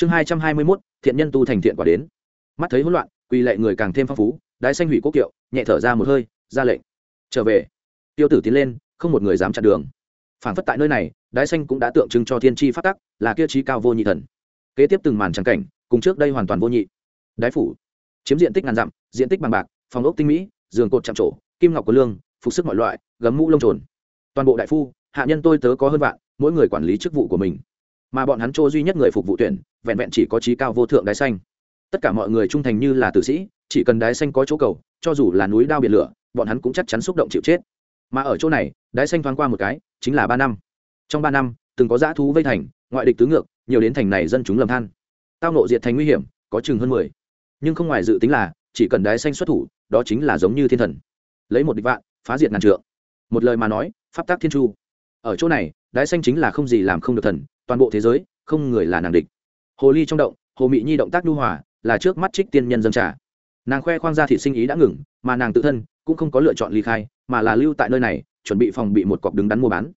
chương hai trăm hai mươi mốt, thiện nhân tu thành thiện quả đến. Mắt thấy hỗn loạn, quỳ lệ người càng thêm phong phú, đái xanh hủy quốc kiệu, nhẹ thở ra một hơi, ra lệnh. Trở về. Tiêu tử tiến lên, không một người dám chặn đường. Phản phất tại nơi này, đái xanh cũng đã tượng trưng cho thiên tri phát tắc, là kia trí cao vô nhị thần. Kế tiếp từng màn trắng cảnh, cùng trước đây hoàn toàn vô nhị. Đái phủ. Chiếm diện tích ngàn dặm, diện tích bằng bạc, phòng ốc tinh mỹ, giường cột chạm trổ, kim ngọc của lương, phục sức mọi loại, gấm mũ lông trồn. Toàn bộ đại phu, hạ nhân tôi tớ có hơn vạn, mỗi người quản lý chức vụ của mình mà bọn hắn chỗ duy nhất người phục vụ tuyển, vẹn vẹn chỉ có trí cao vô thượng đái xanh. Tất cả mọi người trung thành như là tử sĩ, chỉ cần đái xanh có chỗ cầu, cho dù là núi đao biển lửa, bọn hắn cũng chắc chắn xúc động chịu chết. Mà ở chỗ này, đái xanh thoáng qua một cái, chính là ba năm. Trong ba năm, từng có dã thú vây thành, ngoại địch tứ ngược, nhiều đến thành này dân chúng lầm than. Tao nộ diệt thành nguy hiểm, có chừng hơn mười. Nhưng không ngoài dự tính là, chỉ cần đái xanh xuất thủ, đó chính là giống như thiên thần. Lấy một địch vạn, phá diệt ngàn trượng. Một lời mà nói, pháp tác thiên chu ở chỗ này, đái xanh chính là không gì làm không được thần toàn bộ thế giới, không người là nàng địch. Hồ ly trong động, hồ mị nhi động tác nhu hòa, là trước mắt trích tiên nhân dân trả nàng khoe khoang ra thị sinh ý đã ngừng, mà nàng tự thân cũng không có lựa chọn ly khai, mà là lưu tại nơi này, chuẩn bị phòng bị một cọc đứng đắn mua bán.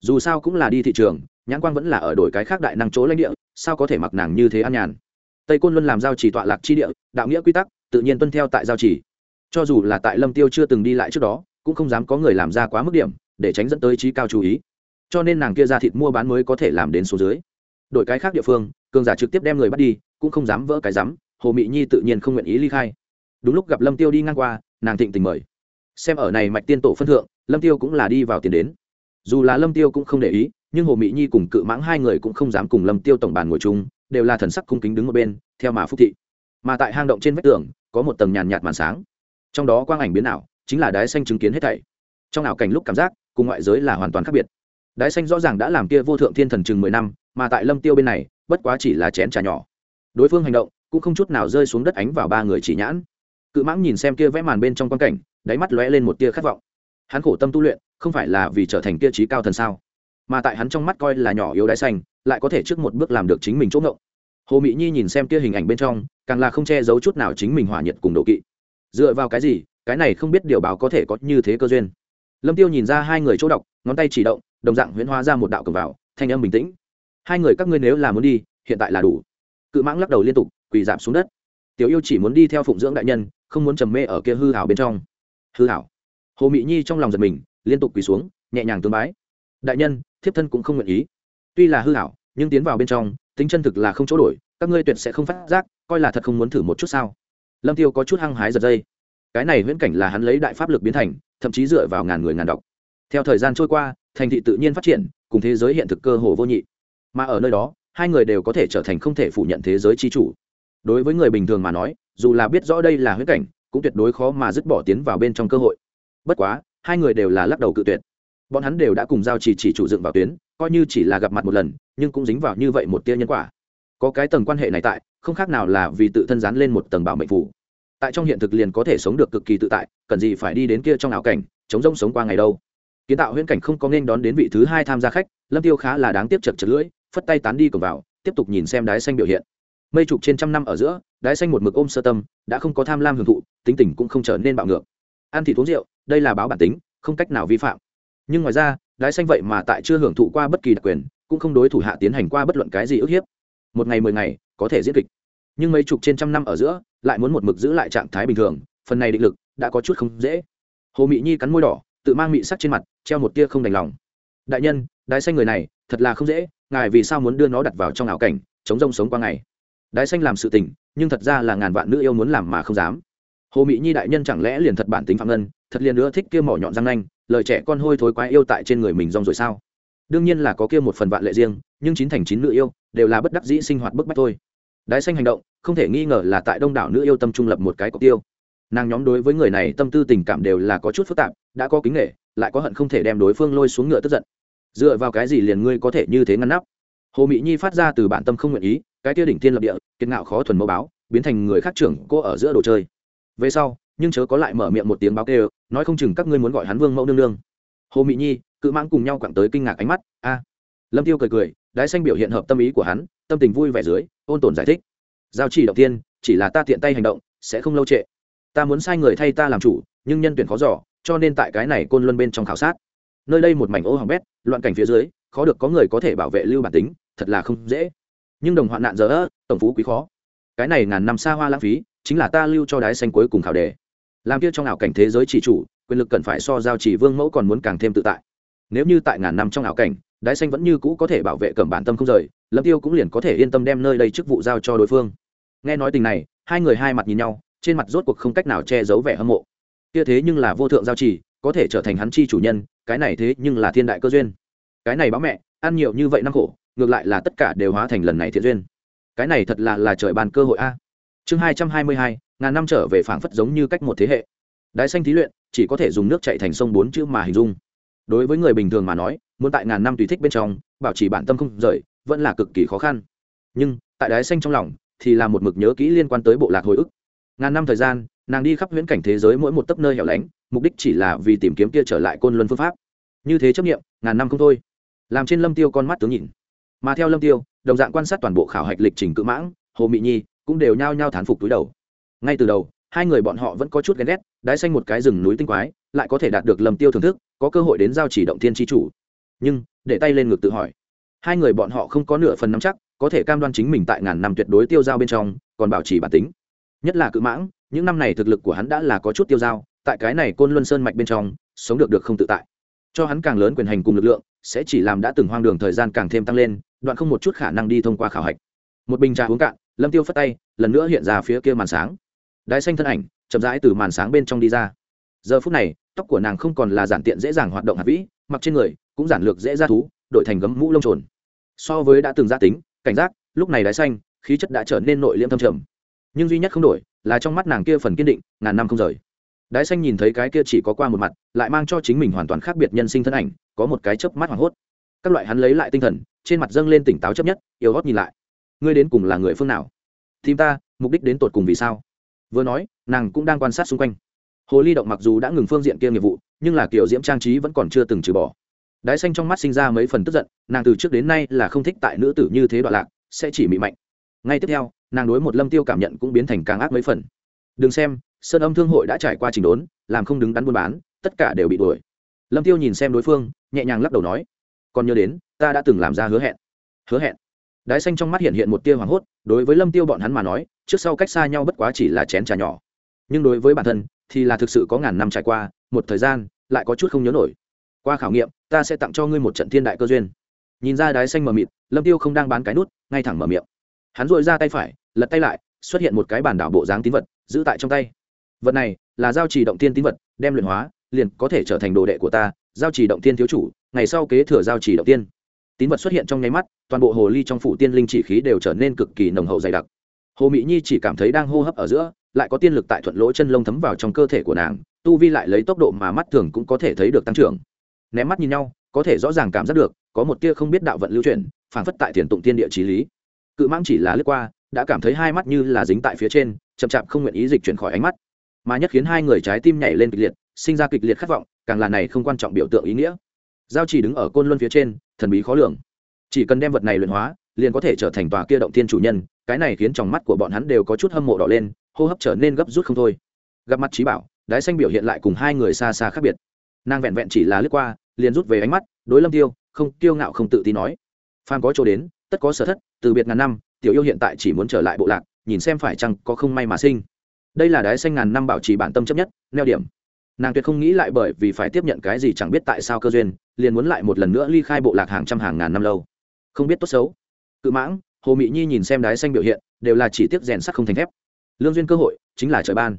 Dù sao cũng là đi thị trường, nhãn quang vẫn là ở đổi cái khác đại năng chỗ lãnh địa, sao có thể mặc nàng như thế an nhàn? Tây côn luân làm giao chỉ tọa lạc chi địa, đạo nghĩa quy tắc, tự nhiên tuân theo tại giao chỉ. Cho dù là tại lâm tiêu chưa từng đi lại trước đó, cũng không dám có người làm ra quá mức điểm, để tránh dẫn tới trí cao chú ý cho nên nàng kia ra thịt mua bán mới có thể làm đến số dưới. Đổi cái khác địa phương, cường giả trực tiếp đem người bắt đi, cũng không dám vỡ cái dám hồ mị nhi tự nhiên không nguyện ý ly khai. Đúng lúc gặp lâm tiêu đi ngang qua, nàng thịnh tình mời. Xem ở này mạch tiên tổ phân thượng, lâm tiêu cũng là đi vào tiền đến. Dù là lâm tiêu cũng không để ý, nhưng hồ mỹ nhi cùng cự mãng hai người cũng không dám cùng lâm tiêu tổng bàn ngồi chung, đều là thần sắc cung kính đứng một bên, theo mà phúc thị. Mà tại hang động trên vách tường, có một tầng nhàn nhạt màn sáng. Trong đó quang ảnh biến ảo, chính là đái xanh chứng kiến hết thảy. Trong ảo cảnh lúc cảm giác, cùng ngoại giới là hoàn toàn khác biệt đái xanh rõ ràng đã làm kia vô thượng thiên thần chừng mười năm, mà tại lâm tiêu bên này, bất quá chỉ là chén trà nhỏ. Đối phương hành động, cũng không chút nào rơi xuống đất ánh vào ba người chỉ nhãn. Cự mãng nhìn xem kia vẽ màn bên trong quan cảnh, đáy mắt lóe lên một tia khát vọng. Hắn khổ tâm tu luyện, không phải là vì trở thành kia trí cao thần sao? Mà tại hắn trong mắt coi là nhỏ yếu Đái xanh, lại có thể trước một bước làm được chính mình chỗ ngộng hồ mỹ nhi nhìn xem kia hình ảnh bên trong, càng là không che giấu chút nào chính mình hỏa nhiệt cùng độ kỵ. Dựa vào cái gì, cái này không biết điều báo có thể có như thế cơ duyên lâm tiêu nhìn ra hai người chỗ đọc, ngón tay chỉ động, đồng dạng huyễn hóa ra một đạo cầm vào, thanh âm bình tĩnh. Hai người các ngươi nếu là muốn đi, hiện tại là đủ. Cự mãng lắc đầu liên tục, quỳ giảm xuống đất. Tiểu yêu chỉ muốn đi theo phụng dưỡng đại nhân, không muốn trầm mê ở kia hư hảo bên trong. Hư hảo hồ Mị nhi trong lòng giật mình, liên tục quỳ xuống, nhẹ nhàng tương bái. Đại nhân, thiếp thân cũng không nguyện ý. Tuy là hư hảo nhưng tiến vào bên trong, tính chân thực là không chỗ đổi, các ngươi tuyệt sẽ không phát giác, coi là thật không muốn thử một chút sao? Lâm tiêu có chút hăng hái giật dây. Cái này huyễn cảnh là hắn lấy đại pháp lực biến thành thậm chí dựa vào ngàn người ngàn đọc. Theo thời gian trôi qua, thành thị tự nhiên phát triển, cùng thế giới hiện thực cơ hồ vô nhị. Mà ở nơi đó, hai người đều có thể trở thành không thể phủ nhận thế giới chi chủ. Đối với người bình thường mà nói, dù là biết rõ đây là huyết cảnh, cũng tuyệt đối khó mà dứt bỏ tiến vào bên trong cơ hội. Bất quá, hai người đều là lắc đầu cự tuyệt. Bọn hắn đều đã cùng giao chỉ chỉ chủ dựng vào tuyến, coi như chỉ là gặp mặt một lần, nhưng cũng dính vào như vậy một tia nhân quả. Có cái tầng quan hệ này tại, không khác nào là vì tự thân dán lên một tầng bảo mệnh phủ tại trong hiện thực liền có thể sống được cực kỳ tự tại, cần gì phải đi đến kia trong ảo cảnh, chống rông sống qua ngày đâu. Kiến tạo huyễn cảnh không có nên đón đến vị thứ hai tham gia khách, lâm tiêu khá là đáng tiếc chật chật lưỡi, phất tay tán đi cổng vào, tiếp tục nhìn xem đái xanh biểu hiện. Mây trục trên trăm năm ở giữa, đái xanh một mực ôm sơ tâm, đã không có tham lam hưởng thụ, tính tình cũng không trở nên bạo ngược. Ăn thì uống rượu, đây là báo bản tính, không cách nào vi phạm. Nhưng ngoài ra, đái xanh vậy mà tại chưa hưởng thụ qua bất kỳ đặc quyền, cũng không đối thủ hạ tiến hành qua bất luận cái gì ức hiếp. Một ngày mười ngày, có thể diễn kịch nhưng mấy chục trên trăm năm ở giữa, lại muốn một mực giữ lại trạng thái bình thường, phần này định lực đã có chút không dễ. Hồ mị nhi cắn môi đỏ, tự mang mị sắc trên mặt, treo một tia không đành lòng. Đại nhân, đái xanh người này thật là không dễ, ngài vì sao muốn đưa nó đặt vào trong ảo cảnh, chống rông sống qua ngày? Đái xanh làm sự tình, nhưng thật ra là ngàn vạn nữ yêu muốn làm mà không dám. Hồ Mị nhi đại nhân chẳng lẽ liền thật bản tính phạm ngân, thật liền nữa thích kia mỏ nhọn răng nanh, lời trẻ con hôi thối quá yêu tại trên người mình rong rồi sao? Đương nhiên là có kia một phần vạn lệ riêng, nhưng chín thành chín nữ yêu đều là bất đắc dĩ sinh hoạt bức bách thôi đái xanh hành động, không thể nghi ngờ là tại đông đảo nữ yêu tâm trung lập một cái cọc tiêu. Nàng nhóm đối với người này tâm tư tình cảm đều là có chút phức tạp, đã có kính nghệ lại có hận không thể đem đối phương lôi xuống ngựa tức giận. Dựa vào cái gì liền ngươi có thể như thế ngăn nắp? Hồ mỹ nhi phát ra từ bản tâm không nguyện ý, cái kia đỉnh thiên lập địa, kiệt ngạo khó thuần mẫu báo, biến thành người khác trưởng cô ở giữa đồ chơi. Về sau, nhưng chớ có lại mở miệng một tiếng báo kêu, nói không chừng các ngươi muốn gọi hắn vương mẫu nương nương. Hồ mỹ nhi, cự mãng cùng nhau quẳng tới kinh ngạc ánh mắt, a. Lâm tiêu cười cười, đái xanh biểu hiện hợp tâm ý của hắn tâm tình vui vẻ dưới, ôn tồn giải thích. Giao chỉ động tiên, chỉ là ta tiện tay hành động, sẽ không lâu trệ. Ta muốn sai người thay ta làm chủ, nhưng nhân tuyển khó giỏ cho nên tại cái này côn luân bên trong khảo sát. Nơi đây một mảnh ô hỏng bét, loạn cảnh phía dưới, khó được có người có thể bảo vệ lưu bản tính, thật là không dễ. Nhưng đồng hoạn nạn giờ tổng phú quý khó. Cái này ngàn năm xa hoa lãng phí, chính là ta lưu cho đái xanh cuối cùng khảo đề. Làm kia trong ảo cảnh thế giới chỉ chủ, quyền lực cần phải so giao chỉ vương mẫu còn muốn càng thêm tự tại. Nếu như tại ngàn năm trong ảo cảnh, đái xanh vẫn như cũ có thể bảo vệ cẩm bản tâm không rời lâm tiêu cũng liền có thể yên tâm đem nơi đây chức vụ giao cho đối phương. Nghe nói tình này, hai người hai mặt nhìn nhau, trên mặt rốt cuộc không cách nào che giấu vẻ hâm mộ. Kia thế nhưng là vô thượng giao chỉ có thể trở thành hắn chi chủ nhân, cái này thế nhưng là thiên đại cơ duyên. Cái này báo mẹ, ăn nhiều như vậy năm khổ, ngược lại là tất cả đều hóa thành lần này thiện duyên. Cái này thật là là trời bàn cơ hội a. Chương hai trăm hai mươi hai, ngàn năm trở về phảng phất giống như cách một thế hệ. Đái xanh thí luyện, chỉ có thể dùng nước chạy thành sông bốn chữ mà hình dung. Đối với người bình thường mà nói, muốn tại ngàn năm tùy thích bên trong, bảo trì bản tâm không rời vẫn là cực kỳ khó khăn. Nhưng, tại đái xanh trong lòng, thì là một mực nhớ kỹ liên quan tới bộ lạc hồi ức. Ngàn năm thời gian, nàng đi khắp viễn cảnh thế giới mỗi một tấp nơi hẻo lánh, mục đích chỉ là vì tìm kiếm kia trở lại côn luân phương pháp. Như thế chấp nghiệm ngàn năm không thôi. Làm trên lâm tiêu con mắt tướng nhìn. Mà theo lâm tiêu, đồng dạng quan sát toàn bộ khảo hạch lịch trình cự mãng, hồ mị nhi cũng đều nhao nhao thán phục túi đầu. Ngay từ đầu, hai người bọn họ vẫn có chút ghen ghét, đái xanh một cái rừng núi tinh quái, lại có thể đạt được lâm tiêu thưởng thức, có cơ hội đến giao chỉ động thiên tri chủ. Nhưng, để tay lên ngực tự hỏi hai người bọn họ không có nửa phần nắm chắc có thể cam đoan chính mình tại ngàn năm tuyệt đối tiêu dao bên trong còn bảo trì bản tính. Nhất là cự mãng những năm này thực lực của hắn đã là có chút tiêu dao, tại cái này côn luân sơn mạch bên trong sống được được không tự tại. Cho hắn càng lớn quyền hành cùng lực lượng sẽ chỉ làm đã từng hoang đường thời gian càng thêm tăng lên đoạn không một chút khả năng đi thông qua khảo hạch. Một bình trà uống cạn lâm tiêu phất tay lần nữa hiện ra phía kia màn sáng. Đái xanh thân ảnh chậm rãi từ màn sáng bên trong đi ra. Giờ phút này tóc của nàng không còn là giản tiện dễ dàng hoạt động hạt vĩ mặc trên người cũng giản lược dễ ra thú đổi thành gấm mũ lông trồn so với đã từng gia tính, cảnh giác, lúc này đái xanh, khí chất đã trở nên nội liễm thâm trầm. Nhưng duy nhất không đổi, là trong mắt nàng kia phần kiên định, ngàn năm không rời. Đái xanh nhìn thấy cái kia chỉ có qua một mặt, lại mang cho chính mình hoàn toàn khác biệt nhân sinh thân ảnh, có một cái chớp mắt hoảng hốt. Các loại hắn lấy lại tinh thần, trên mặt dâng lên tỉnh táo chấp nhất, yếu hót nhìn lại. Ngươi đến cùng là người phương nào? Thì ta, mục đích đến tột cùng vì sao? Vừa nói, nàng cũng đang quan sát xung quanh. Hồ ly động mặc dù đã ngừng phương diện kia nghiệp vụ, nhưng là kiểu diễm trang trí vẫn còn chưa từng trừ bỏ đái xanh trong mắt sinh ra mấy phần tức giận, nàng từ trước đến nay là không thích tại nữ tử như thế đoạn lạc, sẽ chỉ mị mạnh. Ngay tiếp theo, nàng đối một lâm tiêu cảm nhận cũng biến thành càng ác mấy phần. Đừng xem, sơn âm thương hội đã trải qua trình đốn, làm không đứng đắn buôn bán, tất cả đều bị đuổi. Lâm tiêu nhìn xem đối phương, nhẹ nhàng lắc đầu nói, còn nhớ đến, ta đã từng làm ra hứa hẹn. Hứa hẹn? Đái xanh trong mắt hiện hiện một tia hoảng hốt, đối với lâm tiêu bọn hắn mà nói, trước sau cách xa nhau bất quá chỉ là chén trà nhỏ. Nhưng đối với bản thân, thì là thực sự có ngàn năm trải qua, một thời gian, lại có chút không nhớ nổi qua khảo nghiệm, ta sẽ tặng cho ngươi một trận thiên đại cơ duyên. Nhìn ra đái xanh mờ mịt, lâm tiêu không đang bán cái nút, ngay thẳng mở miệng. Hắn dội ra tay phải, lật tay lại, xuất hiện một cái bản đảo bộ dáng tín vật, giữ tại trong tay. Vật này là giao trì động tiên tín vật, đem luyện hóa, liền có thể trở thành đồ đệ của ta, giao trì động tiên thiếu chủ, ngày sau kế thừa giao trì động tiên. Tín vật xuất hiện trong nháy mắt, toàn bộ hồ ly trong phủ tiên linh chỉ khí đều trở nên cực kỳ nồng hậu dày đặc. Hồ mỹ nhi chỉ cảm thấy đang hô hấp ở giữa, lại có tiên lực tại thuận lỗ chân lông thấm vào trong cơ thể của nàng, tu vi lại lấy tốc độ mà mắt thường cũng có thể thấy được tăng trưởng ném mắt nhìn nhau, có thể rõ ràng cảm giác được, có một tia không biết đạo vận lưu chuyển, phảng phất tại thiền tụng tiên địa trí lý. Cự mãng chỉ là lướt qua, đã cảm thấy hai mắt như là dính tại phía trên, chậm chạp không nguyện ý dịch chuyển khỏi ánh mắt. Mà nhất khiến hai người trái tim nhảy lên kịch liệt, sinh ra kịch liệt khát vọng, càng là này không quan trọng biểu tượng ý nghĩa. Giao chỉ đứng ở côn luân phía trên, thần bí khó lường. Chỉ cần đem vật này luyện hóa, liền có thể trở thành tòa kia động thiên chủ nhân, cái này khiến trong mắt của bọn hắn đều có chút hâm mộ đỏ lên, hô hấp trở nên gấp rút không thôi. Gặp mặt trí bảo, đái xanh biểu hiện lại cùng hai người xa xa khác biệt nàng vẹn vẹn chỉ là lướt qua, liền rút về ánh mắt, đối lâm tiêu, không tiêu ngạo không tự tin nói. Phan có chỗ đến, tất có sở thất, từ biệt ngàn năm, tiểu yêu hiện tại chỉ muốn trở lại bộ lạc, nhìn xem phải chăng có không may mà sinh. Đây là đái xanh ngàn năm bảo trì bản tâm chấp nhất, neo điểm. Nàng tuyệt không nghĩ lại bởi vì phải tiếp nhận cái gì chẳng biết tại sao cơ duyên, liền muốn lại một lần nữa ly khai bộ lạc hàng trăm hàng ngàn năm lâu. Không biết tốt xấu. Cự mãng, hồ mỹ nhi nhìn xem đái xanh biểu hiện, đều là chỉ tiếc rèn sắt không thành thép. Lương duyên cơ hội, chính là trời ban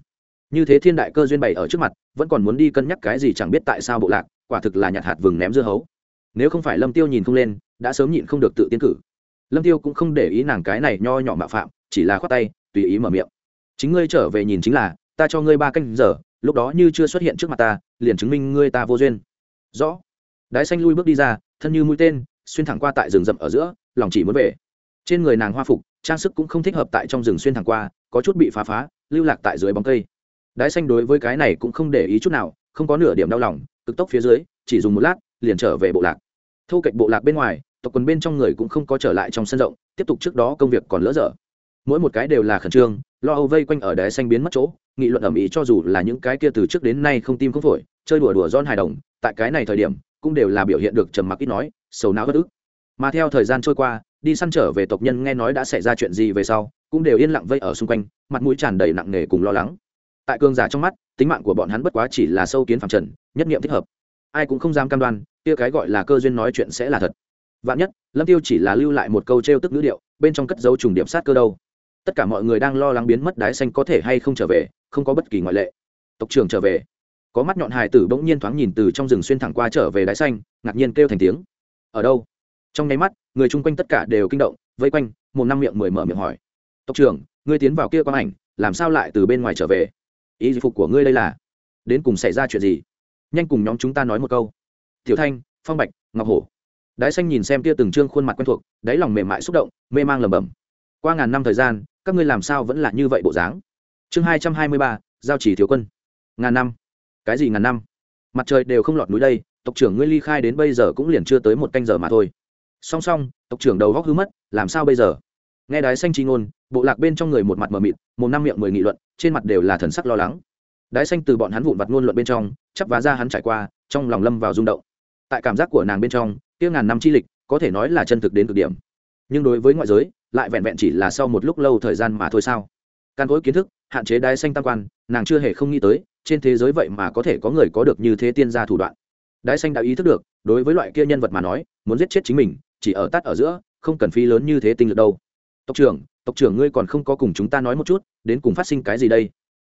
như thế thiên đại cơ duyên bày ở trước mặt, vẫn còn muốn đi cân nhắc cái gì chẳng biết tại sao bộ lạc, quả thực là nhặt hạt vừng ném dưa hấu. Nếu không phải lâm tiêu nhìn không lên, đã sớm nhịn không được tự tiến cử. Lâm tiêu cũng không để ý nàng cái này nho nhỏ mạo phạm, chỉ là khoát tay, tùy ý mở miệng. Chính ngươi trở về nhìn chính là, ta cho ngươi ba canh giờ, lúc đó như chưa xuất hiện trước mặt ta, liền chứng minh ngươi ta vô duyên. Rõ. Đái xanh lui bước đi ra, thân như mũi tên, xuyên thẳng qua tại rừng rậm ở giữa, lòng chỉ muốn về. Trên người nàng hoa phục, trang sức cũng không thích hợp tại trong rừng xuyên thẳng qua, có chút bị phá phá, lưu lạc tại dưới bóng cây đái xanh đối với cái này cũng không để ý chút nào, không có nửa điểm đau lòng, cực tốc phía dưới, chỉ dùng một lát, liền trở về bộ lạc. Thu cạnh bộ lạc bên ngoài, tộc quần bên trong người cũng không có trở lại trong sân rộng, tiếp tục trước đó công việc còn lỡ dở. Mỗi một cái đều là khẩn trương, lo âu vây quanh ở đáy xanh biến mất chỗ, nghị luận ẩm ý cho dù là những cái kia từ trước đến nay không tim không phổi, chơi đùa đùa don hài đồng, tại cái này thời điểm, cũng đều là biểu hiện được trầm mặc ít nói, sầu não bất ức. Mà theo thời gian trôi qua, đi săn trở về tộc nhân nghe nói đã xảy ra chuyện gì về sau, cũng đều yên lặng vây ở xung quanh, mặt mũi tràn đầy nặng nề cùng lo lắng tại cương giả trong mắt, tính mạng của bọn hắn bất quá chỉ là sâu kiến phạm trần, nhất nghiệm thích hợp. Ai cũng không dám cam đoan, kia cái gọi là cơ duyên nói chuyện sẽ là thật. Vạn nhất, lâm tiêu chỉ là lưu lại một câu trêu tức ngữ điệu, bên trong cất dấu trùng điểm sát cơ đâu. Tất cả mọi người đang lo lắng biến mất đái xanh có thể hay không trở về, không có bất kỳ ngoại lệ. Tộc trưởng trở về. Có mắt nhọn hài tử bỗng nhiên thoáng nhìn từ trong rừng xuyên thẳng qua trở về đái xanh, ngạc nhiên kêu thành tiếng. Ở đâu? Trong nháy mắt, người chung quanh tất cả đều kinh động, vây quanh, một năm miệng mười mở miệng hỏi. Tộc trưởng, ngươi tiến vào kia quang ảnh, làm sao lại từ bên ngoài trở về? Ý phục của ngươi đây là? Đến cùng xảy ra chuyện gì? Nhanh cùng nhóm chúng ta nói một câu. Tiểu thanh, phong bạch, ngọc hổ. Đái xanh nhìn xem kia từng trương khuôn mặt quen thuộc, đáy lòng mềm mại xúc động, mê mang lẩm bẩm. Qua ngàn năm thời gian, các ngươi làm sao vẫn là như vậy bộ dáng? Chương hai trăm hai mươi ba, giao chỉ thiếu quân. Ngàn năm. Cái gì ngàn năm? Mặt trời đều không lọt núi đây, tộc trưởng ngươi ly khai đến bây giờ cũng liền chưa tới một canh giờ mà thôi. Song song, tộc trưởng đầu góc hư mất, làm sao bây giờ? Nghe đái xanh chi ngôn, bộ lạc bên trong người một mặt mờ mịt, một năm miệng mười nghị luận, trên mặt đều là thần sắc lo lắng. Đái xanh từ bọn hắn vụn vặt ngôn luận bên trong, chắp vá ra hắn trải qua, trong lòng lâm vào rung động. Tại cảm giác của nàng bên trong tiêu ngàn năm chi lịch, có thể nói là chân thực đến cực điểm. Nhưng đối với ngoại giới, lại vẹn vẹn chỉ là sau một lúc lâu thời gian mà thôi sao? Căn cối kiến thức, hạn chế đái xanh tam quan, nàng chưa hề không nghĩ tới, trên thế giới vậy mà có thể có người có được như thế tiên gia thủ đoạn. Đái xanh đã ý thức được, đối với loại kia nhân vật mà nói, muốn giết chết chính mình, chỉ ở tắt ở giữa, không cần phí lớn như thế tinh lực đâu tộc trưởng tộc trưởng ngươi còn không có cùng chúng ta nói một chút, đến cùng phát sinh cái gì đây?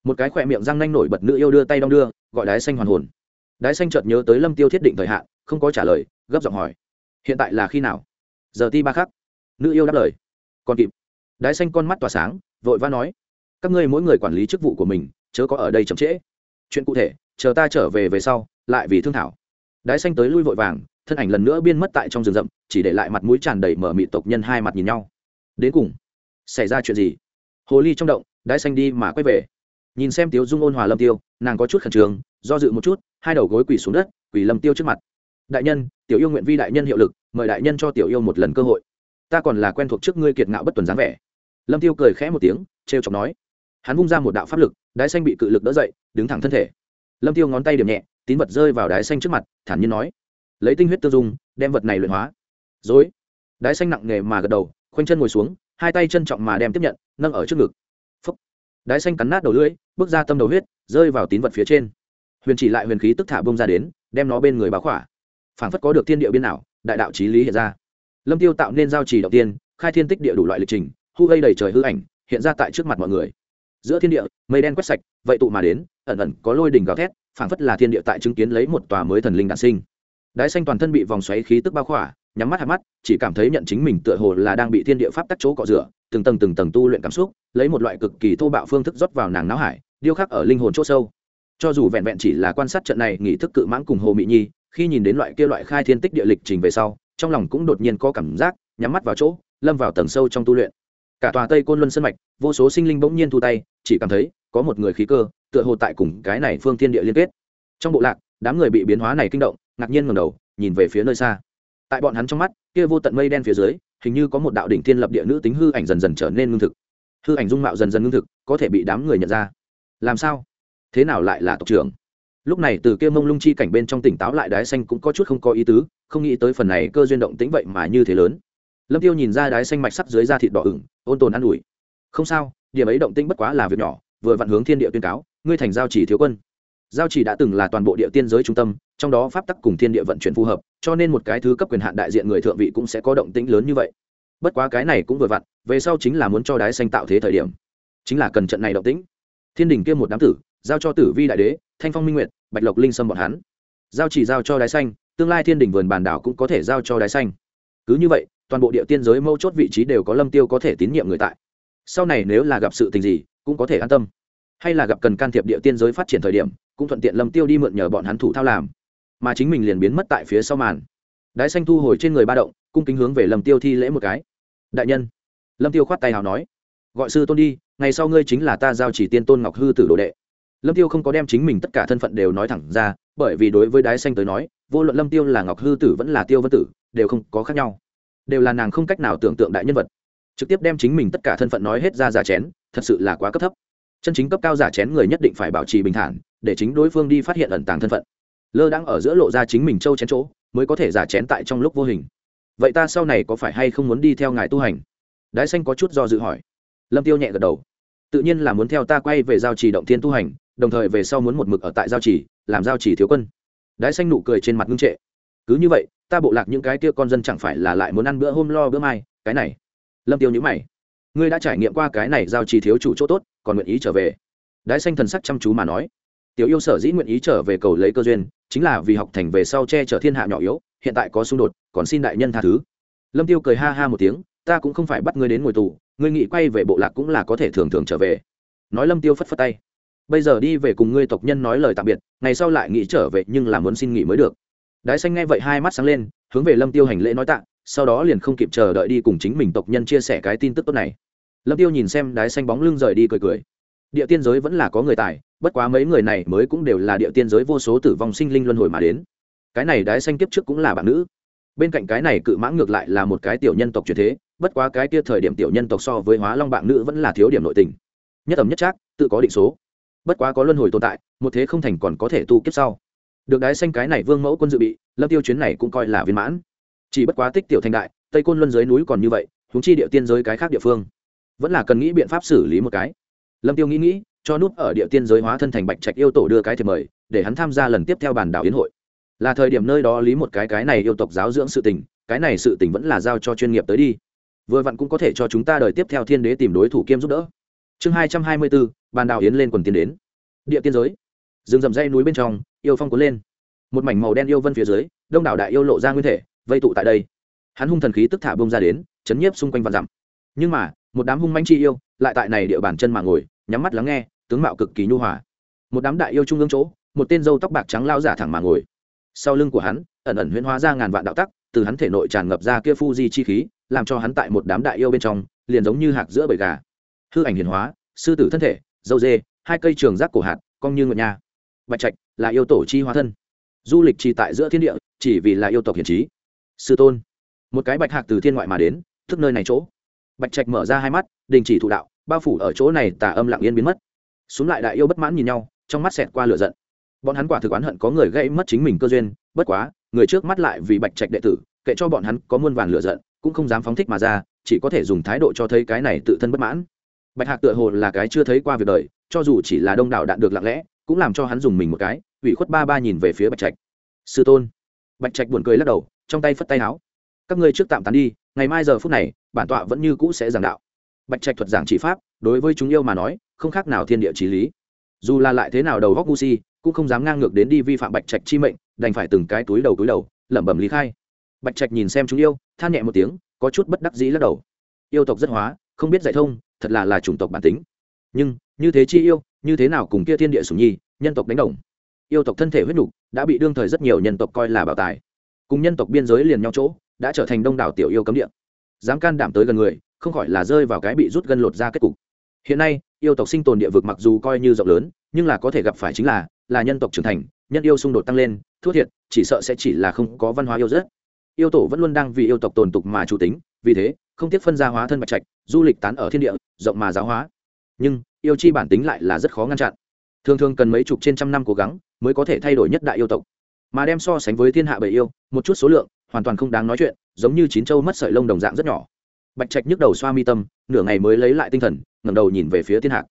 Một cái khỏe miệng răng nanh nổi bật nữ yêu đưa tay đong đưa, gọi đái xanh hoàn hồn. Đái xanh chợt nhớ tới lâm tiêu thiết định thời hạn, không có trả lời, gấp giọng hỏi. Hiện tại là khi nào? Giờ ti ba khắc. Nữ yêu đáp lời. Còn kịp. Đái xanh con mắt tỏa sáng, vội vã nói. Các ngươi mỗi người quản lý chức vụ của mình, chớ có ở đây chậm trễ. Chuyện cụ thể, chờ ta trở về về sau, lại vì thương thảo. Đái xanh tới lui vội vàng, thân ảnh lần nữa biên mất tại trong rừng rậm, chỉ để lại mặt mũi tràn đầy mở mị tộc nhân hai mặt nhìn nhau đến cùng xảy ra chuyện gì? Hồ ly trong động, đái xanh đi mà quay về. Nhìn xem tiếu dung ôn hòa lâm tiêu, nàng có chút khẩn trương, do dự một chút, hai đầu gối quỳ xuống đất, quỳ lâm tiêu trước mặt. Đại nhân, tiểu yêu nguyện vi đại nhân hiệu lực, mời đại nhân cho tiểu yêu một lần cơ hội. Ta còn là quen thuộc trước ngươi kiệt ngạo bất tuần dáng vẻ. Lâm tiêu cười khẽ một tiếng, trêu chọc nói. Hắn vung ra một đạo pháp lực, đái xanh bị cự lực đỡ dậy, đứng thẳng thân thể. Lâm tiêu ngón tay điểm nhẹ, tín vật rơi vào đái xanh trước mặt, thản nhiên nói. Lấy tinh huyết tiêu dung, đem vật này luyện hóa. Dối đái xanh nặng nghề mà gật đầu khoanh chân ngồi xuống, hai tay trân trọng mà đem tiếp nhận, nâng ở trước ngực. Phấp đái xanh cắn nát đầu lưỡi, bước ra tâm đầu huyết, rơi vào tín vật phía trên. Huyền chỉ lại huyền khí tức thả bông ra đến, đem nó bên người báo khỏa. Phảng phất có được thiên địa biên nào đại đạo trí lý hiện ra. Lâm tiêu tạo nên giao trì đầu tiên, khai thiên tích địa đủ loại lịch trình, hu gây đầy trời hư ảnh, hiện ra tại trước mặt mọi người. Giữa thiên địa, mây đen quét sạch, vậy tụ mà đến, ẩn ẩn có lôi đỉnh gào thét, phảng phất là thiên địa tại chứng kiến lấy một tòa mới thần linh đản sinh đái xanh toàn thân bị vòng xoáy khí tức bao khỏa, nhắm mắt hạt mắt, chỉ cảm thấy nhận chính mình tựa hồ là đang bị thiên địa pháp tắc chỗ cọ rửa, từng tầng từng tầng tu luyện cảm xúc, lấy một loại cực kỳ thô bạo phương thức rót vào nàng não hải, điêu khắc ở linh hồn chỗ sâu. Cho dù vẹn vẹn chỉ là quan sát trận này nghị thức cự mãng cùng hồ mỹ nhi, khi nhìn đến loại kia loại khai thiên tích địa lịch trình về sau, trong lòng cũng đột nhiên có cảm giác, nhắm mắt vào chỗ, lâm vào tầng sâu trong tu luyện. Cả tòa tây côn luân sân mạch, vô số sinh linh bỗng nhiên thu tay, chỉ cảm thấy có một người khí cơ, tựa hồ tại cùng cái này phương thiên địa liên kết. Trong bộ lạc, đám người bị biến hóa này kinh động ngạc nhiên ngầm đầu, nhìn về phía nơi xa. Tại bọn hắn trong mắt, kia vô tận mây đen phía dưới, hình như có một đạo đỉnh thiên lập địa nữ tính hư ảnh dần dần trở nên ngưng thực. Hư ảnh dung mạo dần dần ngưng thực, có thể bị đám người nhận ra. Làm sao? Thế nào lại là tộc trưởng? Lúc này từ kia mông lung chi cảnh bên trong tỉnh táo lại đái xanh cũng có chút không có ý tứ, không nghĩ tới phần này cơ duyên động tĩnh vậy mà như thế lớn. Lâm tiêu nhìn ra đái xanh mạch sắc dưới da thịt đỏ ửng, ôn tồn an ủi. Không sao, điểm ấy động tĩnh bất quá là việc nhỏ, vừa vặn hướng thiên địa tuyên cáo, ngươi thành giao chỉ thiếu quân giao chỉ đã từng là toàn bộ địa tiên giới trung tâm, trong đó pháp tắc cùng thiên địa vận chuyển phù hợp, cho nên một cái thứ cấp quyền hạn đại diện người thượng vị cũng sẽ có động tĩnh lớn như vậy. Bất quá cái này cũng vừa vặn, về sau chính là muốn cho đái xanh tạo thế thời điểm. Chính là cần trận này động tĩnh. Thiên đình kia một đám tử, giao cho tử vi đại đế, thanh phong minh nguyệt, bạch lộc linh sâm bọn hắn. Giao chỉ giao cho đái xanh, tương lai thiên đình vườn bàn đảo cũng có thể giao cho đái xanh. Cứ như vậy, toàn bộ địa tiên giới mâu chốt vị trí đều có lâm tiêu có thể tín nhiệm người tại. Sau này nếu là gặp sự tình gì, cũng có thể an tâm. Hay là gặp cần can thiệp địa tiên giới phát triển thời điểm cũng thuận tiện lâm tiêu đi mượn nhờ bọn hắn thủ thao làm. Mà chính mình liền biến mất tại phía sau màn. Đái xanh thu hồi trên người ba động, cung kính hướng về lâm tiêu thi lễ một cái. Đại nhân. Lâm tiêu khoát tay hào nói. Gọi sư tôn đi, ngày sau ngươi chính là ta giao chỉ tiên tôn ngọc hư tử đồ đệ. Lâm tiêu không có đem chính mình tất cả thân phận đều nói thẳng ra, bởi vì đối với đái xanh tới nói, vô luận lâm tiêu là ngọc hư tử vẫn là tiêu vân tử, đều không có khác nhau. Đều là nàng không cách nào tưởng tượng đại nhân vật. Trực tiếp đem chính mình tất cả thân phận nói hết ra giả chén, thật sự là quá cấp thấp chân chính cấp cao giả chén người nhất định phải bảo trì bình thản, để chính đối phương đi phát hiện ẩn tàng thân phận. Lơ đang ở giữa lộ ra chính mình trâu chén chỗ, mới có thể giả chén tại trong lúc vô hình. Vậy ta sau này có phải hay không muốn đi theo ngài tu hành? Đái xanh có chút do dự hỏi. Lâm tiêu nhẹ gật đầu. Tự nhiên là muốn theo ta quay về giao trì động thiên tu hành, đồng thời về sau muốn một mực ở tại giao trì, làm giao trì thiếu quân. Đái xanh nụ cười trên mặt ngưng trệ. Cứ như vậy, ta bộ lạc những cái kia con dân chẳng phải là lại muốn ăn bữa hôm lo bữa mai, cái này. Lâm tiêu nhữ mày ngươi đã trải nghiệm qua cái này giao trì thiếu chủ chỗ tốt, còn nguyện ý trở về. Đái xanh thần sắc chăm chú mà nói. Tiểu yêu sở dĩ nguyện ý trở về cầu lấy cơ duyên, chính là vì học thành về sau che chở thiên hạ nhỏ yếu, hiện tại có xung đột, còn xin đại nhân tha thứ. Lâm tiêu cười ha ha một tiếng, ta cũng không phải bắt ngươi đến ngồi tù, ngươi nghĩ quay về bộ lạc cũng là có thể thường thường trở về. Nói lâm tiêu phất phất tay. Bây giờ đi về cùng ngươi tộc nhân nói lời tạm biệt, ngày sau lại nghĩ trở về nhưng là muốn xin nghỉ mới được. Đái xanh nghe vậy hai mắt sáng lên, hướng về lâm tiêu hành lễ nói tạ sau đó liền không kịp chờ đợi đi cùng chính mình tộc nhân chia sẻ cái tin tức tốt này. Lâm tiêu nhìn xem đái xanh bóng lưng rời đi cười cười. Địa tiên giới vẫn là có người tài, bất quá mấy người này mới cũng đều là địa tiên giới vô số tử vong sinh linh luân hồi mà đến. Cái này đái xanh kiếp trước cũng là bạn nữ. Bên cạnh cái này cự mãng ngược lại là một cái tiểu nhân tộc truyền thế, bất quá cái kia thời điểm tiểu nhân tộc so với hóa long bạn nữ vẫn là thiếu điểm nội tình. Nhất ẩm nhất trác, tự có định số. Bất quá có luân hồi tồn tại, một thế không thành còn có thể tu kiếp sau. Được đái xanh cái này vương mẫu quân dự bị, lâm tiêu chuyến này cũng coi là viên mãn chỉ bất quá tích tiểu thành đại, tây côn luân dưới núi còn như vậy húng chi địa tiên giới cái khác địa phương. Vẫn là cần nghĩ biện pháp xử lý một cái. Lâm tiêu nghĩ nghĩ, cho nút ở địa tiên giới hóa thân thành bạch trạch yêu tổ đưa cái thiệp mời, để hắn tham gia lần tiếp theo bàn đảo yến hội. Là thời điểm nơi đó lý một cái cái này yêu tộc giáo dưỡng sự tình, cái này sự tình vẫn là giao cho chuyên nghiệp tới đi. Vừa vặn cũng có thể cho chúng ta đời tiếp theo thiên đế tìm đối thủ kiêm giúp đỡ. Chương hai trăm hai mươi bốn bàn đảo yến lên quần tiến đến. Địa tiên giới. Rừng rậm dây núi bên trong, yêu phong cuốn lên. Một mảnh màu đen yêu vân phía dưới, đông đảo đại yêu lộ ra nguyên thể vây tụ tại đây. Hắn hung thần khí tức thả bông ra đến, chấn nhiếp xung quanh vạn dặm. Nhưng mà, một đám hung manh chi yêu lại tại này địa bàn chân mà ngồi, nhắm mắt lắng nghe, tướng mạo cực kỳ nhu hòa. Một đám đại yêu trung ương chỗ, một tên dâu tóc bạc trắng lao giả thẳng mà ngồi. Sau lưng của hắn, ẩn ẩn huyễn hóa ra ngàn vạn đạo tắc, từ hắn thể nội tràn ngập ra kia phu di chi khí, làm cho hắn tại một đám đại yêu bên trong, liền giống như hạc giữa bầy gà. Hư ảnh hiền hóa, sư tử thân thể, dâu dê, hai cây trường giác cổ hạt, cong như ngựa nha. Bạch trạch là yêu tổ chi hóa thân. Du lịch trì tại giữa thiên địa, chỉ vì là yêu tộc hiển trí sư tôn. Một cái bạch hạc từ thiên ngoại mà đến, thức nơi này chỗ. Bạch trạch mở ra hai mắt, đình chỉ thụ đạo, bao phủ ở chỗ này, tà âm lặng yên biến mất. Xuống lại đại yêu bất mãn nhìn nhau, trong mắt xẹt qua lửa giận. Bọn hắn quả thực oán hận có người gây mất chính mình cơ duyên, bất quá, người trước mắt lại vì bạch trạch đệ tử, kệ cho bọn hắn có muôn vàn lửa giận, cũng không dám phóng thích mà ra, chỉ có thể dùng thái độ cho thấy cái này tự thân bất mãn. Bạch hạc tựa hồ là cái chưa thấy qua việc đời, cho dù chỉ là đông đảo đạn được lặng lẽ, cũng làm cho hắn dùng mình một cái, ủy khuất ba ba nhìn về phía bạch trạch. Sư tôn. Bạch trạch buồn cười lắc đầu trong tay phất tay áo. Các ngươi trước tạm tán đi, ngày mai giờ phút này, bản tọa vẫn như cũ sẽ giảng đạo. Bạch trạch thuật giảng chỉ pháp, đối với chúng yêu mà nói, không khác nào thiên địa trí lý. Dù là lại thế nào đầu góc ngu si, cũng không dám ngang ngược đến đi vi phạm bạch trạch chi mệnh, đành phải từng cái túi đầu túi đầu, lẩm bẩm lý khai. Bạch trạch nhìn xem chúng yêu, than nhẹ một tiếng, có chút bất đắc dĩ lắc đầu. Yêu tộc rất hóa, không biết dạy thông, thật là là chủng tộc bản tính. Nhưng, như thế chi yêu, như thế nào cùng kia thiên địa sủng nhi, nhân tộc đánh đồng? Yêu tộc thân thể huyết nhục đã bị đương thời rất nhiều nhân tộc coi là bảo tài cùng nhân tộc biên giới liền nhau chỗ, đã trở thành đông đảo tiểu yêu cấm địa. Dám can đảm tới gần người, không khỏi là rơi vào cái bị rút gân lột ra kết cục. Hiện nay, yêu tộc sinh tồn địa vực mặc dù coi như rộng lớn, nhưng là có thể gặp phải chính là là nhân tộc trưởng thành, nhân yêu xung đột tăng lên, thua thiệt, chỉ sợ sẽ chỉ là không có văn hóa yêu rất. Yêu tổ vẫn luôn đang vì yêu tộc tồn tục mà chủ tính, vì thế, không tiếc phân gia hóa thân bạch trạch, du lịch tán ở thiên địa, rộng mà giáo hóa. Nhưng, yêu chi bản tính lại là rất khó ngăn chặn. Thường thường cần mấy chục trên trăm năm cố gắng, mới có thể thay đổi nhất đại yêu tộc mà đem so sánh với thiên hạ bầy yêu, một chút số lượng, hoàn toàn không đáng nói chuyện, giống như chín châu mất sợi lông đồng dạng rất nhỏ. Bạch trạch nhức đầu xoa mi tâm, nửa ngày mới lấy lại tinh thần, ngẩng đầu nhìn về phía thiên hạc.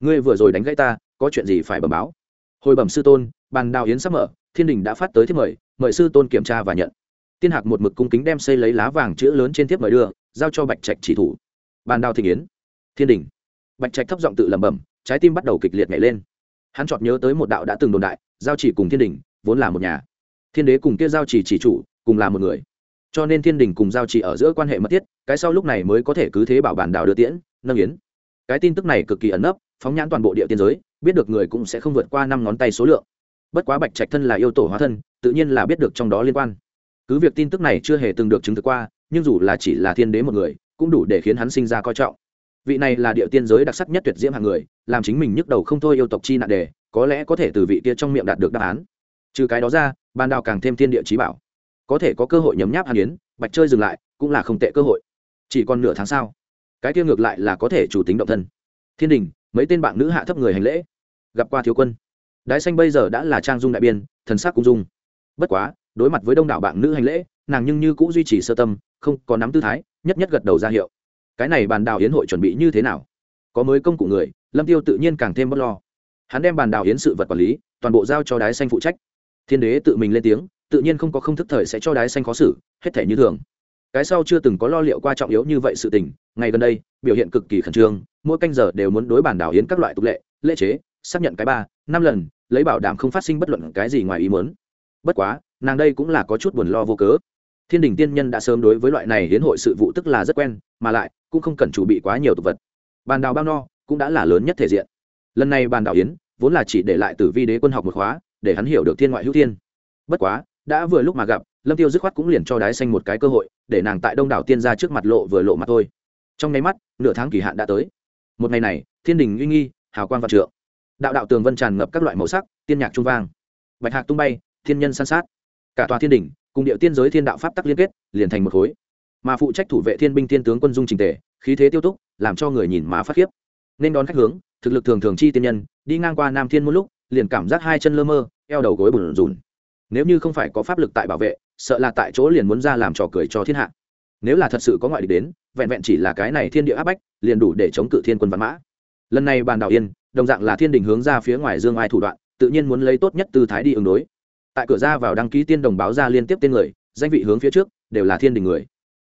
Ngươi vừa rồi đánh gãy ta, có chuyện gì phải bẩm báo? Hồi bẩm sư tôn, bàn đào yến sắp mở, thiên đình đã phát tới thiếp mời mời sư tôn kiểm tra và nhận. Tiên hạc một mực cung kính đem xây lấy lá vàng chữ lớn trên thiếp mời đưa, giao cho bạch trạch chỉ thủ. Bàn đào thịnh yến. Thiên đình. Bạch trạch thấp giọng tự lẩm bẩm, trái tim bắt đầu kịch liệt nhảy lên. Hắn chợt nhớ tới một đạo đã từng đồn đại, giao chỉ cùng thiên đình vốn là một nhà. Thiên đế cùng kia giao chỉ chỉ chủ cùng là một người. Cho nên thiên đình cùng giao chỉ ở giữa quan hệ mật thiết, cái sau lúc này mới có thể cứ thế bảo bản đảo đưa tiễn, nâng yến. Cái tin tức này cực kỳ ẩn nấp, phóng nhãn toàn bộ địa tiên giới, biết được người cũng sẽ không vượt qua năm ngón tay số lượng. Bất quá bạch trạch thân là yêu tổ hóa thân, tự nhiên là biết được trong đó liên quan. Cứ việc tin tức này chưa hề từng được chứng thực qua, nhưng dù là chỉ là thiên đế một người, cũng đủ để khiến hắn sinh ra coi trọng. Vị này là địa tiên giới đặc sắc nhất tuyệt diễm hàng người, làm chính mình nhức đầu không thôi yêu tộc chi nạn đề, có lẽ có thể từ vị kia trong miệng đạt được đáp án trừ cái đó ra, ban đào càng thêm thiên địa trí bảo. Có thể có cơ hội nhấm nháp hàn yến, bạch chơi dừng lại, cũng là không tệ cơ hội. Chỉ còn nửa tháng sau, cái kia ngược lại là có thể chủ tính động thân. Thiên đình, mấy tên bạn nữ hạ thấp người hành lễ. Gặp qua thiếu quân. Đái xanh bây giờ đã là trang dung đại biên, thần sắc cũng dung. Bất quá, đối mặt với đông đảo bạn nữ hành lễ, nàng nhưng như cũng duy trì sơ tâm, không có nắm tư thái, nhất nhất gật đầu ra hiệu. Cái này bàn đào hiến hội chuẩn bị như thế nào? Có mới công cụ người, lâm tiêu tự nhiên càng thêm bất lo. Hắn đem bàn đào hiến sự vật quản lý, toàn bộ giao cho đái xanh phụ trách thiên đế tự mình lên tiếng, tự nhiên không có không thức thời sẽ cho đái xanh khó xử, hết thể như thường. Cái sau chưa từng có lo liệu qua trọng yếu như vậy sự tình, ngày gần đây, biểu hiện cực kỳ khẩn trương, mỗi canh giờ đều muốn đối bản đảo hiến các loại tục lệ, lễ chế, xác nhận cái ba, năm lần, lấy bảo đảm không phát sinh bất luận cái gì ngoài ý muốn. Bất quá, nàng đây cũng là có chút buồn lo vô cớ. Thiên đình tiên nhân đã sớm đối với loại này hiến hội sự vụ tức là rất quen, mà lại, cũng không cần chuẩn bị quá nhiều tục vật. Bàn đào bao no, cũng đã là lớn nhất thể diện. Lần này bàn đảo hiến vốn là chỉ để lại tử vi đế quân học một khóa để hắn hiểu được thiên ngoại hữu thiên. Bất quá, đã vừa lúc mà gặp, lâm tiêu dứt khoát cũng liền cho đái xanh một cái cơ hội, để nàng tại đông đảo tiên ra trước mặt lộ vừa lộ mặt thôi. Trong nháy mắt, nửa tháng kỳ hạn đã tới. Một ngày này, thiên đình uy nghi, hào quang vạn trượng. Đạo đạo tường vân tràn ngập các loại màu sắc, tiên nhạc trung vang. Bạch hạc tung bay, thiên nhân san sát. Cả tòa thiên đình, cùng điệu tiên giới thiên đạo pháp tắc liên kết, liền thành một khối. Mà phụ trách thủ vệ thiên binh thiên tướng quân dung trình tề, khí thế tiêu túc, làm cho người nhìn má phát khiếp. Nên đón khách hướng, thực lực thường thường chi tiên nhân, đi ngang qua nam thiên một lúc liền cảm giác hai chân lơ mơ, eo đầu gối bùn rùn. Nếu như không phải có pháp lực tại bảo vệ, sợ là tại chỗ liền muốn ra làm trò cười cho thiên hạ. Nếu là thật sự có ngoại địch đến, vẹn vẹn chỉ là cái này thiên địa áp bách, liền đủ để chống cự thiên quân văn mã. Lần này bàn đảo yên, đồng dạng là thiên đình hướng ra phía ngoài dương ai thủ đoạn, tự nhiên muốn lấy tốt nhất tư thái đi ứng đối. Tại cửa ra vào đăng ký tiên đồng báo ra liên tiếp tên người, danh vị hướng phía trước, đều là thiên đình người.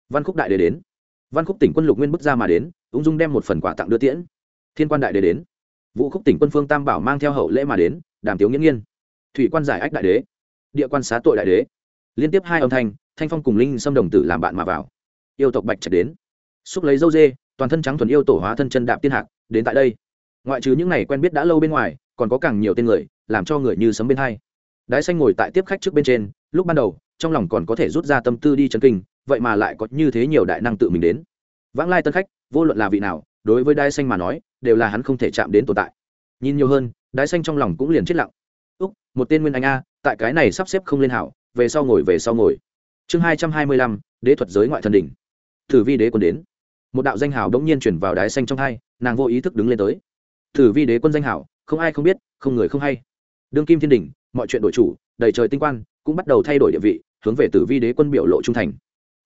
Văn khúc đại đế đến. Văn khúc tỉnh quân lục nguyên bước ra mà đến, ung dung đem một phần quà tặng đưa tiễn. Thiên quan đại đế đến vũ khúc tỉnh quân phương tam bảo mang theo hậu lễ mà đến, đàm tiếu nghiễm nghiên thủy quan giải ách đại đế, địa quan xá tội đại đế. Liên tiếp hai âm thanh thanh phong cùng linh xâm đồng tử làm bạn mà vào. Yêu tộc bạch trạch đến. Xúc lấy dâu dê, toàn thân trắng thuần yêu tổ hóa thân chân đạp tiên hạc, đến tại đây. Ngoại trừ những này quen biết đã lâu bên ngoài, còn có càng nhiều tên người, làm cho người như sấm bên hai. Đái xanh ngồi tại tiếp khách trước bên trên, lúc ban đầu, trong lòng còn có thể rút ra tâm tư đi chân kinh, vậy mà lại có như thế nhiều đại năng tự mình đến. Vãng lai tân khách, vô luận là vị nào đối với đái xanh mà nói, đều là hắn không thể chạm đến tồn tại. Nhìn nhiều hơn đái xanh trong lòng cũng liền chết lặng. Úc, một tên nguyên anh a, tại cái này sắp xếp không lên hảo, về sau ngồi, về sau ngồi. Chương hai trăm hai mươi lăm, đế thuật giới ngoại thần đỉnh. Thử vi đế quân đến. Một đạo danh hào đống nhiên chuyển vào đái xanh trong hai, nàng vô ý thức đứng lên tới. Thử vi đế quân danh hào, không ai không biết, không người không hay. Đương kim thiên đình mọi chuyện đổi chủ, đầy trời tinh quan, cũng bắt đầu thay đổi địa vị, hướng về tử vi đế quân biểu lộ trung thành.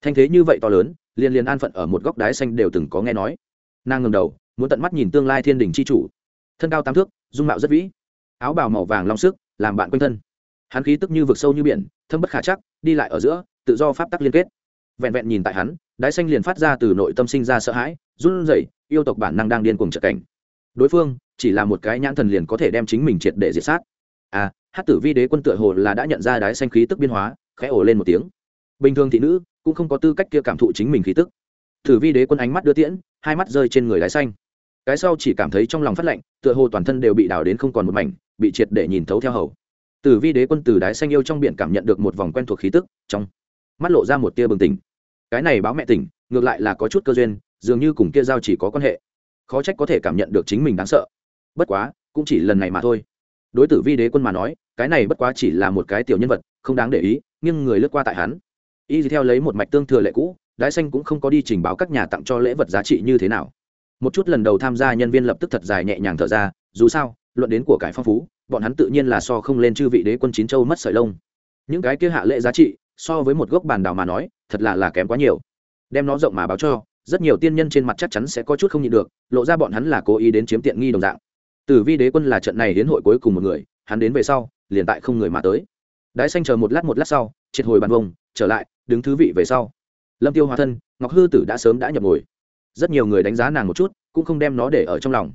Thanh thế như vậy to lớn, liền liền an phận ở một góc đái xanh đều từng có nghe nói nàng ngầm đầu, muốn tận mắt nhìn tương lai thiên đình c h i chủ. Thân cao tám thước, dung mạo rất vĩ. Áo bào màu vàng long sức, làm bạn quanh thân. Hắn khí tức như vực sâu như biển, thâm bất khả chắc, đi lại ở giữa, tự do pháp tắc liên kết. Vẹn vẹn nhìn tại hắn, đái xanh liền phát ra từ nội tâm sinh ra sợ hãi, run rẩy, yêu tộc bản năng đang điên cuồng trợ cảnh. Đối phương, chỉ là một cái nhãn thần liền có thể đem chính mình triệt để diệt sát. À hát tử vi đế quân tựa hồ là đã nhận ra đái xanh khí tức biên hóa, khẽ ổ lên một tiếng. Bình thường thị nữ, cũng không có tư cách kia cảm thụ chính mình khí tức tử vi đế quân ánh mắt đưa tiễn, hai mắt rơi trên người đái xanh. Cái sau chỉ cảm thấy trong lòng phát lạnh, tựa hồ toàn thân đều bị đào đến không còn một mảnh, bị triệt để nhìn thấu theo hầu. Tử vi đế quân từ đái xanh yêu trong biển cảm nhận được một vòng quen thuộc khí tức, trong mắt lộ ra một tia bừng tỉnh. Cái này báo mẹ tỉnh, ngược lại là có chút cơ duyên, dường như cùng kia giao chỉ có quan hệ. Khó trách có thể cảm nhận được chính mình đáng sợ. Bất quá, cũng chỉ lần này mà thôi. Đối tử vi đế quân mà nói, cái này bất quá chỉ là một cái tiểu nhân vật, không đáng để ý nhưng người lướt qua tại hắn. Y theo lấy một mạch tương thừa lệ cũ đái xanh cũng không có đi trình báo các nhà tặng cho lễ vật giá trị như thế nào. Một chút lần đầu tham gia, nhân viên lập tức thật dài nhẹ nhàng thở ra, dù sao, luận đến của cải phong phú, bọn hắn tự nhiên là so không lên chư vị đế quân chín châu mất sợi lông. Những cái kia hạ lễ giá trị, so với một gốc bàn đào mà nói, thật là là kém quá nhiều. Đem nó rộng mà báo cho, rất nhiều tiên nhân trên mặt chắc chắn sẽ có chút không nhịn được, lộ ra bọn hắn là cố ý đến chiếm tiện nghi đồng dạng. Tử vi đế quân là trận này đến hội cuối cùng một người, hắn đến về sau, liền tại không người mà tới. Đái xanh chờ một lát một lát sau, triệt hồi bàn vông trở lại, đứng thứ vị về sau lâm tiêu hóa thân, ngọc hư tử đã sớm đã nhập ngồi. Rất nhiều người đánh giá nàng một chút, cũng không đem nó để ở trong lòng.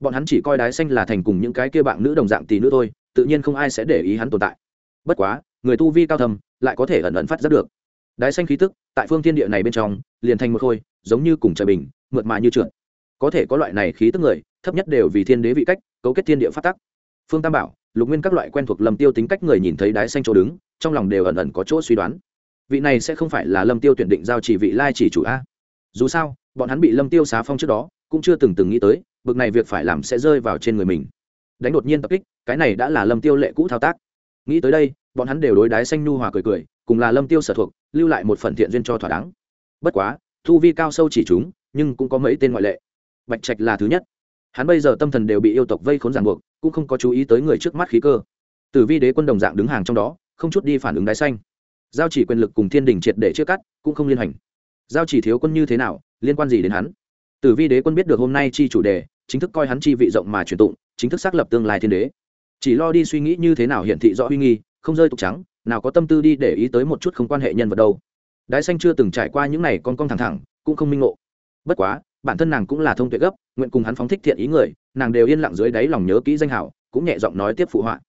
Bọn hắn chỉ coi đái xanh là thành cùng những cái kia bạn nữ đồng dạng tỷ nữ thôi, tự nhiên không ai sẽ để ý hắn tồn tại. Bất quá, người tu vi cao thầm lại có thể ẩn ẩn phát giác được. Đái xanh khí tức, tại phương thiên địa này bên trong, liền thành một khôi, giống như cùng trời bình, mượt mà như trượt. Có thể có loại này khí tức người, thấp nhất đều vì thiên đế vị cách, cấu kết thiên địa phát tắc. Phương tam bảo, lục nguyên các loại quen thuộc lâm tiêu tính cách người nhìn thấy đái xanh chỗ đứng, trong lòng đều ẩn ẩn có chỗ suy đoán vị này sẽ không phải là lâm tiêu tuyển định giao chỉ vị lai chỉ chủ a. Dù sao, bọn hắn bị lâm tiêu xá phong trước đó, cũng chưa từng từng nghĩ tới, bực này việc phải làm sẽ rơi vào trên người mình. Đánh đột nhiên tập kích, cái này đã là lâm tiêu lệ cũ thao tác. Nghĩ tới đây, bọn hắn đều đối đái xanh nu hòa cười cười, cùng là lâm tiêu sở thuộc, lưu lại một phần thiện duyên cho thỏa đáng. Bất quá, thu vi cao sâu chỉ chúng, nhưng cũng có mấy tên ngoại lệ. Bạch trạch là thứ nhất. Hắn bây giờ tâm thần đều bị yêu tộc vây khốn ràng buộc, cũng không có chú ý tới người trước mắt khí cơ. Tử vi đế quân đồng dạng đứng hàng trong đó, không chút đi phản ứng đái xanh giao chỉ quyền lực cùng thiên đình triệt để chia cắt, cũng không liên hành. Giao chỉ thiếu quân như thế nào, liên quan gì đến hắn? Tử vi đế quân biết được hôm nay chi chủ đề, chính thức coi hắn chi vị rộng mà truyền tụng, chính thức xác lập tương lai thiên đế. Chỉ lo đi suy nghĩ như thế nào hiển thị rõ uy nghi, không rơi tục trắng, nào có tâm tư đi để ý tới một chút không quan hệ nhân vật đâu. Đái xanh chưa từng trải qua những này con con thẳng thẳng, cũng không minh ngộ. Bất quá, bản thân nàng cũng là thông tuệ gấp, nguyện cùng hắn phóng thích thiện ý người, nàng đều yên lặng dưới đáy lòng nhớ kỹ danh hảo, cũng nhẹ giọng nói tiếp phụ họa.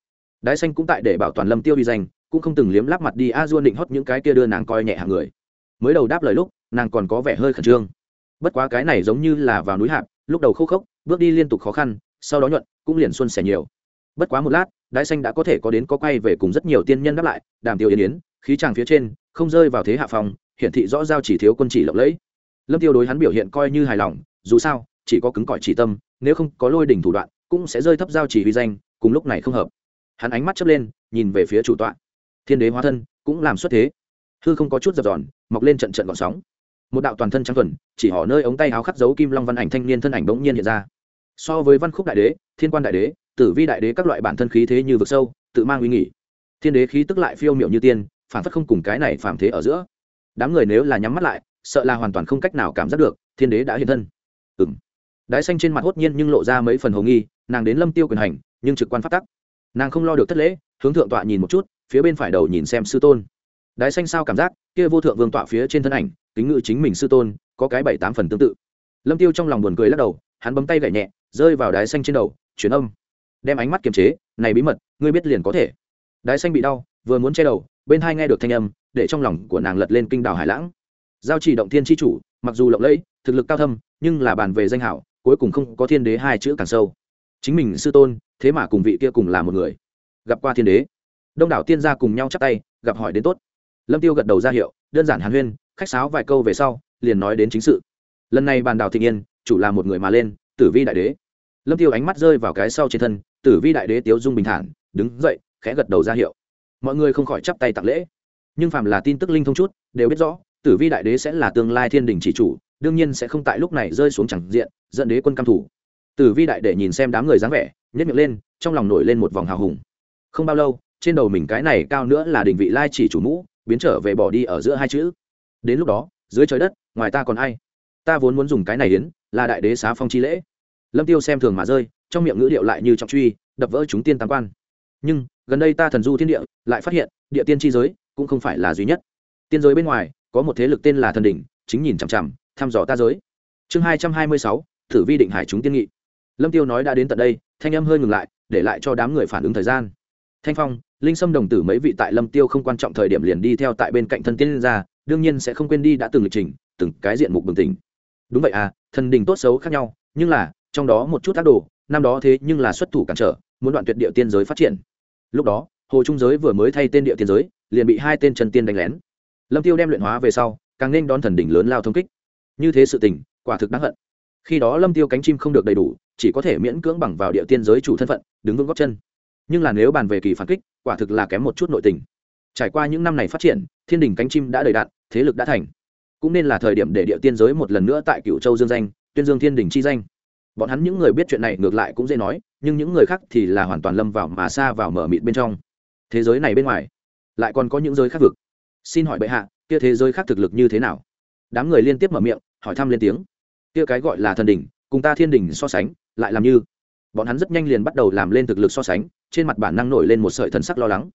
Đái xanh cũng tại để bảo toàn lâm tiêu uy danh cũng không từng liếm lắp mặt đi a duôn định hót những cái kia đưa nàng coi nhẹ hàng người. Mới đầu đáp lời lúc, nàng còn có vẻ hơi khẩn trương. Bất quá cái này giống như là vào núi hạp, lúc đầu khô khốc, bước đi liên tục khó khăn, sau đó nhuận, cũng liền xuân sẻ nhiều. Bất quá một lát, đái xanh đã có thể có đến có quay về cùng rất nhiều tiên nhân đáp lại, đàm tiêu yên yến, khí tràng phía trên, không rơi vào thế hạ phòng, hiển thị rõ giao chỉ thiếu quân chỉ lộng lẫy. Lâm tiêu đối hắn biểu hiện coi như hài lòng, dù sao, chỉ có cứng cỏi chỉ tâm, nếu không có lôi đỉnh thủ đoạn, cũng sẽ rơi thấp giao chỉ huy danh, cùng lúc này không hợp. Hắn ánh mắt chớp lên, nhìn về phía chủ tọa thiên đế hóa thân, cũng làm xuất thế. Hư không có chút dập dòn, mọc lên trận trận gọn sóng. Một đạo toàn thân trắng thuần, chỉ họ nơi ống tay áo khắc dấu kim long văn ảnh thanh niên thân ảnh bỗng nhiên hiện ra. So với văn khúc đại đế, thiên quan đại đế, tử vi đại đế các loại bản thân khí thế như vực sâu, tự mang uy nghỉ. Thiên đế khí tức lại phiêu miệu như tiên, phản phất không cùng cái này phản thế ở giữa. Đám người nếu là nhắm mắt lại, sợ là hoàn toàn không cách nào cảm giác được, thiên đế đã hiện thân. Ừng đái xanh trên mặt hốt nhiên nhưng lộ ra mấy phần hồ nghi, nàng đến lâm tiêu quyền hành, nhưng trực quan phát tắc. Nàng không lo được thất lễ, hướng thượng tọa nhìn một chút phía bên phải đầu nhìn xem sư tôn. Đái xanh sao cảm giác, kia vô thượng vương tọa phía trên thân ảnh, kính ngự chính mình sư tôn, có cái bảy tám phần tương tự. Lâm tiêu trong lòng buồn cười lắc đầu, hắn bấm tay gậy nhẹ, rơi vào đái xanh trên đầu chuyển âm. Đem ánh mắt kiềm chế, này bí mật, ngươi biết liền có thể. Đái xanh bị đau, vừa muốn che đầu, bên hai nghe được thanh âm, để trong lòng của nàng lật lên kinh đảo hải lãng. Giao chỉ động thiên tri chủ, mặc dù lộng lẫy, thực lực cao thâm, nhưng là bàn về danh hảo, cuối cùng không có thiên đế hai chữ càng sâu. Chính mình sư tôn, thế mà cùng vị kia cùng là một người. Gặp qua thiên đế đông đảo tiên gia cùng nhau chắp tay, gặp hỏi đến tốt. Lâm tiêu gật đầu ra hiệu, đơn giản hàn huyên, khách sáo vài câu về sau, liền nói đến chính sự. Lần này bàn đào thị yên, chủ là một người mà lên, tử vi đại đế. Lâm tiêu ánh mắt rơi vào cái sau trên thân, tử vi đại đế tiếu dung bình thản, đứng dậy, khẽ gật đầu ra hiệu. Mọi người không khỏi chắp tay tặng lễ. Nhưng phàm là tin tức linh thông chút, đều biết rõ, tử vi đại đế sẽ là tương lai thiên đình chỉ chủ, đương nhiên sẽ không tại lúc này rơi xuống chẳng diện, dẫn đế quân cam thủ. Tử vi đại để nhìn xem đám người dáng vẻ nhất miệng lên, trong lòng nổi lên một vòng hào hùng. Không bao lâu trên đầu mình cái này cao nữa là đỉnh vị lai chỉ chủ mũ, biến trở về bỏ đi ở giữa hai chữ. Đến lúc đó, dưới trời đất, ngoài ta còn ai? Ta vốn muốn dùng cái này đến, là đại đế xá phong chi lễ. Lâm tiêu xem thường mà rơi, trong miệng ngữ điệu lại như trọng truy, đập vỡ chúng tiên tam quan. Nhưng, gần đây ta thần du thiên địa, lại phát hiện, địa tiên chi giới, cũng không phải là duy nhất. Tiên giới bên ngoài, có một thế lực tên là thần đỉnh, chính nhìn chằm chằm, thăm dò ta giới. Chương hai trăm hai mươi sáu, thử vi định hải chúng tiên nghị. Lâm tiêu nói đã đến tận đây, thanh âm hơi ngừng lại, để lại cho đám người phản ứng thời gian. Thanh phong linh sâm đồng tử mấy vị tại lâm tiêu không quan trọng thời điểm liền đi theo tại bên cạnh thân tiên ra đương nhiên sẽ không quên đi đã từng lịch trình, từng cái diện mục bừng tỉnh. Đúng vậy à thần đình tốt xấu khác nhau, nhưng là, trong đó một chút tác đồ, năm đó thế nhưng là xuất thủ cản trở, muốn đoạn tuyệt địa tiên giới phát triển. Lúc đó, hồ trung giới vừa mới thay tên địa tiên giới, liền bị hai tên trần tiên đánh lén. Lâm tiêu đem luyện hóa về sau, càng nên đón thần đỉnh lớn lao thông kích. Như thế sự tình, quả thực đáng hận. Khi đó lâm tiêu cánh chim không được đầy đủ, chỉ có thể miễn cưỡng bằng vào địa tiên giới chủ thân phận, đứng vững góc chân nhưng là nếu bàn về kỳ phản kích, quả thực là kém một chút nội tình. Trải qua những năm này phát triển, thiên đình cánh chim đã đầy đạn, thế lực đã thành. Cũng nên là thời điểm để địa tiên giới một lần nữa tại cựu châu dương danh, tuyên dương thiên đình chi danh. Bọn hắn những người biết chuyện này ngược lại cũng dễ nói, nhưng những người khác thì là hoàn toàn lâm vào mà xa vào mở mịt bên trong. Thế giới này bên ngoài, lại còn có những giới khác vực. Xin hỏi bệ hạ, kia thế giới khác thực lực như thế nào? Đám người liên tiếp mở miệng, hỏi thăm lên tiếng. Kia cái gọi là thần đỉnh, cùng ta thiên đỉnh so sánh, lại làm như bọn hắn rất nhanh liền bắt đầu làm lên thực lực so sánh trên mặt bản năng nổi lên một sợi thần sắc lo lắng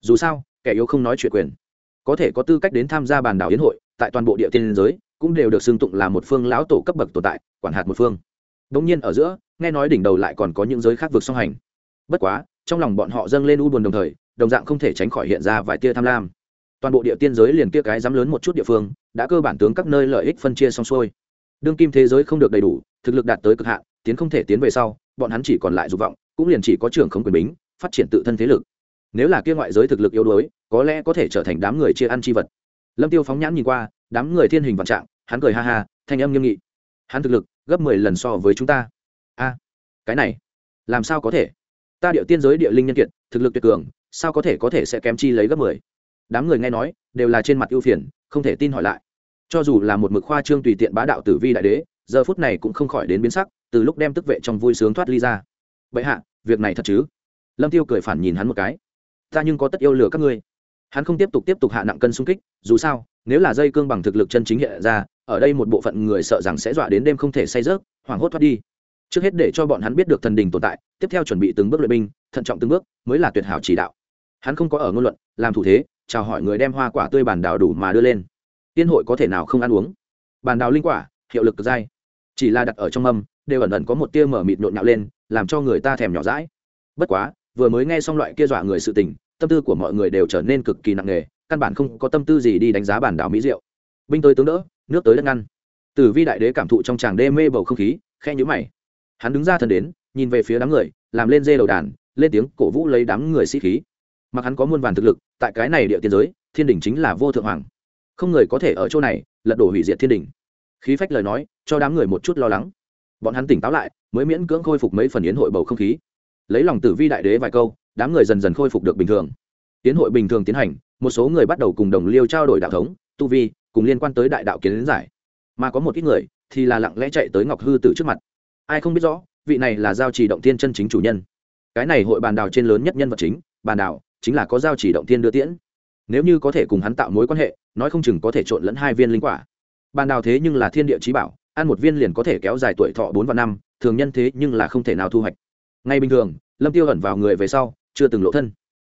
dù sao kẻ yếu không nói chuyện quyền có thể có tư cách đến tham gia bàn đảo hiến hội tại toàn bộ địa tiên giới cũng đều được xưng tụng là một phương lão tổ cấp bậc tồn tại quản hạt một phương Đống nhiên ở giữa, nghe nói đỉnh đầu lại còn có những giới khác vượt song hành. Bất quá, trong lòng bọn họ dâng lên u buồn đồng thời, đồng dạng không thể tránh khỏi hiện ra vài tia tham lam. Toàn bộ địa tiên giới liền kia cái dám lớn một chút địa phương, đã cơ bản tướng các nơi lợi ích phân chia xong xuôi. Đương kim thế giới không được đầy đủ, thực lực đạt tới cực hạn, tiến không thể tiến về sau, bọn hắn chỉ còn lại dục vọng, cũng liền chỉ có trưởng không quyền bính, phát triển tự thân thế lực. Nếu là kia ngoại giới thực lực yếu đuối, có lẽ có thể trở thành đám người chia ăn chi vật. Lâm Tiêu phóng nhãn nhìn qua, đám người thiên hình vạn trạng, hắn cười ha ha, thanh âm nghiêm nghị. Hắn thực lực gấp mười lần so với chúng ta a cái này làm sao có thể ta địa tiên giới địa linh nhân kiệt thực lực tuyệt cường sao có thể có thể sẽ kém chi lấy gấp mười đám người nghe nói đều là trên mặt ưu phiền không thể tin hỏi lại cho dù là một mực khoa trương tùy tiện bá đạo tử vi đại đế giờ phút này cũng không khỏi đến biến sắc từ lúc đem tức vệ trong vui sướng thoát ly ra. Vậy hạ, việc này thật chứ? Lâm tiêu cười phản nhìn hắn một cái. Ta nhưng có tất yêu lừa các ngươi. Hắn không tiếp tục tiếp tục hạ nặng cân xung kích, dù sao, nếu là dây cương bằng thực lực chân chính hiện ra, ở đây một bộ phận người sợ rằng sẽ dọa đến đêm không thể say rớt hoảng hốt thoát đi. Trước hết để cho bọn hắn biết được thần đình tồn tại, tiếp theo chuẩn bị từng bước luyện binh, thận trọng từng bước mới là tuyệt hảo chỉ đạo. Hắn không có ở ngôn luận, làm thủ thế, chào hỏi người đem hoa quả tươi bàn đào đủ mà đưa lên. Tiên hội có thể nào không ăn uống? Bàn đào linh quả, hiệu lực dai, chỉ là đặt ở trong mâm đều ẩn ẩn có một tia mở mịt nhộn nhạo lên, làm cho người ta thèm nhỏ rãi bất quá, vừa mới nghe xong loại kia dọa người sự tình, tâm tư của mọi người đều trở nên cực kỳ nặng nề, căn bản không có tâm tư gì đi đánh giá bản đảo mỹ diệu. Binh tới tướng đỡ, nước tới đất ngăn. Tử vi đại đế cảm thụ trong tràng đê mê bầu không khí khe nhữ mày. Hắn đứng ra thần đến, nhìn về phía đám người, làm lên dê đầu đàn, lên tiếng cổ vũ lấy đám người sĩ khí. Mặc hắn có muôn vàn thực lực, tại cái này địa tiên giới, thiên đình chính là vô thượng hoàng. Không người có thể ở chỗ này, lật đổ hủy diệt thiên đình. Khí phách lời nói, cho đám người một chút lo lắng bọn hắn tỉnh táo lại, mới miễn cưỡng khôi phục mấy phần yến hội bầu không khí. Lấy lòng tử vi đại đế vài câu, đám người dần dần khôi phục được bình thường. Tiến hội bình thường tiến hành, một số người bắt đầu cùng đồng liêu trao đổi đạo thống, tu vi, cùng liên quan tới đại đạo kiến giải. Mà có một ít người, thì là lặng lẽ chạy tới ngọc hư tử trước mặt. Ai không biết rõ, vị này là giao chỉ động thiên chân chính chủ nhân. Cái này hội bàn đào trên lớn nhất nhân vật chính, bàn đào chính là có giao chỉ động thiên đưa tiễn. Nếu như có thể cùng hắn tạo mối quan hệ, nói không chừng có thể trộn lẫn hai viên linh quả. Bàn đào thế nhưng là thiên địa trí bảo ăn một viên liền có thể kéo dài tuổi thọ bốn và năm, thường nhân thế nhưng là không thể nào thu hoạch. Ngay bình thường, lâm tiêu ẩn vào người về sau, chưa từng lộ thân.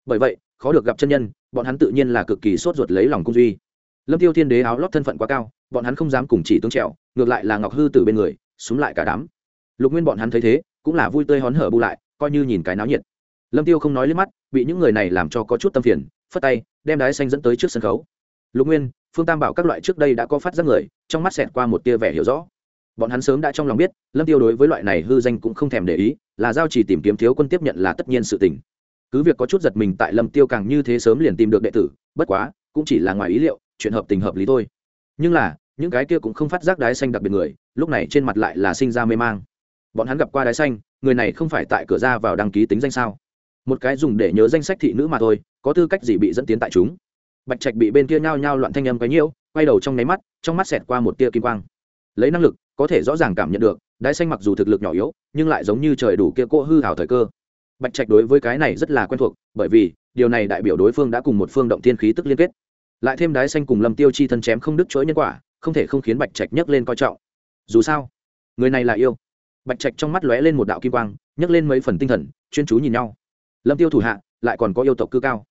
Bởi vậy, khó được gặp chân nhân, bọn hắn tự nhiên là cực kỳ sốt ruột lấy lòng cung duy. Lâm tiêu thiên đế áo lót thân phận quá cao, bọn hắn không dám cùng chỉ tướng trèo, ngược lại là ngọc hư từ bên người, súng lại cả đám. Lục nguyên bọn hắn thấy thế, cũng là vui tươi hón hở bu lại, coi như nhìn cái náo nhiệt. Lâm tiêu không nói lên mắt, bị những người này làm cho có chút tâm phiền, phất tay, đem đái xanh dẫn tới trước sân khấu. Lục nguyên, phương tam bảo các loại trước đây đã có phát giác người, trong mắt xẹt qua một tia vẻ hiểu rõ bọn hắn sớm đã trong lòng biết, lâm tiêu đối với loại này hư danh cũng không thèm để ý, là giao chỉ tìm kiếm thiếu quân tiếp nhận là tất nhiên sự tình. Cứ việc có chút giật mình tại lâm tiêu càng như thế sớm liền tìm được đệ tử, bất quá, cũng chỉ là ngoài ý liệu, chuyện hợp tình hợp lý thôi. Nhưng là, những cái kia cũng không phát giác đái xanh đặc biệt người, lúc này trên mặt lại là sinh ra mê mang. Bọn hắn gặp qua đái xanh, người này không phải tại cửa ra vào đăng ký tính danh sao? Một cái dùng để nhớ danh sách thị nữ mà thôi, có tư cách gì bị dẫn tiến tại chúng? Bạch trạch bị bên kia nhao nhao loạn thanh âm cái nhiễu, quay đầu trong nháy mắt, trong mắt xẹt qua một tia kim quang. Lấy năng lực có thể rõ ràng cảm nhận được, đái xanh mặc dù thực lực nhỏ yếu, nhưng lại giống như trời đủ kia cỗ hư hào thời cơ. Bạch trạch đối với cái này rất là quen thuộc, bởi vì, điều này đại biểu đối phương đã cùng một phương động tiên khí tức liên kết. Lại thêm đái xanh cùng lâm tiêu chi thân chém không đứt chuỗi nhân quả, không thể không khiến bạch trạch nhấc lên coi trọng. Dù sao, người này là yêu. Bạch trạch trong mắt lóe lên một đạo kim quang, nhấc lên mấy phần tinh thần, chuyên chú nhìn nhau. Lâm tiêu thủ hạ, lại còn có yêu tộc cư cao.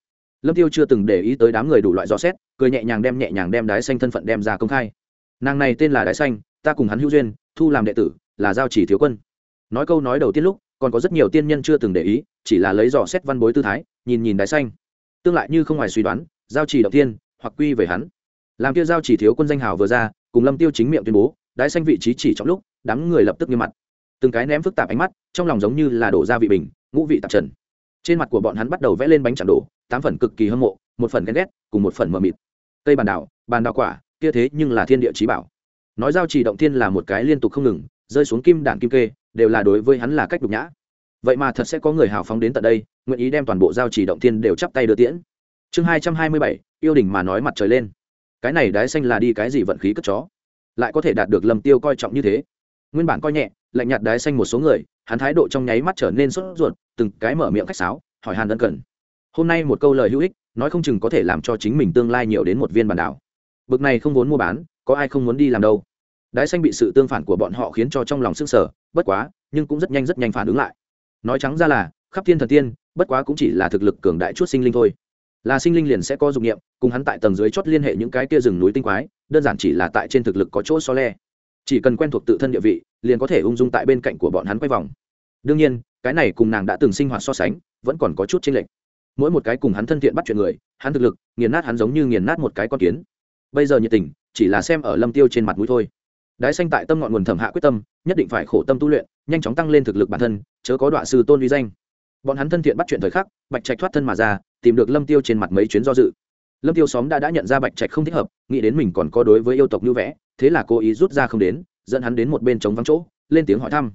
Lâm tiêu chưa từng để ý tới đám người đủ loại rõ xét, cười nhẹ nhàng đem nhẹ nhàng đem đái xanh thân phận đem ra công khai. Nàng này tên là đái xanh ta cùng hắn hữu duyên, thu làm đệ tử, là giao chỉ thiếu quân. Nói câu nói đầu tiên lúc, còn có rất nhiều tiên nhân chưa từng để ý, chỉ là lấy dò xét văn bối tư thái, nhìn nhìn đái xanh tương lại như không ngoài suy đoán, giao chỉ đầu tiên, hoặc quy về hắn. Làm kia giao chỉ thiếu quân danh hào vừa ra, cùng lâm tiêu chính miệng tuyên bố đái xanh vị trí chỉ trong lúc, đám người lập tức nghiêm mặt. Từng cái ném phức tạp ánh mắt, trong lòng giống như là đổ ra vị bình, ngũ vị tạp trần. Trên mặt của bọn hắn bắt đầu vẽ lên bánh chạm đổ tám phần cực kỳ hâm mộ, một phần ghen ghét, cùng một phần mờ mịt. Cây bàn đảo bàn đảo quả, kia thế nhưng là thiên địa trí bảo nói giao chỉ động thiên là một cái liên tục không ngừng, rơi xuống kim đạn kim kê, đều là đối với hắn là cách đục nhã. Vậy mà thật sẽ có người hào phóng đến tận đây, nguyện ý đem toàn bộ giao chỉ động thiên đều chắp tay đưa tiễn. Chương hai trăm hai mươi bảy, yêu đình mà nói mặt trời lên. Cái này đái xanh là đi cái gì vận khí cất chó? Lại có thể đạt được lầm tiêu coi trọng như thế? Nguyên bản coi nhẹ, lạnh nhạt đái xanh một số người, hắn thái độ trong nháy mắt trở nên sốt ruột, từng cái mở miệng khách sáo, hỏi hàn ân cần. Hôm nay một câu lời hữu ích, nói không chừng có thể làm cho chính mình tương lai nhiều đến một viên bản đảo. Bực này không vốn mua bán có ai không muốn đi làm đâu. Đái xanh bị sự tương phản của bọn họ khiến cho trong lòng sức sở bất quá, nhưng cũng rất nhanh rất nhanh phản ứng lại. Nói trắng ra là, khắp thiên thần tiên, bất quá cũng chỉ là thực lực cường đại chút sinh linh thôi. Là sinh linh liền sẽ có dụng nghiệm cùng hắn tại tầng dưới chót liên hệ những cái kia rừng núi tinh quái, đơn giản chỉ là tại trên thực lực có chỗ so le. Chỉ cần quen thuộc tự thân địa vị, liền có thể ung dung tại bên cạnh của bọn hắn quay vòng. Đương nhiên, cái này cùng nàng đã từng sinh hoạt so sánh, vẫn còn có chút chênh lệch. Mỗi một cái cùng hắn thân thiện bắt chuyện người, hắn thực lực, nghiền nát hắn giống như nghiền nát một cái con kiến bây giờ nhiệt tình chỉ là xem ở lâm tiêu trên mặt mũi thôi. Đái xanh tại tâm ngọn nguồn thẩm hạ quyết tâm, nhất định phải khổ tâm tu luyện, nhanh chóng tăng lên thực lực bản thân, chớ có đoạn sư tôn uy danh. Bọn hắn thân thiện bắt chuyện thời khắc, bạch trạch thoát thân mà ra, tìm được lâm tiêu trên mặt mấy chuyến do dự. Lâm tiêu xóm đã đã nhận ra bạch trạch không thích hợp, nghĩ đến mình còn có đối với yêu tộc như vẽ, thế là cố ý rút ra không đến, dẫn hắn đến một bên trống vắng chỗ, lên tiếng hỏi thăm.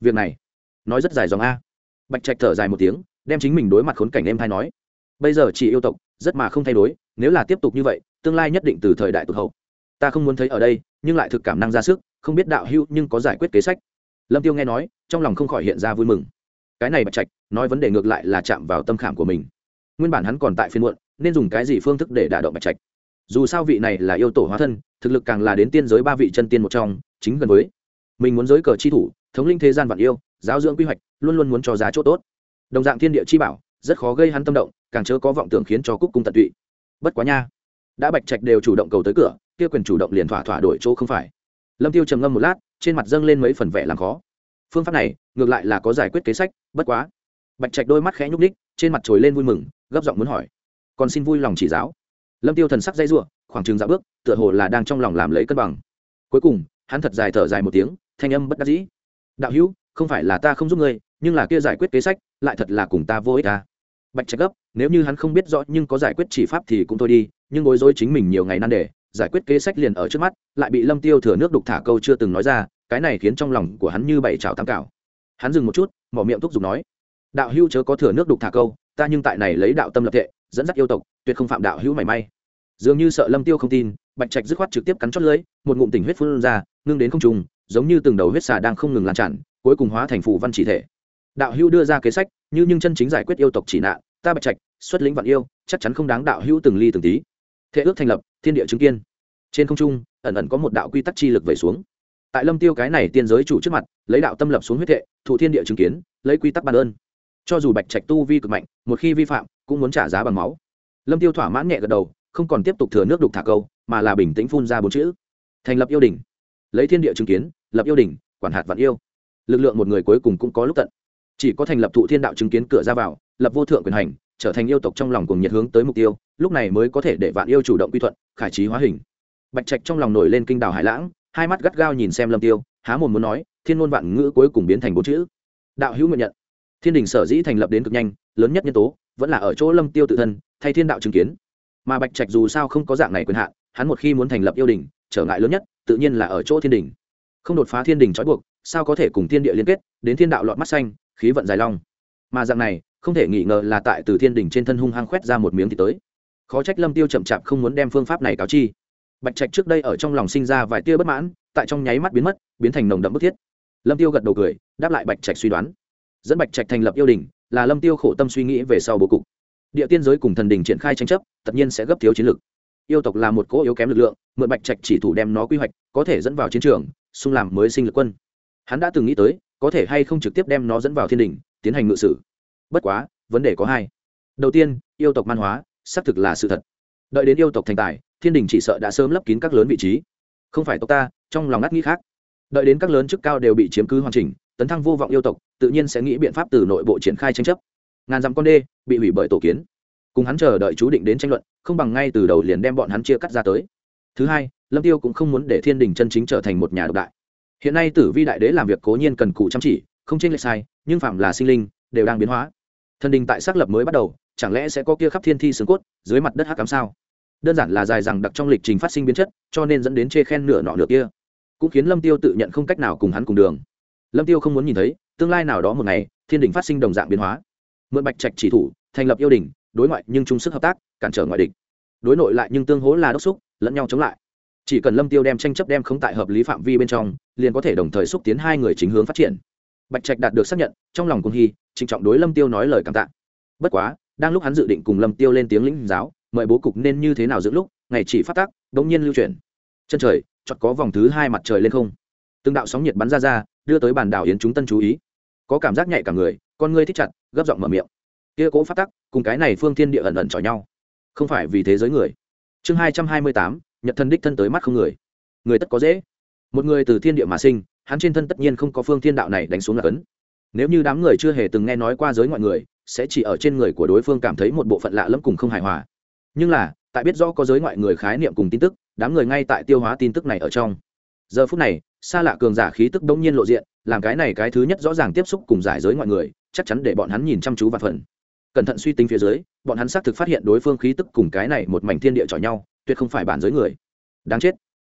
Việc này, nói rất dài dòng a. Bạch trạch thở dài một tiếng, đem chính mình đối mặt khốn cảnh em thay nói. Bây giờ chỉ yêu tộc, rất mà không thay đổi, nếu là tiếp tục như vậy tương lai nhất định từ thời đại tụt hậu. Ta không muốn thấy ở đây, nhưng lại thực cảm năng ra sức, không biết đạo hữu nhưng có giải quyết kế sách. Lâm tiêu nghe nói, trong lòng không khỏi hiện ra vui mừng. Cái này bạch trạch, nói vấn đề ngược lại là chạm vào tâm khảm của mình. Nguyên bản hắn còn tại phiên muộn, nên dùng cái gì phương thức để đả động bạch trạch? Dù sao vị này là yêu tổ hóa thân, thực lực càng là đến tiên giới ba vị chân tiên một trong, chính gần với. Mình muốn giới cờ chi thủ, thống linh thế gian vạn yêu, giáo dưỡng quy hoạch, luôn luôn muốn cho giá chỗ tốt. Đồng dạng thiên địa chi bảo, rất khó gây hắn tâm động, càng chớ có vọng tưởng khiến cho cúc cung tận tụy. Bất quá nha đã bạch trạch đều chủ động cầu tới cửa, kia quyền chủ động liền thỏa thỏa đổi chỗ không phải. Lâm tiêu trầm ngâm một lát, trên mặt dâng lên mấy phần vẻ làm khó. Phương pháp này, ngược lại là có giải quyết kế sách, bất quá. Bạch trạch đôi mắt khẽ nhúc ních trên mặt trồi lên vui mừng, gấp giọng muốn hỏi. Còn xin vui lòng chỉ giáo. Lâm tiêu thần sắc dây rủa, khoảng chừng dạo bước, tựa hồ là đang trong lòng làm lấy cân bằng. Cuối cùng, hắn thật dài thở dài một tiếng, thanh âm bất đắc dĩ. Đạo hữu, không phải là ta không giúp ngươi, nhưng là kia giải quyết kế sách, lại thật là cùng ta vô ích ta bạch trạch gấp, nếu như hắn không biết rõ nhưng có giải quyết chỉ pháp thì cũng thôi đi nhưng bối rối chính mình nhiều ngày nan đề, giải quyết kế sách liền ở trước mắt, lại bị lâm tiêu thừa nước đục thả câu chưa từng nói ra, cái này khiến trong lòng của hắn như bảy trào tam cảo. Hắn dừng một chút mỏ miệng thúc giục nói, đạo hữu chớ có thừa nước đục thả câu, ta nhưng tại này lấy đạo tâm lập tệ dẫn dắt yêu tộc, tuyệt không phạm đạo hữu mảy may. Dường như sợ lâm tiêu không tin, bạch trạch dứt khoát trực tiếp cắn chót lưới một ngụm tình huyết phun ra, ngưng đến không trùng giống như từng đầu huyết xà đang không ngừng lan tràn, cuối cùng hóa thành phù văn chỉ thể. Đạo hữu đưa ra kế sách, như nhưng chân chính giải quyết yêu tộc chỉ nạn, ta bạch trạch, xuất lĩnh vạn yêu, chắc chắn không đáng đạo hữu từng ly từng tí thế ước thành lập, thiên địa chứng kiên. Trên không trung, ẩn ẩn có một đạo quy tắc chi lực về xuống. Tại lâm tiêu cái này tiên giới chủ trước mặt, lấy đạo tâm lập xuống huyết thệ, thụ thiên địa chứng kiến, lấy quy tắc ban ơn. Cho dù bạch trạch tu vi cực mạnh, một khi vi phạm, cũng muốn trả giá bằng máu. Lâm tiêu thỏa mãn nhẹ gật đầu, không còn tiếp tục thừa nước đục thả câu, mà là bình tĩnh phun ra bốn chữ. Thành lập yêu đình lấy thiên địa chứng kiến, lập yêu đình quản hạt vạn yêu. Lực lượng một người cuối cùng cũng có lúc tận. Chỉ có thành lập thụ thiên đạo chứng kiến cửa ra vào, lập vô thượng quyền hành, trở thành yêu tộc trong lòng cùng nhiệt hướng tới mục tiêu lúc này mới có thể để vạn yêu chủ động quy thuận, khải trí hóa hình. Bạch trạch trong lòng nổi lên kinh đảo hải lãng, hai mắt gắt gao nhìn xem lâm tiêu, há mồm muốn nói, thiên ngôn vạn ngữ cuối cùng biến thành bốn chữ. Đạo hữu nguyện nhận. Thiên đình sở dĩ thành lập đến cực nhanh, lớn nhất nhân tố, vẫn là ở chỗ lâm tiêu tự thân, thay thiên đạo chứng kiến. Mà bạch trạch dù sao không có dạng này quyền hạn, hắn một khi muốn thành lập yêu đình, trở ngại lớn nhất, tự nhiên là ở chỗ thiên đình. Không đột phá thiên đình trói buộc, sao có thể cùng thiên địa liên kết, đến thiên đạo lọt mắt xanh, khí vận dài long. Mà dạng này, không thể nghi ngờ là tại từ thiên đình trên thân hung hăng khoét ra một miếng thì tới khó trách lâm tiêu chậm chạp không muốn đem phương pháp này cáo chi. Bạch trạch trước đây ở trong lòng sinh ra vài tia bất mãn, tại trong nháy mắt biến mất, biến thành nồng đậm bức thiết. Lâm tiêu gật đầu cười, đáp lại bạch trạch suy đoán. Dẫn bạch trạch thành lập yêu đình, là lâm tiêu khổ tâm suy nghĩ về sau bố cục. Địa tiên giới cùng thần đình triển khai tranh chấp, tất nhiên sẽ gấp thiếu chiến lược. Yêu tộc là một cỗ yếu kém lực lượng, mượn bạch trạch chỉ thủ đem nó quy hoạch, có thể dẫn vào chiến trường, xung làm mới sinh lực quân. Hắn đã từng nghĩ tới, có thể hay không trực tiếp đem nó dẫn vào thiên đình, tiến hành ngự sử. Bất quá, vấn đề có hai. Đầu tiên, yêu tộc man hóa xác thực là sự thật. Đợi đến yêu tộc thành tài, thiên đình chỉ sợ đã sớm lấp kín các lớn vị trí. Không phải tộc ta, trong lòng ngắt nghĩ khác. Đợi đến các lớn chức cao đều bị chiếm cứ hoàn chỉnh, tấn thăng vô vọng yêu tộc, tự nhiên sẽ nghĩ biện pháp từ nội bộ triển khai tranh chấp. Ngàn dặm con đê bị hủy bởi tổ kiến. Cùng hắn chờ đợi chú định đến tranh luận, không bằng ngay từ đầu liền đem bọn hắn chia cắt ra tới. Thứ hai, lâm tiêu cũng không muốn để thiên đình chân chính trở thành một nhà độc đại. Hiện nay tử vi đại đế làm việc cố nhiên cần cù chăm chỉ, không chênh lệch sai, nhưng phạm là sinh linh, đều đang biến hóa. Thần đình tại xác lập mới bắt đầu chẳng lẽ sẽ có kia khắp thiên thi xương cốt dưới mặt đất hắc cám sao? Đơn giản là dài rằng đặc trong lịch trình phát sinh biến chất, cho nên dẫn đến chê khen nửa nọ nửa kia. Cũng khiến lâm tiêu tự nhận không cách nào cùng hắn cùng đường. Lâm tiêu không muốn nhìn thấy, tương lai nào đó một ngày, thiên đình phát sinh đồng dạng biến hóa. Mượn bạch trạch chỉ thủ, thành lập yêu đình đối ngoại nhưng chung sức hợp tác, cản trở ngoại địch. Đối nội lại nhưng tương hỗ là đốc xúc, lẫn nhau chống lại. Chỉ cần lâm tiêu đem tranh chấp đem không tại hợp lý phạm vi bên trong, liền có thể đồng thời xúc tiến hai người chính hướng phát triển. Bạch trạch đạt được xác nhận, trong lòng cung hy, trịnh trọng đối lâm tiêu nói lời cảm tạ. Bất quá đang lúc hắn dự định cùng lâm tiêu lên tiếng lĩnh giáo, mời bố cục nên như thế nào giữa lúc, ngày chỉ phát tác đống nhiên lưu chuyển. Chân trời, chợt có vòng thứ hai mặt trời lên không. Từng đạo sóng nhiệt bắn ra ra, đưa tới bàn đảo yến chúng tân chú ý. Có cảm giác nhạy cả người, con ngươi thích chặt, gấp giọng mở miệng. Kia cố phát tắc cùng cái này phương thiên địa ẩn ẩn chọi nhau. Không phải vì thế giới người. Chương hai trăm hai mươi tám, nhật thân đích thân tới mắt không người. Người tất có dễ. Một người từ thiên địa mà sinh, hắn trên thân tất nhiên không có phương thiên đạo này đánh xuống là cấn. Nếu như đám người chưa hề từng nghe nói qua giới ngoại người sẽ chỉ ở trên người của đối phương cảm thấy một bộ phận lạ lẫm cùng không hài hòa. Nhưng là, tại biết rõ có giới ngoại người khái niệm cùng tin tức, đám người ngay tại tiêu hóa tin tức này ở trong. Giờ phút này, xa lạ cường giả khí tức đông nhiên lộ diện, làm cái này cái thứ nhất rõ ràng tiếp xúc cùng giải giới ngoại người, chắc chắn để bọn hắn nhìn chăm chú và phần cẩn thận suy tính phía dưới, bọn hắn xác thực phát hiện đối phương khí tức cùng cái này một mảnh thiên địa chọi nhau, tuyệt không phải bản giới người. Đáng chết.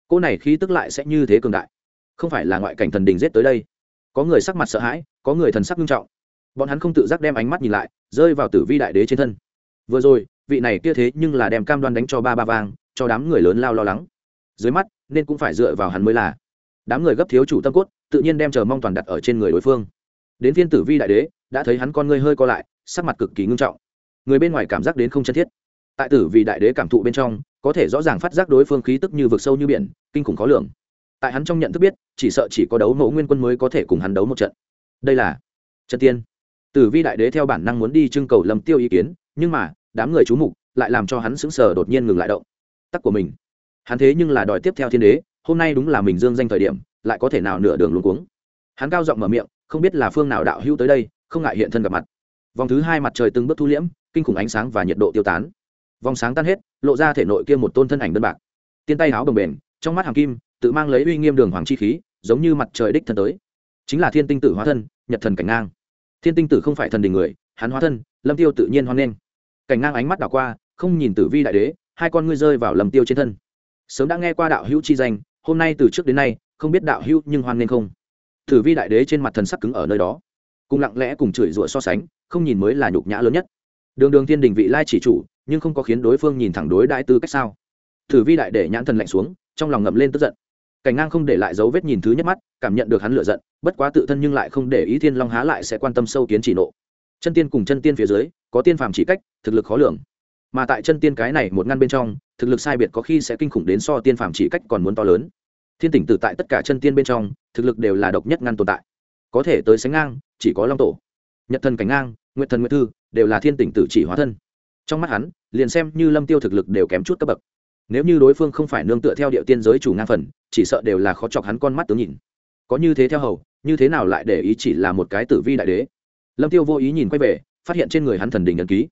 Cô này khí tức lại sẽ như thế cường đại. Không phải là ngoại cảnh thần đình giết tới đây. Có người sắc mặt sợ hãi, có người thần sắc nghiêm trọng bọn hắn không tự giác đem ánh mắt nhìn lại, rơi vào tử vi đại đế trên thân. Vừa rồi, vị này kia thế nhưng là đem cam đoan đánh cho ba ba vang, cho đám người lớn lao lo lắng. Dưới mắt, nên cũng phải dựa vào hắn mới là. Đám người gấp thiếu chủ tâm cốt, tự nhiên đem chờ mong toàn đặt ở trên người đối phương. Đến phiên tử vi đại đế, đã thấy hắn con ngươi hơi co lại, sắc mặt cực kỳ ngưng trọng. Người bên ngoài cảm giác đến không chân thiết. Tại tử vì đại đế cảm thụ bên trong, có thể rõ ràng phát giác đối phương khí tức như vực sâu như biển, kinh khủng khó lường. Tại hắn trong nhận thức biết, chỉ sợ chỉ có đấu mẫu nguyên quân mới có thể cùng hắn đấu một trận. Đây là trận tiên tử vi đại đế theo bản năng muốn đi trưng cầu lâm tiêu ý kiến, nhưng mà, đám người chú mục lại làm cho hắn sững sờ đột nhiên ngừng lại động. Tắc của mình. Hắn thế nhưng là đòi tiếp theo thiên đế, hôm nay đúng là mình dương danh thời điểm, lại có thể nào nửa đường luống cuống. Hắn cao giọng mở miệng, không biết là phương nào đạo hữu tới đây, không ngại hiện thân gặp mặt. Vòng thứ hai mặt trời từng bước thu liễm, kinh khủng ánh sáng và nhiệt độ tiêu tán. Vòng sáng tan hết, lộ ra thể nội kia một tôn thân ảnh đơn bạc. Tiên tay áo đồng bền trong mắt hàng kim, tự mang lấy uy nghiêm đường hoàng chi khí, giống như mặt trời đích thân tới. Chính là thiên tinh tử hóa thân, nhật thần cảnh ngang thiên tinh tử không phải thần đình người, hắn hóa thân, lâm tiêu tự nhiên hoan nghênh. Cảnh ngang ánh mắt đảo qua, không nhìn tử vi đại đế, hai con ngươi rơi vào lâm tiêu trên thân. Sớm đã nghe qua đạo hữu chi danh, hôm nay từ trước đến nay, không biết đạo hữu nhưng hoan nghênh không? Tử vi đại đế trên mặt thần sắc cứng ở nơi đó, cùng lặng lẽ cùng chửi rủa so sánh, không nhìn mới là nhục nhã lớn nhất. Đường đường thiên đình vị lai chỉ chủ, nhưng không có khiến đối phương nhìn thẳng đối đại tư cách sao? Tử vi đại đế nhãn thần lạnh xuống, trong lòng ngậm lên tức giận cảnh ngang không để lại dấu vết nhìn thứ nhất mắt, cảm nhận được hắn lựa giận, bất quá tự thân nhưng lại không để ý thiên long há lại sẽ quan tâm sâu kiến chỉ nộ. Chân tiên cùng chân tiên phía dưới, có tiên phàm chỉ cách, thực lực khó lường. Mà tại chân tiên cái này một ngăn bên trong, thực lực sai biệt có khi sẽ kinh khủng đến so tiên phàm chỉ cách còn muốn to lớn. Thiên tỉnh tử tại tất cả chân tiên bên trong, thực lực đều là độc nhất ngăn tồn tại. Có thể tới sánh ngang, chỉ có long tổ. Nhật thần cảnh ngang nguyện thần nguyện thư, đều là thiên tỉnh tử chỉ hóa thân. Trong mắt hắn, liền xem như lâm tiêu thực lực đều kém chút cấp bậc nếu như đối phương không phải nương tựa theo địa tiên giới chủ ngang phần, chỉ sợ đều là khó chọc hắn con mắt tướng nhìn. Có như thế theo hầu, như thế nào lại để ý chỉ là một cái tử vi đại đế? Lâm tiêu vô ý nhìn quay về, phát hiện trên người hắn thần đình ấn ký.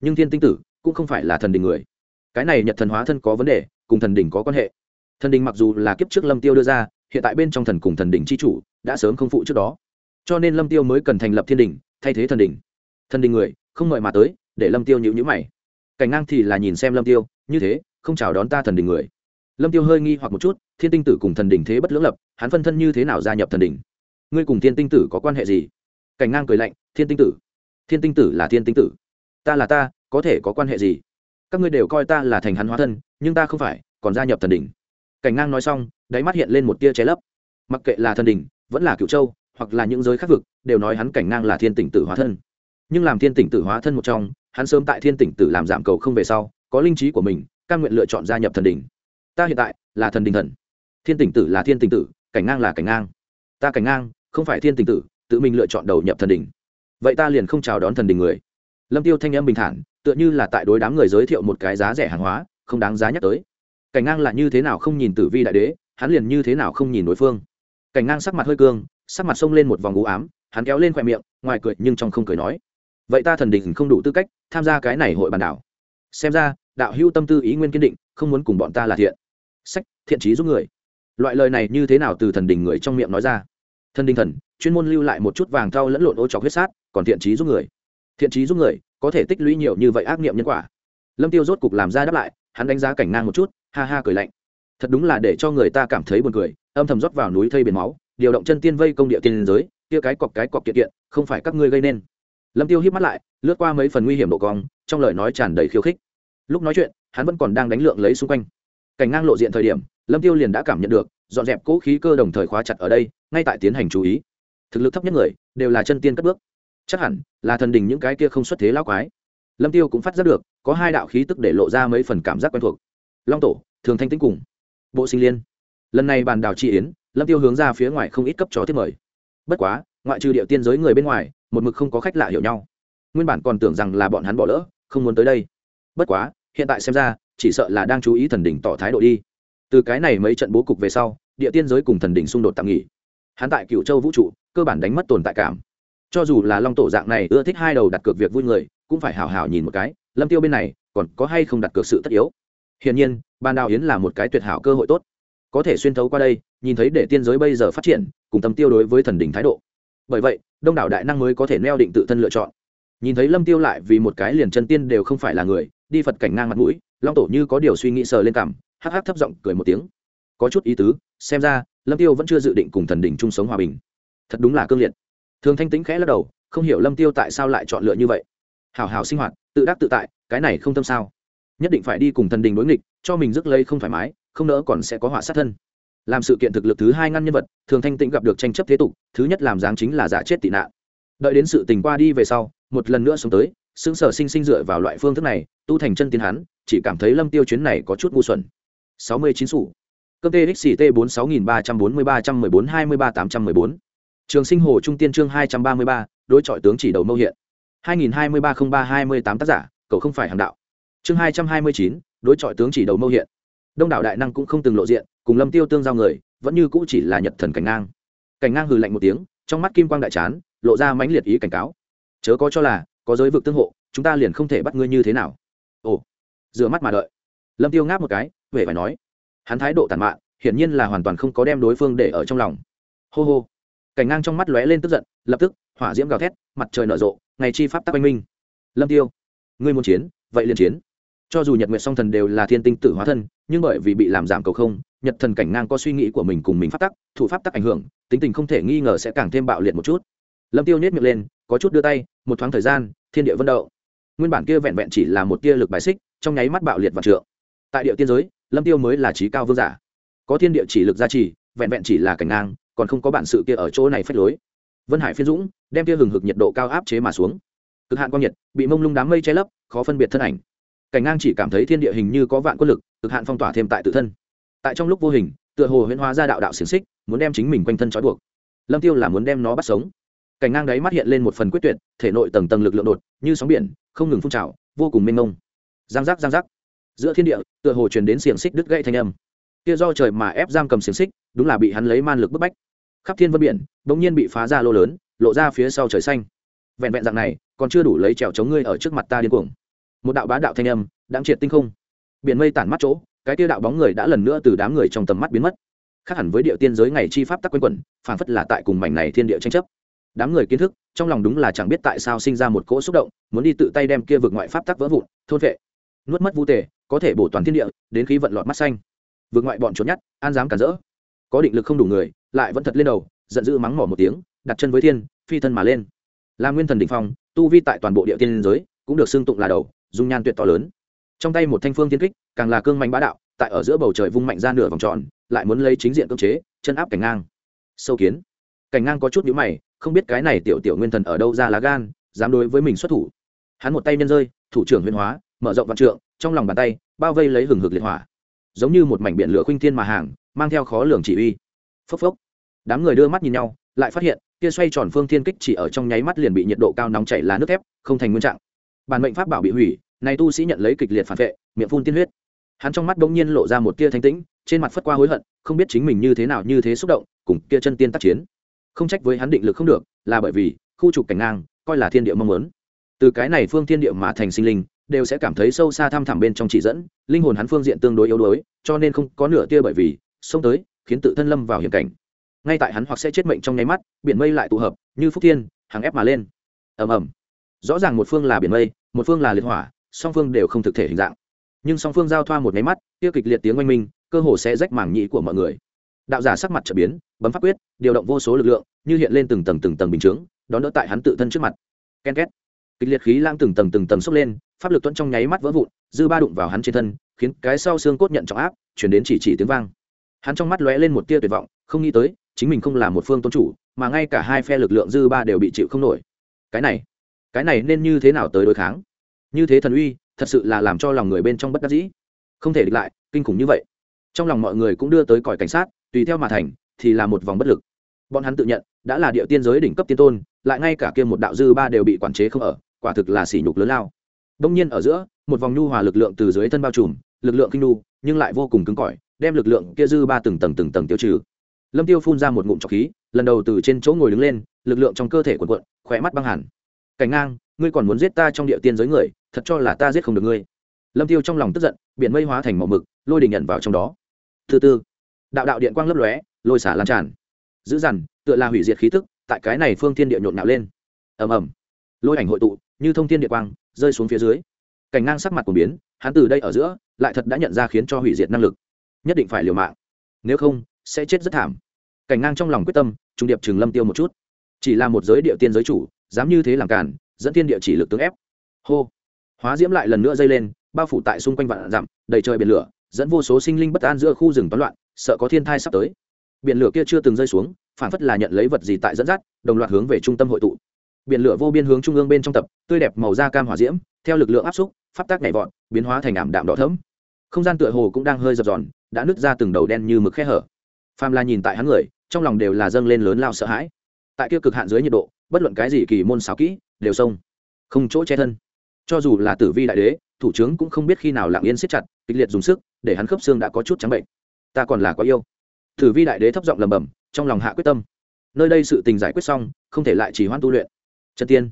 Nhưng thiên tinh tử cũng không phải là thần đình người. Cái này nhật thần hóa thân có vấn đề, cùng thần đình có quan hệ. Thần đình mặc dù là kiếp trước lâm tiêu đưa ra, hiện tại bên trong thần cùng thần đình chi chủ đã sớm không phụ trước đó. Cho nên lâm tiêu mới cần thành lập thiên đình, thay thế thần đình. Thần đình người không mời mà tới, để lâm tiêu nhữ nhữ mày. Cảnh ngang thì là nhìn xem lâm tiêu, như thế không chào đón ta thần đình người. Lâm tiêu hơi nghi hoặc một chút, thiên tinh tử cùng thần đình thế bất lưỡng lập, hắn phân thân như thế nào gia nhập thần đình? Ngươi cùng thiên tinh tử có quan hệ gì? Cảnh ngang cười lạnh, thiên tinh tử. Thiên tinh tử là thiên tinh tử. Ta là ta, có thể có quan hệ gì? Các ngươi đều coi ta là thành hắn hóa thân, nhưng ta không phải, còn gia nhập thần đình. Cảnh ngang nói xong, đáy mắt hiện lên một tia cháy lấp. Mặc kệ là thần đình, vẫn là cựu châu, hoặc là những giới khác vực, đều nói hắn cảnh ngang là thiên tỉnh tử hóa thân. Nhưng làm thiên tỉnh tử hóa thân một trong, hắn sớm tại thiên tỉnh tử làm giảm cầu không về sau, có linh trí của mình căn nguyện lựa chọn gia nhập thần đình. Ta hiện tại là thần đình thần. Thiên tỉnh tử là thiên tỉnh tử, cảnh ngang là cảnh ngang. Ta cảnh ngang, không phải thiên tỉnh tử, tự mình lựa chọn đầu nhập thần đình. Vậy ta liền không chào đón thần đình người. Lâm tiêu thanh âm bình thản, tựa như là tại đối đám người giới thiệu một cái giá rẻ hàng hóa, không đáng giá nhắc tới. Cảnh ngang là như thế nào không nhìn tử vi đại đế, hắn liền như thế nào không nhìn đối phương. Cảnh ngang sắc mặt hơi cương, sắc mặt xông lên một vòng u ám, hắn kéo lên khoe miệng, ngoài cười nhưng trong không cười nói. Vậy ta thần đình không đủ tư cách tham gia cái này hội bàn đảo. Xem ra đạo hữu tâm tư ý nguyên kiên định, không muốn cùng bọn ta là thiện. Sách, thiện trí giúp người. Loại lời này như thế nào từ thần đình người trong miệng nói ra? Thần đình thần, chuyên môn lưu lại một chút vàng thau lẫn lộn ô trọc huyết sát, còn thiện trí giúp người. Thiện trí giúp người, có thể tích lũy nhiều như vậy ác nghiệm nhân quả. Lâm tiêu rốt cục làm ra đáp lại, hắn đánh giá cảnh ngang một chút, ha ha cười lạnh. Thật đúng là để cho người ta cảm thấy buồn cười, âm thầm rót vào núi thây biển máu, điều động chân tiên vây công địa tiên giới, kia cái cọc cái cọc kiện kiện, không phải các ngươi gây nên. Lâm tiêu híp mắt lại, lướt qua mấy phần nguy hiểm độ cong, trong lời nói tràn đầy khiêu khích lúc nói chuyện, hắn vẫn còn đang đánh lượng lấy xung quanh. Cảnh ngang lộ diện thời điểm, lâm tiêu liền đã cảm nhận được, dọn dẹp cỗ khí cơ đồng thời khóa chặt ở đây, ngay tại tiến hành chú ý. Thực lực thấp nhất người, đều là chân tiên cất bước. Chắc hẳn là thần đình những cái kia không xuất thế lão quái. Lâm tiêu cũng phát giác được, có hai đạo khí tức để lộ ra mấy phần cảm giác quen thuộc. Long tổ, thường thanh tĩnh cùng bộ sinh liên. Lần này bàn đào chi yến, lâm tiêu hướng ra phía ngoài không ít cấp chó tiếp mời. Bất quá, ngoại trừ địa tiên giới người bên ngoài, một mực không có khách lạ hiểu nhau. Nguyên bản còn tưởng rằng là bọn hắn bỏ lỡ, không muốn tới đây. Bất quá hiện tại xem ra, chỉ sợ là đang chú ý thần đỉnh tỏ thái độ đi. Từ cái này mấy trận bố cục về sau, địa tiên giới cùng thần đỉnh xung đột tạm nghỉ. Hắn tại cựu châu vũ trụ, cơ bản đánh mất tồn tại cảm. Cho dù là long tổ dạng này ưa thích hai đầu đặt cược việc vui người, cũng phải hào hào nhìn một cái, lâm tiêu bên này, còn có hay không đặt cược sự tất yếu? Hiển nhiên, ban đào yến là một cái tuyệt hảo cơ hội tốt. Có thể xuyên thấu qua đây, nhìn thấy để tiên giới bây giờ phát triển, cùng tâm tiêu đối với thần đỉnh thái độ. Bởi vậy, đông đảo đại năng mới có thể neo định tự thân lựa chọn nhìn thấy lâm tiêu lại vì một cái liền chân tiên đều không phải là người, đi phật cảnh ngang mặt mũi, long tổ như có điều suy nghĩ sờ lên cảm, hắc hắc thấp giọng cười một tiếng. Có chút ý tứ, xem ra, lâm tiêu vẫn chưa dự định cùng thần đỉnh chung sống hòa bình. Thật đúng là cương liệt. Thường thanh tính khẽ lắc đầu, không hiểu lâm tiêu tại sao lại chọn lựa như vậy. Hảo hảo sinh hoạt, tự đắc tự tại, cái này không tâm sao. Nhất định phải đi cùng thần đình đối nghịch, cho mình rước lây không thoải mái, không nỡ còn sẽ có họa sát thân. Làm sự kiện thực lực thứ hai ngăn nhân vật, thường thanh tĩnh gặp được tranh chấp thế tục, thứ nhất làm dáng chính là giả chết tị nạn. Đợi đến sự tình qua đi về sau một lần nữa sống tới xứng sở sinh sinh dựa vào loại phương thức này, tu thành chân tiến hắn, chỉ cảm thấy lâm tiêu chuyến này có chút ngu xuẩn. Sáu mươi chín sủ. Cơm txt bốn sáu nghìn ba trăm bốn mươi ba, trăm mười bốn, hai mươi ba tám trăm mười bốn. Trường sinh hồ trung tiên chương hai trăm ba mươi ba, đối chọi tướng chỉ đầu mâu hiện. hai nghìn hai mươi ba không ba hai mươi tám tác giả, cậu không phải hàng đạo. Chương hai trăm hai mươi chín, đối chọi tướng chỉ đầu mâu hiện. Đông đảo đại năng cũng không từng lộ diện, cùng lâm tiêu tương giao người, vẫn như cũ chỉ là nhật thần cảnh ngang. Cảnh ngang hừ lạnh một tiếng, trong mắt kim quang đại chán, lộ ra mãnh liệt ý cảnh cáo chớ có cho là, có giới vực tương hộ, chúng ta liền không thể bắt ngươi như thế nào. Ồ, rửa mắt mà đợi. Lâm tiêu ngáp một cái huệ phải nói. Hắn thái độ tàn mạn, hiển nhiên là hoàn toàn không có đem đối phương để ở trong lòng. Hô hô. Cảnh ngang trong mắt lóe lên tức giận, lập tức, hỏa diễm gào thét, mặt trời nở rộ, ngày chi pháp tắc anh minh. Lâm tiêu, ngươi muốn chiến, vậy liền chiến. Cho dù nhật nguyệt song thần đều là thiên tinh tử hóa thân, nhưng bởi vì bị làm giảm cầu không, nhật thần cảnh ngang có suy nghĩ của mình cùng mình pháp tắc, thủ pháp tắc ảnh hưởng, tính tình không thể nghi ngờ sẽ càng thêm bạo liệt một chút. Lâm tiêu nhét miệng lên có chút đưa tay, một thoáng thời gian, thiên địa vân đậu. Nguyên bản kia vẹn vẹn chỉ là một tia lực bài xích, trong nháy mắt bạo liệt và trượng. Tại địa tiên giới, lâm tiêu mới là trí cao vương giả. Có thiên địa chỉ lực gia trì, vẹn vẹn chỉ là cảnh ngang, còn không có bản sự kia ở chỗ này phách lối. Vân hải phiên dũng, đem kia hừng hực nhiệt độ cao áp chế mà xuống. Cực hạn quang nhiệt, bị mông lung đám mây che lấp, khó phân biệt thân ảnh. Cảnh ngang chỉ cảm thấy thiên địa hình như có vạn quân lực, cực hạn phong tỏa thêm tại tự thân. Tại trong lúc vô hình, tựa hồ huyễn hóa ra đạo đạo xiềng xích, muốn đem chính mình quanh thân trói buộc. Lâm tiêu là muốn đem nó bắt sống cảnh ngang đấy mắt hiện lên một phần quyết tuyệt, thể nội tầng tầng lực lượng đột, như sóng biển, không ngừng phun trào, vô cùng mênh mông. Giang giác giang giác. Giữa thiên địa, tựa hồ truyền đến xiềng xích đứt gãy thanh âm. Kia do trời mà ép giam cầm xiềng xích, đúng là bị hắn lấy man lực bức bách. Khắp thiên vân biển, bỗng nhiên bị phá ra lô lớn, lộ ra phía sau trời xanh. Vẹn vẹn dạng này, còn chưa đủ lấy trèo chống ngươi ở trước mặt ta điên cuồng. Một đạo bá đạo thanh âm, đáng triệt tinh không. Biển mây tản mắt chỗ, cái tiêu đạo bóng người đã lần nữa từ đám người trong tầm mắt biến mất. Khác hẳn với địa tiên giới ngày chi pháp tắc quanh quẩn phản phất là tại cùng mảnh này thiên địa tranh chấp đám người kiến thức, trong lòng đúng là chẳng biết tại sao sinh ra một cỗ xúc động, muốn đi tự tay đem kia vượt ngoại pháp tắc vỡ vụn, thôn vệ. Nuốt mất vu tề, có thể bổ toàn thiên địa, đến khi vận lọt mắt xanh. Vượt ngoại bọn trốn nhát, an dám cản rỡ. Có định lực không đủ người, lại vẫn thật lên đầu, giận dữ mắng mỏ một tiếng, đặt chân với thiên, phi thân mà lên. Là nguyên thần đ ỉ n h phong, tu vi tại toàn bộ địa tiên giới, cũng được xưng tụng là đầu, dung nhan tuyệt to lớn. Trong tay một thanh phương tiên kích, càng là cương mạnh bá đạo, tại ở giữa bầu trời vung mạnh ra nửa vòng tròn, lại muốn lấy chính diện cưỡng chế, chân áp cảnh ngang. Sâu kiến. Cảnh ngang có chút nhũ mày không biết cái này tiểu tiểu nguyên thần ở đâu ra lá gan, dám đối với mình xuất thủ. Hắn một tay nhân rơi, thủ trưởng huyền hóa, mở rộng vạn trượng, trong lòng bàn tay, bao vây lấy hừng hực liệt hỏa. Giống như một mảnh biển lửa khuynh thiên mà hàng, mang theo khó lường chỉ uy. Phốc phốc. Đám người đưa mắt nhìn nhau, lại phát hiện, kia xoay tròn phương thiên kích chỉ ở trong nháy mắt liền bị nhiệt độ cao nóng chảy lá nước thép, không thành nguyên trạng. Bản mệnh pháp bảo bị hủy này tu sĩ nhận lấy kịch liệt phản vệ, miệng phun tiên huyết. Hắn trong mắt bỗng nhiên lộ ra một tia thanh tĩnh, trên mặt phất qua hối hận, không biết chính mình như thế nào như thế xúc động, cùng kia chân tiên tác chiến không trách với hắn định lực không được, là bởi vì, khu trục cảnh ngang, coi là thiên địa mong muốn. Từ cái này phương thiên địa mà thành sinh linh, đều sẽ cảm thấy sâu xa thăm thẳm bên trong chỉ dẫn, linh hồn hắn phương diện tương đối yếu đuối, cho nên không có nửa tia bởi vì, xông tới, khiến tự thân lâm vào hiểm cảnh. Ngay tại hắn hoặc sẽ chết mệnh trong nháy mắt, biển mây lại tụ hợp, như phúc thiên hàng ép mà lên. Ầm ầm. Rõ ràng một phương là biển mây, một phương là liệt hỏa, song phương đều không thực thể hình dạng. Nhưng song phương giao thoa một nháy mắt tiêu kịch liệt tiếng oanh minh, cơ hồ sẽ rách mảng nhĩ của mọi người. Đạo giả sắc mặt trở biến bấm pháp quyết, điều động vô số lực lượng, như hiện lên từng tầng từng tầng bình chướng, đón đỡ tại hắn tự thân trước mặt. Ken két. Kịch liệt khí lang từng tầng từng tầng xốc lên, pháp lực tuẫn trong nháy mắt vỡ vụn, dư ba đụng vào hắn trên thân, khiến cái sau xương cốt nhận trọng áp, chuyển đến chỉ chỉ tiếng vang. Hắn trong mắt lóe lên một tia tuyệt vọng, không nghĩ tới, chính mình không là một phương tôn chủ, mà ngay cả hai phe lực lượng dư ba đều bị chịu không nổi. Cái này cái này nên như thế nào tới đối kháng? Như thế thần uy, thật sự là làm cho lòng người bên trong bất đắc dĩ. Không thể địch lại, kinh khủng như vậy. Trong lòng mọi người cũng đưa tới còi cảnh sát, tùy theo mà thành thì là một vòng bất lực. Bọn hắn tự nhận, đã là địa tiên giới đỉnh cấp tiên tôn, lại ngay cả kia một đạo dư ba đều bị quản chế không ở, quả thực là sỉ nhục lớn lao. Đông nhiên ở giữa, một vòng nhu hòa lực lượng từ dưới thân bao trùm, lực lượng kinh nu nhưng lại vô cùng cứng cỏi, đem lực lượng kia dư ba từng tầng từng tầng tiêu trừ. Lâm tiêu phun ra một ngụm trọc khí, lần đầu từ trên chỗ ngồi đứng lên, lực lượng trong cơ thể cuộn cuộn khỏe mắt băng hẳn. Cảnh ngang, ngươi còn muốn giết ta trong địa tiên giới người, thật cho là ta giết không được ngươi. Lâm tiêu trong lòng tức giận, biển mây hóa thành màu mực, lôi đình nhận vào trong đó. Thứ tư đạo đạo điện quang lấp lóe lôi xả lan tràn. Dữ dằn, tựa là hủy diệt khí tức, tại cái này phương thiên địa nhộn nhạo lên. Ầm ầm. Lôi ảnh hội tụ, như thông thiên địa quang, rơi xuống phía dưới. Cảnh ngang sắc mặt của biến, hắn từ đây ở giữa, lại thật đã nhận ra khiến cho hủy diệt năng lực. Nhất định phải liều mạng. Nếu không, sẽ chết rất thảm. Cảnh ngang trong lòng quyết tâm, trung điệp trường lâm tiêu một chút. Chỉ là một giới địa tiên giới chủ, dám như thế làm cản dẫn thiên địa chỉ lực tướng ép. Hô. Hóa diễm lại lần nữa dây lên, bao phủ tại xung quanh vạn dặm, đầy trời biển lửa, dẫn vô số sinh linh bất an giữa khu rừng toán loạn, sợ có thiên thai sắp tới biển lửa kia chưa từng rơi xuống phản phất là nhận lấy vật gì tại dẫn dắt, đồng loạt hướng về trung tâm hội tụ. Biển lửa vô biên hướng trung ương bên trong tập, tươi đẹp màu da cam hỏa diễm, theo lực lượng áp xúc, pháp tác nhảy vọt, biến hóa thành ảm đạm đỏ thẫm. Không gian tựa hồ cũng đang hơi dập dòn, đã nứt ra từng đầu đen như mực khe hở. Phàm la nhìn tại hắn người, trong lòng đều là dâng lên lớn lao sợ hãi. Tại kia cực hạn dưới nhiệt độ, bất luận cái gì kỳ môn xáo kỹ, đều sông không chỗ che thân. Cho dù là tử vi đại đế, thủ trưởng cũng không biết khi nào lặng yên siết chặt, kịch liệt dùng sức, để hắn khớp xương đã có chút trắng bệnh. Ta còn là quá yêu tử vi đại đế thấp giọng lầm bầm trong lòng hạ quyết tâm. Nơi đây sự tình giải quyết xong, không thể lại chỉ hoãn tu luyện. Trần tiên,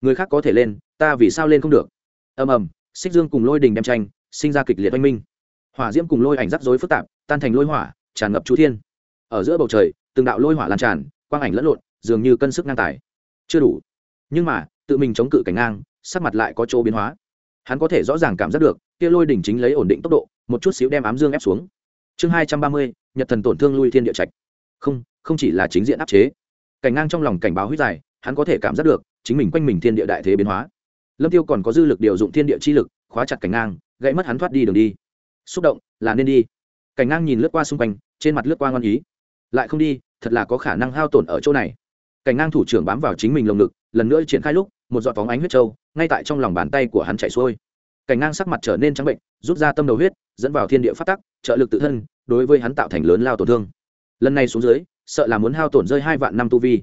người khác có thể lên, ta vì sao lên không được? Ầm ầm, xích dương cùng lôi đình đem tranh, sinh ra kịch liệt oanh minh. Hỏa diễm cùng lôi ảnh rắc rối phức tạp, tan thành lôi hỏa, tràn ngập chu thiên. Ở giữa bầu trời, từng đạo lôi hỏa lan tràn, quang ảnh lẫn lộn, dường như cân sức ngang tài. Chưa đủ. Nhưng mà, tự mình chống cự cảnh ngang, sắc mặt lại có chỗ biến hóa. Hắn có thể rõ ràng cảm giác được, kia lôi đỉnh chính lấy ổn định tốc độ, một chút xíu đem ám dương ép xuống. Chương hai trăm ba mươi nhật thần tổn thương lui thiên địa trạch. Không không chỉ là chính diện áp chế. Cảnh ngang trong lòng cảnh báo huyết dài, hắn có thể cảm giác được chính mình quanh mình thiên địa đại thế biến hóa. Lâm tiêu còn có dư lực điều dụng thiên địa chi lực, khóa chặt cảnh ngang, gãy mất hắn thoát đi đường đi. Xúc động, là nên đi. Cảnh ngang nhìn lướt qua xung quanh, trên mặt lướt qua ngon ý. Lại không đi, thật là có khả năng hao tổn ở chỗ này. Cảnh ngang thủ trưởng bám vào chính mình lồng ngực, lần nữa triển khai lúc, một giọt phóng ánh huyết trâu, ngay tại trong lòng bàn tay của hắn chạy xuôi. Cảnh ngang sắc mặt trở nên trắng bệnh, rút ra tâm đầu huyết, dẫn vào thiên địa phát tắc, trợ lực tự thân đối với hắn tạo thành lớn lao tổn thương. Lần này xuống dưới, sợ là muốn hao tổn rơi hai vạn năm tu vi.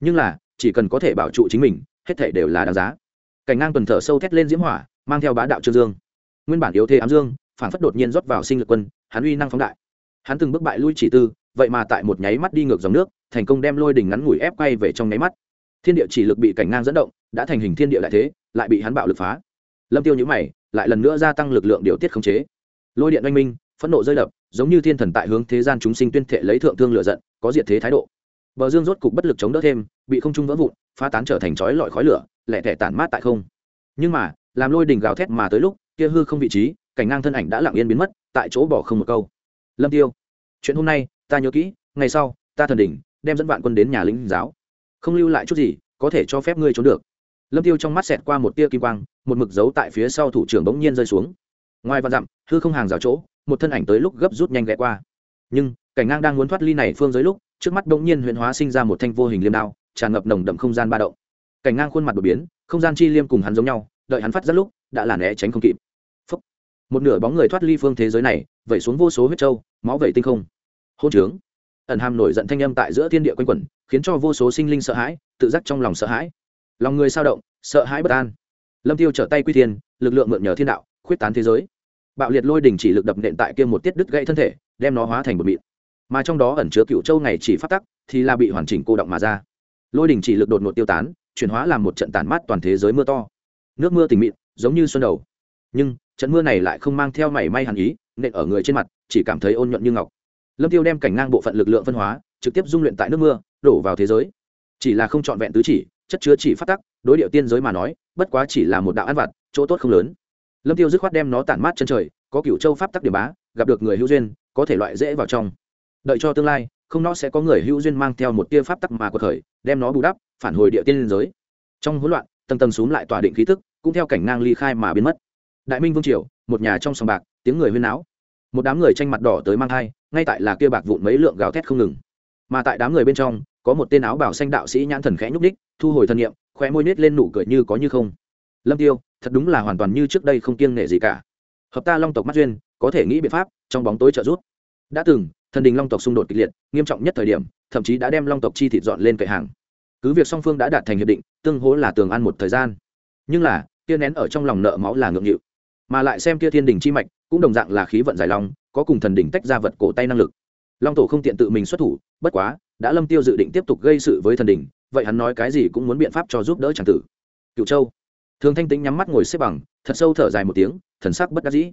Nhưng là, chỉ cần có thể bảo trụ chính mình, hết thể đều là đáng giá. Cảnh ngang tuần thở sâu thét lên diễm hỏa, mang theo bá đạo trương dương. Nguyên bản yếu thế ám dương phản phất đột nhiên rót vào sinh lực quân, hắn uy năng phóng đại. Hắn từng bước bại lui chỉ tư, vậy mà tại một nháy mắt đi ngược dòng nước, thành công đem lôi đỉnh ngắn ngủi ép quay về trong nháy mắt. Thiên địa chỉ lực bị cảnh ngang dẫn động, đã thành hình thiên địa lại thế, lại bị hắn bạo lực phá. Lâm tiêu nhữ mày, lại lần nữa gia tăng lực lượng điều tiết khống chế. Lôi điện oanh minh, phẫn nộ rơi đập giống như thiên thần tại hướng thế gian chúng sinh tuyên thệ lấy thượng thương lựa giận, có diệt thế thái độ. Bờ dương rốt cục bất lực chống đỡ thêm, bị không trung vỡ vụn, phá tán trở thành chói lọi khói lửa lẹ tẻ tản mát tại không. Nhưng mà, làm lôi đỉnh gào thét mà tới lúc, kia hư không vị trí, cảnh ngang thân ảnh đã lặng yên biến mất, tại chỗ bỏ không một câu. Lâm tiêu, chuyện hôm nay, ta nhớ kỹ, ngày sau, ta thần đỉnh, đem dẫn vạn quân đến nhà lĩnh giáo. Không lưu lại chút gì, có thể cho phép ngươi trốn được. Lâm tiêu trong mắt xẹt qua một tia kim quang, một mực dấu tại phía sau thủ trưởng bỗng nhiên rơi xuống. Ngoài vạn dặm, hư không hàng rào chỗ một thân ảnh tới lúc gấp rút nhanh ghé qua. Nhưng, cảnh ngang đang muốn thoát ly này phương giới lúc, trước mắt bỗng nhiên huyền hóa sinh ra một thanh vô hình liêm đao, tràn ngập nồng đậm không gian ba động. Cảnh ngang khuôn mặt đột biến, không gian chi liêm cùng hắn giống nhau, đợi hắn phát rất lúc, đã là né tránh không kịp. Phúc. một nửa bóng người thoát ly phương thế giới này, vẩy xuống vô số huyết trâu máu vẩy tinh không. Hôn trướng. Ẩn hàm nổi giận thanh âm tại giữa thiên địa quanh quẩn, khiến cho vô số sinh linh sợ hãi, tự giác trong lòng sợ hãi. Lòng người sao động, sợ hãi bất an. Lâm tiêu trở tay quy thiên, lực lượng mượn nhờ thiên đạo, khuyết tán thế giới bạo liệt lôi đình chỉ lực đập nện tại kia một tiết đứt gãy thân thể, đem nó hóa thành một mịn. Mà trong đó ẩn chứa cựu châu ngày chỉ phát tắc, thì là bị hoàn chỉnh cô động mà ra. Lôi đình chỉ lực đột ngột tiêu tán, chuyển hóa làm một trận tàn mát toàn thế giới mưa to. Nước mưa tình mịn, giống như xuân đầu. Nhưng, trận mưa này lại không mang theo mảy may hàn ý, nện ở người trên mặt, chỉ cảm thấy ôn nhuận như ngọc. Lâm tiêu đem cảnh ngang bộ phận lực lượng phân hóa, trực tiếp dung luyện tại nước mưa, đổ vào thế giới. Chỉ là không trọn vẹn tứ chỉ, chất chứa chỉ phát tắc, đối điệu tiên giới mà nói, bất quá chỉ là một đạo ăn vặt, chỗ tốt không lớn lâm tiêu dứt khoát đem nó tản mát chân trời, có cựu châu pháp tắc điểm bá, gặp được người hữu duyên, có thể loại dễ vào trong. Đợi cho tương lai, không nó sẽ có người hữu duyên mang theo một tia pháp tắc mà quật khởi, đem nó bù đắp, phản hồi địa tiên liên giới. Trong hỗn loạn, tầng tầng xuống lại tòa định khí tức, cũng theo cảnh ngang ly khai mà biến mất. Đại minh vương triều, một nhà trong sòng bạc, tiếng người huyên náo. Một đám người tranh mặt đỏ tới mang thai, ngay tại là kia bạc vụn mấy lượng gào thét không ngừng. Mà tại đám người bên trong, có một tên áo bảo xanh đạo sĩ nhãn thần khẽ nhúc đích thu hồi thân nhiệm khoe môi nết lên nụ cười như có như không lâm tiêu thật đúng là hoàn toàn như trước đây không kiêng nể gì cả. Hợp ta long tộc mắt duyên có thể nghĩ biện pháp trong bóng tối trợ giúp. Đã từng thần đình long tộc xung đột kịch liệt nghiêm trọng nhất thời điểm thậm chí đã đem long tộc chi thịt dọn lên cậy hàng. Cứ việc song phương đã đạt thành hiệp định tương hỗ là tường ăn một thời gian. Nhưng là kia nén ở trong lòng nợ máu là ngượng nghịu. Mà lại xem kia thiên đình chi mạch cũng đồng dạng là khí vận giải long có cùng thần đình tách ra vật cổ tay năng lực. Long tổ không tiện tự mình xuất thủ bất quá đã lâm tiêu dự định tiếp tục gây sự với thần đình, vậy hắn nói cái gì cũng muốn biện pháp cho giúp đỡ tràng tử. Cựu châu thường thanh tĩnh nhắm mắt ngồi xếp bằng thật sâu thở dài một tiếng thần sắc bất đắc dĩ.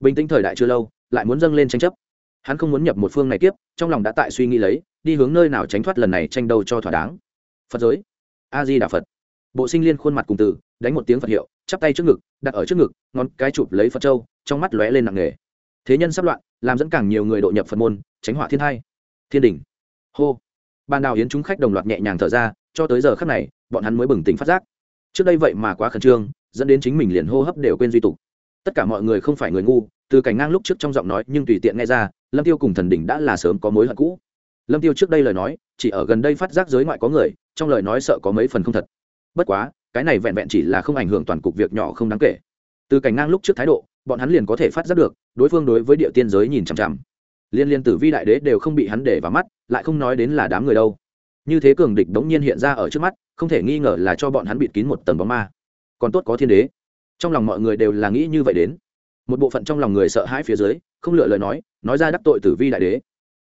Bình tĩnh thời đại chưa lâu lại muốn dâng lên tranh chấp. Hắn không muốn nhập một phương này kiếp, trong lòng đã tại suy nghĩ lấy đi hướng nơi nào tránh thoát lần này tranh đầu cho thỏa đáng. Phật giới. A di đà phật bộ sinh liên khuôn mặt cùng từ đánh một tiếng phật hiệu chắp tay trước ngực đặt ở trước ngực ngón cái chụp lấy phật châu trong mắt lóe lên nặng nề. Thế nhân sắp loạn làm dẫn càng nhiều người độ nhập phật môn tránh họa thiên hai thiên đình hô. Ban đào hiến chúng khách đồng loạt nhẹ nhàng thở ra cho tới giờ khắc này bọn hắn mới bừng tỉnh phát giác trước đây vậy mà quá khẩn trương, dẫn đến chính mình liền hô hấp đều quên duy tục. Tất cả mọi người không phải người ngu, từ cảnh ngang lúc trước trong giọng nói nhưng tùy tiện nghe ra, lâm tiêu cùng thần đỉnh đã là sớm có mối hận cũ. Lâm tiêu trước đây lời nói, chỉ ở gần đây phát giác giới ngoại có người, trong lời nói sợ có mấy phần không thật. Bất quá, cái này vẹn vẹn chỉ là không ảnh hưởng toàn cục việc nhỏ không đáng kể. Từ cảnh ngang lúc trước thái độ, bọn hắn liền có thể phát giác được, đối phương đối với địa tiên giới nhìn chằm chằm. Liên liên tử vi đại đế đều không bị hắn để vào mắt, lại không nói đến là đám người đâu. Như thế cường địch đống nhiên hiện ra ở trước mắt không thể nghi ngờ là cho bọn hắn bịt kín một tầng bóng ma. Còn tốt có thiên đế. Trong lòng mọi người đều là nghĩ như vậy đến. Một bộ phận trong lòng người sợ hãi phía dưới, không lựa lời nói nói ra đắc tội tử vi đại đế.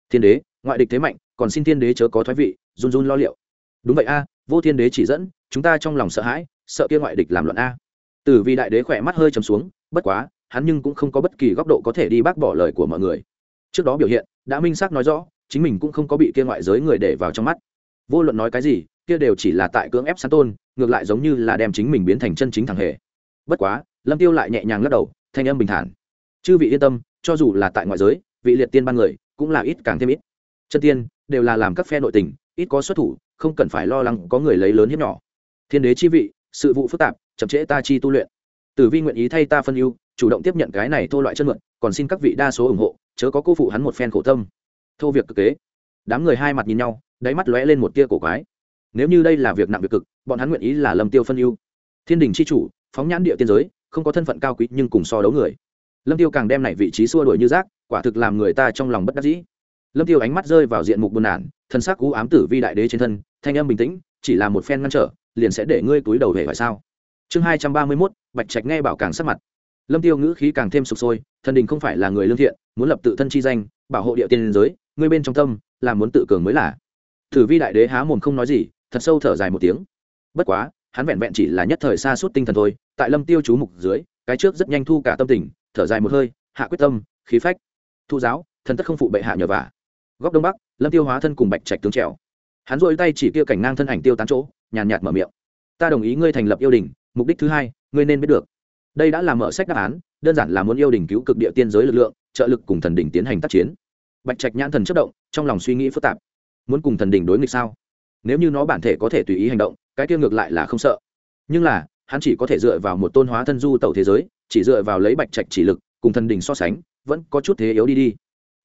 Thiên đế, ngoại địch thế mạnh, còn xin thiên đế chớ có thoái vị, run run lo liệu. Đúng vậy a, vô thiên đế chỉ dẫn, chúng ta trong lòng sợ hãi, sợ kia ngoại địch làm luận a. Tử vi đại đế khỏe mắt hơi chầm xuống, bất quá, hắn nhưng cũng không có bất kỳ góc độ có thể đi bác bỏ lời của mọi người. Trước đó biểu hiện, đã minh xác nói rõ, chính mình cũng không có bị kia ngoại giới người để vào trong mắt. Vô luận nói cái gì kia đều chỉ là tại cưỡng ép sán tôn, ngược lại giống như là đem chính mình biến thành chân chính thằng hề. Bất quá, lâm tiêu lại nhẹ nhàng lắc đầu, thanh âm bình thản. Chư vị yên tâm, cho dù là tại ngoại giới, vị liệt tiên ban người cũng là ít càng thêm ít. Chân tiên đều là làm các phe nội tình, ít có xuất thủ, không cần phải lo lắng có người lấy lớn hiếp nhỏ. Thiên đế chi vị, sự vụ phức tạp, chậm trễ ta chi tu luyện. Tử vi nguyện ý thay ta phân ưu, chủ động tiếp nhận cái này thô loại chân mượn, còn xin các vị đa số ủng hộ, chớ có cô phụ hắn một phen khổ tâm. Thô việc cực kế. Đám người hai mặt nhìn nhau, đáy mắt lóe lên một tia cổ quái nếu như đây là việc nặng việc cực, bọn hắn nguyện ý là lâm tiêu phân ưu. Thiên đình c h i chủ, phóng nhãn địa tiên giới, không có thân phận cao quý nhưng cùng so đấu người. Lâm tiêu càng đem này vị trí xua đuổi như rác, quả thực làm người ta trong lòng bất đắc dĩ. Lâm tiêu ánh mắt rơi vào diện mục buồn nản, thân xác cú ám tử vi đại đế trên thân, thanh âm bình tĩnh, chỉ là một phen ngăn trở, liền sẽ để ngươi túi đầu về phải sao? Chương hai trăm ba mươi mốt, bạch trạch nghe bảo càng sắc mặt. Lâm tiêu ngữ khí càng thêm sụp sôi thần đình không phải là người lương thiện, muốn lập tự thân chi danh, bảo hộ địa tiên giới, ngươi bên trong tâm, là muốn tự cường mới là. Thử vi đại đế há mồm không nói gì thật sâu thở dài một tiếng. Bất quá, hắn vẹn vẹn chỉ là nhất thời xa suốt tinh thần thôi, tại lâm tiêu chú mục dưới, cái trước rất nhanh thu cả tâm tình, thở dài một hơi, hạ quyết tâm, khí phách. Thu giáo, thần tất không phụ bệ hạ nhờ vả. Góc đông bắc, lâm tiêu hóa thân cùng bạch trạch tướng trèo. Hắn dội tay chỉ kia cảnh ngang thân ảnh tiêu tán chỗ, nhàn nhạt mở miệng. Ta đồng ý ngươi thành lập yêu đình, mục đích thứ hai, ngươi nên biết được. Đây đã là mở sách đáp án, đơn giản là muốn yêu đình cứu cực địa tiên giới lực lượng, trợ lực cùng thần đỉnh tiến hành tác chiến. Bạch trạch nhãn thần chất động, trong lòng suy nghĩ phức tạp. Muốn cùng thần đỉnh đối nghịch sao? Nếu như nó bản thể có thể tùy ý hành động, cái kia ngược lại là không sợ. Nhưng là, hắn chỉ có thể dựa vào một tôn hóa thân du tẩu thế giới, chỉ dựa vào lấy bạch trạch chỉ lực, cùng thần đình so sánh, vẫn có chút thế yếu đi đi.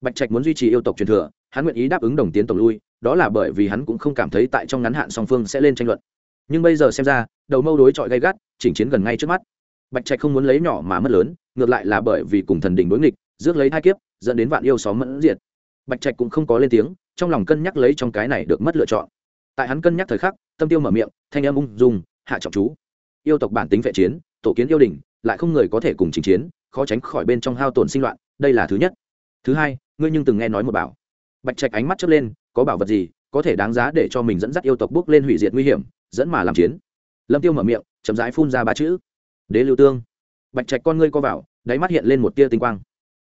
Bạch trạch muốn duy trì yêu tộc truyền thừa, hắn nguyện ý đáp ứng đồng tiến tổng lui, đó là bởi vì hắn cũng không cảm thấy tại trong ngắn hạn song phương sẽ lên tranh luận. Nhưng bây giờ xem ra, đầu mâu đối chọi gay gắt, chỉnh chiến gần ngay trước mắt. Bạch trạch không muốn lấy nhỏ mà mất lớn, ngược lại là bởi vì cùng thần đình đối nghịch, rước lấy hai kiếp, dẫn đến vạn yêu xóm mẫn diệt. Bạch trạch cũng không có lên tiếng, trong lòng cân nhắc lấy trong cái này được mất lựa chọn tại hắn cân nhắc thời khắc, tâm tiêu mở miệng, thanh em ung dung, hạ trọng chú, yêu tộc bản tính vệ chiến, tổ kiến yêu đình lại không người có thể cùng trình chiến, khó tránh khỏi bên trong hao tổn sinh loạn, đây là thứ nhất. Thứ hai, ngươi nhưng từng nghe nói một bảo. Bạch trạch ánh mắt chớp lên, có bảo vật gì có thể đáng giá để cho mình dẫn dắt yêu tộc bước lên hủy diệt nguy hiểm, dẫn mà làm chiến? Lâm tiêu mở miệng, chậm rãi phun ra ba chữ, đế lưu tương. Bạch trạch con ngươi co vào, đáy mắt hiện lên một tia tinh quang.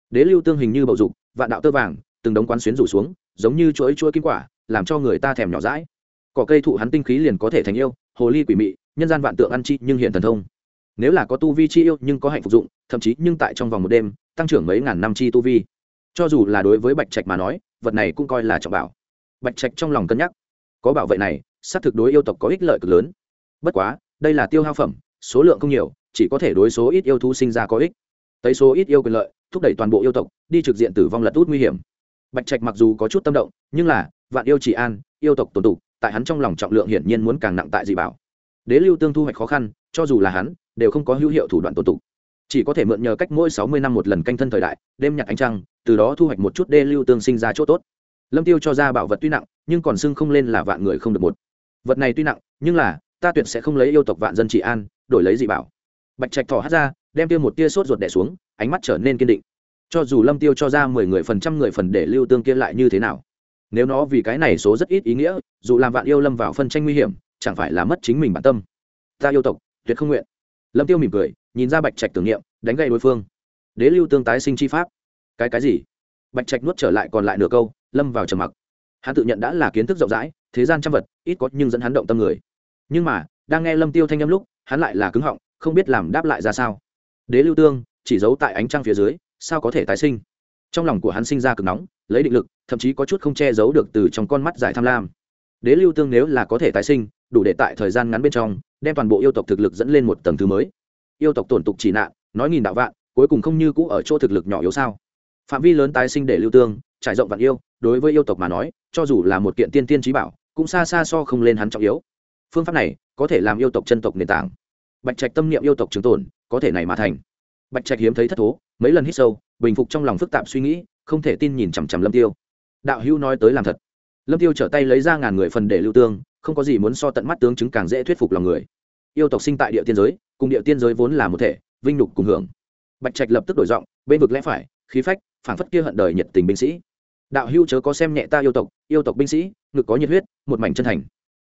Đế lưu tương hình như bầu dục, vạn đạo tơ vàng, từng đống quán xuyến rủ xuống, giống như chuỗi chuỗi kim quả, làm cho người ta thèm nhỏ rãi cỏ cây thụ hắn tinh khí liền có thể thành yêu, hồ ly quỷ mị, nhân gian vạn tượng ăn chi nhưng hiện thần thông. Nếu là có tu vi chi yêu nhưng có hạnh phục dụng, thậm chí nhưng tại trong vòng một đêm, tăng trưởng mấy ngàn năm chi tu vi. Cho dù là đối với bạch trạch mà nói, vật này cũng coi là trọng bảo. Bạch trạch trong lòng cân nhắc. Có bảo vệ này, xác thực đối yêu tộc có ích lợi cực lớn. Bất quá, đây là tiêu hao phẩm, số lượng không nhiều, chỉ có thể đối số ít yêu thú sinh ra có ích. Tấy số ít yêu quyền lợi, thúc đẩy toàn bộ yêu tộc, đi trực diện tử vong lật út nguy hiểm. Bạch trạch mặc dù có chút tâm động, nhưng là, vạn yêu chỉ an, yêu tộc tồn tục tại hắn trong lòng trọng lượng hiển nhiên muốn càng nặng tại dị bảo. Đế lưu tương thu hoạch khó khăn, cho dù là hắn, đều không có hữu hiệu thủ đoạn tổ tục chỉ có thể mượn nhờ cách mỗi sáu mươi năm một lần canh thân thời đại, đêm nhạc ánh trăng, từ đó thu hoạch một chút đê lưu tương sinh ra chỗ tốt. Lâm tiêu cho ra bảo vật tuy nặng, nhưng còn xưng không lên là vạn người không được một. Vật này tuy nặng, nhưng là, ta tuyệt sẽ không lấy yêu tộc vạn dân trị an, đổi lấy dị bảo. Bạch trạch thỏ hát ra, đem tiêu một tia sốt ruột đẻ xuống, ánh mắt trở nên kiên định. Cho dù lâm tiêu cho ra mười người phần trăm người phần để lưu tương kia lại như thế nào? Nếu nó vì cái này số rất ít ý nghĩa, dù làm vạn yêu lâm vào phân tranh nguy hiểm, chẳng phải là mất chính mình bản tâm. Ta yêu tộc, tuyệt không nguyện. Lâm tiêu mỉm cười, nhìn ra bạch trạch tưởng niệm, đánh gậy đối phương. Đế lưu tương tái sinh chi pháp. Cái cái gì? Bạch trạch nuốt trở lại còn lại nửa câu, lâm vào trầm mặc. Hắn tự nhận đã là kiến thức rộng rãi, thế gian trăm vật, ít có nhưng dẫn hắn động tâm người. Nhưng mà, đang nghe lâm tiêu thanh âm lúc, hắn lại là cứng họng, không biết làm đáp lại ra sao. Đế lưu tương, chỉ giấu tại ánh trăng phía dưới, sao có thể tái sinh? Trong lòng của hắn sinh ra cực nóng lấy định lực, thậm chí có chút không che giấu được từ trong con mắt giải tham lam. Đế lưu tương nếu là có thể tái sinh, đủ để tại thời gian ngắn bên trong, đem toàn bộ yêu tộc thực lực dẫn lên một tầng thứ mới. Yêu tộc tổn tục chỉ nạn, nói nghìn đạo vạn, cuối cùng không như cũ ở chỗ thực lực nhỏ yếu sao? Phạm vi lớn tái sinh để lưu tương, trải rộng vạn yêu, đối với yêu tộc mà nói, cho dù là một kiện tiên tiên trí bảo, cũng xa xa so không lên hắn trọng yếu. Phương pháp này, có thể làm yêu tộc chân tộc nền tảng. Bạch trạch tâm niệm yêu tộc trường tồn, có thể này mà thành. Bạch trạch hiếm thấy thất thố, mấy lần hít sâu, bình phục trong lòng phức tạp suy nghĩ không thể tin nhìn chằm chằm lâm tiêu. Đạo hữu nói tới làm thật. Lâm tiêu trở tay lấy ra ngàn người phần để lưu tương, không có gì muốn so tận mắt tướng chứng càng dễ thuyết phục lòng người. Yêu tộc sinh tại địa tiên giới, cùng địa tiên giới vốn là một thể, vinh nhục cùng hưởng. Bạch trạch lập tức đổi giọng, bên vực lẽ phải, khí phách, phảng phất kia hận đời nhiệt tình binh sĩ. Đạo hữu chớ có xem nhẹ ta yêu tộc yêu tộc binh sĩ, ngực có nhiệt huyết, một mảnh chân thành.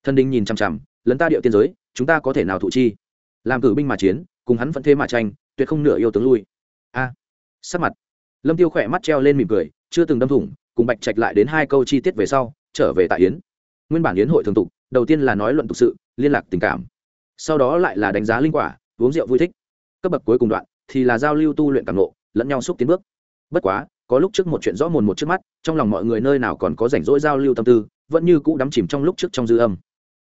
Thân đinh nhìn chằm chằm, lấn ta địa tiên giới, chúng ta có thể nào thụ chi? Làm cử binh mà chiến, cùng hắn vẫn thế mà tranh, tuyệt không nửa yêu tướng lui. A. Sắc mặt lâm tiêu khỏe mắt treo lên mỉm cười, chưa từng đâm thủng, cùng bạch trạch lại đến hai câu chi tiết về sau, trở về tại yến. Nguyên bản yến hội thường tục, đầu tiên là nói luận tục sự, liên lạc tình cảm. Sau đó lại là đánh giá linh quả, uống rượu vui thích. Cấp bậc cuối cùng đoạn, thì là giao lưu tu luyện cảm nộ lẫn nhau xúc tiến bước. Bất quá, có lúc trước một chuyện rõ mồn một trước mắt, trong lòng mọi người nơi nào còn có rảnh rỗi giao lưu tâm tư, vẫn như cũ đắm chìm trong lúc trước trong dư âm.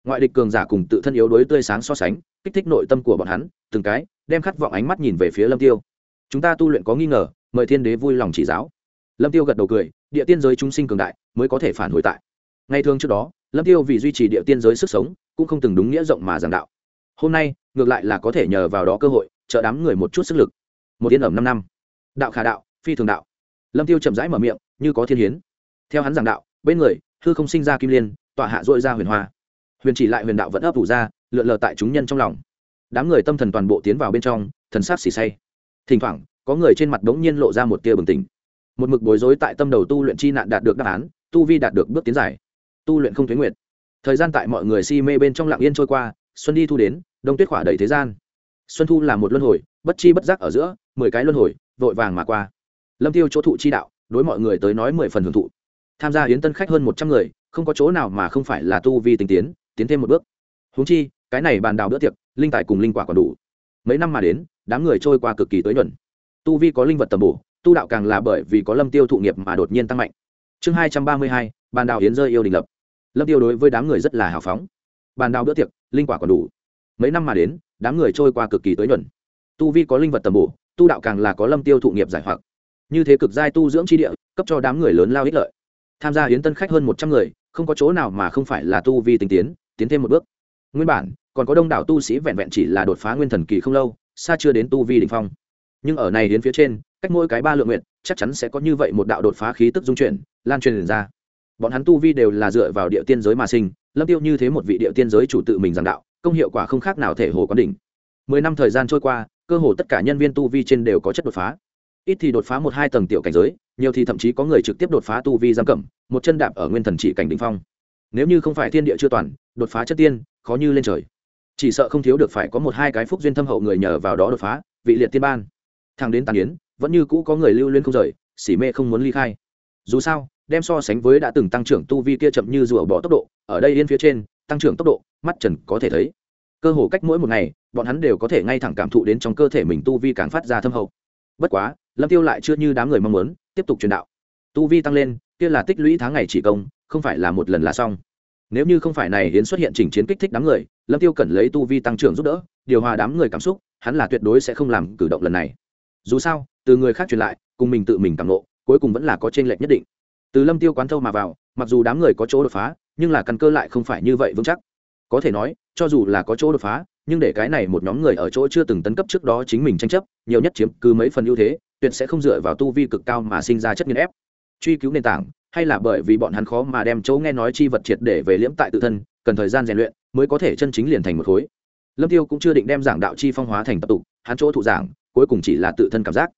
Ngoại địch cường giả cùng tự thân yếu đối tươi sáng so sánh, kích thích nội tâm của bọn hắn, từng cái, đem khát vọng ánh mắt nhìn về phía lâm tiêu. Chúng ta tu luyện có nghi ngờ mời thiên đế vui lòng chỉ giáo. Lâm tiêu gật đầu cười, địa tiên giới chúng sinh cường đại, mới có thể phản hồi tại. Ngày thường trước đó, lâm tiêu vì duy trì địa tiên giới sức sống, cũng không từng đúng nghĩa rộng mà giảng đạo. Hôm nay, ngược lại là có thể nhờ vào đó cơ hội, trợ đám người một chút sức lực. Một yên ẩm năm năm. Đạo khả đạo, phi thường đạo. Lâm tiêu chậm rãi mở miệng, như có thiên hiến. Theo hắn giảng đạo, bên người, hư không sinh ra kim liên, tọa hạ dội ra huyền hoa. Huyền chỉ lại huyền đạo vẫn ấp ủ ra, lượn lờ tại chúng nhân trong lòng. Đám người tâm thần toàn bộ tiến vào bên trong, thần sát xì say thỉnh thoảng có người trên mặt đống nhiên lộ ra một tia bừng tỉnh. Một mực bối rối tại tâm đầu tu luyện chi nạn đạt được đáp án, tu vi đạt được bước tiến giải tu luyện không tuyến nguyện thời gian tại mọi người si mê bên trong lặng yên trôi qua, xuân đi thu đến, đông tuyết khỏa đầy thế gian. Xuân thu là một luân hồi, bất chi bất giác ở giữa, mười cái luân hồi, vội vàng mà qua. Lâm tiêu chỗ thụ chi đạo, đối mọi người tới nói mười phần hưởng thụ. Tham gia hiến tân khách hơn một trăm người, không có chỗ nào mà không phải là tu vi tinh tiến tiến thêm một bước. Huống chi, cái này bàn đào bữa tiệc, linh tài cùng linh quả còn đủ. Mấy năm mà đến, đám người trôi qua cực kỳ tới nhuận tu vi có linh vật tầm bổ, tu đạo càng là bởi vì có lâm tiêu thụ nghiệp mà đột nhiên tăng mạnh. Chương hai trăm ba mươi hai, bàn đào hiến rơi yêu đình lập. Lâm tiêu đối với đám người rất là hào phóng. Bàn đào bữa tiệc, linh quả còn đủ. Mấy năm mà đến, đám người trôi qua cực kỳ tới nhuận. Tu vi có linh vật tầm bổ, tu đạo càng là có lâm tiêu thụ nghiệp giải hoặc. Như thế cực giai tu dưỡng chi địa, cấp cho đám người lớn lao ích lợi. Tham gia hiến tân khách hơn một trăm người, không có chỗ nào mà không phải là tu vi tinh tiến tiến thêm một bước. Nguyên bản, còn có đông đảo tu sĩ vẹn vẹn chỉ là đột phá nguyên thần kỳ không lâu, xa chưa đến tu vi đỉnh phong nhưng ở này đến phía trên, cách mỗi cái ba lượng nguyện chắc chắn sẽ có như vậy một đạo đột phá khí tức dung chuyển, lan truyền ra. Bọn hắn tu vi đều là dựa vào địa tiên giới mà sinh, lâm tiêu như thế một vị địa tiên giới chủ tự mình giảng đạo, công hiệu quả không khác nào thể hồ quán đỉnh. Mười năm thời gian trôi qua, cơ hồ tất cả nhân viên tu vi trên đều có chất đột phá. Ít thì đột phá một hai tầng tiểu cảnh giới, nhiều thì thậm chí có người trực tiếp đột phá tu vi giam cẩm một chân đạp ở nguyên thần trị cảnh đ ỉ n h phong. Nếu như không phải thiên địa chưa toàn, đột phá chất tiên, khó như lên trời. Chỉ sợ không thiếu được phải có một hai cái phúc duyên thâm hậu người nhờ vào đó đột phá, vị liệt tiên ban thằng đến tàn yến, vẫn như cũ có người lưu luyến không rời, xỉ mê không muốn ly khai. Dù sao, đem so sánh với đã từng tăng trưởng tu vi kia chậm như rùa bỏ tốc độ, ở đây yên phía trên, tăng trưởng tốc độ, mắt trần có thể thấy. Cơ hồ cách mỗi một ngày, bọn hắn đều có thể ngay thẳng cảm thụ đến trong cơ thể mình tu vi càng phát ra thâm hậu. Bất quá, lâm tiêu lại chưa như đám người mong muốn, tiếp tục truyền đạo. Tu vi tăng lên, kia là tích lũy tháng ngày chỉ công, không phải là một lần là xong. Nếu như không phải này hiến xuất hiện chỉnh chiến kích thích đám người, lâm tiêu cần lấy tu vi tăng trưởng giúp đỡ, điều hòa đám người cảm xúc, hắn là tuyệt đối sẽ không làm cử động lần này dù sao, từ người khác truyền lại, cùng mình tự mình cảm nộ cuối cùng vẫn là có trên lệch nhất định. Từ lâm tiêu quán thâu mà vào, mặc dù đám người có chỗ đột phá, nhưng là căn cơ lại không phải như vậy vững chắc. Có thể nói, cho dù là có chỗ đột phá, nhưng để cái này một nhóm người ở chỗ chưa từng tấn cấp trước đó chính mình tranh chấp, nhiều nhất chiếm cứ mấy phần ưu thế, tuyệt sẽ không dựa vào tu vi cực cao mà sinh ra chất nghiên ép. Truy cứu nền tảng, hay là bởi vì bọn hắn khó mà đem chỗ nghe nói chi vật triệt để về liễm tại tự thân, cần thời gian rèn luyện, mới có thể chân chính liền thành một khối. Lâm tiêu cũng chưa định đem giảng đạo chi phong hóa thành tập tục, hắn chỗ thụ giảng cuối cùng chỉ là tự thân cảm giác.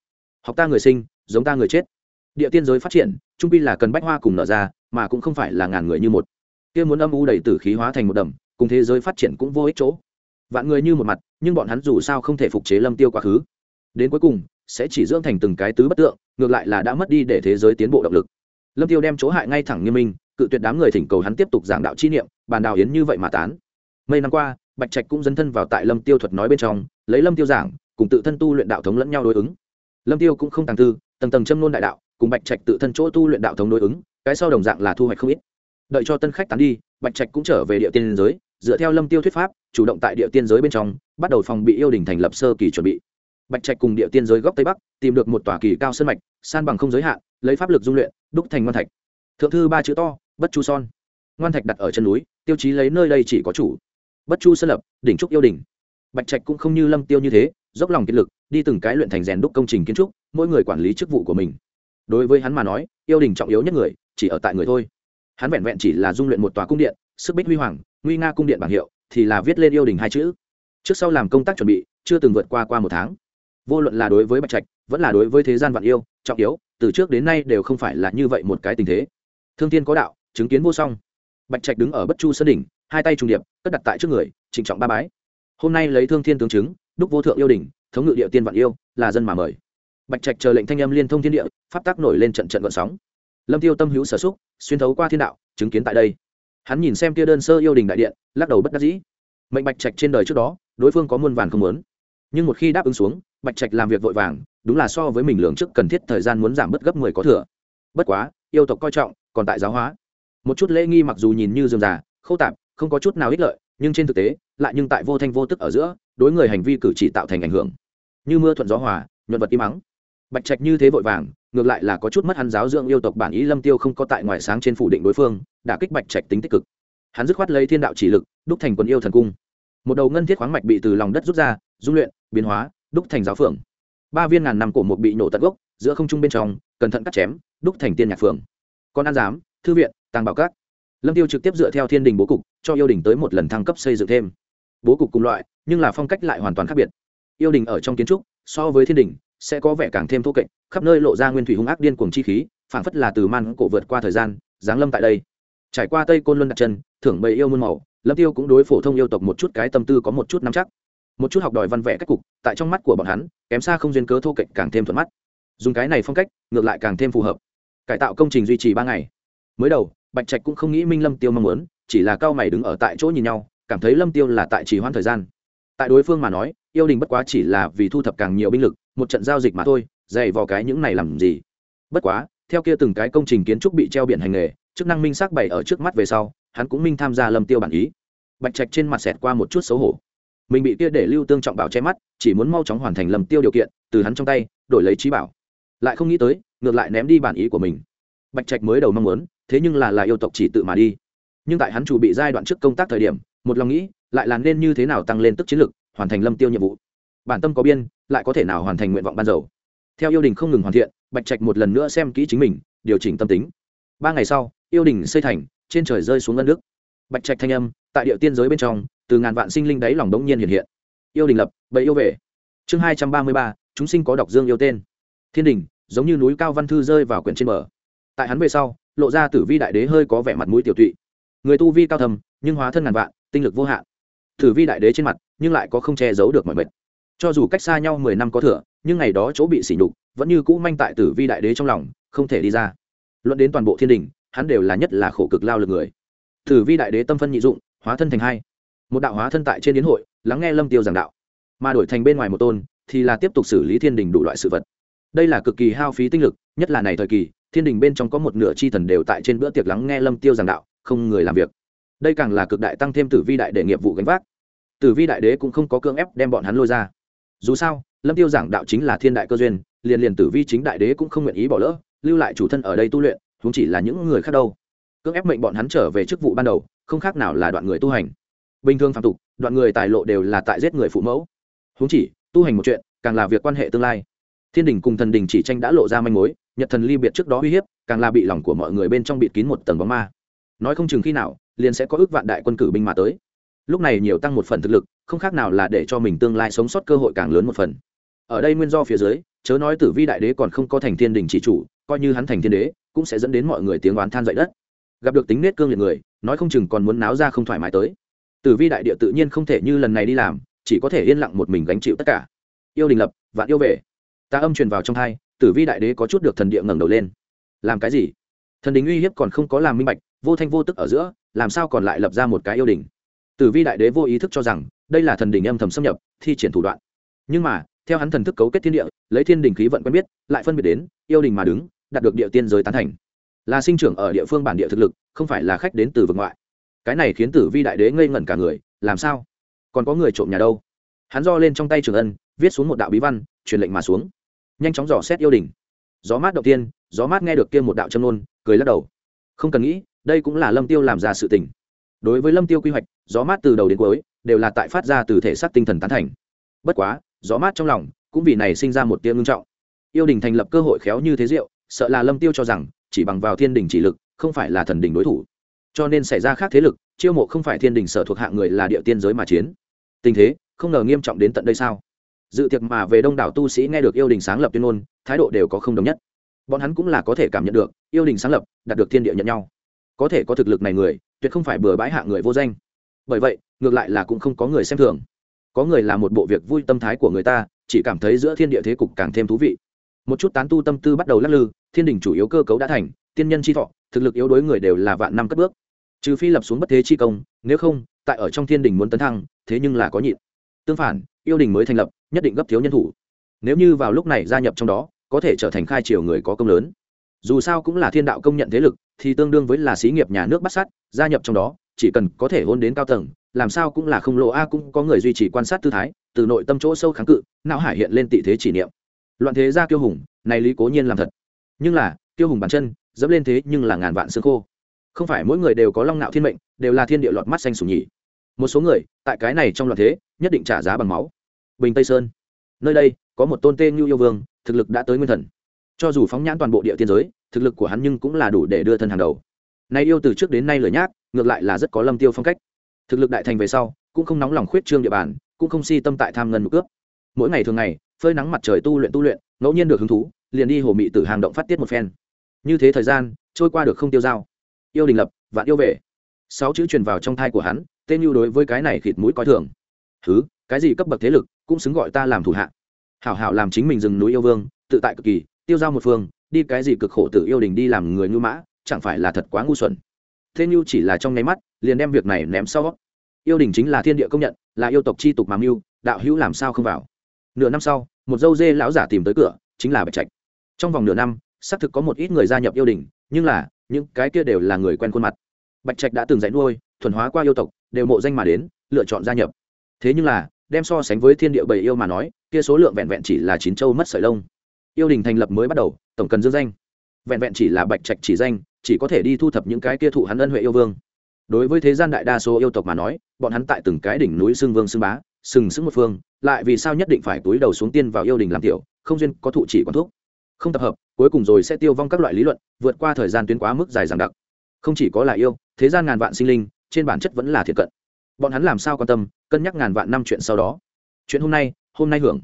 Học ta người sinh, giống ta người chết. Địa tiên giới phát triển, trung pi là cần bách hoa cùng nở ra, mà cũng không phải là ngàn người như một. Kia muốn âm u đầy tử khí hóa thành một đầm, cùng thế giới phát triển cũng vô ích chỗ. Vạn người như một mặt, nhưng bọn hắn dù sao không thể phục chế lâm tiêu quá khứ. Đến cuối cùng, sẽ chỉ dưỡng thành từng cái tứ bất tượng, ngược lại là đã mất đi để thế giới tiến bộ động lực. Lâm tiêu đem chỗ hại ngay thẳng nghiêm minh, cự tuyệt đám người thỉnh cầu hắn tiếp tục giảng đạo chi niệm, bàn đào yến như vậy mà tán. Mấy năm qua, bạch trạch cũng dấn thân vào tại lâm tiêu thuật nói bên trong, lấy lâm tiêu giảng cùng tự thân tu luyện đạo thống lẫn nhau đối ứng. Lâm tiêu cũng không tàng tư, tầng tầng châm nôn đại đạo, cùng bạch trạch tự thân chỗ tu luyện đạo thống đối ứng, cái sau đồng dạng là thu hoạch không ít. Đợi cho tân khách tán đi, bạch trạch cũng trở về địa tiên giới, dựa theo lâm tiêu thuyết pháp, chủ động tại địa tiên giới bên trong, bắt đầu phòng bị yêu đình thành lập sơ kỳ chuẩn bị. Bạch trạch cùng địa tiên giới góc tây bắc, tìm được một tòa kỳ cao sân mạch, san bằng không giới hạn, lấy pháp lực dung luyện, đúc thành ngoan thạch. Thượng thư ba chữ to, bất chu son. Ngoan thạch đặt ở chân núi, tiêu chí lấy nơi đây chỉ có chủ. Bất chu sơn lập, đỉnh trúc yêu đình. Bạch trạch cũng không như lâm tiêu như thế dốc lòng kiệt lực, đi từng cái luyện thành rèn đúc công trình kiến trúc, mỗi người quản lý chức vụ của mình. Đối với hắn mà nói, yêu đình trọng yếu nhất người, chỉ ở tại người thôi. Hắn vẹn vẹn chỉ là dung luyện một tòa cung điện, sức bích huy hoàng, nguy nga cung điện bảng hiệu, thì là viết lên yêu đình hai chữ. Trước sau làm công tác chuẩn bị, chưa từng vượt qua qua một tháng. Vô luận là đối với bạch trạch, vẫn là đối với thế gian vạn yêu, trọng yếu, từ trước đến nay đều không phải là như vậy một cái tình thế. Thương thiên có đạo, chứng kiến vô song. Bạch trạch đứng ở bất chu sân đỉnh, hai tay trùng điệp, cất đặt tại trước người, trịnh trọng ba bái. Hôm nay lấy thương thiên tướng chứng đúc vô thượng yêu đỉnh, thống ngự địa tiên vạn yêu, là dân mà mời. Bạch trạch chờ lệnh thanh âm liên thông thiên địa, pháp tác nổi lên trận trận gợn sóng. Lâm tiêu tâm hữu sở xúc, xuyên thấu qua thiên đạo, chứng kiến tại đây. Hắn nhìn xem kia đơn sơ yêu đình đại điện, lắc đầu bất đắc dĩ. Mệnh bạch trạch trên đời trước đó, đối phương có muôn vàn không muốn. Nhưng một khi đáp ứng xuống, bạch trạch làm việc vội vàng, đúng là so với mình lượng trước cần thiết thời gian muốn giảm bớt gấp mười có thừa. Bất quá, yêu tộc coi trọng, còn tại giáo hóa. Một chút lễ nghi mặc dù nhìn như dườm già khâu tạp, không có chút nào ích lợi nhưng trên thực tế, lại nhưng tại vô thanh vô tức ở giữa, đối người hành vi cử chỉ tạo thành ảnh hưởng. Như mưa thuận gió hòa, nhuận vật im mắng bạch trạch như thế vội vàng, ngược lại là có chút mất hắn giáo dưỡng yêu tộc bản ý lâm tiêu không có tại ngoài sáng trên phủ định đối phương, đã kích bạch trạch tính tích cực. Hắn dứt khoát lấy thiên đạo chỉ lực, đúc thành quần yêu thần cung. Một đầu ngân thiết khoáng mạch bị từ lòng đất rút ra, dung luyện, biến hóa, đúc thành giáo phượng. Ba viên ngàn năm cổ một bị nổ tận gốc, giữa không trung bên trong, cẩn thận cắt chém, đúc thành tiên nhạc phượng. Còn an giám, thư viện, tàng bảo các lâm tiêu trực tiếp dựa theo thiên đình bố cục, cho yêu đình tới một lần thăng cấp xây dựng thêm. Bố cục cùng loại, nhưng là phong cách lại hoàn toàn khác biệt. Yêu đình ở trong kiến trúc, so với thiên đình, sẽ có vẻ càng thêm thô kệch, khắp nơi lộ ra nguyên thủy hung ác điên cuồng chi khí, phảng phất là từ man cổ vượt qua thời gian, giáng lâm tại đây. Trải qua tây côn luân đặt chân, thưởng bầy yêu muôn màu, lâm tiêu cũng đối phổ thông yêu tộc một chút cái tâm tư có một chút nắm chắc. Một chút học đòi văn vẽ cách cục, tại trong mắt của bọn hắn, kém xa không duyên cớ thô kệch càng thêm thuận mắt. Dùng cái này phong cách, ngược lại càng thêm phù hợp. Cải tạo công trình duy trì ba ngày mới đầu, bạch trạch cũng không nghĩ minh lâm tiêu mong muốn, chỉ là cao mày đứng ở tại chỗ nhìn nhau, cảm thấy lâm tiêu là tại trì hoãn thời gian. Tại đối phương mà nói, yêu đình bất quá chỉ là vì thu thập càng nhiều binh lực, một trận giao dịch mà thôi, dày vào cái những này làm gì? Bất quá, theo kia từng cái công trình kiến trúc bị treo biển hành nghề, chức năng minh xác bày ở trước mắt về sau, hắn cũng minh tham gia lâm tiêu bản ý. Bạch trạch trên mặt xẹt qua một chút xấu hổ. Mình bị kia để lưu tương trọng bảo che mắt, chỉ muốn mau chóng hoàn thành lâm tiêu điều kiện, từ hắn trong tay, đổi lấy trí bảo. Lại không nghĩ tới, ngược lại ném đi bản ý của mình. Bạch trạch mới đầu mong muốn thế nhưng là là yêu tộc chỉ tự mà đi. Nhưng tại hắn chủ bị giai đoạn trước công tác thời điểm, một lòng nghĩ, lại là nên như thế nào tăng lên tức chiến lực, hoàn thành lâm tiêu nhiệm vụ. Bản tâm có biên, lại có thể nào hoàn thành nguyện vọng ban đầu theo yêu đình không ngừng hoàn thiện, bạch trạch một lần nữa xem kỹ chính mình, điều chỉnh tâm tính. Ba ngày sau, yêu đình xây thành, trên trời rơi xuống ngân nước. Bạch trạch thanh âm, tại địa tiên giới bên trong, từ ngàn vạn sinh linh đáy lòng đống nhiên hiện hiện. Yêu đình lập bậy yêu về. Chương hai trăm ba mươi ba, chúng sinh có đọc dương yêu tên. Thiên đình, giống như núi cao văn thư rơi vào quyển trên bờ. Tại hắn về sau lộ ra tử vi đại đế hơi có vẻ mặt mũi tiểu tụy. Người tu vi cao thầm nhưng hóa thân ngàn vạn, tinh lực vô hạn. Tử vi đại đế trên mặt, nhưng lại có không che giấu được mọi mệt. Cho dù cách xa nhau mười năm có thừa, nhưng ngày đó chỗ bị sỉ nhục, vẫn như cũ manh tại tử vi đại đế trong lòng, không thể đi ra. Luận đến toàn bộ thiên đình, hắn đều là nhất là khổ cực lao lực người. Tử vi đại đế tâm phân nhị dụng, hóa thân thành hai. Một đạo hóa thân tại trên đến hội, lắng nghe lâm tiêu giảng đạo. Mà đổi thành bên ngoài một tôn, thì là tiếp tục xử lý thiên đình đủ loại sự vật. Đây là cực kỳ hao phí tinh lực, nhất là này thời kỳ thiên đình bên trong có một nửa chi thần đều tại trên bữa tiệc lắng nghe lâm tiêu giảng đạo, không người làm việc. Đây càng là cực đại tăng thêm tử vi đại để nghiệp vụ gánh vác. Tử vi đại đế cũng không có cưỡng ép đem bọn hắn lôi ra. Dù sao, lâm tiêu giảng đạo chính là thiên đại cơ duyên, liền liền tử vi chính đại đế cũng không nguyện ý bỏ lỡ, lưu lại chủ thân ở đây tu luyện chúng chỉ là những người khác đâu. Cưỡng ép mệnh bọn hắn trở về chức vụ ban đầu, không khác nào là đoạn người tu hành. Bình thường phạm tục, đoạn người tài lộ đều là tại giết người phụ mẫu. Huống chỉ, tu hành một chuyện, càng là việc quan hệ tương lai. Thiên đình cùng thần đình chỉ tranh đã lộ ra manh mối nhật thần ly biệt trước đó uy hiếp, càng là bị lòng của mọi người bên trong bịt kín một tầng bóng ma. Nói không chừng khi nào, liền sẽ có ước vạn đại quân cử binh mà tới. Lúc này nhiều tăng một phần thực lực, không khác nào là để cho mình tương lai sống sót cơ hội càng lớn một phần. Ở đây nguyên do phía dưới, chớ nói tử vi đại đế còn không có thành thiên đình chỉ chủ, coi như hắn thành thiên đế, cũng sẽ dẫn đến mọi người tiếng oán than dậy đất. Gặp được tính nết cương liệt người, nói không chừng còn muốn náo ra không thoải mái tới. Tử vi đại địa tự nhiên không thể như lần này đi làm, chỉ có thể yên lặng một mình gánh chịu tất cả. Yêu đình lập, vạn yêu về. Ta âm truyền vào trong thai tử vi đại đế có chút được thần địa ngẩng đầu lên. Làm cái gì? Thần đình uy hiếp còn không có làm minh bạch, vô thanh vô tức ở giữa, làm sao còn lại lập ra một cái yêu đình tử vi đại đế vô ý thức cho rằng, đây là thần đình âm thầm xâm nhập, thi triển thủ đoạn. Nhưng mà, theo hắn thần thức cấu kết thiên địa, lấy thiên đình khí vận quen biết, lại phân biệt đến, yêu đình mà đứng, đạt được địa tiên giới tán thành. Là sinh trưởng ở địa phương bản địa thực lực, không phải là khách đến từ vực ngoại. Cái này khiến tử vi đại đế ngây ngẩn cả người, làm sao? Còn có người trộm nhà đâu? Hắn do lên trong tay trường ân, viết xuống một đạo bí văn, truyền lệnh mà xuống nhanh chóng dò xét yêu đình. Gió mát đầu tiên, gió mát nghe được kia một đạo châm nôn cười lắc đầu. Không cần nghĩ, đây cũng là lâm tiêu làm ra sự tình. Đối với lâm tiêu quy hoạch, gió mát từ đầu đến cuối đều là tại phát ra từ thể xác tinh thần tán thành. Bất quá, gió mát trong lòng cũng vì này sinh ra một tia ngưng trọng. Yêu đình thành lập cơ hội khéo như thế diệu, sợ là lâm tiêu cho rằng, chỉ bằng vào thiên đình chỉ lực, không phải là thần đình đối thủ. Cho nên xảy ra khác thế lực, chiêu mộ không phải thiên đình sở thuộc hạng người là địa tiên giới mà chiến. Tình thế, không ngờ nghiêm trọng đến tận đây sao? Dự tiệc mà về đông đảo tu sĩ nghe được yêu đình sáng lập tuyên ngôn, thái độ đều có không đồng nhất. Bọn hắn cũng là có thể cảm nhận được, yêu đình sáng lập, đạt được thiên địa nhận nhau. Có thể có thực lực này người, tuyệt không phải bừa bãi hạ người vô danh. Bởi vậy, ngược lại là cũng không có người xem thường. Có người là một bộ việc vui tâm thái của người ta, chỉ cảm thấy giữa thiên địa thế cục càng thêm thú vị. Một chút tán tu tâm tư bắt đầu lắc lư, thiên đình chủ yếu cơ cấu đã thành, tiên nhân chi thọ, thực lực yếu đối người đều là vạn năm cất bước. Trừ phi lập xuống bất thế chi công, nếu không, tại ở trong thiên đình muốn tấn thăng, thế nhưng là có nhịn. Tương phản, yêu đình mới thành lập nhất định gấp thiếu nhân thủ. Nếu như vào lúc này gia nhập trong đó, có thể trở thành khai triều người có công lớn. Dù sao cũng là thiên đạo công nhận thế lực, thì tương đương với là xí nghiệp nhà nước bắt sát, gia nhập trong đó, chỉ cần có thể hôn đến cao tầng, làm sao cũng là không lộ a, cũng có người duy trì quan sát tư thái, từ nội tâm chỗ sâu kháng cự, não hải hiện lên tị thế chỉ niệm. Loạn thế ra kiêu hùng, này lý cố nhiên làm thật. Nhưng là, kiêu hùng bàn chân, dẫm lên thế nhưng là ngàn vạn xương khô. Không phải mỗi người đều có long nạo thiên mệnh, đều là thiên địa lọt mắt xanh sùng nhỉ. Một số người, tại cái này trong loạn thế, nhất định trả giá bằng máu bình tây sơn. Nơi đây, có một tôn tên như yêu vương, thực lực đã tới nguyên thần. Cho dù phóng nhãn toàn bộ địa tiên giới, thực lực của hắn nhưng cũng là đủ để đưa thân hàng đầu. Nay yêu từ trước đến nay lửa nhác ngược lại là rất có lâm tiêu phong cách. Thực lực đại thành về sau, cũng không nóng lòng khuyết trương địa bàn, cũng không si tâm tại tham ngân một cướp mỗi ngày thường ngày, phơi nắng mặt trời tu luyện tu luyện, ngẫu nhiên được hứng thú, liền đi hồ mị tử hàng động phát tiết một phen. Như thế thời gian, trôi qua được không tiêu dao. Yêu đình lập, vạn yêu về. Sáu chữ truyền vào trong thai của hắn tên yêu đối với cái này khịt mũi coi thường. Thứ cái gì cấp bậc thế lực cũng xứng gọi ta làm thủ hạ. Hảo hảo làm chính mình rừng núi yêu vương, tự tại cực kỳ, tiêu giao một phương, đi cái gì cực khổ tự yêu đình đi làm người ngưu mã, chẳng phải là thật quá ngu xuẩn. Thế như chỉ là trong nháy mắt, liền đem việc này ném sau. Yêu đình chính là thiên địa công nhận, là yêu tộc c h i tục mà mưu, đạo hữu làm sao không vào? Nửa năm sau, một dâu dê lão giả tìm tới cửa, chính là bạch trạch. Trong vòng nửa năm, xác thực có một ít người gia nhập yêu đình, nhưng là, những cái kia đều là người quen khuôn mặt. Bạch trạch đã từng dạy nuôi, thuần hóa qua yêu tộc, đều mộ danh mà đến, lựa chọn gia nhập. Thế nhưng là đem so sánh với thiên địa bầy yêu mà nói, kia số lượng vẹn vẹn chỉ là chín châu mất sợi lông. Yêu đình thành lập mới bắt đầu, tổng cần dương danh. Vẹn vẹn chỉ là bạch trạch chỉ danh, chỉ có thể đi thu thập những cái kia thụ hắn ân huệ yêu vương. Đối với thế gian đại đa số yêu tộc mà nói, bọn hắn tại từng cái đỉnh núi xương vương xương bá, sừng sững một phương, lại vì sao nhất định phải túi đầu xuống tiên vào yêu đình làm tiểu, không duyên có thụ chỉ quán thuốc không tập hợp, cuối cùng rồi sẽ tiêu vong các loại lý luận, vượt qua thời gian tuyến quá mức dài dằng đặc. Không chỉ có là yêu, thế gian ngàn vạn sinh linh, trên bản chất vẫn là thiệt cận bọn hắn làm sao quan tâm, cân nhắc ngàn vạn năm chuyện sau đó. Chuyện hôm nay hôm nay hưởng,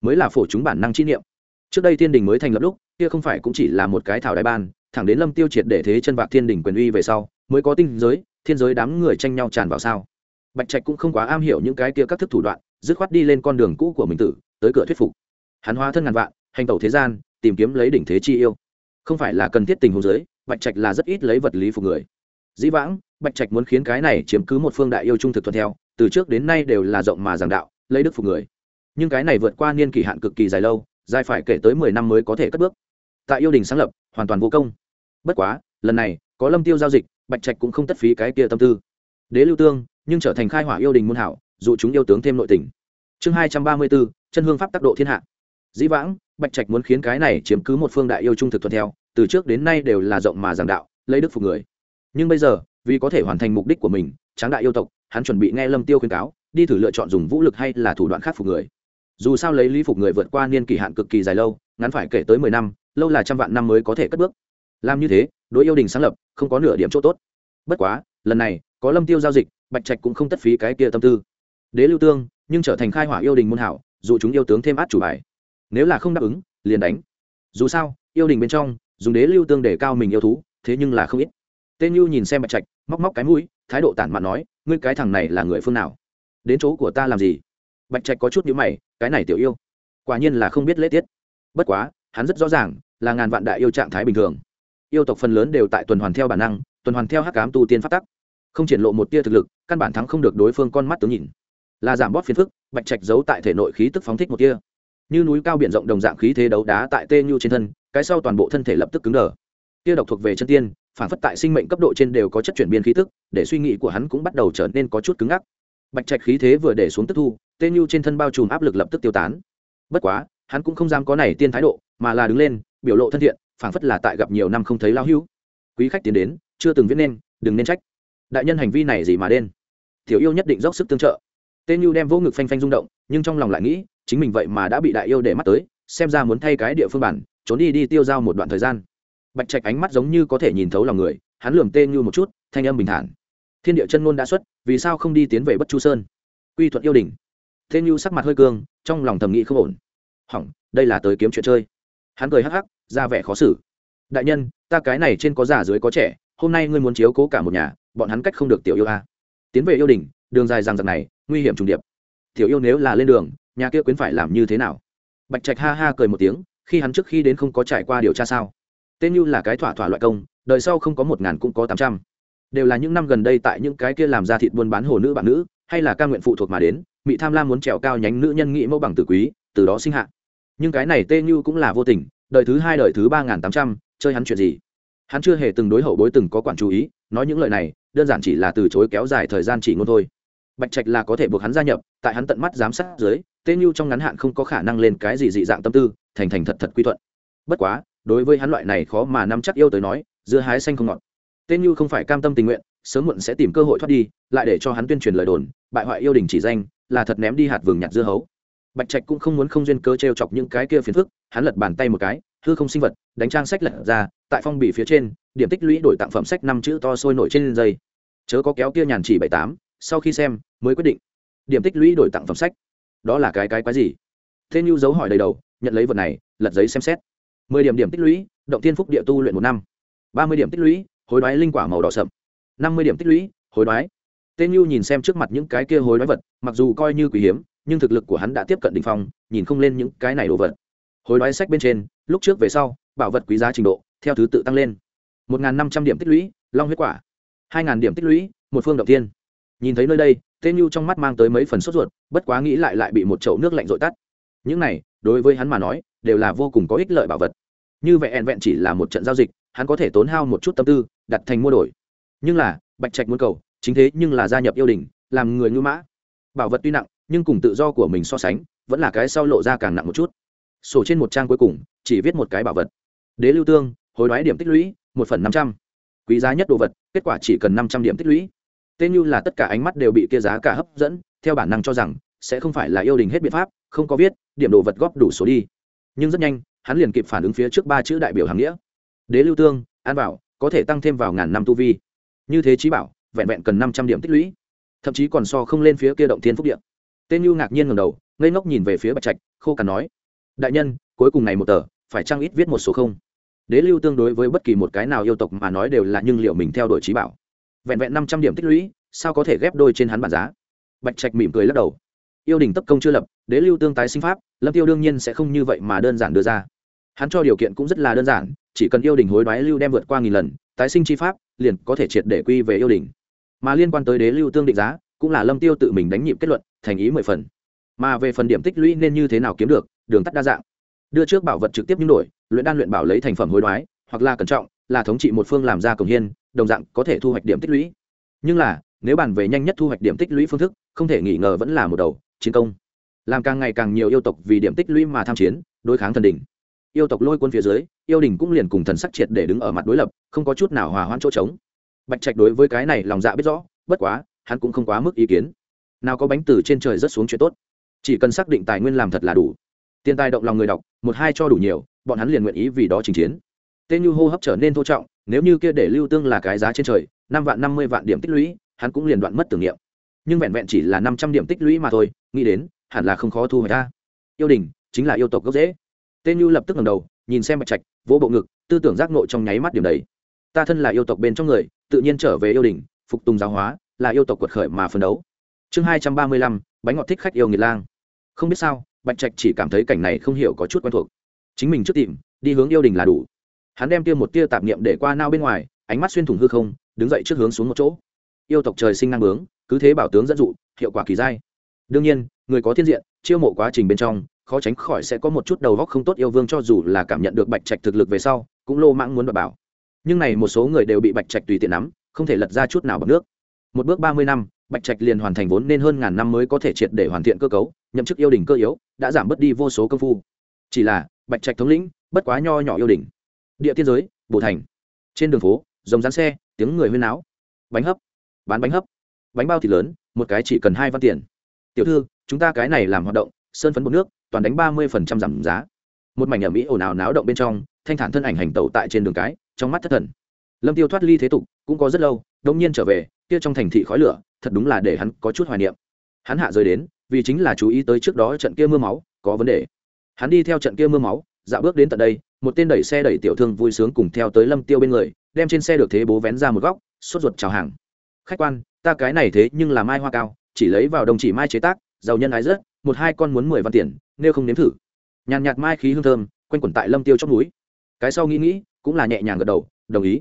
mới là phổ chúng bản năng chi niệm. Trước đây thiên đình mới thành lập lúc, kia không phải cũng chỉ là một cái thảo đại ban, thẳng đến lâm tiêu triệt để thế chân vạc thiên đình quyền uy về sau, mới có tinh giới, thiên giới đám người tranh nhau tràn vào sao. Bạch trạch cũng không quá am hiểu những cái kia các thức thủ đoạn, dứt khoát đi lên con đường cũ của mình tử, tới cửa thuyết phục. Hắn hóa thân ngàn vạn, hành tẩu thế gian, tìm kiếm lấy đỉnh thế chi yêu. Không phải là cần thiết tình hồ giới bạch trạch là rất ít lấy vật lý phục người dĩ vãng, bạch trạch muốn khiến cái này chiếm cứ một phương đại yêu trung thực thuận theo, từ trước đến nay đều là rộng mà giảng đạo, lấy đức phục người. Nhưng cái này vượt qua niên kỳ hạn cực kỳ dài lâu, dài phải kể tới mười năm mới có thể cất bước. Tại yêu đình sáng lập, hoàn toàn vô công. Bất quá, lần này, có lâm tiêu giao dịch, bạch trạch cũng không tất phí cái kia tâm tư. Đế lưu tương, nhưng trở thành khai hỏa yêu đình môn hảo, dụ chúng yêu tướng thêm nội tình. Chương hai trăm ba mươi bốn, chân hương pháp tác độ thiên hạ. Dĩ vãng, bạch trạch muốn khiến cái này chiếm cứ một phương đại yêu trung thực thuận theo, từ trước đến nay đều là rộng mà giảng đạo, lấy đức phục người nhưng bây giờ, vì có thể hoàn thành mục đích của mình, tráng đại yêu tộc, hắn chuẩn bị nghe lâm tiêu khuyên cáo, đi thử lựa chọn dùng vũ lực hay là thủ đoạn khác phục người. Dù sao lấy lý phục người vượt qua niên kỳ hạn cực kỳ dài lâu, ngắn phải kể tới mười năm, lâu là trăm vạn năm mới có thể cất bước. Làm như thế, đối yêu đình sáng lập, không có nửa điểm chỗ tốt. Bất quá, lần này, có lâm tiêu giao dịch, bạch trạch cũng không tất phí cái kia tâm tư. Đế lưu tương, nhưng trở thành khai hỏa yêu đình môn hảo, dù chúng yêu tướng thêm át chủ bài. Nếu là không đáp ứng, liền đánh. Dù sao, yêu đình bên trong, dùng đế lưu tương để cao mình yêu thú, thế nhưng là không ít tên nhu nhìn xem bạch trạch, móc móc cái mũi, thái độ tản mạn nói, ngươi cái thằng này là người phương nào? Đến chỗ của ta làm gì? Bạch trạch có chút nhữ mày, cái này tiểu yêu, quả nhiên là không biết lễ tiết. Bất quá, hắn rất rõ ràng, là ngàn vạn đại yêu trạng thái bình thường. Yêu tộc phần lớn đều tại tuần hoàn theo bản năng, tuần hoàn theo hắc cám tu tiên phát tắc. Không triển lộ một tia thực lực, căn bản thắng không được đối phương con mắt tướng nhìn. Là giảm bóp phiền phức, bạch trạch giấu tại thể nội khí tức phóng thích một tia. Như núi cao biển rộng đồng dạng khí thế đấu đá tại tê nhu trên thân, cái sau toàn bộ thân thể lập tức cứng đờ. Tia độc thuộc về chân tiên phản phất tại sinh mệnh cấp độ trên đều có chất chuyển biến khí tức, để suy nghĩ của hắn cũng bắt đầu trở nên có chút cứng ngắc. Bạch trạch khí thế vừa để xuống tức thu tên nhu trên thân bao trùm áp lực lập tức tiêu tán. Bất quá, hắn cũng không dám có này tiên thái độ, mà là đứng lên, biểu lộ thân thiện phảng phất là tại gặp nhiều năm không thấy lao hưu quý khách tiến đến, chưa từng viết nên, đừng nên trách. Đại nhân hành vi này gì mà đen? Tiểu yêu nhất định dốc sức tương trợ. Tên nhu đem vô ngực phanh phanh rung động, nhưng trong lòng lại nghĩ, chính mình vậy mà đã bị đại yêu để mắt tới, xem ra muốn thay cái địa phương bản, trốn đi đi tiêu dao một đoạn thời gian bạch trạch ánh mắt giống như có thể nhìn thấu lòng người, hắn lườm tê như một chút, thanh âm bình thản. Thiên địa chân ngôn đã xuất, vì sao không đi tiến về bất chu sơn? Quy thuận yêu đình tê như sắc mặt hơi cương, trong lòng thầm nghĩ không ổn. Hỏng, đây là tới kiếm chuyện chơi. Hắn cười hắc hắc, ra vẻ khó xử. Đại nhân, ta cái này trên có già dưới có trẻ, hôm nay ngươi muốn chiếu cố cả một nhà, bọn hắn cách không được tiểu yêu a. Tiến về yêu đình đường dài rằng rằng này, nguy hiểm trùng điệp. Tiểu yêu nếu là lên đường, nhà kia quyến phải làm như thế nào? Bạch trạch ha ha cười một tiếng, khi hắn trước khi đến không có trải qua điều tra sao? Tên như là cái thỏa thỏa loại công, đời sau không có một ngàn cũng có tám trăm. Đều là những năm gần đây tại những cái kia làm ra thịt buôn bán hồ nữ bạn nữ, hay là ca nguyện phụ thuộc mà đến mỹ tham lam muốn trèo cao nhánh nữ nhân nghị mẫu bằng tử quý, từ đó sinh hạ. Nhưng cái này tê như cũng là vô tình, đời thứ hai đời thứ ba ngàn tám trăm, chơi hắn chuyện gì? Hắn chưa hề từng đối hậu bối từng có quản chú ý, nói những lời này, đơn giản chỉ là từ chối kéo dài thời gian chỉ ngôn thôi. Bạch trạch là có thể buộc hắn gia nhập, tại hắn tận mắt giám sát dưới tê như trong ngắn hạn không có khả năng lên cái gì dị dạng tâm tư, thành thành thật thật quy thuận. Bất quá đối với hắn loại này khó mà nắm chắc yêu tới nói, dưa hái xanh không ngọt. Tên như không phải cam tâm tình nguyện, sớm muộn sẽ tìm cơ hội thoát đi, lại để cho hắn tuyên truyền lời đồn, bại hoại yêu đình chỉ danh, là thật ném đi hạt vườn nhặt dưa hấu. Bạch trạch cũng không muốn không duyên cơ t r e o chọc những cái kia phiền phức, hắn lật bàn tay một cái, hư không sinh vật, đánh trang sách lật ra, tại phong bì phía trên, điểm tích lũy đổi tặng phẩm sách năm chữ to sôi nổi trên dây. Chớ có kéo kia nhàn chỉ bảy tám, sau khi xem, mới quyết định. Điểm tích lũy đổi tặng phẩm sách. Đó là cái cái quái gì? Thế như dấu hỏi đầy đầu, nhận lấy vật này, lật giấy xem xét mười điểm điểm tích lũy, động tiên phúc địa tu luyện một năm. ba mươi điểm tích lũy, hối đoái linh quả màu đỏ sậm. năm mươi điểm tích lũy, hối đoái. Tên như nhìn xem trước mặt những cái kia hối đoái vật, mặc dù coi như quý hiếm, nhưng thực lực của hắn đã tiếp cận đ ỉ n h phong, nhìn không lên những cái này đồ vật. Hối đoái sách bên trên, lúc trước về sau, bảo vật quý giá trình độ, theo thứ tự tăng lên. Một năm trăm điểm tích lũy, long huyết quả. Hai điểm tích lũy, một phương động tiên nhìn thấy nơi đây, tên nhu trong mắt mang tới mấy phần sốt ruột, bất quá nghĩ lại lại bị một chậu nước lạnh dội tắt. Những này, đối với hắn mà nói đều là vô cùng có ích lợi bảo vật. Như vậy ẹn vẹn chỉ là một trận giao dịch, hắn có thể tốn hao một chút tâm tư, đặt thành mua đổi. Nhưng là, bạch trạch muốn cầu, chính thế nhưng là gia nhập yêu đình, làm người ngư mã. Bảo vật tuy nặng, nhưng cùng tự do của mình so sánh, vẫn là cái sau lộ ra càng nặng một chút. Sổ trên một trang cuối cùng, chỉ viết một cái bảo vật. Đế lưu tương, hối đoái điểm tích lũy, một phần năm trăm. Quý giá nhất đồ vật, kết quả chỉ cần năm trăm điểm tích lũy. Tên như là tất cả ánh mắt đều bị kia giá cả hấp dẫn, theo bản năng cho rằng, sẽ không phải là yêu đình hết biện pháp, không có viết, điểm đồ vật góp đủ số đi nhưng rất nhanh, hắn liền kịp phản ứng phía trước ba chữ đại biểu hàng nghĩa. Đế lưu tương, an bảo, có thể tăng thêm vào ngàn năm tu vi. Như thế trí bảo, vẹn vẹn cần năm trăm điểm tích lũy. Thậm chí còn so không lên phía kia động thiên phúc điện tên lưu ngạc nhiên ngầm đầu, ngây ngốc nhìn về phía bạch trạch, khô cằn nói, đại nhân, cuối cùng này một tờ, phải trang ít viết một số không? Đế lưu tương đối với bất kỳ một cái nào yêu tộc mà nói đều là nhưng liệu mình theo đuổi trí bảo. Vẹn vẹn năm trăm điểm tích lũy, sao có thể ghép đôi trên hắn bản giá? Bạch trạch mỉm cười lắc đầu yêu đình tấp công chưa lập, đế lưu tương tái sinh pháp, lâm tiêu đương nhiên sẽ không như vậy mà đơn giản đưa ra. Hắn cho điều kiện cũng rất là đơn giản, chỉ cần yêu đình hối đoái lưu đem vượt qua nghìn lần, tái sinh chi pháp, liền có thể triệt để quy về yêu đình. Mà liên quan tới đế lưu tương định giá, cũng là lâm tiêu tự mình đánh nhịp kết luận, thành ý mười phần. Mà về phần điểm tích lũy nên như thế nào kiếm được, đường tắt đa dạng. Đưa trước bảo vật trực tiếp những đổi, luyện đan luyện bảo lấy thành phẩm hối đoái, hoặc là cẩn trọng, là thống trị một phương làm ra cổng hiên, đồng dạng có thể thu hoạch điểm tích lũy. Nhưng là, nếu bàn về nhanh nhất thu hoạch điểm tích lũy phương thức, không thể nghi ngờ vẫn là một đầu chiến công. Làm càng ngày càng nhiều yêu tộc vì điểm tích lũy mà tham chiến, đối kháng thần đỉnh. Yêu tộc lôi quân phía dưới, yêu đình cũng liền cùng thần sắc triệt để đứng ở mặt đối lập, không có chút nào hòa hoãn chỗ trống. Bạch trạch đối với cái này lòng dạ biết rõ, bất quá, hắn cũng không quá mức ý kiến. Nào có bánh từ trên trời rất xuống chuyện tốt. Chỉ cần xác định tài nguyên làm thật là đủ. Tiền tài động lòng người đọc, một hai cho đủ nhiều, bọn hắn liền nguyện ý vì đó trình chiến. Tên như hô hấp trở nên thô trọng, nếu như kia để lưu tương là cái giá trên trời, năm vạn năm mươi vạn điểm tích lũy, hắn cũng liền đoạn mất tưởng niệm nhưng vẹn vẹn chỉ là năm trăm điểm tích lũy mà thôi, nghĩ đến, hẳn là không khó thu hồi ta yêu đình, chính là yêu tộc gốc dễ tên như lập tức ngầm đầu, nhìn xem bạch trạch, vỗ bộ ngực, tư tưởng giác nội trong nháy mắt điểm đấy ta thân là yêu tộc bên trong người, tự nhiên trở về yêu đình, phục tùng giáo hóa, là yêu tộc quật khởi mà phấn đấu. Chương hai trăm ba mươi lăm, bánh ngọt thích khách yêu nghiệt lang. Không biết sao, bạch trạch chỉ cảm thấy cảnh này không hiểu có chút quen thuộc. Chính mình trước tìm, đi hướng yêu đình là đủ. Hắn đem tiêu một tia tạp niệm để qua nao bên ngoài, ánh mắt xuyên thủng hư không, đứng dậy trước hướng xuống một chỗ. Yêu tộc trời sinh năng bướng cứ thế bảo tướng dẫn dụ, hiệu quả kỳ dai. Đương nhiên, người có thiên diện, chiêu mộ quá trình bên trong, khó tránh khỏi sẽ có một chút đầu góc không tốt yêu vương cho dù là cảm nhận được bạch trạch thực lực về sau, cũng lô mãng muốn đ bảo. Nhưng này một số người đều bị bạch trạch tùy tiện nắm, không thể lật ra chút nào bằng nước. Một bước ba mươi năm, bạch trạch liền hoàn thành vốn nên hơn ngàn năm mới có thể triệt để hoàn thiện cơ cấu, nhậm chức yêu đình cơ yếu, đã giảm bớt đi vô số công phu. Chỉ là, bạch trạch thống lĩnh, bất quá nho nhỏ yêu đình địa tiên giới bộ thành. Trên đường phố dòng rán xe, tiếng người huyên náo. Bánh hấp. Bán bánh hấp bánh bao thịt lớn, một cái chỉ cần hai văn tiền. Tiểu thư, chúng ta cái này làm hoạt động, sơn phấn bột nước, toàn đánh ba mươi phần trăm giảm giá. Một mảnh ở mỹ ồn ào náo động bên trong, thanh thản thân ảnh hành tẩu tại trên đường cái, trong mắt thất thần. Lâm tiêu thoát ly thế tục, cũng có rất lâu đông nhiên trở về, kia trong thành thị khói lửa, thật đúng là để hắn có chút hoài niệm. Hắn hạ rơi đến, vì chính là chú ý tới trước đó trận kia mưa máu, có vấn đề. Hắn đi theo trận kia mưa máu, dạo bước đến tận đây, một tên đẩy xe đẩy tiểu thương vui sướng cùng theo tới lâm tiêu bên người, đem trên xe được thế bố vén ra một góc, sốt ruột chào hàng. Khách quan ta cái này thế nhưng là mai hoa cao, chỉ lấy vào đồng chỉ mai chế tác, giàu nhân ái rất một hai con muốn mười văn tiền, nếu không nếm thử. Nhàn nhạt mai khí hương thơm, quanh quẩn tại lâm tiêu trong núi. Cái sau nghĩ nghĩ, cũng là nhẹ nhàng gật đầu, đồng ý.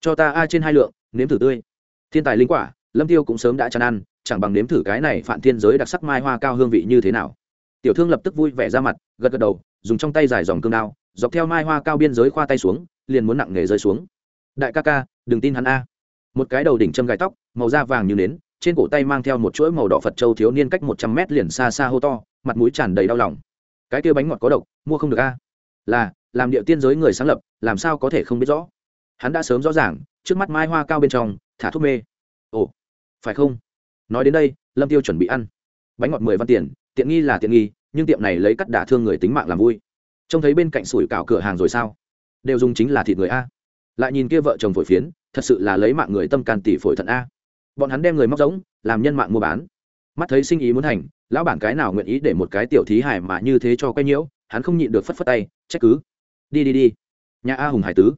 Cho ta a trên hai lượng, nếm thử tươi. Thiên tài linh quả, lâm tiêu cũng sớm đã chán ăn, chẳng bằng nếm thử cái này phản thiên giới đặc sắc mai hoa cao hương vị như thế nào. Tiểu thương lập tức vui vẻ ra mặt, gật gật đầu, dùng trong tay dài dòng cương đao, dọc theo mai hoa cao biên giới khoa tay xuống, liền muốn nặng nghề rơi xuống. Đại ca ca, đừng tin hắn a. Một cái đầu đỉnh châm gai tóc màu da vàng như nến, trên cổ tay mang theo một chuỗi màu đỏ phật châu thiếu niên cách một trăm mét liền xa xa hô to, mặt mũi tràn đầy đau lòng. Cái kia bánh ngọt có độc, mua không được a. Là, làm địa tiên giới người sáng lập, làm sao có thể không biết rõ? Hắn đã sớm rõ ràng, trước mắt mai hoa cao bên trong, thả thuốc mê. Ồ, phải không? Nói đến đây, lâm tiêu chuẩn bị ăn. Bánh ngọt mười văn tiền, tiện nghi là tiện nghi, nhưng tiệm này lấy cắt đả thương người tính mạng làm vui. Trông thấy bên cạnh sủi cảo cửa hàng rồi sao? Đều dùng chính là thịt người a. Lại nhìn kia vợ chồng phổi phiến, thật sự là lấy mạng người tâm can tỷ phổi thận a bọn hắn đem người móc giống làm nhân mạng mua bán. Mắt thấy sinh ý muốn hành, lão bản cái nào nguyện ý để một cái tiểu thí hải mà như thế cho quay nhiễu hắn không nhịn được phất phất tay trách cứ. Đi đi đi. Nhà a hùng hải tứ.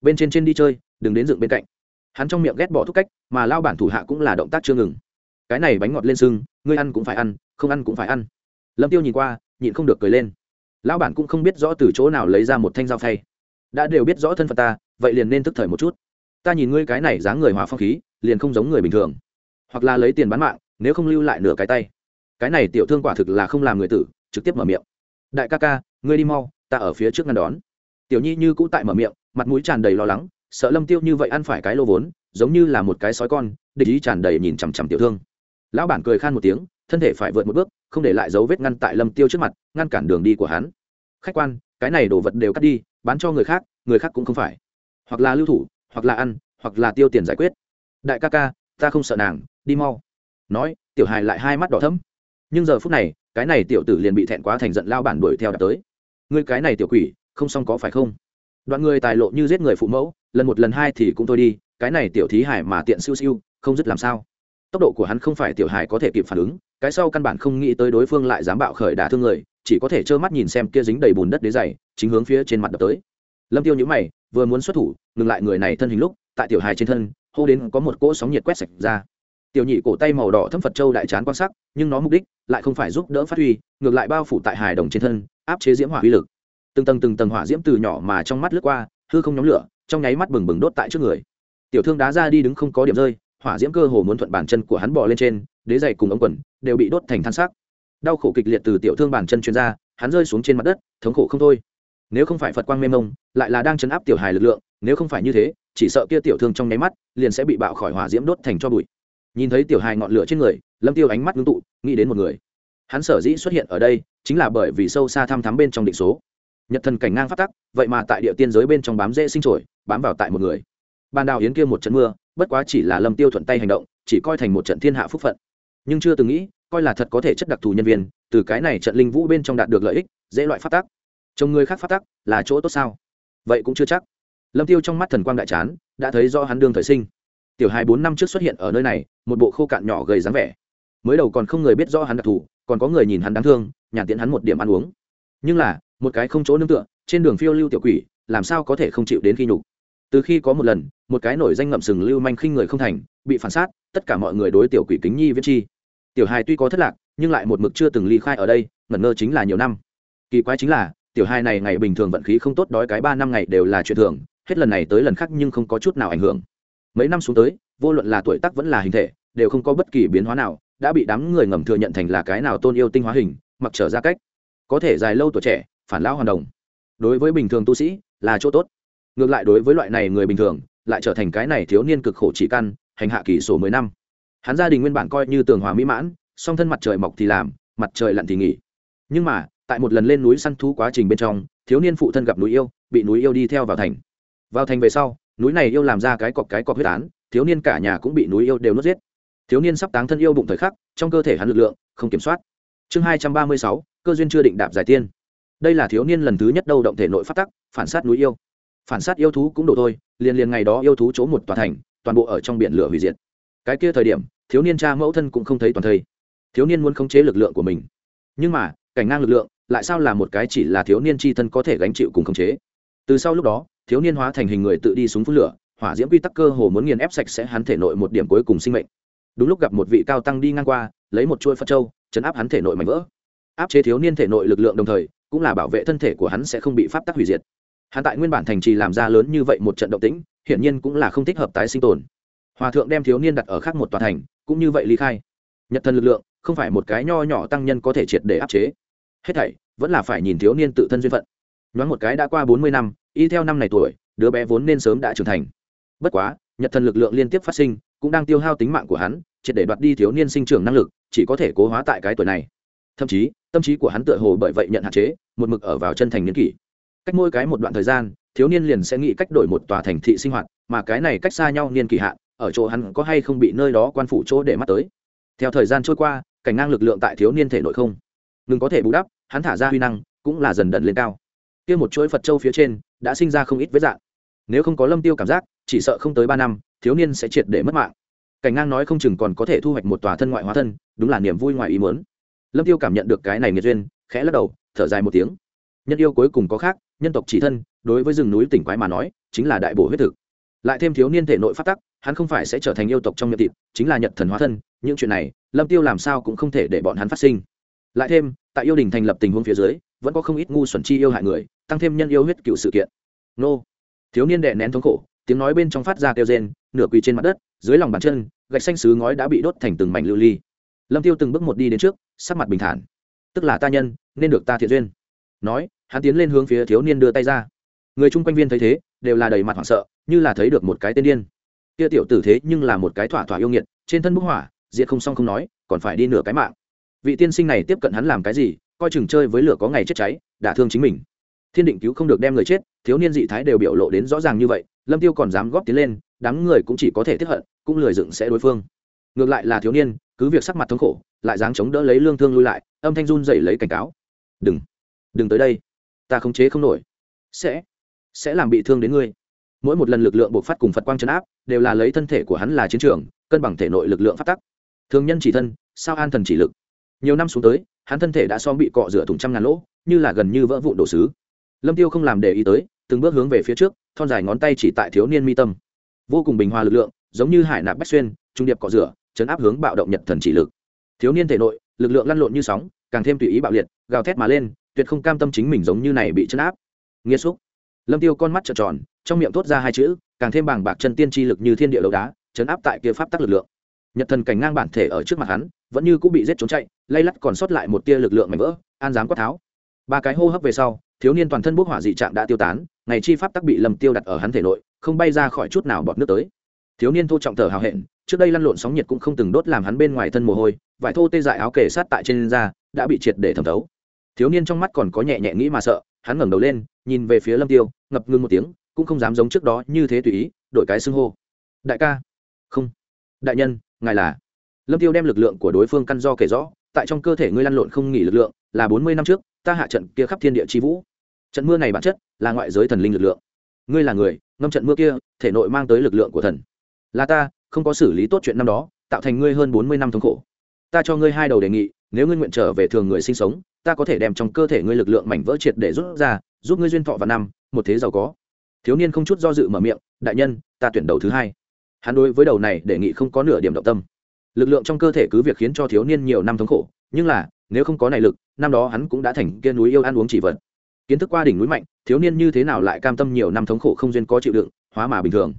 Bên trên trên đi chơi đừng đến dựng bên cạnh. Hắn trong miệng ghét bỏ thúc cách mà lao bản thủ hạ cũng là động tác chưa ngừng. Cái này bánh ngọt lên sưng ngươi ăn cũng phải ăn không ăn cũng phải ăn. Lâm tiêu nhìn qua nhịn không được cười lên. Lão bản cũng không biết rõ từ chỗ nào lấy ra một thanh dao phay. Đã đều biết rõ thân phận ta vậy liền nên tức thời một chút. Ta nhìn ngươi cái này dáng người hòa phong khí liền không giống người bình thường. Hoặc là lấy tiền bán mạng, nếu không lưu lại nửa cái tay. Cái này tiểu thương quả thực là không làm người tử, trực tiếp mở miệng. Đại ca ca, ngươi đi mau, ta ở phía trước ngăn đón. Tiểu nhi như cũ tại mở miệng, mặt mũi tràn đầy lo lắng, sợ lâm tiêu như vậy ăn phải cái lô vốn, giống như là một cái sói con, địch ý tràn đầy nhìn chằm chằm tiểu thương. Lão bản cười khan một tiếng, thân thể phải vượt một bước, không để lại dấu vết ngăn tại lâm tiêu trước mặt, ngăn cản đường đi của hắn. Khách quan, cái này đồ vật đều cắt đi, bán cho người khác người khác cũng không phải. Hoặc là lưu thủ, hoặc là ăn, hoặc là tiêu tiền giải quyết đại ca ca, ta không sợ nàng, đi mau. Nói, tiểu hài lại hai mắt đỏ thấm nhưng giờ phút này, cái này tiểu tử liền bị thẹn quá thành giận lao bản đuổi theo đập tới. Ngươi cái này tiểu quỷ, không xong có phải không? Đoạn người tài lộ như giết người phụ mẫu, lần một lần hai thì cũng thôi đi, cái này tiểu thí hải mà tiện siêu siêu, không dứt làm sao. Tốc độ của hắn không phải tiểu hải có thể kịp phản ứng, cái sau căn bản không nghĩ tới đối phương lại dám bạo khởi đả thương người, chỉ có thể trơ mắt nhìn xem kia dính đầy bùn đất đế dày chính hướng phía trên mặt đập tới. Lâm tiêu nhữ mày, vừa muốn xuất thủ, ngừng lại người này thân hình lúc, tại tiểu Hải trên thân hô đến có một cỗ sóng nhiệt quét sạch ra. Tiểu nhị cổ tay màu đỏ thâm phật châu đại chán quan sắc, nhưng nó mục đích lại không phải giúp đỡ phát huy, ngược lại bao phủ tại hài đồng trên thân, áp chế diễm hỏa uy lực. Từng tầng từng tầng hỏa diễm từ nhỏ mà trong mắt lướt qua, hư không nhóm lửa, trong nháy mắt bừng bừng đốt tại trước người. Tiểu thương đá ra đi đứng không có điểm rơi, hỏa diễm cơ hồ muốn thuận bàn chân của hắn bò lên trên, đế dày cùng ống quần đều bị đốt thành than sắc. Đau khổ kịch liệt từ tiểu thương bàn chân chuyên ra, hắn rơi xuống trên mặt đất, thống khổ không thôi. Nếu không phải phật quang mê mông, lại là đang chấn áp tiểu hài lực lượng, nếu không phải như thế chỉ sợ kia tiểu thương trong nháy mắt liền sẽ bị bạo khỏi hỏa diễm đốt thành cho bụi. Nhìn thấy tiểu hài ngọn lửa trên người, lâm tiêu ánh mắt ngưng tụ, nghĩ đến một người. Hắn sở dĩ xuất hiện ở đây, chính là bởi vì sâu xa thăm thắm bên trong định số. Nhật thần cảnh ngang phát tắc, vậy mà tại địa tiên giới bên trong bám dễ sinh trổi bám vào tại một người. Ban đào yến kia một trận mưa, bất quá chỉ là lâm tiêu thuận tay hành động, chỉ coi thành một trận thiên hạ phúc phận. Nhưng chưa từng nghĩ, coi là thật có thể chất đặc thù nhân viên, từ cái này trận linh vũ bên trong đạt được lợi ích, dễ loại phát tắc. Trong người khác phát tắc, là chỗ tốt sao? Vậy cũng chưa chắc lâm tiêu trong mắt thần quang đại chán, đã thấy do hắn đương thời sinh. Tiểu hai bốn năm trước xuất hiện ở nơi này, một bộ khô cạn nhỏ gầy dáng vẻ. Mới đầu còn không người biết rõ hắn đặc thù, còn có người nhìn hắn đáng thương, nhàn tiện hắn một điểm ăn uống. Nhưng là, một cái không chỗ nương tựa, trên đường phiêu lưu tiểu quỷ, làm sao có thể không chịu đến khi nhục? Từ khi có một lần, một cái nổi danh ngậm sừng lưu manh khinh người không thành, bị phản sát, tất cả mọi người đối tiểu quỷ kính nhi viết chi. Tiểu hài tuy có thất lạc, nhưng lại một mực chưa từng ly khai ở đây, ngẩn ngơ chính là nhiều năm. Kỳ quái chính là, tiểu hài này ngày bình thường vận khí không tốt đói cái ba năm ngày đều là chuyện thường hết lần này tới lần khác nhưng không có chút nào ảnh hưởng. Mấy năm xuống tới, vô luận là tuổi tác vẫn là hình thể, đều không có bất kỳ biến hóa nào, đã bị đám người ngầm thừa nhận thành là cái nào tôn yêu tinh hóa hình, mặc trở ra cách. Có thể dài lâu tuổi trẻ, phản lão hoàn đồng. Đối với bình thường tu sĩ, là chỗ tốt. Ngược lại đối với loại này người bình thường, lại trở thành cái này thiếu niên cực khổ chỉ căn, hành hạ kỳ số mười năm. Hắn gia đình nguyên bản coi như tường hòa mỹ mãn, song thân mặt trời mọc thì làm, mặt trời lặn thì nghỉ. Nhưng mà, tại một lần lên núi săn thú quá trình bên trong, thiếu niên phụ thân gặp núi yêu, bị núi yêu đi theo vào thành vào thành về sau, núi này yêu làm ra cái cọc cái cọc huyết án, thiếu niên cả nhà cũng bị núi yêu đều nuốt giết. Thiếu niên sắp táng thân yêu bụng thời khắc, trong cơ thể hắn lực lượng, không kiểm soát. Chương hai trăm ba mươi sáu, cơ duyên chưa định đạp giải tiên. Đây là thiếu niên lần thứ nhất đâu động thể nội phát tắc, phản sát núi yêu. Phản sát yêu thú cũng đủ thôi, liền liền ngày đó yêu thú chỗ một tòa thành, toàn bộ ở trong biển lửa hủy diệt. Cái kia thời điểm, thiếu niên cha mẫu thân cũng không thấy toàn thây. Thiếu niên muốn khống chế lực lượng của mình. Nhưng mà, cảnh ngang lực lượng, lại sao là một cái chỉ là thiếu niên c h i thân có thể gánh chịu cùng khống chế? Từ sau lúc đó thiếu niên hóa thành hình người tự đi xuống phút lửa, hỏa diễm quy tắc cơ hồ muốn nghiền ép sạch sẽ hắn thể nội một điểm cuối cùng sinh mệnh. Đúng lúc gặp một vị cao tăng đi ngang qua, lấy một chuôi phật trâu chấn áp hắn thể nội mạnh vỡ. Áp chế thiếu niên thể nội lực lượng đồng thời, cũng là bảo vệ thân thể của hắn sẽ không bị pháp tắc hủy diệt. Hắn tại nguyên bản thành trì làm ra lớn như vậy một trận động tĩnh, hiển nhiên cũng là không thích hợp tái sinh tồn. Hòa thượng đem thiếu niên đặt ở khác một tòa thành, cũng như vậy ly khai. Nhật thần lực lượng, không phải một cái nho nhỏ tăng nhân có thể triệt để áp chế. Hết thảy, vẫn là phải nhìn thiếu niên tự thân duyên phận. Nhoáng một cái đã qua bốn mươi năm y theo năm này tuổi, đứa bé vốn nên sớm đã trưởng thành. Bất quá, nhật thần lực lượng liên tiếp phát sinh, cũng đang tiêu hao tính mạng của hắn, triệt để đoạt đi thiếu niên sinh trưởng năng lực, chỉ có thể cố hóa tại cái tuổi này. Thậm chí, tâm trí của hắn tựa hồ bởi vậy nhận hạn chế, một mực ở vào chân thành niên kỷ. Cách mỗi cái một đoạn thời gian, thiếu niên liền sẽ nghĩ cách đổi một tòa thành thị sinh hoạt, mà cái này cách xa nhau niên kỳ hạn, ở chỗ hắn có hay không bị nơi đó quan phủ chỗ để mắt tới. Theo thời gian trôi qua, cảnh ngang lực lượng tại thiếu niên thể nội không ngừng có thể bù đắp, hắn thả ra huy năng, cũng là dần đần lên cao. Kia một chuỗi phật châu phía trên đã sinh ra không ít vết dạng. Nếu không có lâm tiêu cảm giác, chỉ sợ không tới ba năm, thiếu niên sẽ triệt để mất mạng. Cảnh ngang nói không chừng còn có thể thu hoạch một tòa thân ngoại hóa thân, đúng là niềm vui ngoài ý muốn. Lâm tiêu cảm nhận được cái này nghiệt duyên, khẽ lắc đầu, thở dài một tiếng. Nhân yêu cuối cùng có khác, nhân tộc chỉ thân, đối với rừng núi tỉnh quái mà nói, chính là đại bổ huyết thực. Lại thêm thiếu niên thể nội phát tắc, hắn không phải sẽ trở thành yêu tộc trong nhật thịt, chính là nhật thần hóa thân, những chuyện này, lâm tiêu làm sao cũng không thể để bọn hắn phát sinh. Lại thêm, tại yêu đình thành lập tình huống phía dưới, vẫn có không ít ngu xuẩn chi yêu hại người tăng thêm nhân yêu huyết cựu sự kiện. Nô. Thiếu niên đệ nén thống khổ, tiếng nói bên trong phát ra kêu rên, nửa quỳ trên mặt đất, dưới lòng bàn chân, gạch xanh xứ ngói đã bị đốt thành từng mảnh lưu ly. Lâm tiêu từng bước một đi đến trước, sắc mặt bình thản. Tức là ta nhân, nên được ta thiện duyên. Nói, hắn tiến lên hướng phía thiếu niên đưa tay ra. Người chung quanh viên thấy thế, đều là đầy mặt hoảng sợ, như là thấy được một cái tên điên. Kia tiểu tử thế nhưng là một cái thỏa thỏa yêu nghiệt, trên thân bức hỏa, diệt không xong không nói, còn phải đi nửa cái mạng. Vị tiên sinh này tiếp cận hắn làm cái gì, coi chừng chơi với lửa có ngày chết cháy, đả thương chính mình thiên định cứu không được đem người chết, thiếu niên dị thái đều biểu lộ đến rõ ràng như vậy, lâm tiêu còn dám góp tiến lên, đám người cũng chỉ có thể tiếp hận, cũng lười dựng sẽ đối phương. Ngược lại là thiếu niên, cứ việc sắc mặt thống khổ, lại dáng chống đỡ lấy lương thương lui lại, âm thanh run dậy lấy cảnh cáo. Đừng đừng tới đây, ta không chế không nổi. Sẽ sẽ làm bị thương đến ngươi. Mỗi một lần lực lượng buộc phát cùng phật quang chấn áp, đều là lấy thân thể của hắn là chiến trường, cân bằng thể nội lực lượng phát tắc. Thương nhân chỉ thân, sao an thần chỉ lực? Nhiều năm xuống tới, hắn thân thể đã xóm bị cọ rửa thùng trăm ngàn lỗ, như là gần như vỡ vụn đổ sứ lâm tiêu không làm để ý tới, từng bước hướng về phía trước, thon dài ngón tay chỉ tại thiếu niên mi tâm. Vô cùng bình hòa lực lượng, giống như hải nạp bách xuyên, trung điệp cọ rửa, chấn áp hướng bạo động nhật thần chỉ lực. Thiếu niên thể nội, lực lượng lăn lộn như sóng, càng thêm tùy ý bạo liệt, gào thét mà lên, tuyệt không cam tâm chính mình giống như này bị chấn áp. Nghiêm xúc. Lâm tiêu con mắt trợn tròn, trong miệng thốt ra hai chữ, càng thêm bàng bạc chân tiên chi lực như thiên địa lầu đá, chấn áp tại kia pháp tắc lực lượng. Nhật thần cảnh ngang bản thể ở trước mặt hắn, vẫn như cũng bị giết trốn chạy, lay lắt còn sót lại một tia lực lượng mảnh vỡ, an dám quát tháo. Ba cái hô hấp về sau thiếu niên toàn thân bốc hỏa dị trạng đã tiêu tán, ngày chi pháp tắc bị lầm tiêu đặt ở hắn thể nội, không bay ra khỏi chút nào bọt nước tới. Thiếu niên thô trọng thở hào hẹn, trước đây lăn lộn sóng nhiệt cũng không từng đốt làm hắn bên ngoài thân mồ hôi, vải thô tê dại áo kề sát tại trên da, đã bị triệt để thẩm thấu. Thiếu niên trong mắt còn có nhẹ nhẹ nghĩ mà sợ, hắn ngẩng đầu lên, nhìn về phía lâm tiêu, ngập ngừng một tiếng, cũng không dám giống trước đó như thế tùy ý, đổi cái xưng hô. Đại ca. Không. Đại nhân, ngài là? Lâm tiêu đem lực lượng của đối phương căn do kể rõ, tại trong cơ thể ngươi lăn lộn không nghỉ lực lượng là bốn mươi năm trước ta hạ trận kia khắp thiên địa chi vũ. Trận mưa này bản chất là ngoại giới thần linh lực lượng. Ngươi là người, ngâm trận mưa kia, thể nội mang tới lực lượng của thần. Là ta, không có xử lý tốt chuyện năm đó, tạo thành ngươi hơn bốn mươi năm thống khổ. Ta cho ngươi hai đầu đề nghị, nếu ngươi nguyện trở về thường người sinh sống, ta có thể đem trong cơ thể ngươi lực lượng mảnh vỡ triệt để rút ra, giúp ngươi duyên thọ vào năm, một thế giàu có. Thiếu niên không chút do dự mở miệng, đại nhân, ta tuyển đầu thứ hai. Hắn đối với đầu này đề nghị không có nửa điểm động tâm. Lực lượng trong cơ thể cứ việc khiến cho thiếu niên nhiều năm thống khổ, nhưng là nếu không có này lực, năm đó hắn cũng đã thành kia núi yêu ăn uống chỉ vật. Kiến thức qua đỉnh núi mạnh, thiếu niên như thế nào lại cam tâm nhiều năm thống khổ không duyên có chịu đựng, hóa mà bình thường.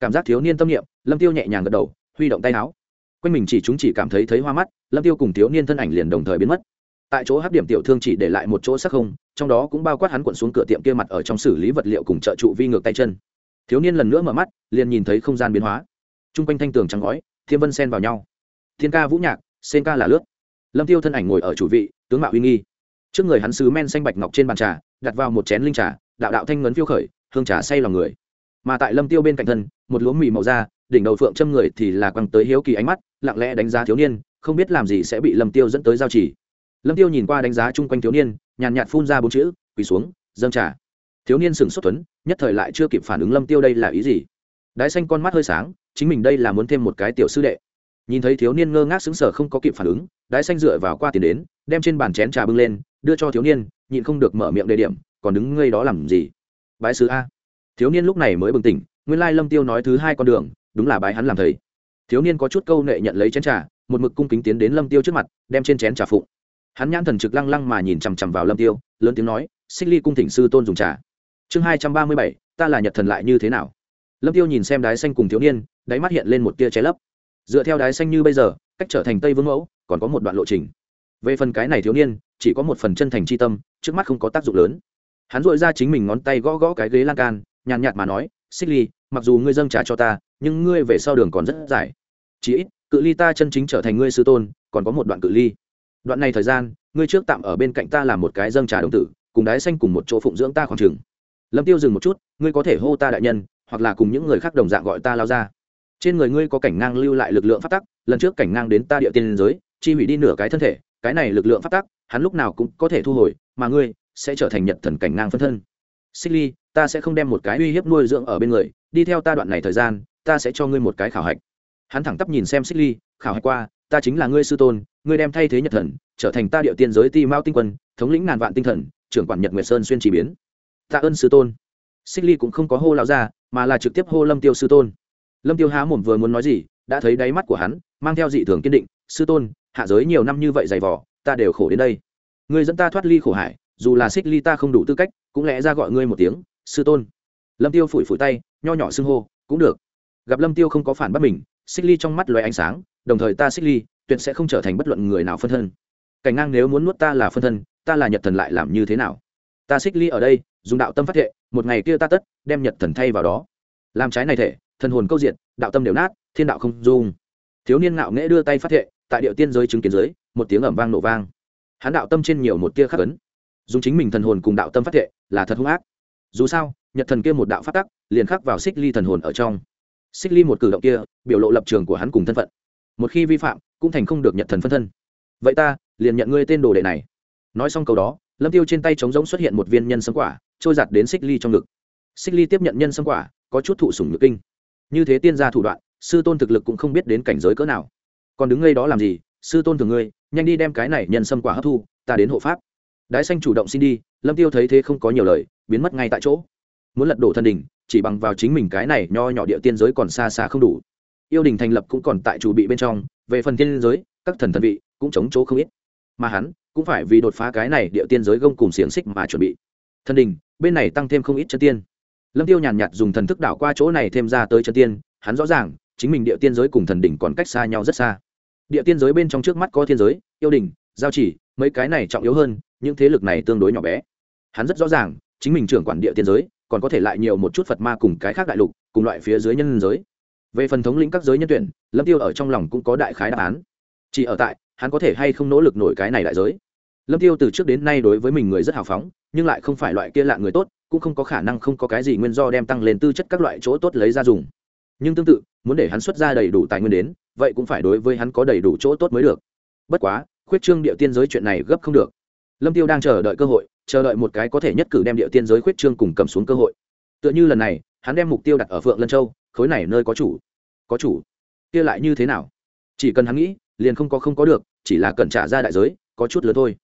Cảm giác thiếu niên tâm niệm, lâm tiêu nhẹ nhàng gật đầu, huy động tay áo. Quanh mình chỉ chúng chỉ cảm thấy thấy hoa mắt, lâm tiêu cùng thiếu niên thân ảnh liền đồng thời biến mất. Tại chỗ hấp điểm tiểu thương chỉ để lại một chỗ sắc không, trong đó cũng bao quát hắn quận xuống cửa tiệm kia mặt ở trong xử lý vật liệu cùng trợ trụ vi ngược tay chân. Thiếu niên lần nữa mở mắt, liền nhìn thấy không gian biến hóa. T quanh thanh tường trắng gói thiên vân sen vào nhau. Thiên ca vũ nhạc, sen ca là lướt lâm tiêu thân ảnh ngồi ở chủ vị, tướng mạo uy nghi. Trước người hắn sứ men xanh bạch ngọc trên bàn trà, đặt vào một chén linh trà, đạo đạo thanh ngấn phiêu khởi, hương trà say lòng người. Mà tại lâm tiêu bên cạnh thân, một lúa mì màu da, đỉnh đầu phượng châm người thì là quăng tới hiếu kỳ ánh mắt, lặng lẽ đánh giá thiếu niên, không biết làm gì sẽ bị lâm tiêu dẫn tới giao chỉ. Lâm tiêu nhìn qua đánh giá chung quanh thiếu niên, nhàn nhạt phun ra bốn chữ, quỳ xuống, dâng trà. Thiếu niên sừng xuất tuấn, nhất thời lại chưa kịp phản ứng lâm tiêu đây là ý gì. Đái xanh con mắt hơi sáng, chính mình đây là muốn thêm một cái tiểu sư đệ nhìn thấy thiếu niên ngơ ngác sững sờ không có kịp phản ứng, đái xanh dựa vào qua tiền đến, đem trên bàn chén trà bưng lên, đưa cho thiếu niên, nhịn không được mở miệng đề điểm, còn đứng ngây đó làm gì? Bái sứ a. Thiếu niên lúc này mới bừng tỉnh, nguyên lai lâm tiêu nói thứ hai con đường, đúng là bái hắn làm thầy. Thiếu niên có chút câu nệ nhận lấy chén trà, một mực cung kính tiến đến lâm tiêu trước mặt, đem trên chén trà phụng. Hắn nhãn thần trực lăng lăng mà nhìn chằm chằm vào lâm tiêu, lớn tiếng nói, xích ly cung thỉnh sư tôn dùng trà. Chương hai trăm ba mươi bảy, ta là nhật thần lại như thế nào? Lâm tiêu nhìn xem đái xanh cùng thiếu niên, đáy mắt hiện lên một tia cháy lấp dựa theo đái xanh như bây giờ, cách trở thành tây vương mẫu, còn có một đoạn lộ trình. Về phần cái này thiếu niên, chỉ có một phần chân thành c h i tâm, trước mắt không có tác dụng lớn. Hắn dội ra chính mình ngón tay gõ gõ cái ghế lan can, nhàn nhạt mà nói, xích ly, mặc dù ngươi dâng trả cho ta, nhưng ngươi về sau đường còn rất dài. Chỉ ít, cự ly ta chân chính trở thành ngươi sư tôn, còn có một đoạn cự ly. Đoạn này thời gian, ngươi trước tạm ở bên cạnh ta làm một cái dâng trà đồng tử, cùng đái xanh cùng một chỗ phụng dưỡng ta khoảng trường lâm tiêu dừng một chút, ngươi có thể hô ta đại nhân, hoặc là cùng những người khác đồng dạng gọi ta lao ra trên người ngươi có cảnh ngang lưu lại lực lượng phát tắc, lần trước cảnh ngang đến ta địa tiên giới, chi hủy đi nửa cái thân thể, cái này lực lượng phát tắc, hắn lúc nào cũng có thể thu hồi, mà ngươi sẽ trở thành nhật thần cảnh ngang phân thân. Xích ly, ta sẽ không đem một cái uy hiếp nuôi dưỡng ở bên người, đi theo ta đoạn này thời gian, ta sẽ cho ngươi một cái khảo hạch. Hắn thẳng tắp nhìn xem xích ly, khảo hạch qua, ta chính là ngươi sư tôn, ngươi đem thay thế nhật thần, trở thành ta địa tiên giới ti mao tinh quân, thống lĩnh ngàn vạn tinh thần, trưởng quản nhật nguyệt sơn xuyên chỉ biến. Tạ ơn sư tôn. Xích ly cũng không có hô lão ra mà là trực tiếp hô lâm tiêu sư tôn lâm tiêu há mồm vừa muốn nói gì, đã thấy đáy mắt của hắn mang theo dị thường kiên định, sư tôn, hạ giới nhiều năm như vậy dày vỏ ta đều khổ đến đây. Ngươi dẫn ta thoát ly khổ hải, dù là xích ly ta không đủ tư cách, cũng lẽ ra gọi ngươi một tiếng, sư tôn. Lâm tiêu phủi phủi tay, nho nhỏ xưng hô, cũng được. Gặp lâm tiêu không có phản bắt mình, xích ly trong mắt loài ánh sáng, đồng thời ta xích ly tuyệt sẽ không trở thành bất luận người nào phân thân. Cảnh ngang nếu muốn nuốt ta là phân thân, ta là nhật thần lại làm như thế nào? Ta xích ly ở đây, dùng đạo tâm phát thệ, một ngày kia ta tất đem nhật thần thay vào đó. Làm trái này thể thần hồn câu diệt, đạo tâm đều nát thiên đạo không dung. Thiếu niên ngạo nghễ đưa tay phát thệ tại điệu tiên giới chứng kiến giới một tiếng ẩm vang nổ vang. Hắn đạo tâm trên nhiều một tia khắc ấn. Dùng chính mình thần hồn cùng đạo tâm phát thệ là thật hung ác. Dù sao nhật thần kia một đạo phát tắc liền khắc vào xích ly thần hồn ở trong. Xích ly một cử động kia biểu lộ lập trường của hắn cùng thân phận. Một khi vi phạm cũng thành không được nhật thần phân thân. Vậy ta liền nhận ngươi tên đồ đệ này. Nói xong câu đó lâm tiêu trên tay trống rỗng xuất hiện một viên nhân sâm quả trôi giặt đến xích ly trong ngực. Xích ly tiếp nhận nhân sâm quả có chút thụ sủng nhược kinh như thế tiên gia thủ đoạn, sư tôn thực lực cũng không biết đến cảnh giới cỡ nào. Còn đứng ngay đó làm gì? Sư tôn thường ngươi, nhanh đi đem cái này nhân sâm quả hấp thu, ta đến hộ pháp. Đái xanh chủ động xin đi, lâm tiêu thấy thế không có nhiều lời, biến mất ngay tại chỗ. Muốn lật đổ thân đình chỉ bằng vào chính mình cái này nho nhỏ địa tiên giới còn xa xa không đủ. Yêu đình thành lập cũng còn tại chủ bị bên trong, về phần tiên giới, các thần thần vị cũng chống chỗ không ít. Mà hắn cũng phải vì đột phá cái này địa tiên giới gông cùng xiềng xích mà chuẩn bị. Thân đình bên này tăng thêm không ít chân tiên lâm tiêu nhàn nhạt dùng thần thức đảo qua chỗ này thêm ra tới chân tiên, hắn rõ ràng, chính mình địa tiên giới cùng thần đỉnh còn cách xa nhau rất xa. Địa tiên giới bên trong trước mắt có thiên giới, yêu đình giao chỉ, mấy cái này trọng yếu hơn, những thế lực này tương đối nhỏ bé. Hắn rất rõ ràng, chính mình trưởng quản địa tiên giới, còn có thể lại nhiều một chút phật ma cùng cái khác đại lục, cùng loại phía dưới nhân giới. Về phần thống lĩnh các giới nhân tuyển, lâm tiêu ở trong lòng cũng có đại khái đáp án. Chỉ ở tại, hắn có thể hay không nỗ lực nổi cái này đại giới? Lâm tiêu từ trước đến nay đối với mình người rất hào phóng, nhưng lại không phải loại kia lạ người tốt cũng không có khả năng không có cái gì nguyên do đem tăng lên tư chất các loại chỗ tốt lấy ra dùng. Nhưng tương tự, muốn để hắn xuất ra đầy đủ tài nguyên đến, vậy cũng phải đối với hắn có đầy đủ chỗ tốt mới được. Bất quá, khuyết trương địa tiên giới chuyện này gấp không được. Lâm tiêu đang chờ đợi cơ hội, chờ đợi một cái có thể nhất cử đem địa tiên giới khuyết trương cùng cầm xuống cơ hội. Tựa như lần này, hắn đem mục tiêu đặt ở phượng lân châu, khối này nơi có chủ. Có chủ? Kia lại như thế nào? Chỉ cần hắn nghĩ, liền không có không có được, chỉ là cần trả ra đại giới, có chút lớn thôi.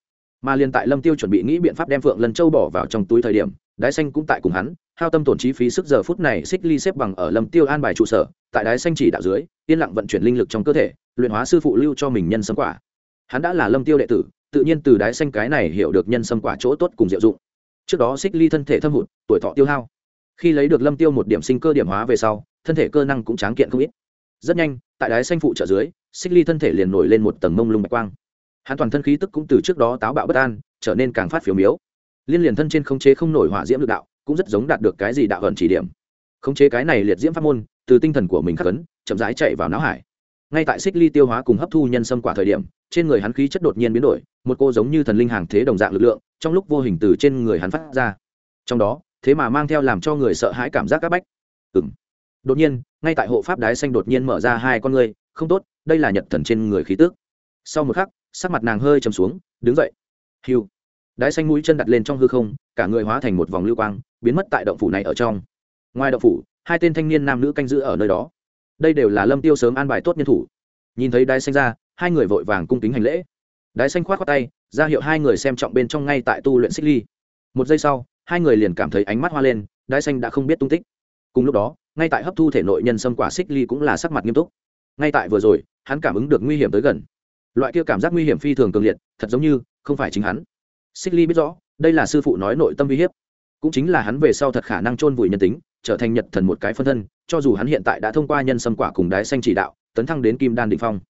Mà liền tại lâm tiêu chuẩn bị nghĩ biện pháp đem phượng lân châu bỏ vào trong túi thời điểm đái xanh cũng tại cùng hắn, hao tâm tổn chi phí sức giờ phút này xích ly xếp bằng ở lâm tiêu an bài trụ sở, tại đái xanh chỉ đạo dưới, yên lặng vận chuyển linh lực trong cơ thể, luyện hóa sư phụ lưu cho mình nhân sâm quả. Hắn đã là lâm tiêu đệ tử, tự nhiên từ đái xanh cái này hiểu được nhân sâm quả chỗ tốt cùng diệu dụng. Trước đó xích ly thân thể thâm hụt, tuổi thọ tiêu hao. Khi lấy được lâm tiêu một điểm sinh cơ điểm hóa về sau, thân thể cơ năng cũng tráng kiện không ít. Rất nhanh, tại đái xanh phụ trợ dưới, xích ly thân thể liền nổi lên một tầng mông lung bạch quang. Hắn toàn thân khí tức cũng từ trước đó táo bạo bất an, trở nên càng phát phiếu miếu liên liền thân trên khống chế không nổi hỏa diễm lực đạo, cũng rất giống đạt được cái gì đạo hận chỉ điểm. Khống chế cái này liệt diễm pháp môn, từ tinh thần của mình khắc ấn, chậm rãi chạy vào não hải. Ngay tại xích ly tiêu hóa cùng hấp thu nhân sâm quả thời điểm, trên người hắn khí chất đột nhiên biến đổi, một cô giống như thần linh hàng thế đồng dạng lực lượng, trong lúc vô hình từ trên người hắn phát ra. Trong đó, thế mà mang theo làm cho người sợ hãi cảm giác áp bách. Ừng đột nhiên, ngay tại hộ pháp đái xanh đột nhiên mở ra hai con người không tốt, đây là nhật thần trên người khí tước sau một khắc, sắc mặt nàng hơi chầm xuống, đứng dậy. Hiu đái xanh mũi chân đặt lên trong hư không, cả người hóa thành một vòng lưu quang, biến mất tại động phủ này ở trong. Ngoài động phủ, hai tên thanh niên nam nữ canh giữ ở nơi đó. Đây đều là lâm tiêu sớm an bài tốt nhân thủ. Nhìn thấy đái xanh ra, hai người vội vàng cung kính hành lễ. Đái xanh khoát khoát tay, ra hiệu hai người xem trọng bên trong ngay tại tu luyện xích ly. Một giây sau, hai người liền cảm thấy ánh mắt hoa lên, đái xanh đã không biết tung tích. Cùng lúc đó, ngay tại hấp thu thể nội nhân sâm quả xích ly cũng là sắc mặt nghiêm túc. Ngay tại vừa rồi, hắn cảm ứng được nguy hiểm tới gần. Loại kia cảm giác nguy hiểm phi thường cường liệt, thật giống như không phải chính hắn xích ly biết rõ, đây là sư phụ nói nội tâm uy hiếp. Cũng chính là hắn về sau thật khả năng chôn vùi nhân tính, trở thành nhật thần một cái phân thân, cho dù hắn hiện tại đã thông qua nhân sâm quả cùng đái xanh chỉ đạo, tấn thăng đến kim đan định phong.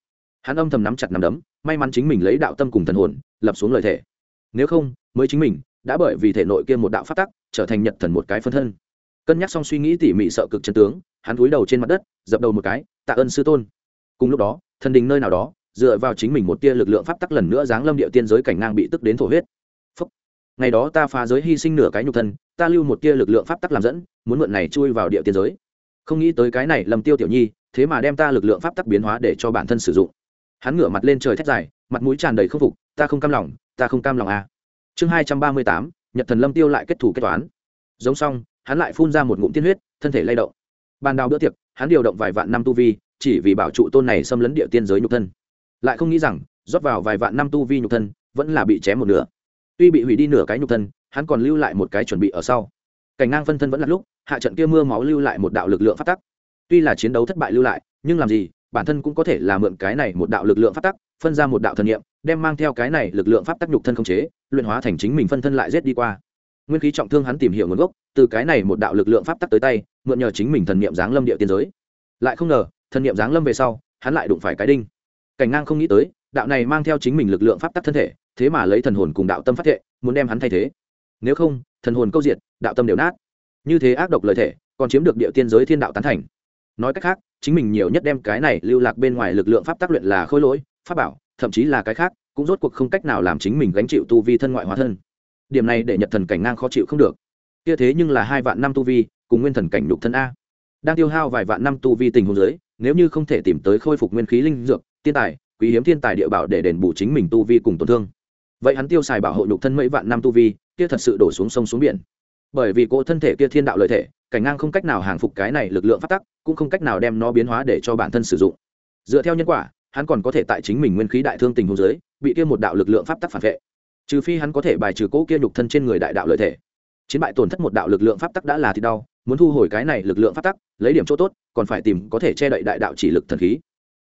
Hắn âm thầm nắm chặt nắm đấm, may mắn chính mình lấy đạo tâm cùng thần hồn, lập xuống lời thể nếu không, mới chính mình đã bởi vì thể nội kia một đạo phát tắc, trở thành nhật thần một cái phân thân. Cân nhắc xong suy nghĩ tỉ mỉ sợ cực chân tướng, hắn cúi đầu trên mặt đất, dập đầu một cái, tạ ơn sư tôn. Cùng lúc đó, thần đình nơi nào đó, dựa vào chính mình một tia lực lượng pháp tắc lần nữa giáng lâm địa tiên giới cảnh ngang bị tức đến thổ huyết ngày đó ta phá giới hy sinh nửa cái nhục thân, ta lưu một tia lực lượng pháp tắc làm dẫn, muốn mượn này chui vào địa tiên giới. Không nghĩ tới cái này lầm tiêu tiểu nhi, thế mà đem ta lực lượng pháp tắc biến hóa để cho bản thân sử dụng. Hắn ngửa mặt lên trời thét dài, mặt mũi tràn đầy k phục, ta không cam lòng, ta không cam lòng à. chương hai trăm ba mươi tám, nhật thần lâm tiêu lại kết thủ kết toán. Giống xong, hắn lại phun ra một ngụm tiên huyết, thân thể lay động. Ban đào bữa tiệc, hắn điều động vài vạn năm tu vi, chỉ vì bảo trụ tôn này xâm lấn địa tiên giới nhục thân. Lại không nghĩ rằng, rót vào vài vạn năm tu vi nhục thân, vẫn là bị chém một nửa tuy bị hủy đi nửa cái nhục thân, hắn còn lưu lại một cái chuẩn bị ở sau. Cảnh ngang phân thân vẫn là lúc, hạ trận kia mưa máu lưu lại một đạo lực lượng phát tắc. Tuy là chiến đấu thất bại lưu lại, nhưng làm gì, bản thân cũng có thể là mượn cái này một đạo lực lượng phát tắc, phân ra một đạo thần nghiệm đem mang theo cái này lực lượng pháp tắc nhục thân không chế, luyện hóa thành chính mình phân thân lại rét đi qua. Nguyên khí trọng thương hắn tìm hiểu nguồn gốc, từ cái này một đạo lực lượng pháp tắc tới tay, mượn nhờ chính mình thần niệm giáng lâm địa tiên giới. Lại không ngờ, thần niệm giáng lâm về sau, hắn lại đụng phải cái đinh. Cảnh ngang không nghĩ tới đạo này mang theo chính mình lực lượng pháp tắc thân thể, thế mà lấy thần hồn cùng đạo tâm phát thệ, muốn đem hắn thay thế. Nếu không, thần hồn câu diệt, đạo tâm đều nát. Như thế ác độc lời thể, còn chiếm được địa tiên giới thiên đạo tán thành. Nói cách khác, chính mình nhiều nhất đem cái này lưu lạc bên ngoài lực lượng pháp tác luyện là khôi lỗi, pháp bảo, thậm chí là cái khác, cũng rốt cuộc không cách nào làm chính mình gánh chịu tu vi thân ngoại hóa thân. Điểm này để nhật thần cảnh ngang khó chịu không được. Kia thế nhưng là hai vạn năm tu vi, cùng nguyên thần cảnh nhục thân a. Đang tiêu hao vài vạn năm tu vi tình huống giới nếu như không thể tìm tới khôi phục nguyên khí linh dược, tiên tài quý hiếm thiên tài địa bảo để đền bù chính mình tu vi cùng tổn thương. Vậy hắn tiêu xài bảo hộ nhục thân mấy vạn năm tu vi, kia thật sự đổ xuống sông xuống biển. Bởi vì cô thân thể kia thiên đạo lợi thể, cảnh ngang không cách nào hàng phục cái này lực lượng phát tắc, cũng không cách nào đem nó biến hóa để cho bản thân sử dụng. Dựa theo nhân quả, hắn còn có thể tại chính mình nguyên khí đại thương tình hôn giới bị kia một đạo lực lượng pháp tắc phản vệ. Trừ phi hắn có thể bài trừ cỗ kia nhục thân trên người đại đạo lợi thể. Chiến bại tổn thất một đạo lực lượng pháp tắc đã là thì đau, muốn thu hồi cái này lực lượng pháp tắc, lấy điểm chỗ tốt, còn phải tìm có thể che đậy đại đạo chỉ lực thần khí.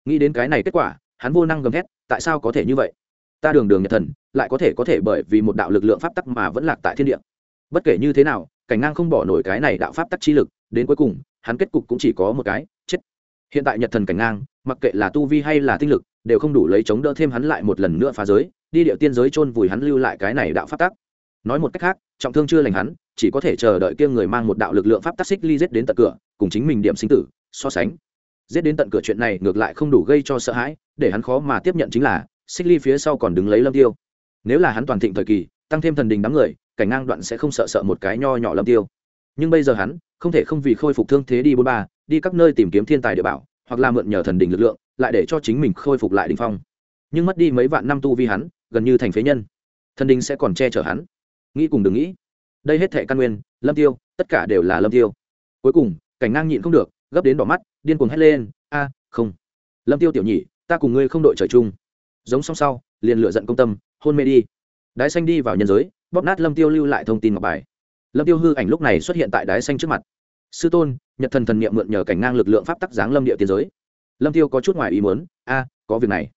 Nghĩ đến cái này kết quả hắn vô năng gầm thét, tại sao có thể như vậy? Ta đường đường nhật thần, lại có thể có thể bởi vì một đạo lực lượng pháp tắc mà vẫn lạc tại thiên địa. Bất kể như thế nào, cảnh ngang không bỏ nổi cái này đạo pháp tắc chi lực, đến cuối cùng, hắn kết cục cũng chỉ có một cái, chết. Hiện tại nhật thần cảnh ngang, mặc kệ là tu vi hay là tinh lực, đều không đủ lấy chống đỡ thêm hắn lại một lần nữa phá giới, đi điệu tiên giới chôn vùi hắn lưu lại cái này đạo pháp tắc. Nói một cách khác, trọng thương chưa lành hắn, chỉ có thể chờ đợi kia người mang một đạo lực lượng pháp tắc xích ly giết đến tận cửa, cùng chính mình điểm sinh tử, so sánh giết đến tận cửa chuyện này ngược lại không đủ gây cho sợ hãi, để hắn khó mà tiếp nhận chính là, xích ly phía sau còn đứng lấy lâm tiêu. Nếu là hắn toàn thịnh thời kỳ, tăng thêm thần đình đám người, cảnh ngang đoạn sẽ không sợ sợ một cái nho nhỏ lâm tiêu. Nhưng bây giờ hắn, không thể không vì khôi phục thương thế đi bốn ba, đi các nơi tìm kiếm thiên tài địa bảo, hoặc là mượn nhờ thần đình lực lượng, lại để cho chính mình khôi phục lại đình phong. Nhưng mất đi mấy vạn năm tu vi hắn, gần như thành phế nhân. Thần đình sẽ còn che chở hắn. Nghĩ cùng đừng nghĩ. Đây hết thệ căn nguyên, lâm tiêu, tất cả đều là lâm tiêu. Cuối cùng, cảnh ngang nhịn không được gấp đến đỏ mắt, điên cuồng hét lên, a, không. Lâm tiêu tiểu nhị, ta cùng ngươi không đội trời chung. Giống song sau, liền lựa giận công tâm, hôn mê đi. Đái xanh đi vào nhân giới, bóp nát lâm tiêu lưu lại thông tin ngọc bài. Lâm tiêu hư ảnh lúc này xuất hiện tại đái xanh trước mặt. Sư tôn, nhật thần thần niệm mượn nhờ cảnh ngang lực lượng pháp tắc giáng lâm địa tiến giới. Lâm tiêu có chút ngoài ý muốn, a, có việc này.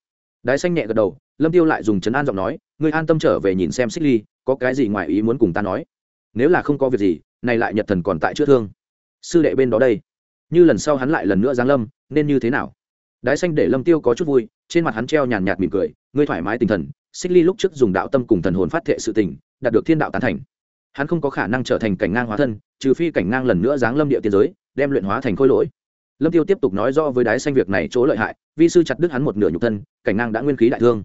Đái xanh nhẹ gật đầu, lâm tiêu lại dùng chấn an giọng nói, ngươi an tâm trở về nhìn xem xích ly, có cái gì ngoài ý muốn cùng ta nói. Nếu là không có việc gì, này lại nhật thần còn tại chữa thương. Sư đệ bên đó đây như lần sau hắn lại lần nữa giáng lâm, nên như thế nào? Đái xanh để lâm tiêu có chút vui, trên mặt hắn treo nhàn nhạt mỉm cười, ngươi thoải mái tinh thần, xích ly lúc trước dùng đạo tâm cùng thần hồn phát thệ sự tình, đạt được thiên đạo tán thành. Hắn không có khả năng trở thành cảnh ngang hóa thân, trừ phi cảnh ngang lần nữa giáng lâm địa tiên giới, đem luyện hóa thành khôi lỗi. Lâm tiêu tiếp tục nói rõ với đái xanh việc này chỗ lợi hại, vi sư chặt đứt hắn một nửa nhục thân, cảnh ngang đã nguyên khí đại thương.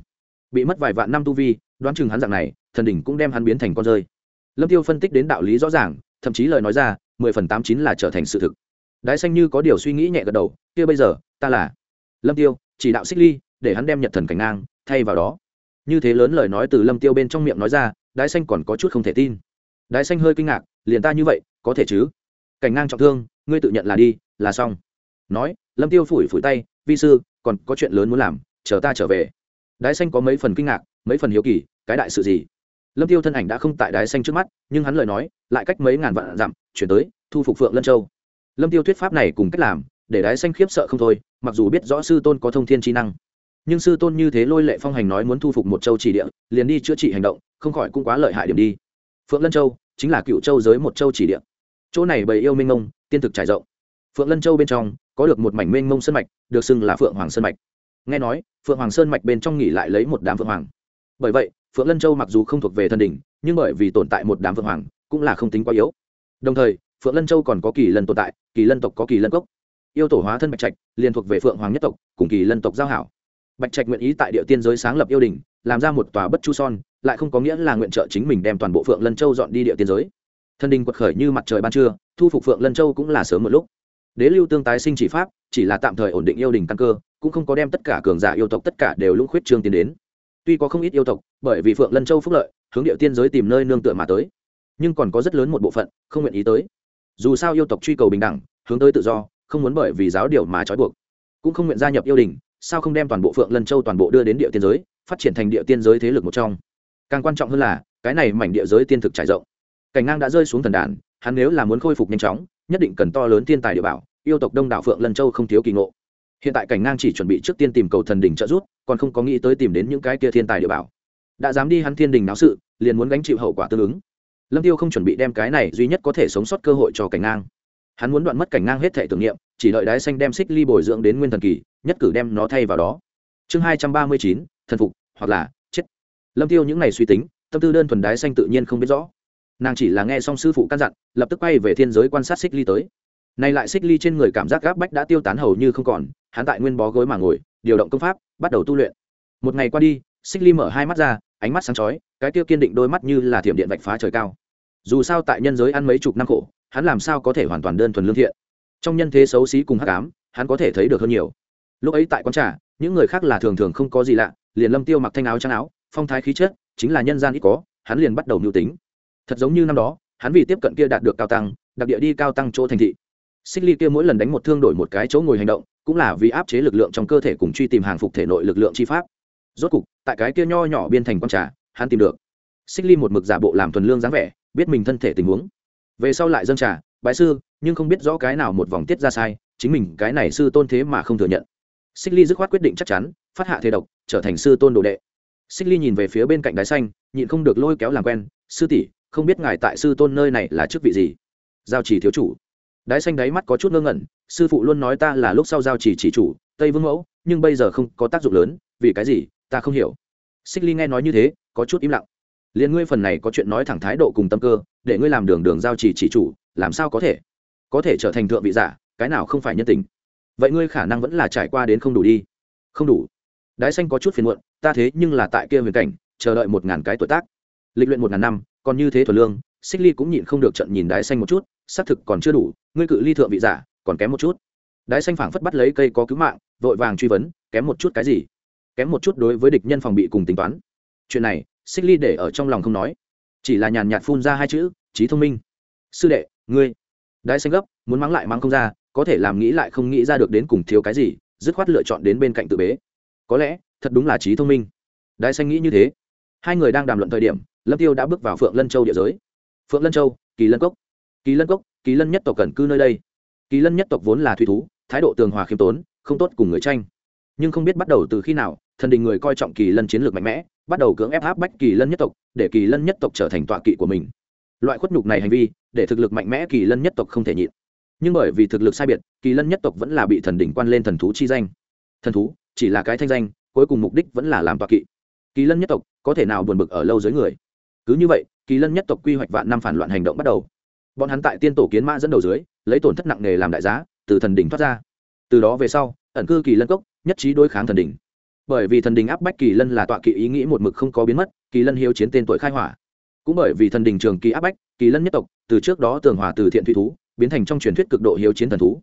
Bị mất vài vạn năm tu vi, đoán chừng hắn dạng này, thần đỉnh cũng đem hắn biến thành con rơi. Lâm tiêu phân tích đến đạo lý rõ ràng, thậm chí lời nói ra, mười phần tám chín là trở thành sự thực đái xanh như có điều suy nghĩ nhẹ gật đầu, kia bây giờ, ta là lâm tiêu, chỉ đạo xích ly, để hắn đem nhật thần cảnh ngang, thay vào đó. Như thế lớn lời nói từ lâm tiêu bên trong miệng nói ra, đái xanh còn có chút không thể tin. Đái xanh hơi kinh ngạc, liền ta như vậy, có thể chứ? Cảnh ngang trọng thương, ngươi tự nhận là đi, là xong. Nói, lâm tiêu phủi phủi tay, vi sư, còn có chuyện lớn muốn làm, chờ ta trở về. Đái xanh có mấy phần kinh ngạc, mấy phần hiếu kỳ, cái đại sự gì? Lâm tiêu thân ảnh đã không tại đái xanh trước mắt, nhưng hắn lời nói, lại cách mấy ngàn vạn dặm, chuyển tới, thu phục phượng lân châu lâm tiêu thuyết pháp này cùng cách làm, để đái xanh khiếp sợ không thôi, mặc dù biết rõ sư tôn có thông thiên trí năng. Nhưng sư tôn như thế lôi lệ phong hành nói muốn thu phục một châu chỉ địa, liền đi chữa trị hành động, không khỏi cũng quá lợi hại điểm đi. Phượng lân châu chính là cựu châu giới một châu chỉ địa. Chỗ này bầy yêu minh ngông tiên thực trải rộng. Phượng lân châu bên trong, có được một mảnh minh ngông sơn mạch, được xưng là phượng hoàng sơn mạch. Nghe nói, phượng hoàng sơn mạch bên trong nghỉ lại lấy một đám phượng hoàng. Bởi vậy, phượng lân châu mặc dù không thuộc về thân đỉnh, nhưng bởi vì tồn tại một đám phượng hoàng, cũng là không tính quá yếu. Đồng thời phượng lân châu còn có kỳ lân tồn tại, kỳ lân tộc có kỳ lân cốc. Yêu tổ hóa thân bạch trạch, liền thuộc về phượng hoàng nhất tộc, cùng kỳ lân tộc giao hảo. Bạch trạch nguyện ý tại địa tiên giới sáng lập yêu đình, làm ra một tòa bất chu son, lại không có nghĩa là nguyện trợ chính mình đem toàn bộ phượng lân châu dọn đi địa tiên giới. Thân đình quật khởi như mặt trời ban trưa, thu phục phượng lân châu cũng là sớm một lúc. Đế lưu tương tái sinh chỉ pháp, chỉ là tạm thời ổn định yêu đình căn cơ, cũng không có đem tất cả cường giả yêu tộc tất cả đều lũng khuyết trương tiến đến. Tuy có không ít yêu tộc, bởi vì phượng lân châu phúc lợi, hướng địa tiên giới tìm nơi nương tựa mà tới. Nhưng còn có rất lớn một bộ phận, không nguyện ý tới dù sao yêu tộc truy cầu bình đẳng, hướng tới tự do, không muốn bởi vì giáo điều mà trói buộc. Cũng không nguyện gia nhập yêu đình, sao không đem toàn bộ phượng lân châu toàn bộ đưa đến địa tiên giới, phát triển thành địa tiên giới thế lực một trong. Càng quan trọng hơn là, cái này mảnh địa giới tiên thực trải rộng. Cảnh ngang đã rơi xuống thần đàn, hắn nếu là muốn khôi phục nhanh chóng, nhất định cần to lớn thiên tài địa bảo, yêu tộc đông đảo phượng lân châu không thiếu kỳ ngộ. Hiện tại cảnh ngang chỉ chuẩn bị trước tiên tìm cầu thần đình trợ giúp, còn không có nghĩ tới tìm đến những cái kia thiên tài địa bảo. Đã dám đi hắn thiên đình náo sự, liền muốn gánh chịu hậu quả tương ứng lâm tiêu không chuẩn bị đem cái này duy nhất có thể sống sót cơ hội cho cảnh ngang. Hắn muốn đoạn mất cảnh ngang hết thể tưởng niệm, chỉ đợi đái xanh đem xích ly bồi dưỡng đến nguyên thần kỳ, nhất cử đem nó thay vào đó. Chương hai trăm ba mươi chín, thần phục, hoặc là chết. Lâm tiêu những ngày suy tính, tâm tư đơn thuần đái xanh tự nhiên không biết rõ. Nàng chỉ là nghe xong sư phụ căn dặn, lập tức quay về thiên giới quan sát xích ly tới. Nay lại xích ly trên người cảm giác gáp bách đã tiêu tán hầu như không còn, hắn tại nguyên bó gối mà ngồi, điều động công pháp, bắt đầu tu luyện. Một ngày qua đi, xích ly mở hai mắt ra ánh mắt sáng chói, cái tiêu kiên định đôi mắt như là thiểm điện vạch phá trời cao. Dù sao tại nhân giới ăn mấy chục năm khổ, hắn làm sao có thể hoàn toàn đơn thuần lương thiện? Trong nhân thế xấu xí cùng hắc ám, hắn có thể thấy được hơn nhiều. Lúc ấy tại quán trà, những người khác là thường thường không có gì lạ, liền lâm tiêu mặc thanh áo trắng áo, phong thái khí chất, chính là nhân gian ít có, hắn liền bắt đầu mưu tính. Thật giống như năm đó, hắn vì tiếp cận kia đạt được cao tăng, đặc địa đi cao tăng chỗ thành thị. Xích ly kia mỗi lần đánh một thương đổi một cái chỗ ngồi hành động, cũng là vì áp chế lực lượng trong cơ thể cùng truy tìm hàng phục thể nội lực lượng chi pháp rốt cục, tại cái kia nho nhỏ biên thành con trà, hắn tìm được. Xích ly một mực giả bộ làm thuần lương dáng vẻ, biết mình thân thể tình huống. Về sau lại dâng trà, bái sư, nhưng không biết rõ cái nào một vòng tiết ra sai, chính mình cái này sư tôn thế mà không thừa nhận. Xích ly dứt khoát quyết định chắc chắn, phát hạ thế độc, trở thành sư tôn đồ đệ. Xích ly nhìn về phía bên cạnh đái xanh, nhịn không được lôi kéo làm quen, sư tỷ, không biết ngài tại sư tôn nơi này là chức vị gì? Giao chỉ thiếu chủ. Đái xanh đáy mắt có chút ngơ ngẩn, sư phụ luôn nói ta là lúc sau giao chỉ chỉ chủ, tây vương mẫu, nhưng bây giờ không có tác dụng lớn, vì cái gì? Ta không hiểu. Xích ly nghe nói như thế, có chút im lặng. Liền ngươi phần này có chuyện nói thẳng thái độ cùng tâm cơ, để ngươi làm đường đường giao chỉ chỉ chủ, làm sao có thể? Có thể trở thành thượng vị giả, cái nào không phải nhân tình? Vậy ngươi khả năng vẫn là trải qua đến không đủ đi. Không đủ. Đái xanh có chút phiền muộn, ta thế nhưng là tại kia huyền cảnh, chờ đợi một ngàn cái tuổi tác. Lịch luyện một ngàn năm, còn như thế thuần lương, xích ly cũng nhịn không được trận nhìn đái xanh một chút, xác thực còn chưa đủ, ngươi cự ly thượng vị giả, còn kém một chút. Đái xanh phảng phất bắt lấy cây có cứu mạng, vội vàng truy vấn, kém một chút cái gì? Kém một chút đối với địch nhân phòng bị cùng tính toán. Chuyện này, xích ly để ở trong lòng không nói. Chỉ là nhàn nhạt phun ra hai chữ trí thông minh. Sư đệ, ngươi. Đái xanh gấp, muốn mắng lại mắng không ra, có thể làm nghĩ lại không nghĩ ra được đến cùng thiếu cái gì, dứt khoát lựa chọn đến bên cạnh tự bế. Có lẽ, thật đúng là trí thông minh. Đái xanh nghĩ như thế. Hai người đang đàm luận thời điểm, lâm tiêu đã bước vào phượng lân châu địa giới. Phượng lân châu, kỳ lân cốc. Kỳ lân cốc, kỳ lân nhất tộc cần cư nơi đây. Kỳ lân nhất tộc vốn là thủy thú, thái độ tường hòa khiêm tốn, không tốt cùng người tranh nhưng không biết bắt đầu từ khi nào, thần đình người coi trọng kỳ lân chiến lược mạnh mẽ, bắt đầu cưỡng ép áp bách kỳ lân nhất tộc, để kỳ lân nhất tộc trở thành tọa kỵ của mình. Loại khuất nhục này hành vi, để thực lực mạnh mẽ kỳ lân nhất tộc không thể nhịn. Nhưng bởi vì thực lực sai biệt, kỳ lân nhất tộc vẫn là bị thần đỉnh quan lên thần thú chi danh. Thần thú, chỉ là cái thanh danh, cuối cùng mục đích vẫn là làm tọa kỵ. Kỳ lân nhất tộc, có thể nào buồn bực ở lâu dưới người? Cứ như vậy, kỳ lân nhất tộc quy hoạch vạn năm phản loạn hành động bắt đầu. Bọn hắn tại tiên tổ kiến mã dẫn đầu dưới, lấy tổn thất nặng nề làm đại giá, từ thần đỉnh thoát ra. Từ đó về sau ẩn cư kỳ lân cốc, nhất trí đối kháng thần đỉnh. Bởi vì thần đình áp bách kỳ lân là tọa kỵ ý nghĩ một mực không có biến mất, kỳ lân hiếu chiến tên tuổi khai hỏa. Cũng bởi vì thần đình trường kỳ áp bách, kỳ lân nhất tộc, từ trước đó tường hòa từ thiện thủy thú, biến thành trong truyền thuyết cực độ hiếu chiến thần thú.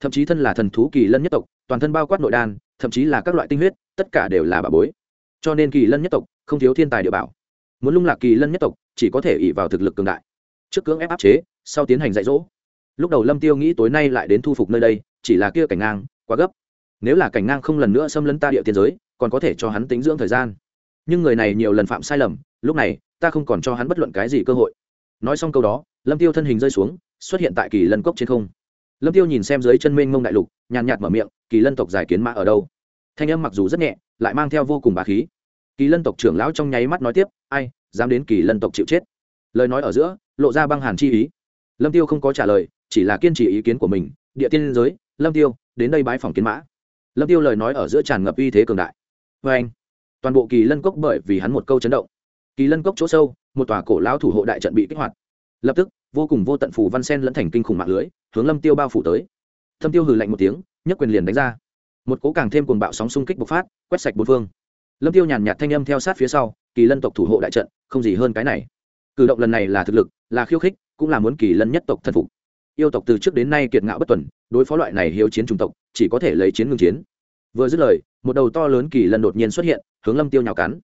Thậm chí thân là thần thú kỳ lân nhất tộc, toàn thân bao quát nội đan, thậm chí là các loại tinh huyết, tất cả đều là bà bối. Cho nên kỳ lân nhất tộc không thiếu thiên tài địa bảo. Muốn lung lạc kỳ lân nhất tộc, chỉ có thể ỉ vào thực lực cường đại. Trước cưỡng ép áp chế, sau tiến hành dạy dỗ. Lúc đầu lâm tiêu nghĩ tối nay lại đến thu phục nơi đây, chỉ là kia cảnh ngang, quá gấp nếu là cảnh ngang không lần nữa xâm lấn ta địa tiên giới, còn có thể cho hắn tính dưỡng thời gian. Nhưng người này nhiều lần phạm sai lầm, lúc này, ta không còn cho hắn bất luận cái gì cơ hội. Nói xong câu đó, lâm tiêu thân hình rơi xuống, xuất hiện tại kỳ lân cốc trên không. Lâm tiêu nhìn xem dưới chân mênh mông đại lục, nhàn nhạt mở miệng, kỳ lân tộc giải kiến mã ở đâu? Thanh âm mặc dù rất nhẹ, lại mang theo vô cùng bá khí. Kỳ lân tộc trưởng lão trong nháy mắt nói tiếp, ai, dám đến kỳ lân tộc chịu chết? Lời nói ở giữa, lộ ra băng hàn chi ý. Lâm tiêu không có trả lời, chỉ là kiên trì ý kiến của mình, địa tiên giới, lâm tiêu, đến đây bái phòng kiến mã lâm tiêu lời nói ở giữa tràn ngập uy thế cường đại. Vê anh, toàn bộ kỳ lân cốc bởi vì hắn một câu chấn động. Kỳ lân cốc chỗ sâu, một tòa cổ lão thủ hộ đại trận bị kích hoạt. Lập tức, vô cùng vô tận phù văn sen lẫn thành kinh khủng mạng lưới, hướng lâm tiêu bao phủ tới. Thâm tiêu hừ lạnh một tiếng nhất quyền liền đánh ra. Một cố càng thêm cuồng bạo sóng xung kích bộc phát, quét sạch bốn phương. Lâm tiêu nhàn nhạt thanh âm theo sát phía sau, kỳ lân tộc thủ hộ đại trận, không gì hơn cái này. Cử động lần này là thực lực, là khiêu khích, cũng là muốn kỳ lân nhất tộc thân phục yêu tộc từ trước đến nay kiệt ngạo bất tuần, đối phó loại này hiếu chiến chủng tộc, chỉ có thể lấy chiến ngưng chiến. Vừa dứt lời, một đầu to lớn kỳ lân đột nhiên xuất hiện, hướng lâm tiêu nhào cắn.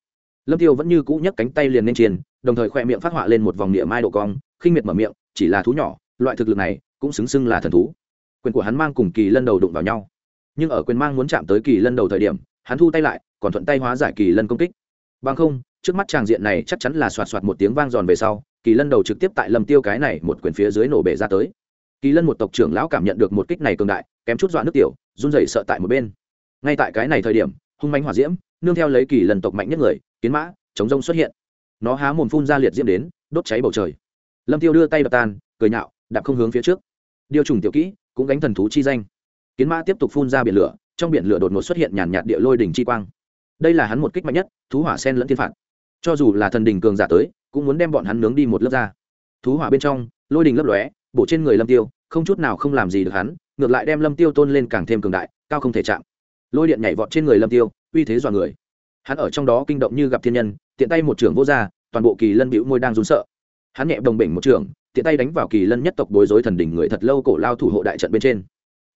Lâm tiêu vẫn như cũ nhấc cánh tay liền lên chiến đồng thời khoe miệng phát họa lên một vòng địa mai độ cong, khinh miệt mở miệng, chỉ là thú nhỏ, loại thực lực này cũng xứng xưng là thần thú. Quyền của hắn mang cùng kỳ lân đầu đụng vào nhau. Nhưng ở quyền mang muốn chạm tới kỳ lân đầu thời điểm, hắn thu tay lại, còn thuận tay hóa giải kỳ lân công kích. Bằng không, trước mắt tràng diện này chắc chắn là soạt soạt một tiếng vang giòn về sau, kỳ lân đầu trực tiếp tại lâm tiêu cái này một quyền phía dưới nổ bể ra tới kỳ lân một tộc trưởng lão cảm nhận được một kích này cường đại, kém chút dọa nước tiểu, run rẩy sợ tại một bên. Ngay tại cái này thời điểm, hung manh hỏa diễm, nương theo lấy kỳ lần tộc mạnh nhất người, kiến mã, chống rông xuất hiện. Nó há mồm phun ra liệt diễm đến, đốt cháy bầu trời. Lâm tiêu đưa tay đập tan, cười nhạo, đạp không hướng phía trước. Điều trùng tiểu kỹ, cũng gánh thần thú chi danh. Kiến mã tiếp tục phun ra biển lửa, trong biển lửa đột ngột xuất hiện nhàn nhạt địa lôi đỉnh chi quang. Đây là hắn một kích mạnh nhất, thú hỏa sen lẫn thiên phạt. Cho dù là thần đình cường giả tới, cũng muốn đem bọn hắn nướng đi một lớp ra. Thú hỏa bên trong, lôi đình lấp lóe, bổ trên người lâm tiêu không chút nào không làm gì được hắn, ngược lại đem lâm tiêu tôn lên càng thêm cường đại, cao không thể chạm. Lôi điện nhảy vọt trên người lâm tiêu, uy thế dọa người. Hắn ở trong đó kinh động như gặp thiên nhân, tiện tay một trưởng vô ra, toàn bộ kỳ lân bĩu môi đang run sợ. Hắn nhẹ đồng bình một trưởng, tiện tay đánh vào kỳ lân nhất tộc bối rối thần đỉnh người thật lâu cổ lao thủ hộ đại trận bên trên.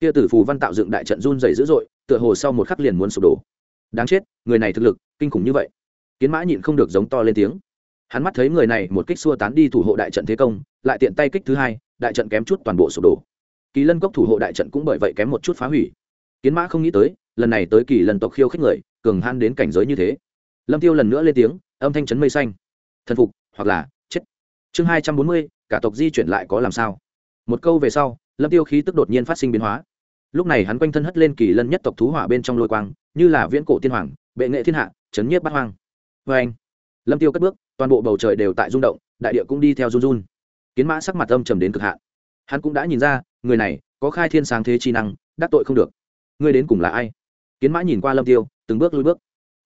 Kia tử phù văn tạo dựng đại trận run dày dữ dội, tựa hồ sau một khắc liền muốn sụp đổ. Đáng chết, người này thực lực, kinh khủng như vậy. Kiến mã nhịn không được giống to lên tiếng. Hắn mắt thấy người này một kích xua tán đi thủ hộ đại trận thế công, lại tiện tay kích thứ hai đại trận kém chút toàn bộ sụp đổ. Kỳ lân cốc thủ hộ đại trận cũng bởi vậy kém một chút phá hủy. Kiến mã không nghĩ tới, lần này tới kỳ lân tộc khiêu khích người, cường han đến cảnh giới như thế. Lâm tiêu lần nữa lên tiếng, âm thanh chấn mây xanh. Thần phục, hoặc là, chết. Chương hai trăm bốn mươi, cả tộc di chuyển lại có làm sao? Một câu về sau, lâm tiêu khí tức đột nhiên phát sinh biến hóa. Lúc này hắn quanh thân hất lên kỳ lân nhất tộc thú hỏa bên trong lôi quang, như là viễn cổ tiên hoàng, bệ nghệ thiên hạ, chấn nhiếp bát hoang. Vê anh lâm tiêu cất bước, toàn bộ bầu trời đều tại rung động, đại địa cũng đi theo run run kiến mã sắc mặt âm trầm đến cực hạn. Hắn cũng đã nhìn ra, người này có khai thiên sáng thế chi năng, đắc tội không được. Ngươi đến cùng là ai? Kiến mã nhìn qua lâm tiêu, từng bước lui bước.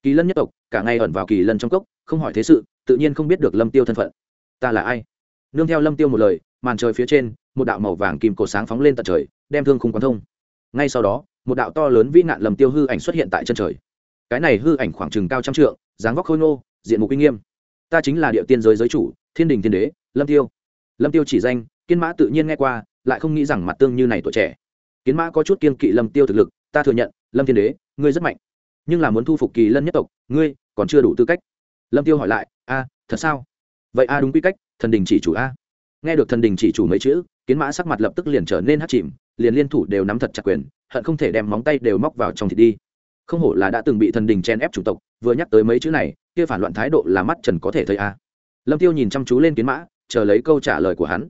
Kỳ lân nhất tộc, cả ngày ẩn vào kỳ lân trong cốc, không hỏi thế sự, tự nhiên không biết được lâm tiêu thân phận. Ta là ai? Nương theo lâm tiêu một lời, màn trời phía trên, một đạo màu vàng kim cổ sáng phóng lên tận trời, đem thương khung quán thông. Ngay sau đó, một đạo to lớn vĩ nạn lầm tiêu hư ảnh xuất hiện tại chân trời. Cái này hư ảnh khoảng chừng cao trăm trượng, dáng vóc khôi ngô, diện mục uy nghiêm. Ta chính là địa tiên giới giới chủ, thiên đình thiên đế, lâm tiêu lâm tiêu chỉ danh, Kiến mã tự nhiên nghe qua, lại không nghĩ rằng mặt tương như này tuổi trẻ. Kiến mã có chút kiên kỵ lâm tiêu thực lực, ta thừa nhận, lâm thiên đế, ngươi rất mạnh. Nhưng là muốn thu phục kỳ lân nhất tộc, ngươi còn chưa đủ tư cách. Lâm tiêu hỏi lại, a, thật sao? Vậy a đúng quy cách, thần đình chỉ chủ a. Nghe được thần đình chỉ chủ mấy chữ, kiến mã sắc mặt lập tức liền trở nên hắt chìm, liền liên thủ đều nắm thật chặt quyền, hận không thể đem móng tay đều móc vào trong thịt đi. Không hổ là đã từng bị thần đình chen ép chủ tộc, vừa nhắc tới mấy chữ này, kia phản loạn thái độ là mắt trần có thể thấy a. Lâm tiêu nhìn chăm chú lên kiến mã chờ lấy câu trả lời của hắn.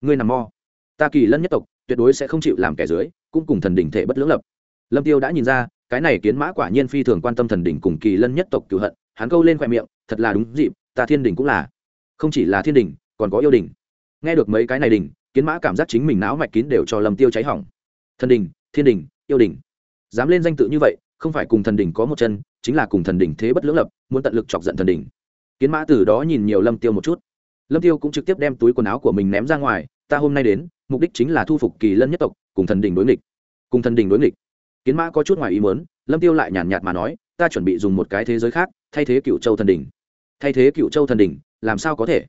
Ngươi nằm mo ta kỳ lân nhất tộc, tuyệt đối sẽ không chịu làm kẻ dưới, cũng cùng thần đình thể bất lưỡng lập. Lâm tiêu đã nhìn ra, cái này kiến mã quả nhiên phi thường quan tâm thần đình cùng kỳ lân nhất tộc cựu hận, hắn câu lên khoe miệng, thật là đúng dịp, ta thiên đình cũng là. Không chỉ là thiên đình còn có yêu đình nghe được mấy cái này đình kiến mã cảm giác chính mình não mạch kín đều cho lâm tiêu cháy hỏng. Thần đình thiên đình yêu đình dám lên danh tự như vậy, không phải cùng thần đình có một chân, chính là cùng thần đình thế bất lưỡng lập, muốn tận lực chọc giận thần đình kiến mã từ đó nhìn nhiều lâm tiêu một chút lâm tiêu cũng trực tiếp đem túi quần áo của mình ném ra ngoài, ta hôm nay đến, mục đích chính là thu phục kỳ lân nhất tộc, cùng thần đình đối nghịch. Cùng thần đình đối nghịch. Kiến mã có chút ngoài ý muốn, lâm tiêu lại nhàn nhạt mà nói, ta chuẩn bị dùng một cái thế giới khác, thay thế cựu châu thần đình thay thế cựu châu thần đình làm sao có thể?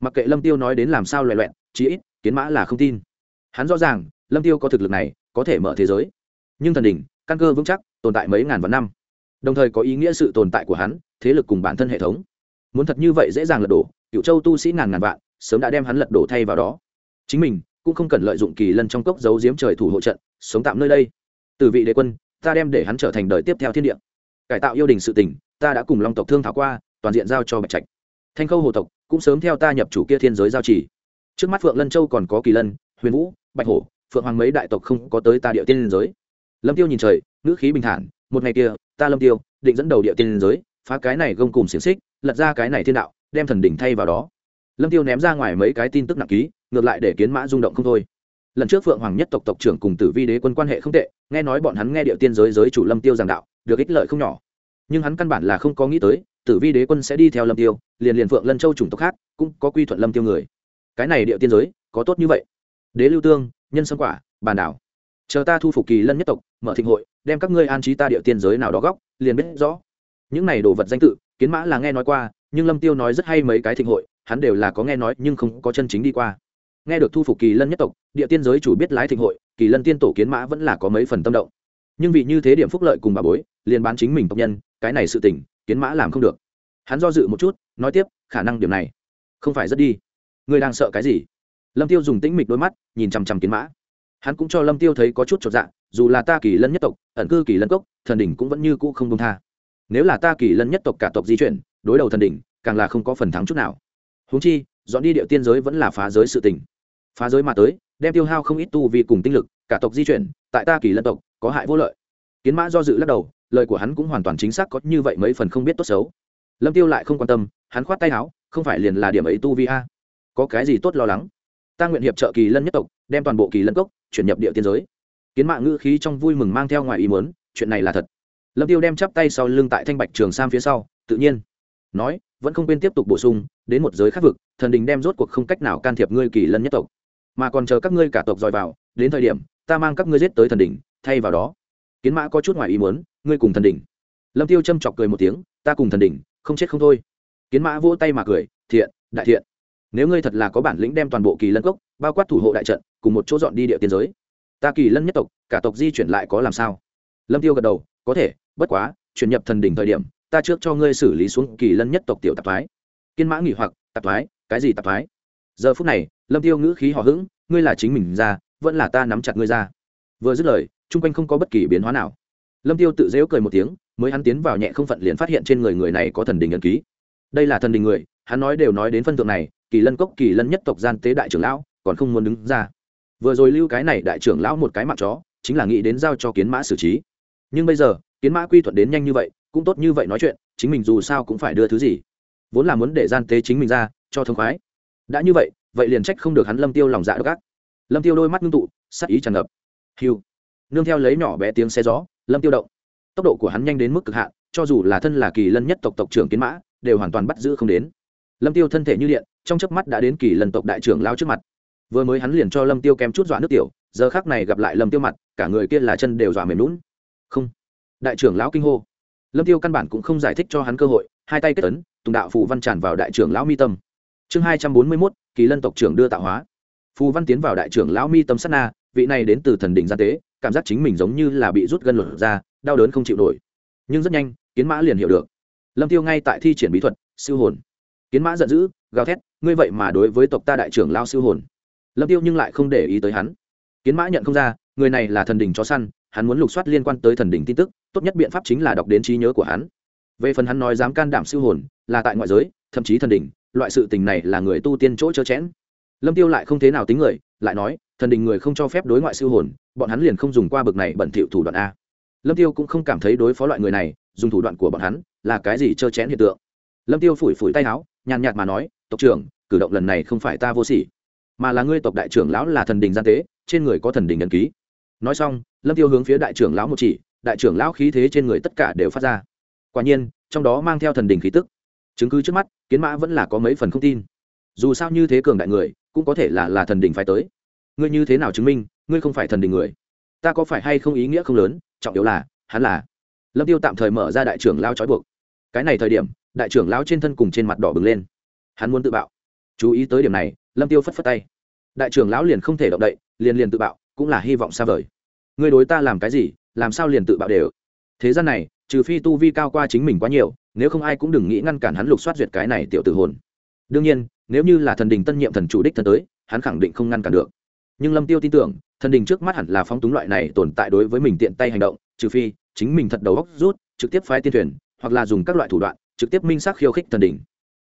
Mặc kệ lâm tiêu nói đến làm sao loẹ loẹn chí ít, kiến mã là không tin. Hắn rõ ràng, lâm tiêu có thực lực này, có thể mở thế giới. Nhưng thần đình căn cơ vững chắc, tồn tại mấy ngàn vạn năm. Đồng thời có ý nghĩa sự tồn tại của hắn, thế lực cùng bản thân hệ thống muốn thật như vậy dễ dàng lật đổ, cựu châu tu sĩ ngàn ngàn vạn, sớm đã đem hắn lật đổ thay vào đó. Chính mình cũng không cần lợi dụng kỳ lân trong cốc giấu giếm trời thủ hộ trận, sống tạm nơi đây. Từ vị đế quân, ta đem để hắn trở thành đời tiếp theo thiên địa. Cải tạo yêu đình sự tỉnh ta đã cùng long tộc thương thảo qua, toàn diện giao cho bạch trạch. Thanh khâu hồ tộc cũng sớm theo ta nhập chủ kia thiên giới giao chỉ trước mắt phượng lân châu còn có kỳ lân, huyền vũ, bạch hổ, phượng hoàng mấy đại tộc không có tới ta địa tiên giới. Lâm tiêu nhìn trời, ngữ khí bình thản, một ngày kia, ta lâm tiêu, định dẫn đầu địa tiên giới, phá cái này gông cùng xiềng xích lật ra cái này thiên đạo, đem thần đỉnh thay vào đó. Lâm tiêu ném ra ngoài mấy cái tin tức nặng ký, ngược lại để kiến mã rung động không thôi. Lần trước phượng hoàng nhất tộc tộc trưởng cùng tử vi đế quân quan hệ không tệ, nghe nói bọn hắn nghe điệu tiên giới giới chủ lâm tiêu giảng đạo, được ích lợi không nhỏ. Nhưng hắn căn bản là không có nghĩ tới, tử vi đế quân sẽ đi theo lâm tiêu, liền liền phượng lân châu chủng tộc khác, cũng có quy thuận lâm tiêu người. Cái này điệu tiên giới, có tốt như vậy. Đế lưu tương, nhân sâm quả, bàn đảo. Chờ ta thu phục kỳ lân nhất tộc, mở thịnh hội, đem các ngươi an trí ta điệu tiên giới nào đó góc, liền biết rõ những này đồ vật danh tự, kiến mã là nghe nói qua, nhưng lâm tiêu nói rất hay mấy cái thịnh hội, hắn đều là có nghe nói nhưng không có chân chính đi qua. Nghe được thu phục kỳ lân nhất tộc, địa tiên giới chủ biết lái thịnh hội, kỳ lân tiên tổ kiến mã vẫn là có mấy phần tâm động. Nhưng vì như thế điểm phúc lợi cùng bà bối, liền bán chính mình tộc nhân, cái này sự tình, kiến mã làm không được. Hắn do dự một chút, nói tiếp, khả năng điểm này không phải rất đi. Ngươi đang sợ cái gì? Lâm tiêu dùng tĩnh mịch đôi mắt, nhìn chằm chằm kiến mã. Hắn cũng cho lâm tiêu thấy có chút chột dạ dù là ta kỳ lân nhất tộc, ẩn cư kỳ lân cốc, thần đỉnh cũng vẫn như cũ không công tha nếu là ta kỳ lân nhất tộc cả tộc di chuyển, đối đầu thần đỉnh, càng là không có phần thắng chút nào. Huống chi, dọn đi địa tiên giới vẫn là phá giới sự tình. Phá giới mà tới, đem tiêu hao không ít tu vì cùng tinh lực, cả tộc di chuyển, tại ta kỳ lân tộc, có hại vô lợi. Kiến mã do dự lắc đầu, lời của hắn cũng hoàn toàn chính xác có như vậy mấy phần không biết tốt xấu. Lâm tiêu lại không quan tâm, hắn khoát tay áo, không phải liền là điểm ấy tu vi a? Có cái gì tốt lo lắng? Ta nguyện hiệp trợ kỳ lân nhất tộc, đem toàn bộ kỳ lân cốc, chuyển nhập địa tiên giới. Kiến mạng ngữ khí trong vui mừng mang theo ngoài ý muốn, chuyện này là thật lâm tiêu đem chắp tay sau lưng tại thanh bạch trường sam phía sau, tự nhiên, nói, vẫn không quên tiếp tục bổ sung, đến một giới khác vực, thần đình đem rốt cuộc không cách nào can thiệp ngươi kỳ lân nhất tộc. Mà còn chờ các ngươi cả tộc dòi vào, đến thời điểm, ta mang các ngươi giết tới thần đình, thay vào đó, kiến mã có chút ngoài ý muốn, ngươi cùng thần đình. Lâm tiêu châm chọc cười một tiếng, ta cùng thần đình, không chết không thôi. Kiến mã vỗ tay mà cười, thiện, đại thiện. Nếu ngươi thật là có bản lĩnh đem toàn bộ kỳ lân cốc, bao quát thủ hộ đại trận, cùng một chỗ dọn đi địa tiên giới, ta kỳ lân nhất tộc, cả tộc di chuyển lại có làm sao? Lâm tiêu gật đầu có thể bất quá chuyển nhập thần đỉnh thời điểm ta trước cho ngươi xử lý xuống kỳ lân nhất tộc tiểu tạp thái. kiên mã nghỉ hoặc tạp thái, cái gì tạp thái? giờ phút này lâm tiêu ngữ khí hò hững ngươi là chính mình ra vẫn là ta nắm chặt ngươi ra. Vừa dứt lời chung quanh không có bất kỳ biến hóa nào. Lâm tiêu tự dễu cười một tiếng mới hắn tiến vào nhẹ không phận liền phát hiện trên người người này có thần đình ấn ký. Đây là thần đình người hắn nói đều nói đến phân thượng này kỳ lân cốc kỳ lân nhất tộc gian tế đại trưởng lão còn không muốn đứng ra. Vừa rồi lưu cái này đại trưởng lão một cái mặt chó chính là nghĩ đến giao cho kiến mã xử trí nhưng bây giờ, kiến mã quy thuận đến nhanh như vậy, cũng tốt như vậy nói chuyện, chính mình dù sao cũng phải đưa thứ gì. Vốn là muốn để gian tế chính mình ra, cho thông khoái. Đã như vậy vậy liền trách không được hắn lâm tiêu lòng dạ đắc gác lâm tiêu đôi mắt ngưng tụ, sắc ý tràn ngập. Hiu nương theo lấy nhỏ bé tiếng xe gió, lâm tiêu động. Tốc độ của hắn nhanh đến mức cực hạn, cho dù là thân là kỳ lân nhất tộc tộc trưởng kiến mã, đều hoàn toàn bắt giữ không đến. Lâm tiêu thân thể như điện, trong chớp mắt đã đến kỳ lân tộc đại trưởng lao trước mặt. Vừa mới hắn liền cho lâm tiêu kém chút dọa nước tiểu, giờ khác này gặp lại lâm tiêu mặt, cả người kia là chân đều dọa mềm lún không. Đại trưởng lão kinh hô. Lâm tiêu căn bản cũng không giải thích cho hắn cơ hội, hai tay kết ấn, tùng đạo phù văn tràn vào đại trưởng lão mi tâm. Chương hai trăm bốn mươi mốt, kỳ lân tộc trưởng đưa tạo hóa. Phù văn tiến vào đại trưởng lão mi tâm sát na, vị này đến từ thần đình gia tế, cảm giác chính mình giống như là bị rút gân luận ra, đau đớn không chịu nổi. Nhưng rất nhanh, kiến mã liền hiểu được. Lâm tiêu ngay tại thi triển bí thuật siêu hồn. Kiến mã giận dữ, gào thét, ngươi vậy mà đối với tộc ta đại trưởng lao siêu hồn. Lâm tiêu nhưng lại không để ý tới hắn. Kiến mã nhận không ra, người này là thần đình chó săn hắn muốn lục soát liên quan tới thần đỉnh tin tức tốt nhất biện pháp chính là đọc đến trí nhớ của hắn. Về phần hắn nói dám can đảm siêu hồn là tại ngoại giới thậm chí thần đỉnh, loại sự tình này là người tu tiên chỗ chớ chẽn. Lâm tiêu lại không thế nào tính người lại nói thần đình người không cho phép đối ngoại siêu hồn bọn hắn liền không dùng qua bực này bẩn thỉu thủ đoạn a. Lâm tiêu cũng không cảm thấy đối phó loại người này dùng thủ đoạn của bọn hắn là cái gì chớ chẽn hiện tượng. Lâm tiêu phủi phủi tay áo nhàn nhạt mà nói tộc trưởng cử động lần này không phải ta vô sỉ mà là ngươi tộc đại trưởng lão là thần đình gian tế trên người có thần đình ấn ký nói xong, lâm tiêu hướng phía đại trưởng lão một chỉ, đại trưởng lão khí thế trên người tất cả đều phát ra. Quả nhiên, trong đó mang theo thần đình khí tức. Chứng cứ trước mắt, kiến mã vẫn là có mấy phần không tin. Dù sao như thế cường đại người, cũng có thể là là thần đình phải tới. Ngươi như thế nào chứng minh, ngươi không phải thần đình người? Ta có phải hay không ý nghĩa không lớn, trọng yếu là, hắn là. Lâm tiêu tạm thời mở ra đại trưởng lao trói buộc. Cái này thời điểm, đại trưởng lão trên thân cùng trên mặt đỏ bừng lên. Hắn muốn tự bạo. Chú ý tới điểm này, lâm tiêu phất phất tay. Đại trưởng lão liền không thể động đậy, liền liền tự bạo cũng là hy vọng xa vời. Ngươi đối ta làm cái gì, làm sao liền tự bạo đều. Thế gian này, trừ phi tu vi cao qua chính mình quá nhiều, nếu không ai cũng đừng nghĩ ngăn cản hắn lục soát duyệt cái này tiểu tử hồn. Đương nhiên, nếu như là thần đình tân nhiệm thần chủ đích thân tới, hắn khẳng định không ngăn cản được. Nhưng lâm tiêu tin tưởng, thần đình trước mắt hẳn là phóng túng loại này tồn tại đối với mình tiện tay hành động, trừ phi chính mình thật đầu góc rút, trực tiếp phái tiên thuyền, hoặc là dùng các loại thủ đoạn, trực tiếp minh xác khiêu khích thần đình.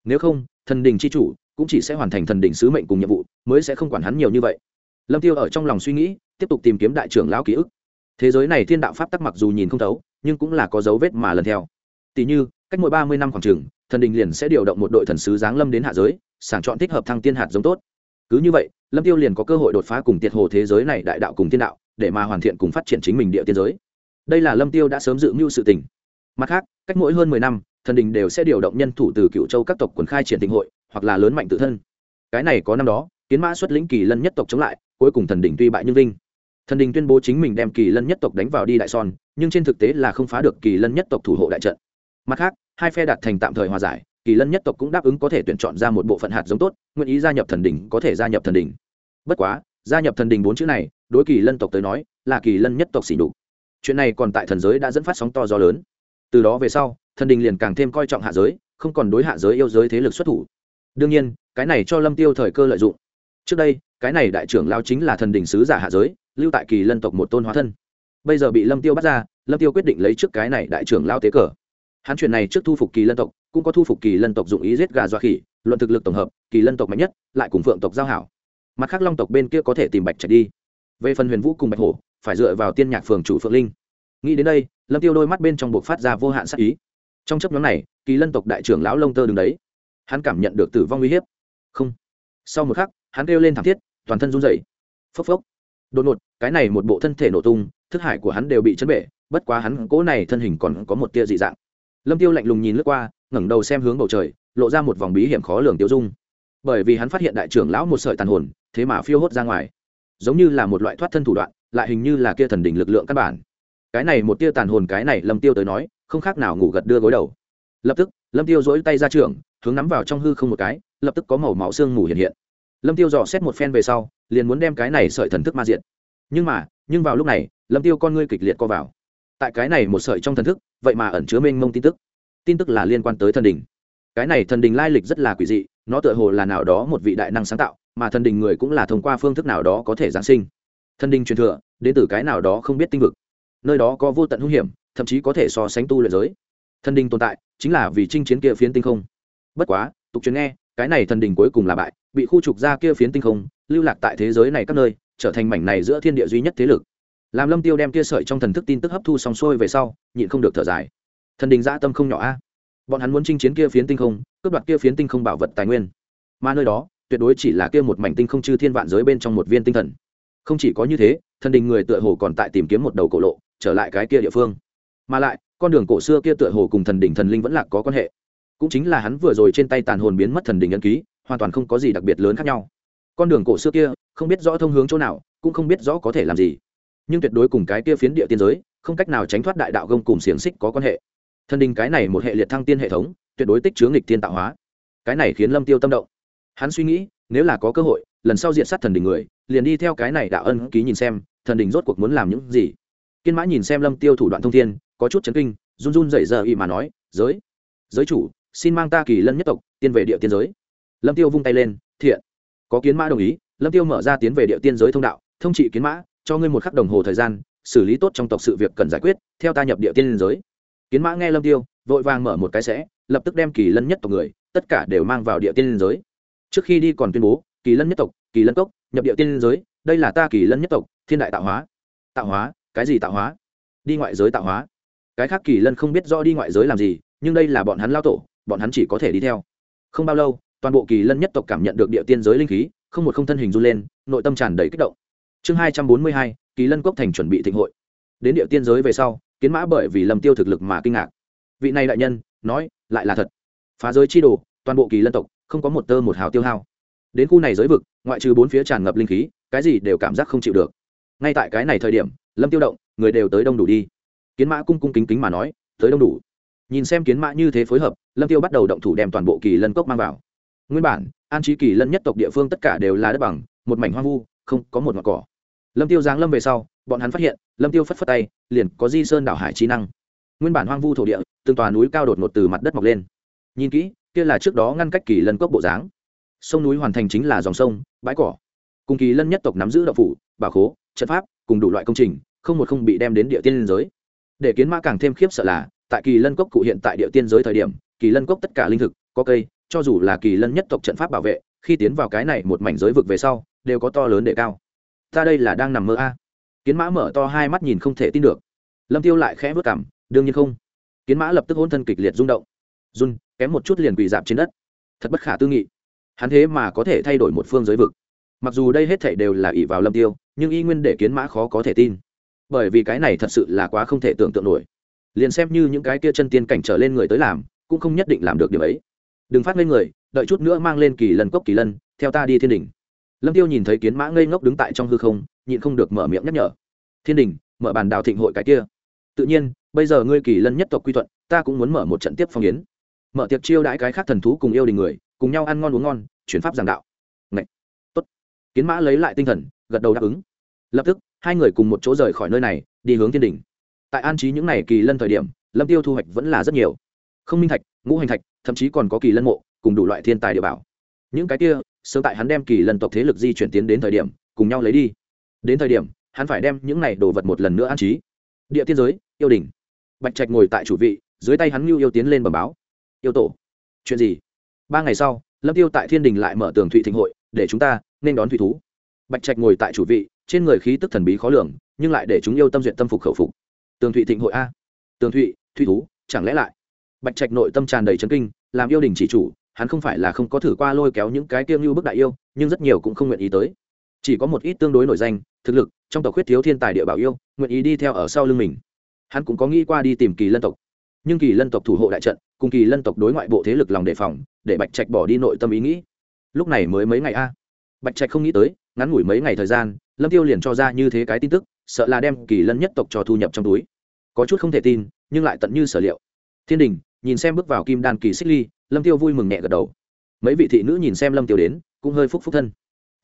Nếu không, thần đình c h i chủ cũng chỉ sẽ hoàn thành thần đình sứ mệnh cùng nhiệm vụ, mới sẽ không quản hắn nhiều như vậy lâm tiêu ở trong lòng suy nghĩ, tiếp tục tìm kiếm đại trưởng lão ký ức. Thế giới này thiên đạo pháp tắc mặc dù nhìn không thấu, nhưng cũng là có dấu vết mà lần theo. Tỷ như, cách mỗi ba mươi năm khoảng trường thần đình liền sẽ điều động một đội thần sứ giáng lâm đến hạ giới, sàng chọn thích hợp thăng tiên hạt giống tốt. Cứ như vậy, lâm tiêu liền có cơ hội đột phá cùng tiệt hồ thế giới này đại đạo cùng thiên đạo, để mà hoàn thiện cùng phát triển chính mình địa tiên giới. Đây là lâm tiêu đã sớm dự mưu sự tình. Mặt khác, cách mỗi hơn mười năm, thần đình đều sẽ điều động nhân thủ từ cựu châu các tộc quần khai triển tình hội, hoặc là lớn mạnh tự thân. Cái này có năm đó, kiến mã xuất lĩnh kỳ lân nhất tộc chống lại cuối cùng thần đình tuy bại nhưng vinh. Thần đình tuyên bố chính mình đem kỳ lân nhất tộc đánh vào đi đại son, nhưng trên thực tế là không phá được kỳ lân nhất tộc thủ hộ đại trận. Mặt khác, hai phe đạt thành tạm thời hòa giải, kỳ lân nhất tộc cũng đáp ứng có thể tuyển chọn ra một bộ phận hạt giống tốt, nguyện ý gia nhập thần đình có thể gia nhập thần đình bất quá, gia nhập thần đình bốn chữ này, đối kỳ lân tộc tới nói, là kỳ lân nhất tộc xỉ đục chuyện này còn tại thần giới đã dẫn phát sóng to gió lớn. Từ đó về sau, thần đình liền càng thêm coi trọng hạ giới, không còn đối hạ giới yêu giới thế lực xuất thủ. Đương nhiên, cái này cho lâm tiêu thời cơ lợi dụng. Trước đây cái này đại trưởng lao chính là thần đình sứ giả hạ giới, lưu tại kỳ lân tộc một tôn hóa thân. Bây giờ bị lâm tiêu bắt ra, lâm tiêu quyết định lấy trước cái này đại trưởng lao tế cờ. Hắn chuyện này trước thu phục kỳ lân tộc, cũng có thu phục kỳ lân tộc dụng ý giết gà doa khỉ, luận thực lực tổng hợp, kỳ lân tộc mạnh nhất, lại cùng phượng tộc giao hảo. Mặt khác long tộc bên kia có thể tìm bạch trạch đi. Về phần huyền vũ cùng bạch hổ, phải dựa vào tiên nhạc phường chủ phượng linh. Nghĩ đến đây, lâm tiêu đôi mắt bên trong buộc phát ra vô hạn sắc ý. Trong chấp nhóm này, kỳ lân tộc đại trưởng lão lông tơ đứng đấy. Hắn cảm nhận được tử vong uy hiếp. Không. Sau một khắc, hắn kêu lên thảm thiết toàn thân run rẩy. Phốc phốc. Đột ngột, cái này một bộ thân thể nổ tung, thức hải của hắn đều bị chấn bể, bất quá hắn cố này thân hình còn có một tia dị dạng. Lâm tiêu lạnh lùng nhìn lướt qua, ngẩng đầu xem hướng bầu trời, lộ ra một vòng bí hiểm khó lường tiêu dung. Bởi vì hắn phát hiện đại trưởng lão một sợi tàn hồn, thế mà phiêu hốt ra ngoài. Giống như là một loại thoát thân thủ đoạn, lại hình như là kia thần đỉnh lực lượng căn bản. Cái này một tia tàn hồn, cái này lâm tiêu tới nói, không khác nào ngủ gật đưa gối đầu. Lập tức, lâm tiêu dỗi tay ra trường hướng nắm vào trong hư không một cái, lập tức có màu máu xương mù hiện hiện lâm tiêu dò xét một phen về sau, liền muốn đem cái này sợi thần thức ma diện nhưng mà, nhưng vào lúc này, lâm tiêu con ngươi kịch liệt co vào. Tại cái này một sợi trong thần thức, vậy mà ẩn chứa mênh mông tin tức. Tin tức là liên quan tới thần đình. Cái này thần đình lai lịch rất là quỷ dị, nó tựa hồ là nào đó một vị đại năng sáng tạo, mà thần đình người cũng là thông qua phương thức nào đó có thể giáng sinh. Thần đình truyền thừa, đến từ cái nào đó không biết tinh vực. Nơi đó có vô tận hung hiểm, thậm chí có thể so sánh tu luyện giới. Thần đình tồn tại, chính là vì chinh chiến kia phiến tinh không. Bất quá, tục truyền nghe, cái này thần đình cuối cùng là bại bị khu trục ra kia phiến tinh không, lưu lạc tại thế giới này các nơi, trở thành mảnh này giữa thiên địa duy nhất thế lực. Làm lâm tiêu đem kia sợi trong thần thức tin tức hấp thu xong xuôi về sau, nhịn không được thở dài. Thần đình dã tâm không nhỏ a. Bọn hắn muốn chinh chiến kia phiến tinh không, cướp đoạt kia phiến tinh không bảo vật tài nguyên. Mà nơi đó, tuyệt đối chỉ là kia một mảnh tinh không chư thiên vạn giới bên trong một viên tinh thần. Không chỉ có như thế, thần đình người tựa hồ còn tại tìm kiếm một đầu cổ lộ, trở lại cái kia địa phương. Mà lại, con đường cổ xưa kia tựa hồ cùng thần đình thần linh vẫn là có quan hệ. Cũng chính là hắn vừa rồi trên tay tàn hồn biến mất thần đình ấn ký hoàn toàn không có gì đặc biệt lớn khác nhau. Con đường cổ xưa kia, không biết rõ thông hướng chỗ nào, cũng không biết rõ có thể làm gì. Nhưng tuyệt đối cùng cái kia phiến địa tiên giới, không cách nào tránh thoát đại đạo gông cùng xiềng xích có quan hệ. Thần đình cái này một hệ liệt thăng tiên hệ thống, tuyệt đối tích chứa nghịch tiên tạo hóa. Cái này khiến lâm tiêu tâm động. Hắn suy nghĩ, nếu là có cơ hội, lần sau diện sát thần đình người, liền đi theo cái này đạo ân ký nhìn xem, thần đình rốt cuộc muốn làm những gì. Kiên mã nhìn xem lâm tiêu thủ đoạn thông thiên, có chút chấn kinh, run run dậy giờ y mà nói, giới giới chủ, xin mang ta kỳ lân nhất tộc, tiên về địa tiên giới lâm tiêu vung tay lên, thiện, có kiến mã đồng ý. Lâm tiêu mở ra tiến về địa tiên giới thông đạo, thông trị kiến mã, cho ngươi một khắc đồng hồ thời gian, xử lý tốt trong tộc sự việc cần giải quyết, theo ta nhập địa tiên giới. Kiến mã nghe lâm tiêu, vội vàng mở một cái sẽ, lập tức đem kỳ lân nhất tộc người, tất cả đều mang vào địa tiên giới. Trước khi đi còn tuyên bố, kỳ lân nhất tộc, kỳ lân cốc, nhập địa tiên giới, đây là ta kỳ lân nhất tộc, thiên đại tạo hóa. Tạo hóa? Cái gì tạo hóa? Đi ngoại giới tạo hóa. Cái khác kỳ lân không biết rõ đi ngoại giới làm gì, nhưng đây là bọn hắn lao tổ, bọn hắn chỉ có thể đi theo. Không bao lâu toàn bộ kỳ lân nhất tộc cảm nhận được địa tiên giới linh khí, không một không thân hình run lên, nội tâm tràn đầy kích động. Chương hai trăm bốn mươi hai, kỳ lân cốc thành chuẩn bị thịnh hội. Đến địa tiên giới về sau, kiến mã bởi vì lầm tiêu thực lực mà kinh ngạc. Vị này đại nhân, nói, lại là thật. Phá giới chi đồ, toàn bộ kỳ lân tộc, không có một tơ một hào tiêu hao. Đến khu này giới vực, ngoại trừ bốn phía tràn ngập linh khí, cái gì đều cảm giác không chịu được. Ngay tại cái này thời điểm lâm tiêu động, người đều tới đông đủ đi. Kiến mã cung cung kính kính mà nói, tới đông đủ. Nhìn xem kiến mã như thế phối hợp lâm tiêu bắt đầu động thủ đem toàn bộ kỳ lân cốc mang vào nguyên bản, an trí kỳ lân nhất tộc địa phương tất cả đều là đất bằng, một mảnh hoang vu, không có một mặt cỏ. Lâm tiêu giáng lâm về sau, bọn hắn phát hiện, lâm tiêu phất phất tay, liền có di sơn đảo hải trí năng. Nguyên bản hoang vu thổ địa, từng tòa núi cao đột ngột từ mặt đất mọc lên. Nhìn kỹ, kia là trước đó ngăn cách kỳ lân cốc bộ dáng. Sông núi hoàn thành chính là dòng sông, bãi cỏ. Cùng kỳ lân nhất tộc nắm giữ đậu phủ, bảo khố, trận pháp, cùng đủ loại công trình, không một không bị đem đến địa tiên liên giới. Để kiến mã càng thêm khiếp sợ là, tại kỳ lân cốc cụ hiện tại địa tiên giới thời điểm, kỳ lân cốc tất cả linh thực, có cây cho dù là kỳ lân nhất tộc trận pháp bảo vệ, khi tiến vào cái này một mảnh giới vực về sau, đều có to lớn để cao. Ta đây là đang nằm mơ a. Kiến mã mở to hai mắt nhìn không thể tin được. Lâm tiêu lại khẽ vớt cảm, đương nhiên không. Kiến mã lập tức hôn thân kịch liệt rung động. Run, kém một chút liền quỳ dạp trên đất. Thật bất khả tư nghị. Hắn thế mà có thể thay đổi một phương giới vực. Mặc dù đây hết thảy đều là ỷ vào lâm tiêu, nhưng y nguyên để kiến mã khó có thể tin. Bởi vì cái này thật sự là quá không thể tưởng tượng nổi. Liền xem như những cái kia chân tiên cảnh trở lên người tới làm, cũng không nhất định làm được điều ấy đừng phát ngây người, đợi chút nữa mang lên kỳ lân cốc kỳ lân, theo ta đi thiên đình lâm tiêu nhìn thấy kiến mã ngây ngốc đứng tại trong hư không, nhịn không được mở miệng nhắc nhở. Thiên đình mở bàn đào thịnh hội cái kia. Tự nhiên, bây giờ ngươi kỳ lân nhất tộc quy thuận, ta cũng muốn mở một trận tiếp phong yến. Mở tiệc chiêu đãi cái khác thần thú cùng yêu đình người, cùng nhau ăn ngon uống ngon, chuyển pháp giảng đạo. Ngậy! tốt. Kiến mã lấy lại tinh thần, gật đầu đáp ứng. Lập tức, hai người cùng một chỗ rời khỏi nơi này, đi hướng thiên đình tại an trí những ngày kỳ lân thời điểm, lâm tiêu thu hoạch vẫn là rất nhiều. Không minh thạch, ngũ hành thạch thậm chí còn có kỳ lân mộ, cùng đủ loại thiên tài địa bảo. Những cái kia, sớm tại hắn đem kỳ lân tộc thế lực di chuyển tiến đến thời điểm, cùng nhau lấy đi. Đến thời điểm, hắn phải đem những này đồ vật một lần nữa an trí. Địa tiên giới, yêu đình bạch trạch ngồi tại chủ vị, dưới tay hắn lưu yêu tiến lên bẩm báo. Yêu tổ, chuyện gì? Ba ngày sau, lâm tiêu tại thiên đình lại mở tường thụy thịnh hội, để chúng ta nên đón thủy thú. Bạch trạch ngồi tại chủ vị, trên người khí tức thần bí khó lường, nhưng lại để chúng yêu tâm duyệt tâm phục khẩu phục. Tường thụy thịnh hội a. Tường thụy thủy thú, chẳng lẽ lại bạch trạch nội tâm tràn đầy chấn kinh, làm yêu đình chỉ chủ, hắn không phải là không có thử qua lôi kéo những cái tiêm như bức đại yêu, nhưng rất nhiều cũng không nguyện ý tới. Chỉ có một ít tương đối nổi danh, thực lực, trong tộc huyết thiếu thiên tài địa bảo yêu, nguyện ý đi theo ở sau lưng mình. Hắn cũng có nghĩ qua đi tìm kỳ lân tộc. Nhưng kỳ lân tộc thủ hộ đại trận, cùng kỳ lân tộc đối ngoại bộ thế lực lòng đề phòng, để bạch trạch bỏ đi nội tâm ý nghĩ. Lúc này mới mấy ngày a. Bạch trạch không nghĩ tới, ngắn ngủi mấy ngày thời gian, lâm tiêu liền cho ra như thế cái tin tức, sợ là đem kỳ lân nhất tộc cho thu nhập trong túi. Có chút không thể tin, nhưng lại tận như sở liệu. Thiên đình nhìn xem bước vào kim đan kỳ xích ly, lâm tiêu vui mừng nhẹ gật đầu. Mấy vị thị nữ nhìn xem lâm tiêu đến, cũng hơi phúc phúc thân.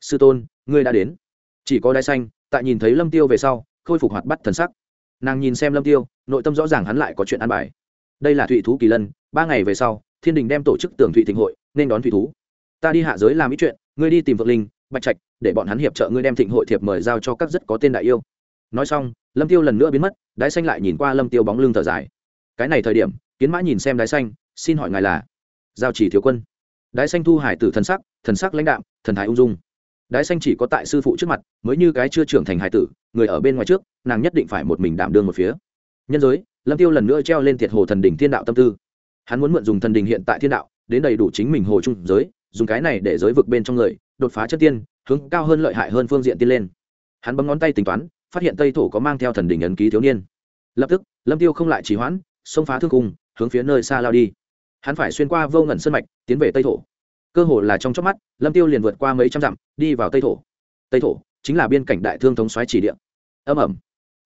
Sư tôn, ngươi đã đến. Chỉ có đai xanh, tại nhìn thấy lâm tiêu về sau, khôi phục hoạt bắt thần sắc. Nàng nhìn xem lâm tiêu, nội tâm rõ ràng hắn lại có chuyện ăn bài. Đây là thụy thú kỳ lân, ba ngày về sau, thiên đình đem tổ chức tưởng thụy thịnh hội, nên đón thụy thú. Ta đi hạ giới làm ít chuyện, ngươi đi tìm vợ linh, bạch trạch, để bọn hắn hiệp trợ ngươi đem thịnh hội thiệp mời giao cho các rất có tên đại yêu. Nói xong, lâm tiêu lần nữa biến mất đái xanh lại nhìn qua lâm tiêu bóng lưng thở dài cái này thời điểm, kiến mã nhìn xem đái xanh, xin hỏi ngài là? Giao chỉ thiếu quân. Đái xanh thu hải tử thần sắc thần sắc lãnh đạm, thần thái ung dung. Đái xanh chỉ có tại sư phụ trước mặt, mới như cái chưa trưởng thành hải tử, người ở bên ngoài trước, nàng nhất định phải một mình đảm đương một phía. Nhân giới, lâm tiêu lần nữa treo lên thiệt hồ thần đỉnh thiên đạo tâm tư. Hắn muốn mượn dùng thần đình hiện tại thiên đạo, đến đầy đủ chính mình hồ trung giới, dùng cái này để giới vực bên trong người, đột phá chất tiên, hướng cao hơn lợi hại hơn phương diện tiên lên. Hắn bấm ngón tay tính toán, phát hiện tây thổ có mang theo thần đình ấn ký thiếu niên. Lập tức, lâm tiêu không lại trì hoãn xông phá thương cung hướng phía nơi xa lao đi. Hắn phải xuyên qua vô ngẩn sân mạch, tiến về tây thổ. Cơ hồ là trong chớp mắt, lâm tiêu liền vượt qua mấy trăm dặm, đi vào tây thổ. Tây thổ chính là biên cảnh đại thương thống xoáy chỉ địa. Âm ẩm.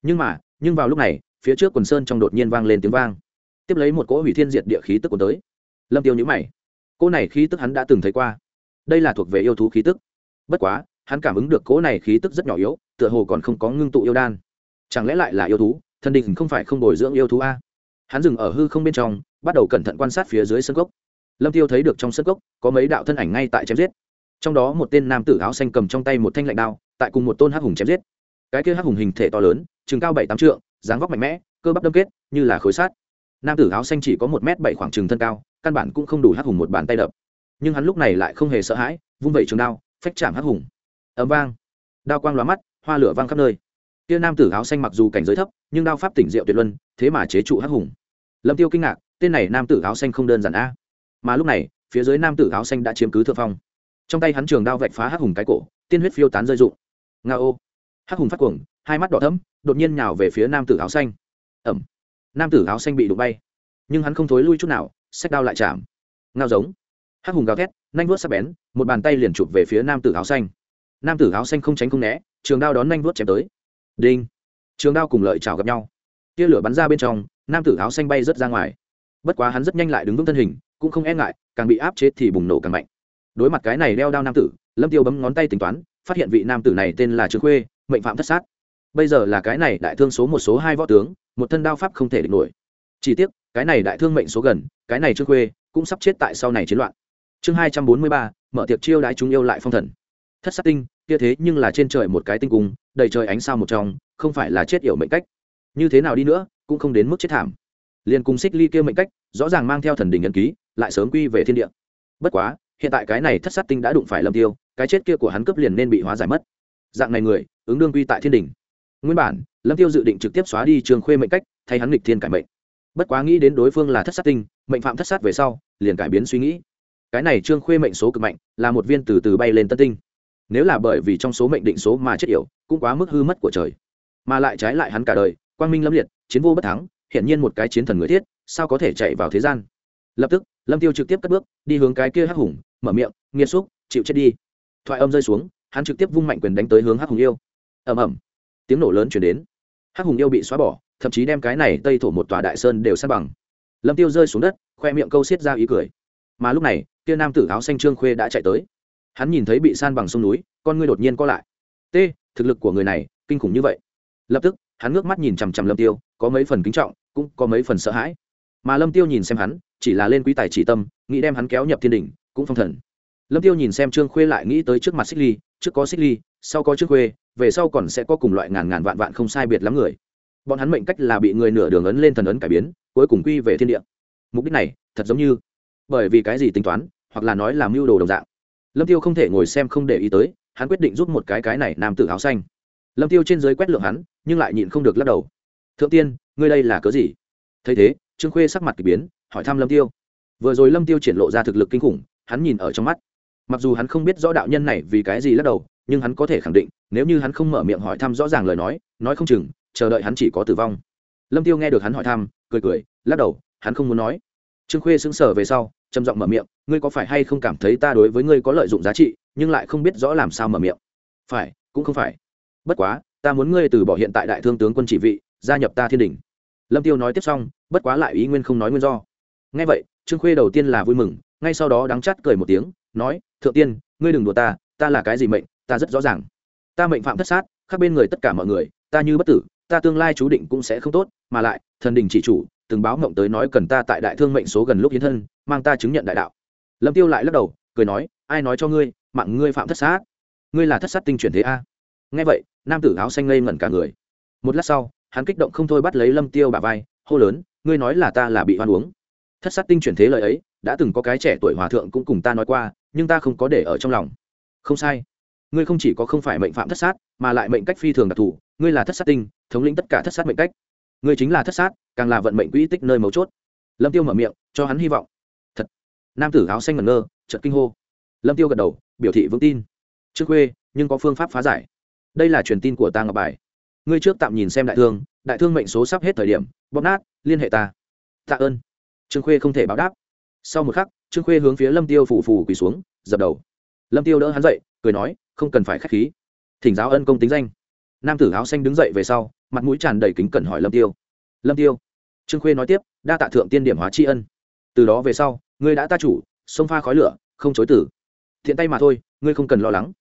Nhưng mà, nhưng vào lúc này, phía trước quần sơn trong đột nhiên vang lên tiếng vang. Tiếp lấy một cỗ hủy thiên diệt địa khí tức của tới. Lâm tiêu nhíu mày. Cỗ này khí tức hắn đã từng thấy qua. Đây là thuộc về yêu thú khí tức. Bất quá, hắn cảm ứng được cỗ này khí tức rất nhỏ yếu, tựa hồ còn không có ngưng tụ yêu đan. Chẳng lẽ lại là yêu thú? Thần đình không phải không bồi dưỡng yêu thú a? Hắn dừng ở hư không bên trong, bắt đầu cẩn thận quan sát phía dưới sân gốc lâm tiêu thấy được trong sân gốc có mấy đạo thân ảnh ngay tại chém giết. Trong đó một tên nam tử áo xanh cầm trong tay một thanh lạnh đao, tại cùng một tôn hắc hùng chém giết. Cái kia hắc hùng hình thể to lớn chừng cao bảy tám trượng, dáng vóc mạnh mẽ, cơ bắp đâm kết, như là khối sát nam tử áo xanh chỉ có một m bảy khoảng trừng thân cao, căn bản cũng không đủ hắc hùng một bàn tay đập. Nhưng hắn lúc này lại không hề sợ hãi, vung vẩy trường đao, phách chạm hắc hùng. Ấm vang. Đao quang lóa mắt, hoa lửa vang khắp nơi kia nam tử áo xanh mặc dù cảnh giới thấp, nhưng đao pháp tỉnh diệu tuyệt luân, thế mà chế trụ hắc hùng. Lâm tiêu kinh ngạc, tên này nam tử áo xanh không đơn giản a. Mà lúc này, phía dưới nam tử áo xanh đã chiếm cứ thượng phong. Trong tay hắn trường đao vạch phá hắc hùng cái cổ, tiên huyết phiêu tán rơi rụng. Nga ô. Hắc hùng phát cuồng, hai mắt đỏ thẫm, đột nhiên nhào về phía nam tử áo xanh. Ẩm. Nam tử áo xanh bị đụng bay. Nhưng hắn không thối lui chút nào sách đao lại chạm. Ngao giống. Hắc hùng gào thét, nanh vuốt sắc bén, một bàn tay liền chụp về phía nam tử áo xanh. Nam tử áo xanh không tránh không né, trường đao đón nanh vuốt chém tới đinh. Trường đao cùng lợi chào gặp nhau. Tia lửa bắn ra bên trong, nam tử áo xanh bay rớt ra ngoài. Bất quá hắn rất nhanh lại đứng vững thân hình, cũng không e ngại, càng bị áp chế thì bùng nổ càng mạnh. Đối mặt cái này đeo đao nam tử, lâm tiêu bấm ngón tay tính toán, phát hiện vị nam tử này tên là trương khuê, mệnh phạm thất sát. Bây giờ là cái này đại thương số một, số hai võ tướng, một thân đao pháp không thể địch nổi. Chỉ tiếc, cái này đại thương mệnh số gần, cái này trương khuê cũng sắp chết tại sau này chiến loạn. Chương hai trăm bốn mươi ba, mở tiệc chiêu đãi chúng yêu lại phong thần. Thất sát tinh, kia thế nhưng là trên trời một cái tinh cung đầy trời ánh sao một trong, không phải là chết yểu mệnh cách. Như thế nào đi nữa, cũng không đến mức chết thảm. Liền cùng xích ly kia mệnh cách, rõ ràng mang theo thần đình ấn ký, lại sớm quy về thiên địa. Bất quá, hiện tại cái này thất sát tinh đã đụng phải lâm tiêu, cái chết kia của hắn cấp liền nên bị hóa giải mất. Dạng này người, ứng đương quy tại thiên đình nguyên bản, lâm tiêu dự định trực tiếp xóa đi trường khuê mệnh cách, thay hắn nghịch thiên cải mệnh. Bất quá nghĩ đến đối phương là thất sát tinh, mệnh phạm thất sát về sau, liền cải biến suy nghĩ. Cái này trương khuê mệnh số cực mạnh, là một viên từ từ bay lên tân tinh nếu là bởi vì trong số mệnh định số mà chết yểu, cũng quá mức hư mất của trời. Mà lại trái lại hắn cả đời, quang minh lâm liệt, chiến vô bất thắng hiện nhiên một cái chiến thần người thiết, sao có thể chạy vào thế gian? Lập tức, lâm tiêu trực tiếp cất bước, đi hướng cái kia hắc hùng, mở miệng, nghiệt xúc, chịu chết đi. Thoại âm rơi xuống, hắn trực tiếp vung mạnh quyền đánh tới hướng hắc hùng yêu. Ầm ầm. Tiếng nổ lớn chuyển đến. Hắc hùng yêu bị xóa bỏ, thậm chí đem cái này tây thổ một tòa đại sơn đều sát bằng. Lâm tiêu rơi xuống đất, khoe miệng câu xiết ra ý cười. Mà lúc này, kia nam tử áo xanh trương khuê đã chạy tới hắn nhìn thấy bị san bằng sông núi, con ngươi đột nhiên co lại. T, thực lực của người này, kinh khủng như vậy. Lập tức, hắn ngước mắt nhìn chằm chằm lâm tiêu, có mấy phần kính trọng, cũng có mấy phần sợ hãi. Mà lâm tiêu nhìn xem hắn, chỉ là lên quý tài chỉ tâm, nghĩ đem hắn kéo nhập thiên đỉnh, cũng phong thần. Lâm tiêu nhìn xem trương khuê lại nghĩ tới trước mặt xích ly, trước có xích ly, sau có trương khuê, về sau còn sẽ có cùng loại ngàn ngàn vạn vạn không sai biệt lắm người. Bọn hắn mệnh cách là bị người nửa đường ấn lên thần ấn cải biến, cuối cùng quy về thiên địa. Mục đích này, thật giống như, bởi vì cái gì tính toán, hoặc là nói làm mưu đồ đồng dạng lâm tiêu không thể ngồi xem không để ý tới, hắn quyết định rút một cái cái này nam tử áo xanh. Lâm tiêu trên dưới quét lượng hắn, nhưng lại nhịn không được lắc đầu. Thượng tiên, ngươi đây là cớ gì? Thấy thế, trương khuê sắc mặt k ỳ biến, hỏi thăm lâm tiêu. Vừa rồi lâm tiêu triển lộ ra thực lực kinh khủng, hắn nhìn ở trong mắt. Mặc dù hắn không biết rõ đạo nhân này vì cái gì lắc đầu, nhưng hắn có thể khẳng định, nếu như hắn không mở miệng hỏi thăm rõ ràng lời nói nói không chừng, chờ đợi hắn chỉ có tử vong. Lâm tiêu nghe được hắn hỏi thăm, cười cười, lắc đầu, hắn không muốn nói. Trương khuê sững sờ về sau trầm giọng mở miệng, ngươi có phải hay không cảm thấy ta đối với ngươi có lợi dụng giá trị, nhưng lại không biết rõ làm sao mở miệng? Phải, cũng không phải. Bất quá, ta muốn ngươi từ bỏ hiện tại đại thương tướng quân chỉ vị, gia nhập ta thiên đình. Lâm tiêu nói tiếp xong, bất quá lại ý nguyên không nói nguyên do. Ngay vậy, trương khuê đầu tiên là vui mừng, ngay sau đó đắng chắt cười một tiếng, nói, thượng tiên, ngươi đừng đùa ta ta là cái gì mệnh, ta rất rõ ràng. Ta mệnh phạm thất sát, khác bên người tất cả mọi người, ta như bất tử ta tương lai chú định cũng sẽ không tốt, mà lại, thần đình chỉ chủ, từng báo mộng tới nói cần ta tại đại thương mệnh số gần lúc hiến thân, mang ta chứng nhận đại đạo. Lâm tiêu lại lắc đầu, cười nói, ai nói cho ngươi, mạng ngươi phạm thất sát. Ngươi là thất sát tinh chuyển thế a. Nghe vậy, nam tử áo xanh ngây ngẩn cả người. Một lát sau, hắn kích động không thôi bắt lấy lâm tiêu bà vai, hô lớn, ngươi nói là ta là bị hoan uống. Thất sát tinh chuyển thế lời ấy, đã từng có cái trẻ tuổi hòa thượng cũng cùng ta nói qua, nhưng ta không có để ở trong lòng. Không sai. Ngươi không chỉ có không phải mệnh phạm thất sát, mà lại mệnh cách phi thường đặc thù ngươi là thất sát tinh, thống lĩnh tất cả thất sát mệnh cách. Ngươi chính là thất sát, càng là vận mệnh quỹ tích nơi mấu chốt. Lâm tiêu mở miệng, cho hắn hy vọng. Thật. Nam tử áo xanh ngẩn ngơ, chợt kinh hô. Lâm tiêu gật đầu, biểu thị vững tin. Trước khuê, nhưng có phương pháp phá giải. Đây là truyền tin của ta ngọc bài. Ngươi trước tạm nhìn xem đại thương đại thương mệnh số sắp hết thời điểm, bóp nát, liên hệ ta. Tạ ơn. Trương khuê không thể báo đáp. Sau một khắc, trương khuê hướng phía lâm tiêu phủ phủ quỳ xuống, dập đầu. Lâm tiêu đỡ hắn dậy, cười nói, không cần phải khách khí. Thỉnh giáo ân công tính danh nam tử áo xanh đứng dậy về sau, mặt mũi tràn đầy kính cẩn hỏi lâm tiêu. Lâm tiêu? Trương khuê nói tiếp, đa tạ thượng tiên điểm hóa tri ân. Từ đó về sau, ngươi đã ta chủ xông pha khói lửa, không chối tử. Thiện tay mà thôi, ngươi không cần lo lắng.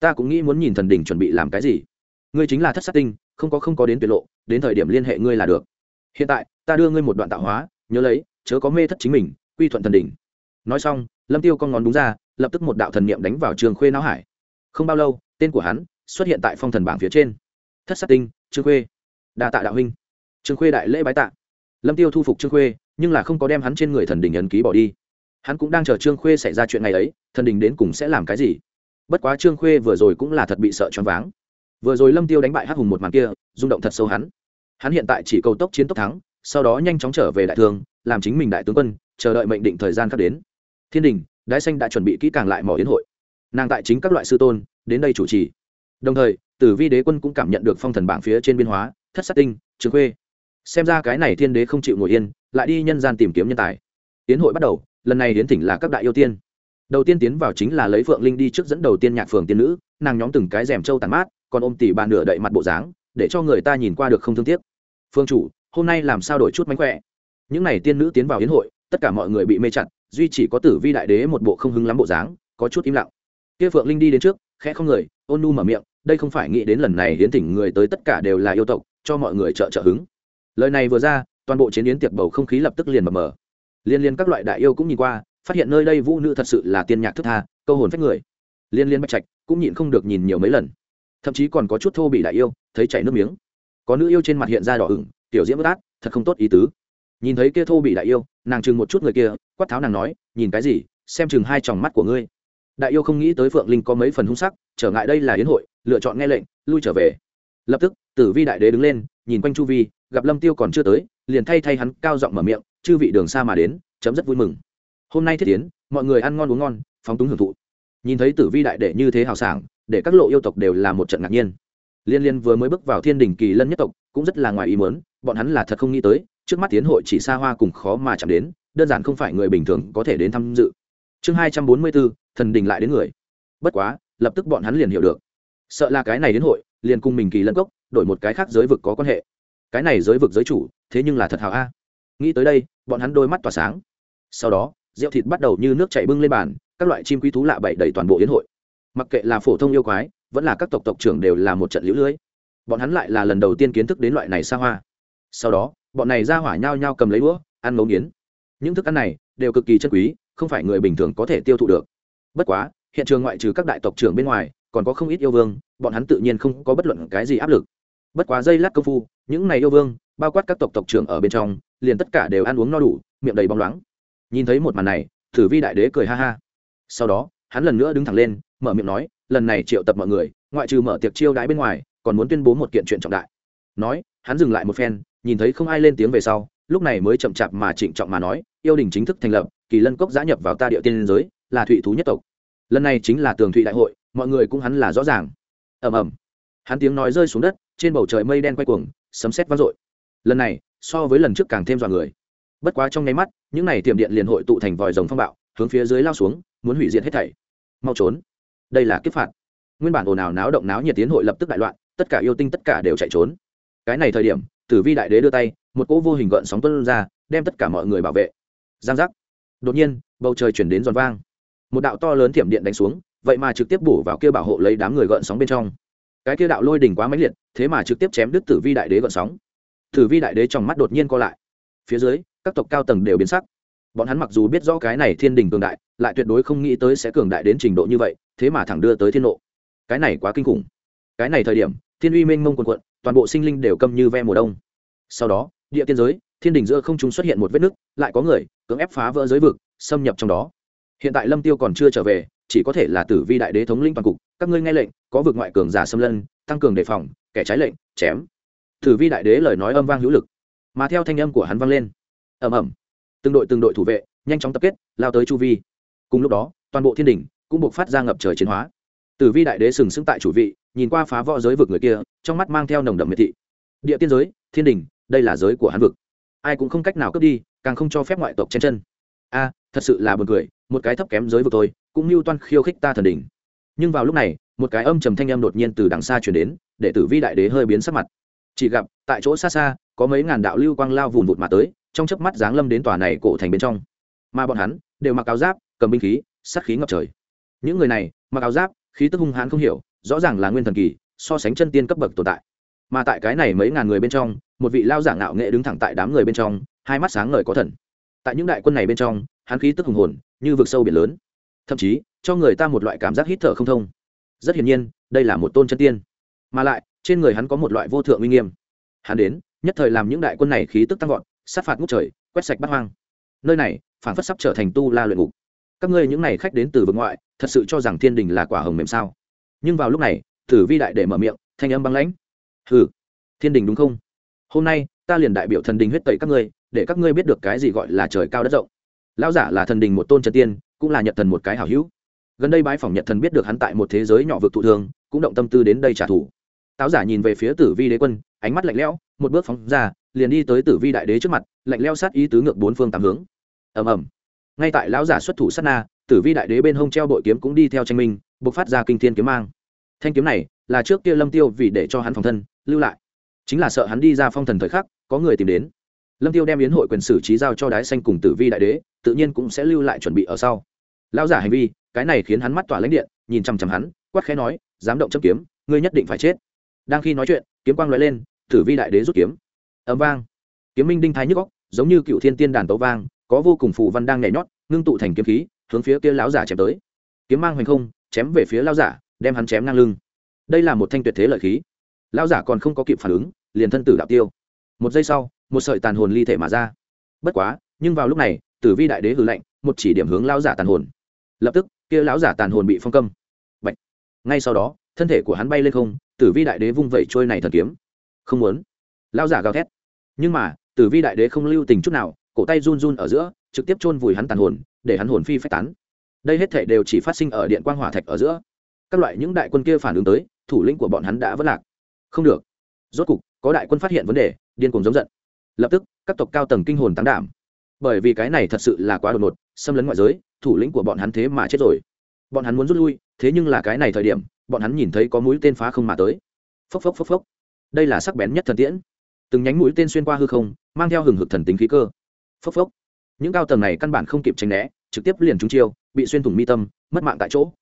Ta cũng nghĩ muốn nhìn thần đình chuẩn bị làm cái gì. Ngươi chính là thất sát tinh, không có không có đến tuyệt lộ, đến thời điểm liên hệ ngươi là được. Hiện tại, ta đưa ngươi một đoạn tạo hóa, nhớ lấy, chớ có mê thất chính mình, quy thuận thần đình nói xong, lâm tiêu con ngón đúng ra, lập tức một đạo thần niệm đánh vào trường khuê não hải. Không bao lâu, tên của hắn xuất hiện tại phong thần bảng phía trên thất sát tinh, trương khuê. Đa tạ đạo huynh. Trương khuê đại lễ bái tạ. Lâm tiêu thu phục trương khuê, nhưng là không có đem hắn trên người thần đình ấn ký bỏ đi. Hắn cũng đang chờ trương khuê xảy ra chuyện ngày ấy, thần đình đến cùng sẽ làm cái gì. Bất quá trương khuê vừa rồi cũng là thật bị sợ choáng váng. Vừa rồi lâm tiêu đánh bại hắc hùng một màn kia, rung động thật sâu hắn. Hắn hiện tại chỉ cầu tốc chiến tốc thắng, sau đó nhanh chóng trở về đại thương, làm chính mình đại tướng quân, chờ đợi mệnh định thời gian khác đến. Thiên đình, đái xanh đã chuẩn bị kỹ càng lại mỏ yến hội. Nàng tại chính các loại sư tôn, đến đây chủ trì. Đồng thời tử vi đế quân cũng cảm nhận được phong thần bảng phía trên biên hóa, thất sát tinh, trường khuê. Xem ra cái này thiên đế không chịu ngồi yên, lại đi nhân gian tìm kiếm nhân tài. Tiến hội bắt đầu, lần này đến thỉnh là các đại yêu tiên. Đầu tiên tiến vào chính là lấy phượng linh đi trước dẫn đầu tiên nhạc phường tiên nữ, nàng nhóm từng cái rèm trâu tàn mát, còn ôm tỉ bàn nửa đậy mặt bộ dáng, để cho người ta nhìn qua được không thương tiếc. Phương chủ, hôm nay làm sao đổi chút mánh khỏe? Những n à y tiên nữ tiến vào hiến hội, tất cả mọi người bị mê chặt, duy chỉ có tử vi đại đế một bộ không hứng lắm bộ dáng, có chút im lặng. Kia phượng linh đi đến trước, khẽ không người ôn nu mở miệng, đây không phải nghĩ đến lần này hiến thỉnh người tới tất cả đều là yêu tộc, cho mọi người trợ trợ hứng. Lời này vừa ra, toàn bộ chiến yến tiệc bầu không khí lập tức liền mờ mờ. Liên liên các loại đại yêu cũng nhìn qua, phát hiện nơi đây vũ nữ thật sự là tiên nhạc thức tha, câu hồn phách người. Liên liên bạch trạch cũng nhịn không được nhìn nhiều mấy lần. Thậm chí còn có chút thô bị đại yêu, thấy chảy nước miếng. Có nữ yêu trên mặt hiện ra đỏ ửng, tiểu diễm bất át, thật không tốt ý tứ. Nhìn thấy kia thô bị đại yêu, nàng chừng một chút người kia, quát tháo nàng nói, nhìn cái gì, xem chừng hai tròng mắt của ngươi đại yêu không nghĩ tới phượng linh có mấy phần hung sắc trở ngại đây là yến hội lựa chọn nghe lệnh lui trở về. Lập tức tử vi đại đế đứng lên nhìn quanh chu vi gặp lâm tiêu còn chưa tới liền thay thay hắn cao giọng mở miệng chư vị đường xa mà đến chấm rất vui mừng. Hôm nay thiết tiến mọi người ăn ngon uống ngon phóng túng hưởng thụ. Nhìn thấy tử vi đại đệ như thế hào sảng để các lộ yêu tộc đều là một trận ngạc nhiên. Liên liên vừa mới bước vào thiên đình kỳ lân nhất tộc cũng rất là ngoài ý muốn, bọn hắn là thật không nghĩ tới trước mắt tiến hội chỉ xa hoa cùng khó mà chạm đến đơn giản không phải người bình thường có thể đến tham dự chương hai trăm bốn mươi bốn, thần đình lại đến người. Bất quá, lập tức bọn hắn liền hiểu được. Sợ là cái này đến hội, liền cùng mình kỳ lân cốc, đổi một cái khác giới vực có quan hệ. Cái này giới vực giới chủ, thế nhưng là thật hào a. Nghĩ tới đây, bọn hắn đôi mắt tỏa sáng. Sau đó, rượu thịt bắt đầu như nước chảy bưng lên bàn, các loại chim quý thú lạ bậy đầy toàn bộ yến hội. Mặc kệ là phổ thông yêu quái, vẫn là các tộc tộc trưởng đều là một trận lũ lưới. Bọn hắn lại là lần đầu tiên kiến thức đến loại này xa hoa. Sau đó, bọn này ra hỏa nhau nhau cầm lấy đũa, ăn ngấu nghiến. Những thức ăn này đều cực kỳ chân quý không phải người bình thường có thể tiêu thụ được. Bất quá, hiện trường ngoại trừ các đại tộc trưởng bên ngoài, còn có không ít yêu vương, bọn hắn tự nhiên không có bất luận cái gì áp lực. Bất quá dây lát công phu, những này yêu vương, bao quát các tộc tộc trưởng ở bên trong, liền tất cả đều ăn uống no đủ, miệng đầy bóng loáng. Nhìn thấy một màn này thử vi đại đế cười ha ha. Sau đó, hắn lần nữa đứng thẳng lên, mở miệng nói, lần này triệu tập mọi người, ngoại trừ mở tiệc chiêu đãi bên ngoài, còn muốn tuyên bố một kiện chuyện trọng đại. Nói, hắn dừng lại một phen, nhìn thấy không ai lên tiếng về sau, lúc này mới chậm chạp mà trịnh trọng mà nói, yêu đình chính thức thành lập kỳ lân cốc giã nhập vào ta địa tiên giới, là thụy thú nhất tộc. Lần này chính là tường thụy đại hội, mọi người cũng hắn là rõ ràng. Ầm ầm. Hắn tiếng nói rơi xuống đất, trên bầu trời mây đen quay cuồng, sấm sét vang dội. Lần này, so với lần trước càng thêm dọa người. Bất quá trong nháy mắt, những này tiệm điện liền hội tụ thành vòi rồng phong bạo, hướng phía dưới lao xuống, muốn hủy diệt hết thảy. Mau trốn. Đây là kiếp phạt. Nguyên bản ồn ào náo động náo nhiệt tiến hội lập tức đại loạn, tất cả yêu tinh tất cả đều chạy trốn. Cái này thời điểm, tử vi đại đế đưa tay, một cỗ vô hình gợn sóng tuân ra, đem tất cả mọi người bảo vệ. Giang giác đột nhiên, bầu trời chuyển đến giòn vang. Một đạo to lớn thiểm điện đánh xuống, vậy mà trực tiếp bổ vào kia bảo hộ lấy đám người gợn sóng bên trong. Cái kia đạo lôi đỉnh quá mãnh liệt, thế mà trực tiếp chém đứt tử vi đại đế gợn sóng. Tử vi đại đế trong mắt đột nhiên co lại. Phía dưới, các tộc cao tầng đều biến sắc. Bọn hắn mặc dù biết rõ cái này thiên đình cường đại, lại tuyệt đối không nghĩ tới sẽ cường đại đến trình độ như vậy, thế mà thẳng đưa tới thiên nộ. Cái này quá kinh khủng. Cái này thời điểm, thiên uy mênh mông quần quận toàn bộ sinh linh đều câm như ve mùa đông. Sau đó, địa tiên giới thiên đình giữa không chúng xuất hiện một vết nứt, lại có người cưỡng ép phá vỡ giới vực, xâm nhập trong đó. Hiện tại lâm tiêu còn chưa trở về, chỉ có thể là tử vi đại đế thống linh toàn cục. Các ngươi nghe lệnh, có vực ngoại cường giả xâm lân tăng cường đề phòng, kẻ trái lệnh, chém. Tử vi đại đế lời nói âm vang hữu lực, mà theo thanh âm của hắn vang lên. Ầm ầm. Từng đội từng đội thủ vệ, nhanh chóng tập kết, lao tới chu vi. Cùng lúc đó, toàn bộ thiên đình cũng buộc phát ra ngập trời chiến hóa. Tử vi đại đế sừng sững tại chủ vị, nhìn qua phá võ giới vực người kia, trong mắt mang theo nồng đậm miệt thị. Địa tiên giới, thiên đình, đây là giới của hắn vực ai cũng không cách nào cướp đi, càng không cho phép ngoại tộc chen chân. A, thật sự là buồn cười, một cái thấp kém giới vực tôi cũng mưu toan khiêu khích ta thần đình nhưng vào lúc này, một cái âm trầm thanh âm đột nhiên từ đằng xa chuyển đến, để tử vi đại đế hơi biến sắc mặt. Chỉ gặp, tại chỗ xa xa, có mấy ngàn đạo lưu quang lao vùn vụt mà tới, trong chớp mắt giáng lâm đến tòa này cổ thành bên trong. Mà bọn hắn, đều mặc áo giáp, cầm binh khí, sát khí ngập trời. Những người này, mặc áo giáp, khí tức hung hãn không hiểu, rõ ràng là nguyên thần kỳ, so sánh chân tiên cấp bậc tồn tại. Mà tại cái này mấy ngàn người bên trong một vị lao giả ngạo nghệ đứng thẳng tại đám người bên trong, hai mắt sáng ngời có thần. Tại những đại quân này bên trong, hắn khí tức hùng hồn, như vực sâu biển lớn. Thậm chí, cho người ta một loại cảm giác hít thở không thông. Rất hiển nhiên, đây là một tôn chân tiên. Mà lại, trên người hắn có một loại vô thượng uy nghiêm. Hắn đến, nhất thời làm những đại quân này khí tức tăng vọt, sát phạt ngút trời, quét sạch bắt hoang. Nơi này phản phất sắp trở thành tu la luyện ngục. Các ngươi những này khách đến từ vực ngoại, thật sự cho rằng thiên đình là quả hồng mềm sao? Nhưng vào lúc này, tử vi đại để mở miệng, thanh âm băng lãnh. Hừ, thiên đình đúng không? Hôm nay ta liền đại biểu thần đình huyết tẩy các ngươi, để các ngươi biết được cái gì gọi là trời cao đất rộng. Lão giả là thần đình một tôn trần tiên, cũng là nhật thần một cái hảo hữu. Gần đây bái phỏng nhật thần biết được hắn tại một thế giới nhỏ vực thụ thường, cũng động tâm tư đến đây trả thù. Táo giả nhìn về phía tử vi đế quân, ánh mắt lạnh lẽo, một bước phóng ra, liền đi tới tử vi đại đế trước mặt, lạnh leo sát ý tứ ngược bốn phương tám hướng. Ầm ầm. Ngay tại lão giả xuất thủ sát na, tử vi đại đế bên hông treo bội kiếm cũng đi theo tranh minh buộc phát ra kinh thiên kiếm mang. Thanh kiếm này là trước kia lâm tiêu vì để cho hắn phòng thân, lưu lại chính là sợ hắn đi ra phong thần thời khắc, có người tìm đến. Lâm tiêu đem yến hội quyền xử trí giao cho đái xanh cùng tử vi đại đế, tự nhiên cũng sẽ lưu lại chuẩn bị ở sau. Lão giả hành vi, cái này khiến hắn mắt tỏa lãnh điện, nhìn chằm chằm hắn, quát khẽ nói, dám động châm kiếm, ngươi nhất định phải chết. Đang khi nói chuyện, kiếm quang lóe lên, tử vi đại đế rút kiếm. Ấm vang. Kiếm minh đinh thái nhức góc giống như cựu thiên tiên đàn tấu vang, có vô cùng phù văn đang nhảy nhót, ngưng tụ thành kiếm khí, hướng phía kia lão giả chém tới. Kiếm mang hoành không, chém về phía lão giả, đem hắn chém ngang lưng. Đây là một thanh tuyệt thế lợi khí. Lão giả còn không có kịp phản ứng liền thân tử đạo tiêu. Một giây sau, một sợi tàn hồn ly thể mà ra. Bất quá, nhưng vào lúc này, tử vi đại đế hư lệnh một chỉ điểm hướng lão giả tàn hồn. Lập tức, kia lão giả tàn hồn bị phong câm. Bạch. ngay sau đó, thân thể của hắn bay lên không, tử vi đại đế vung vẩy trôi này thần kiếm. Không muốn. Lão giả gào thét. Nhưng mà, tử vi đại đế không lưu tình chút nào, cổ tay run run ở giữa, trực tiếp chôn vùi hắn tàn hồn, để hắn hồn phi phách tán. Đây hết thể đều chỉ phát sinh ở điện quang hỏa thạch ở giữa. Các loại những đại quân kia phản ứng tới, thủ lĩnh của bọn hắn đã vất lạc. Không được. Rốt cục có đại quân phát hiện vấn đề, điên cuồng giống giận. Lập tức, các tộc cao tầng kinh hồn tán đảm. Bởi vì cái này thật sự là quá đột ngột, xâm lấn ngoại giới, thủ lĩnh của bọn hắn thế mà chết rồi. Bọn hắn muốn rút lui, thế nhưng là cái này thời điểm, bọn hắn nhìn thấy có mũi tên phá không mà tới. Phốc phốc phốc phốc. Đây là sắc bén nhất thần tiễn. Từng nhánh mũi tên xuyên qua hư không, mang theo hừng hực thần tính khí cơ. Phốc phốc. Những cao tầng này căn bản không kịp tránh né, trực tiếp liền trúng chiêu, bị xuyên thủng mi tâm, mất mạng tại chỗ.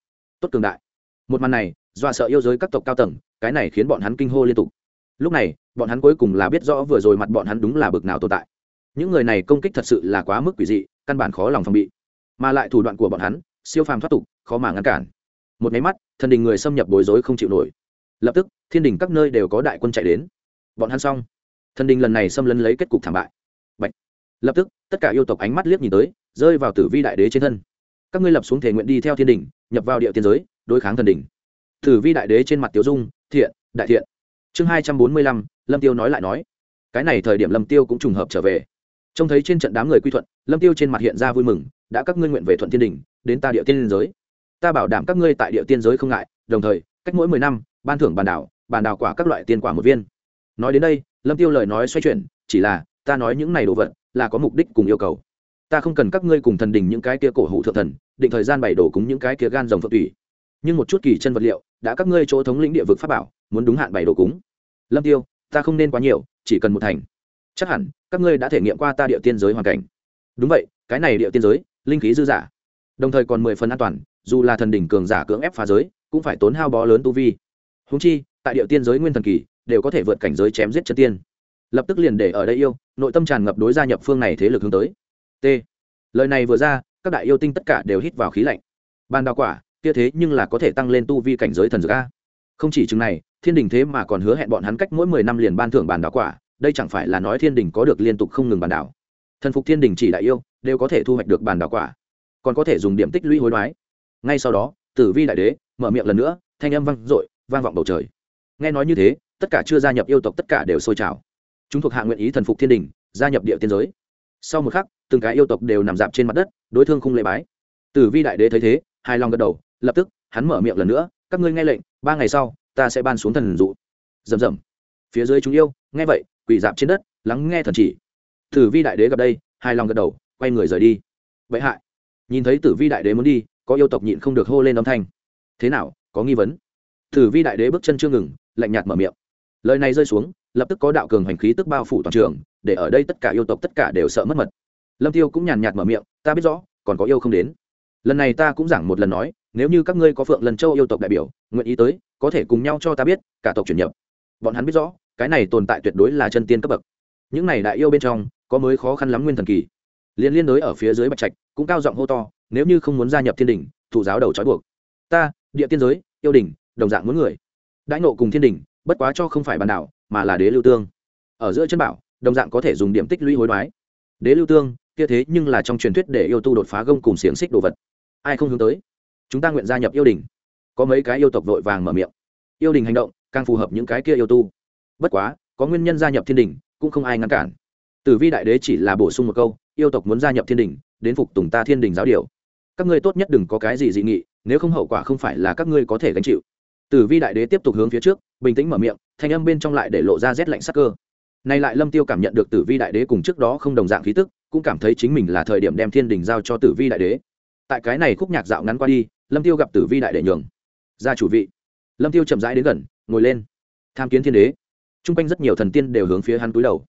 Tốt cường đại. Một màn này, dọa sợ yêu giới các tộc cao tầng, cái này khiến bọn hắn kinh hô liên tục lúc này, bọn hắn cuối cùng là biết rõ vừa rồi mặt bọn hắn đúng là bực nào tồn tại. Những người này công kích thật sự là quá mức quỷ dị, căn bản khó lòng phòng bị. Mà lại thủ đoạn của bọn hắn, siêu phàm thoát tục, khó mà ngăn cản. Một máy mắt, thần đình người xâm nhập bối rối không chịu nổi. Lập tức, thiên đình các nơi đều có đại quân chạy đến. Bọn hắn xong. Thần đình lần này xâm lấn lấy kết cục thảm bại. Bạch. lập tức, tất cả yêu tộc ánh mắt liếc nhìn tới, rơi vào tử vi đại đế trên thân. Các ngươi lập xuống thể nguyện đi theo thiên đình, nhập vào địa tiên giới, đối kháng thần đình. Tử vi đại đế trên mặt tiểu dung, thiện, đại thiện chương hai trăm bốn mươi lăm, lâm tiêu nói lại nói. Cái này thời điểm lâm tiêu cũng trùng hợp trở về. Trông thấy trên trận đám người quy thuận, lâm tiêu trên mặt hiện ra vui mừng, đã các ngươi nguyện về thuận thiên đình, đến ta địa tiên giới. Ta bảo đảm các ngươi tại địa tiên giới không ngại, đồng thời, cách mỗi mười năm, ban thưởng bàn đảo bàn đảo quả các loại tiên quả một viên. Nói đến đây, lâm tiêu lời nói xoay chuyển, chỉ là, ta nói những này đồ vật, là có mục đích cùng yêu cầu. Ta không cần các ngươi cùng thần đình những cái kia cổ hủ thượng thần, định thời gian bày đổ cúng những cái kia gan rồng phượng tùy nhưng một chút kỳ chân vật liệu đã các ngươi chỗ thống lĩnh địa vực pháp bảo, muốn đúng hạn bày đồ cúng. Lâm tiêu, ta không nên quá nhiều, chỉ cần một thành. Chắc hẳn, các ngươi đã thể nghiệm qua ta địa tiên giới hoàn cảnh. Đúng vậy, cái này địa tiên giới, linh khí dư giả đồng thời còn mười phần an toàn, dù là thần đỉnh cường giả cưỡng ép phá giới, cũng phải tốn hao bó lớn tu vi. Húng chi, tại địa tiên giới nguyên thần kỳ, đều có thể vượt cảnh giới chém giết chân tiên. Lập tức liền để ở đây yêu, nội tâm tràn ngập đối gia nhập phương này thế lực hướng tới. T. Lời này vừa ra, các đại yêu tinh tất cả đều hít vào khí lạnh. Ban đào quả kia thế nhưng là có thể tăng lên tu vi cảnh giới thần dược a. Không chỉ chừng này, thiên đình thế mà còn hứa hẹn bọn hắn cách mỗi mười năm liền ban thưởng bản đảo quả, đây chẳng phải là nói thiên đình có được liên tục không ngừng bản đảo thần phục thiên đình chỉ đại yêu, đều có thể thu hoạch được bản đảo quả. Còn có thể dùng điểm tích lũy hối đoái. Ngay sau đó, tử vi đại đế mở miệng lần nữa, thanh âm vang dội, vang vọng bầu trời. Nghe nói như thế, tất cả chưa gia nhập yêu tộc tất cả đều sôi trào. Chúng thuộc hạ nguyện ý thần phục thiên đình, gia nhập địa tiên giới. Sau một khắc, từng cái yêu tộc đều nằm dạp trên mặt đất, đối thương không lễ bái. Tử vi đại đế thấy thế, hài lòng gật đầu lập tức, hắn mở miệng lần nữa, các ngươi nghe lệnh, ba ngày sau, ta sẽ ban xuống thần dụ. Rầm rầm. Phía dưới chúng yêu, nghe vậy, quỳ dạp trên đất, lắng nghe thần chỉ. Tử vi đại đế gặp đây, hài lòng gật đầu, quay người rời đi. Vậy hại. Nhìn thấy tử vi đại đế muốn đi, có yêu tộc nhịn không được hô lên âm thanh. Thế nào, có nghi vấn? Tử vi đại đế bước chân chưa ngừng, lạnh nhạt mở miệng. Lời này rơi xuống, lập tức có đạo cường hành khí tức bao phủ toàn trường, để ở đây tất cả yêu tộc tất cả đều sợ mất mật. Lâm tiêu cũng nhàn nhạt mở miệng, ta biết rõ, còn có yêu không đến. Lần này ta cũng giảng một lần nói nếu như các ngươi có phượng lần châu yêu tộc đại biểu, nguyện ý tới, có thể cùng nhau cho ta biết, cả tộc chuyển nhập. Bọn hắn biết rõ, cái này tồn tại tuyệt đối là chân tiên cấp bậc. Những này đại yêu bên trong, có mới khó khăn lắm nguyên thần kỳ. Liên liên đối ở phía dưới bạch trạch, cũng cao giọng hô to, nếu như không muốn gia nhập thiên đình, thủ giáo đầu trói buộc. Ta, địa tiên giới, yêu đình, đồng dạng muốn người. Đãi nộ cùng thiên đình, bất quá cho không phải bàn đảo, mà là đế lưu tương. Ở giữa chân bảo, đồng dạng có thể dùng điểm tích lũy hối đoái. Đế lưu tương, kia thế nhưng là trong truyền thuyết để yêu tu đột phá gông cùng xiềng xích đồ vật. Ai không hướng tới? Chúng ta nguyện gia nhập yêu đình. Có mấy cái yêu tộc vội vàng mở miệng. Yêu đình hành động càng phù hợp những cái kia yêu tu. Bất quá, có nguyên nhân gia nhập thiên đình, cũng không ai ngăn cản. Tử vi đại đế chỉ là bổ sung một câu, yêu tộc muốn gia nhập thiên đình, đến phục tùng ta thiên đình giáo điều. Các ngươi tốt nhất đừng có cái gì dị nghị, nếu không hậu quả không phải là các ngươi có thể gánh chịu. Tử vi đại đế tiếp tục hướng phía trước, bình tĩnh mở miệng, thanh âm bên trong lại để lộ ra rét lạnh sắc cơ. Nay lại lâm tiêu cảm nhận được tử vi đại đế cùng trước đó không đồng dạng khí tức, cũng cảm thấy chính mình là thời điểm đem thiên đình giao cho tử vi đại đế. Tại cái này khúc nhạc dạo ngắn qua đi lâm tiêu gặp tử vi đại đệ nhường. Ra chủ vị. Lâm tiêu chậm rãi đến gần, ngồi lên. Tham kiến thiên đế. T quanh rất nhiều thần tiên đều hướng phía hắn cúi đầu.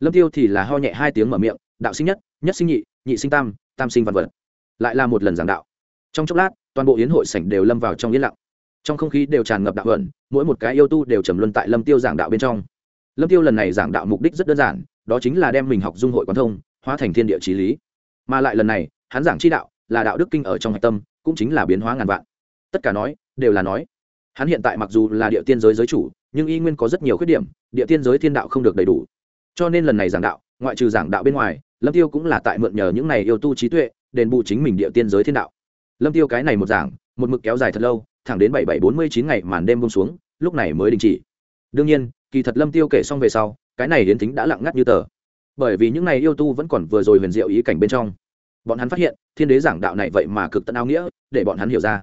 Lâm tiêu thì là ho nhẹ hai tiếng mở miệng, đạo sinh nhất nhất sinh nhị nhị sinh tam tam sinh văn vật. Lại là một lần giảng đạo. Trong chốc lát, toàn bộ yến hội sảnh đều lâm vào trong yên lặng. Trong không khí đều tràn ngập đạo ẩn mỗi một cái yêu tu đều trầm luân tại lâm tiêu giảng đạo bên trong. Lâm tiêu lần này giảng đạo mục đích rất đơn giản, đó chính là đem mình học dung hội quán thông, hóa thành thiên địa trí lý. Mà lại lần này, hắn giảng chi đạo là đạo đức kinh ở trong hạch tâm cũng chính là biến hóa ngàn vạn. Tất cả nói, đều là nói. Hắn hiện tại mặc dù là địa tiên giới giới chủ, nhưng y nguyên có rất nhiều khuyết điểm, địa tiên giới thiên đạo không được đầy đủ. Cho nên lần này giảng đạo, ngoại trừ giảng đạo bên ngoài, lâm tiêu cũng là tại mượn nhờ những này yêu tu trí tuệ, đền bù chính mình địa tiên giới thiên đạo. Lâm tiêu cái này một giảng, một mực kéo dài thật lâu, thẳng đến bảy bảy bốn mươi chín ngày màn đêm bông xuống, lúc này mới đình chỉ. Đương nhiên, kỳ thật lâm tiêu kể xong về sau, cái này hiến tính đã lặng ngắt như tờ. Bởi vì những này yêu tu vẫn còn vừa rồi huyền diệu ý cảnh bên trong bọn hắn phát hiện, thiên đế giảng đạo này vậy mà cực tận áo nghĩa, để bọn hắn hiểu ra.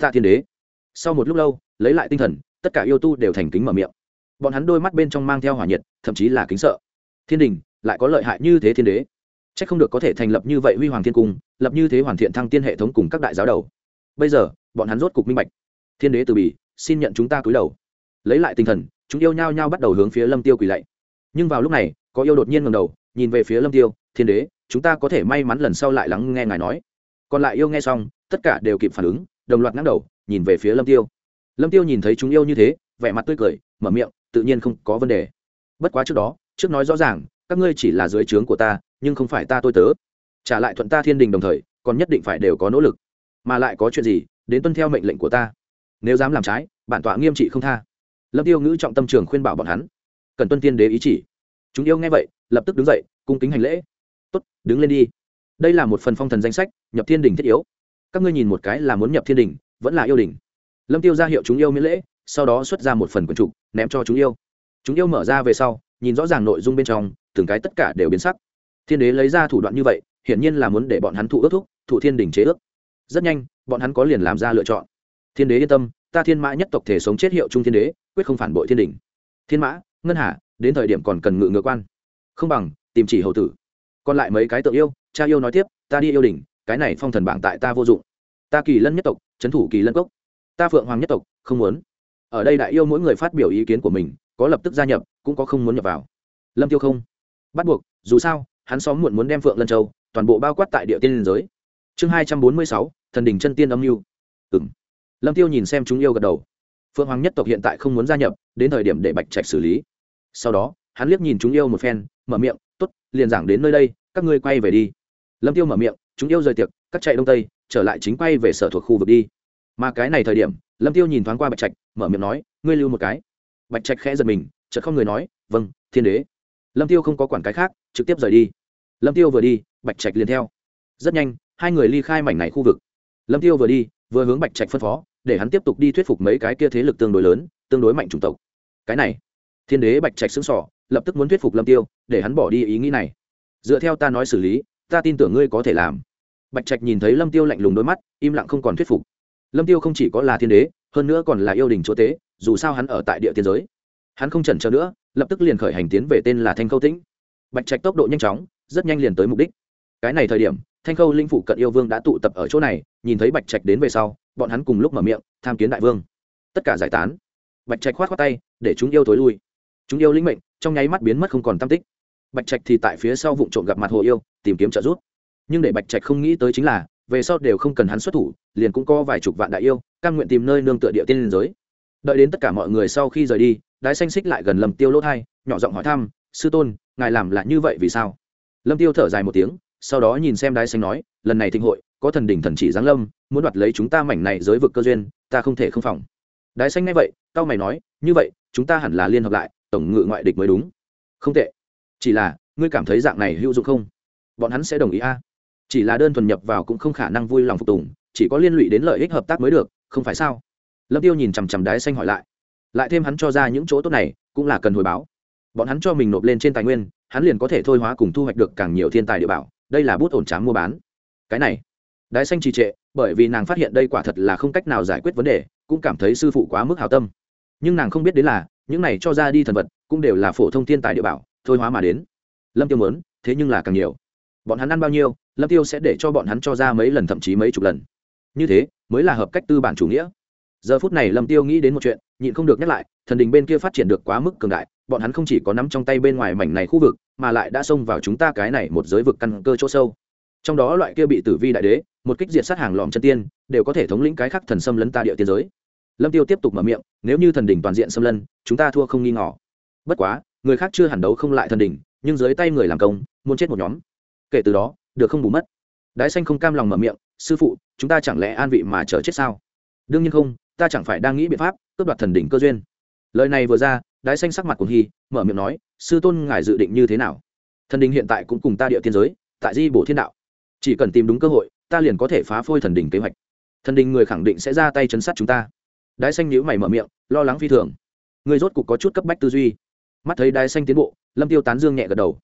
Tạ thiên đế, sau một lúc lâu, lấy lại tinh thần, tất cả yêu tu đều thành kính mở miệng. Bọn hắn đôi mắt bên trong mang theo hỏa nhiệt, thậm chí là kính sợ. Thiên đình, lại có lợi hại như thế thiên đế? C h ắ c không được có thể thành lập như vậy huy hoàng thiên cung, lập như thế hoàn thiện thăng tiên hệ thống cùng các đại giáo đầu. Bây giờ, bọn hắn rốt cục minh bạch. Thiên đế từ bỉ xin nhận chúng ta cúi đầu. Lấy lại tinh thần, chúng yêu nhao nhao bắt đầu hướng phía lâm tiêu quỳ lạy. Nhưng vào lúc này, có yêu đột nhiên ngầm đầu nhìn về phía lâm tiêu, thiên đế, chúng ta có thể may mắn lần sau lại lắng nghe ngài nói. Còn lại yêu nghe xong, tất cả đều kịp phản ứng, đồng loạt ngẩng đầu, nhìn về phía lâm tiêu. Lâm tiêu nhìn thấy chúng yêu như thế, vẻ mặt tươi cười, mở miệng, tự nhiên không có vấn đề. Bất quá trước đó, trước nói rõ ràng, các ngươi chỉ là dưới trướng của ta, nhưng không phải ta tôi tớ. Trả lại thuận ta thiên đình đồng thời, còn nhất định phải đều có nỗ lực. Mà lại có chuyện gì, đến tuân theo mệnh lệnh của ta. Nếu dám làm trái, bản tọa nghiêm trị không tha. Lâm tiêu ngữ trọng tâm trường khuyên bảo bọn hắn. Cần tuân tiên đế ý chỉ chúng yêu nghe vậy, lập tức đứng dậy, cung kính hành lễ. Tốt, đứng lên đi. Đây là một phần phong thần danh sách, nhập thiên đình thiết yếu. Các ngươi nhìn một cái là muốn nhập thiên đình vẫn là yêu đình lâm tiêu ra hiệu chúng yêu miễn lễ, sau đó xuất ra một phần quần trục ném cho chúng yêu. Chúng yêu mở ra về sau, nhìn rõ ràng nội dung bên trong, từng cái tất cả đều biến sắc. Thiên đế lấy ra thủ đoạn như vậy, hiển nhiên là muốn để bọn hắn thụ ước thúc, thụ thiên đình chế ước. Rất nhanh, bọn hắn có liền làm ra lựa chọn. Thiên đế yên tâm, ta thiên mã nhất tộc thể sống chết hiệu trung thiên đế, quyết không phản bội thiên đình thiên mã, ngân hà đến thời điểm còn cần ngự ngựa quan. Không bằng, tìm chỉ hầu tử. Còn lại mấy cái tự yêu, cha yêu nói tiếp, ta đi yêu đình cái này phong thần bảng tại ta vô dụng. Ta kỳ lân nhất tộc, trấn thủ kỳ lân cốc. Ta phượng hoàng nhất tộc, không muốn. Ở đây đại yêu mỗi người phát biểu ý kiến của mình, có lập tức gia nhập, cũng có không muốn nhập vào. Lâm tiêu không. Bắt buộc, dù sao, hắn xóm muộn muốn đem phượng lân châu, toàn bộ bao quát tại địa tiên liên giới. Chương hai trăm bốn mươi sáu, thần đình chân tiên âm mưu. Ừ m lâm tiêu nhìn xem chúng yêu gật đầu. Phượng hoàng nhất tộc hiện tại không muốn gia nhập, đến thời điểm để bạch trạch xử lý sau đó, hắn liếc nhìn chúng yêu một phen, mở miệng t ố t liền giảng đến nơi đây, các ngươi quay về đi. Lâm tiêu mở miệng, chúng yêu rời tiệc cắt chạy đông tây, trở lại chính quay về sở thuộc khu vực đi. Mà cái này thời điểm, lâm tiêu nhìn thoáng qua bạch trạch, mở miệng nói, ngươi lưu một cái. Bạch trạch khẽ giật mình, chợt không người nói vâng thiên đế. Lâm tiêu không có quản cái khác, trực tiếp rời đi. Lâm tiêu vừa đi, bạch trạch liền theo. Rất nhanh, hai người ly khai mảnh này khu vực. Lâm tiêu vừa đi, vừa hướng bạch trạch phân phó, để hắn tiếp tục đi thuyết phục mấy cái kia thế lực tương đối lớn, tương đối mạnh chủng tộc. Cái này thiên đế bạch trạch xứng sỏ lập tức muốn thuyết phục lâm tiêu, để hắn bỏ đi ý nghĩ này. Dựa theo ta nói xử lý, ta tin tưởng ngươi có thể làm. Bạch trạch nhìn thấy lâm tiêu lạnh lùng đôi mắt, im lặng không còn thuyết phục. Lâm tiêu không chỉ có là thiên đế, hơn nữa còn là yêu đình chúa tế dù sao hắn ở tại địa tiên giới. Hắn không chần chờ nữa, lập tức liền khởi hành tiến về tên là thanh khâu tĩnh. Bạch trạch tốc độ nhanh chóng, rất nhanh liền tới mục đích. Cái này thời điểm, thanh khâu linh phụ cận yêu vương đã tụ tập ở chỗ này, nhìn thấy bạch trạch đến về sau, bọn hắn cùng lúc mở miệng, tham kiến đại vương. Tất cả giải tán. Bạch trạch khoát khoát tay, để chúng yêu thối lui chúng yêu linh mệnh, trong nháy mắt biến mất không còn tam tích. Bạch trạch thì tại phía sau vụ trộm gặp mặt hồ yêu, tìm kiếm trợ giúp. Nhưng để bạch trạch không nghĩ tới chính là, về sau đều không cần hắn xuất thủ, liền cũng có vài chục vạn đại yêu căn nguyện tìm nơi nương tựa địa tiên liên giới. Đợi đến tất cả mọi người sau khi rời đi, đái xanh xích lại gần lầm tiêu lỗ thai, nhỏ giọng hỏi thăm, sư tôn, ngài làm là như vậy vì sao? Lâm tiêu thở dài một tiếng, sau đó nhìn xem đái xanh nói, lần này thịnh hội, có thần đỉnh thần chỉ giáng lâm, muốn đoạt lấy chúng ta mảnh này giới vực cơ duyên, ta không thể không phòng. Đái xanh ngay vậy tao mày nói, như vậy, chúng ta hẳn là liên hợp lại tổng ngự ngoại địch mới đúng. Không tệ. Chỉ là, ngươi cảm thấy dạng này hữu dụng không? Bọn hắn sẽ đồng ý a. Chỉ là đơn thuần nhập vào cũng không khả năng vui lòng phục tùng, chỉ có liên lụy đến lợi ích hợp tác mới được, không phải sao? Lâm tiêu nhìn chằm chằm đái xanh hỏi lại. Lại thêm hắn cho ra những chỗ tốt này, cũng là cần hồi báo. Bọn hắn cho mình nộp lên trên tài nguyên, hắn liền có thể thôi hóa cùng thu hoạch được càng nhiều thiên tài địa bảo, đây là bút ổn trám mua bán. Cái này, đái xanh trì trệ, bởi vì nàng phát hiện đây quả thật là không cách nào giải quyết vấn đề, cũng cảm thấy sư phụ quá mức hào tâm. Nhưng nàng không biết đến là những này cho ra đi thần vật cũng đều là phổ thông thiên tài địa bảo, thôi hóa mà đến. Lâm tiêu muốn, thế nhưng là càng nhiều. Bọn hắn ăn bao nhiêu, lâm tiêu sẽ để cho bọn hắn cho ra mấy lần thậm chí mấy chục lần. Như thế, mới là hợp cách tư bản chủ nghĩa. Giờ phút này lâm tiêu nghĩ đến một chuyện, nhịn không được nhắc lại, thần đình bên kia phát triển được quá mức cường đại, bọn hắn không chỉ có nắm trong tay bên ngoài mảnh này khu vực, mà lại đã xông vào chúng ta cái này một giới vực căn cơ chỗ sâu. Trong đó loại kia bị tử vi đại đế, một kích diệt sát hàng lòm chân tiên, đều có thể thống lĩnh cái khắc thần xâm lấn ta địa tiên giới lâm tiêu tiếp tục mở miệng nếu như thần Đỉnh toàn diện xâm lấn chúng ta thua không nghi ngỏ bất quá người khác chưa hẳn đấu không lại thần Đỉnh, nhưng dưới tay người làm công muốn chết một nhóm. Kể từ đó được không bù mất. Đái xanh không cam lòng mở miệng sư phụ chúng ta chẳng lẽ an vị mà chờ chết sao? Đương nhiên không ta chẳng phải đang nghĩ biện pháp cướp đoạt thần đỉnh cơ duyên. Lời này vừa ra đái xanh sắc mặt của hy mở miệng nói sư tôn ngài dự định như thế nào? Thần đình hiện tại cũng cùng ta địa Thiên giới tại di bổ thiên đạo. Chỉ cần tìm đúng cơ hội ta liền có thể phá phôi thần đình kế hoạch. Thần đình người khẳng định sẽ ra tay chấn sát chúng ta đái xanh nhíu mày mở miệng, lo lắng phi thường. Người rốt cục có chút cấp bách tư duy. Mắt thấy đái xanh tiến bộ, lâm tiêu tán dương nhẹ gật đầu.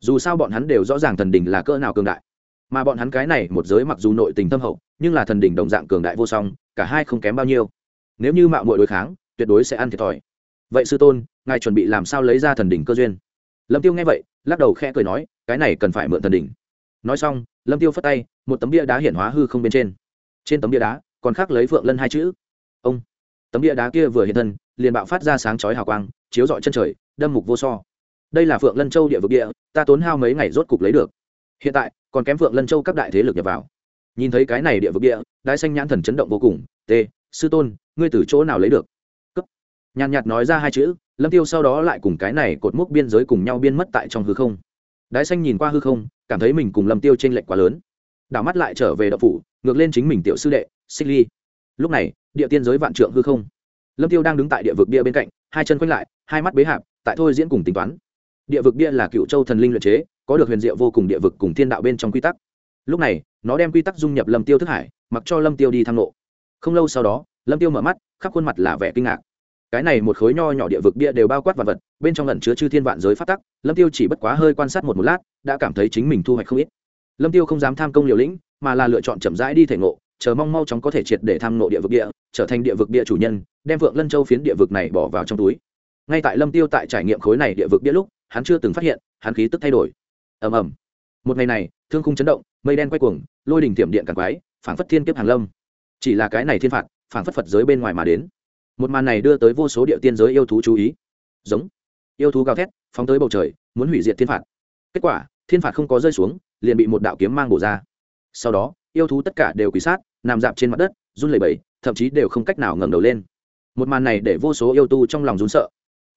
Dù sao bọn hắn đều rõ ràng thần đình là cỡ nào cường đại. Mà bọn hắn cái này, một giới mặc dù nội tình thâm hậu, nhưng là thần đình đồng dạng cường đại vô song, cả hai không kém bao nhiêu. Nếu như mạo muội đối kháng, tuyệt đối sẽ ăn thiệt thòi. Vậy sư tôn, ngài chuẩn bị làm sao lấy ra thần đỉnh cơ duyên? Lâm tiêu nghe vậy, lắc đầu khẽ cười nói, cái này cần phải mượn thần đỉnh. Nói xong, lâm tiêu phất tay, một tấm bia đá hiển hóa hư không bên trên. Trên tấm bia đá, còn khắc lấy phượng lân hai chữ. Ông tấm bia đá kia vừa hiện thân, liền bạo phát ra sáng chói hào quang, chiếu rọi chân trời, đâm mục vô so. Đây là phượng lân châu địa vực địa ta tốn hao mấy ngày rốt cục lấy được. Hiện tại, còn kém phượng lân châu các đại thế lực nhập vào. Nhìn thấy cái này địa vực địa đái xanh nhãn thần chấn động vô cùng. T, sư tôn, ngươi từ chỗ nào lấy được? Cấp. Nhàn nhạt nói ra hai chữ, lâm tiêu sau đó lại cùng cái này cột mốc biên giới cùng nhau biên mất tại trong hư không. Đái xanh nhìn qua hư không, cảm thấy mình cùng lâm tiêu trên lệch quá lớn. Đảo mắt lại trở về đậu phủ, ngược lên chính mình tiểu sư đệ, xích ly. Lúc này địa tiên giới vạn trượng hư không. Lâm tiêu đang đứng tại địa vực bia bên cạnh, hai chân quanh lại, hai mắt bế hạp, tại thôi diễn cùng tính toán. Địa vực bia là cựu châu thần linh luyện chế, có được huyền diệu vô cùng địa vực cùng thiên đạo bên trong quy tắc. Lúc này, nó đem quy tắc dung nhập lâm tiêu thức hải, mặc cho lâm tiêu đi thăng lộ. Không lâu sau đó, lâm tiêu mở mắt, khắp khuôn mặt là vẻ kinh ngạc. Cái này một khối nho nhỏ địa vực bia đều bao quát vật vật, bên trong lần chứa chư thiên vạn giới phát tắc, lâm tiêu chỉ bất quá hơi quan sát một một lát, đã cảm thấy chính mình thu hoạch không ít. Lâm tiêu không dám tham công liều lĩnh, mà là lựa chọn chậm rãi đi thể ngộ chờ mong mau chóng có thể triệt để tham ngộ địa vực địa, trở thành địa vực địa chủ nhân, đem vượng lân châu phiến địa vực này bỏ vào trong túi. Ngay tại lâm tiêu tại trải nghiệm khối này địa vực địa lúc, hắn chưa từng phát hiện, hắn khí tức thay đổi. Ầm ầm. Một ngày này, thương khung chấn động, mây đen quay cuồng, lôi đỉnh tiệm điện càng quái, phảng phất thiên kiếp hàng lâm. Chỉ là cái này thiên phạt, phảng phất phật giới bên ngoài mà đến. Một màn này đưa tới vô số địa tiên giới yêu thú chú ý. Giống. Yêu thú gào thét, phóng tới bầu trời, muốn hủy diệt thiên phạt. Kết quả, thiên phạt không có rơi xuống, liền bị một đạo kiếm mang bổ ra sau đó, yêu thú tất cả đều quỳ sát, nằm dạp trên mặt đất, run lẩy bẩy, thậm chí đều không cách nào ngẩng đầu lên. Một màn này để vô số yêu tu trong lòng run sợ.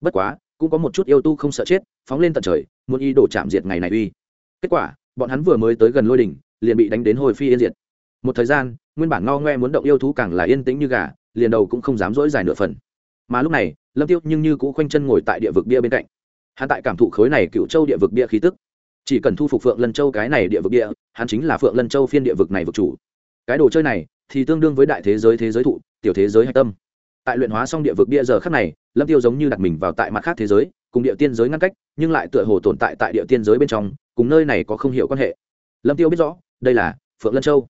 Bất quá, cũng có một chút yêu tu không sợ chết, phóng lên tận trời, muốn y đổ chạm diệt ngày này uy. Kết quả, bọn hắn vừa mới tới gần lôi đỉnh, liền bị đánh đến hồi phi yên diệt. Một thời gian, nguyên bản ngao ngoe muốn động yêu thú càng là yên tĩnh như gà, liền đầu cũng không dám dỗi dài nửa phần. Mà lúc này, lâm tiêu nhưng như cũ khoanh chân ngồi tại địa vực bia bên cạnh. Hắn tại cảm thụ khối này cựu châu địa vực bia khí tức chỉ cần thu phục phượng lân châu cái này địa vực địa, hắn chính là phượng lân châu phiên địa vực này vực chủ. Cái đồ chơi này thì tương đương với đại thế giới thế giới thụ, tiểu thế giới hạch tâm. Tại luyện hóa xong địa vực địa giờ khắc này, lâm tiêu giống như đặt mình vào tại mặt khác thế giới, cùng địa tiên giới ngăn cách, nhưng lại tựa hồ tồn tại tại địa tiên giới bên trong, cùng nơi này có không hiểu quan hệ. Lâm tiêu biết rõ, đây là phượng lân châu.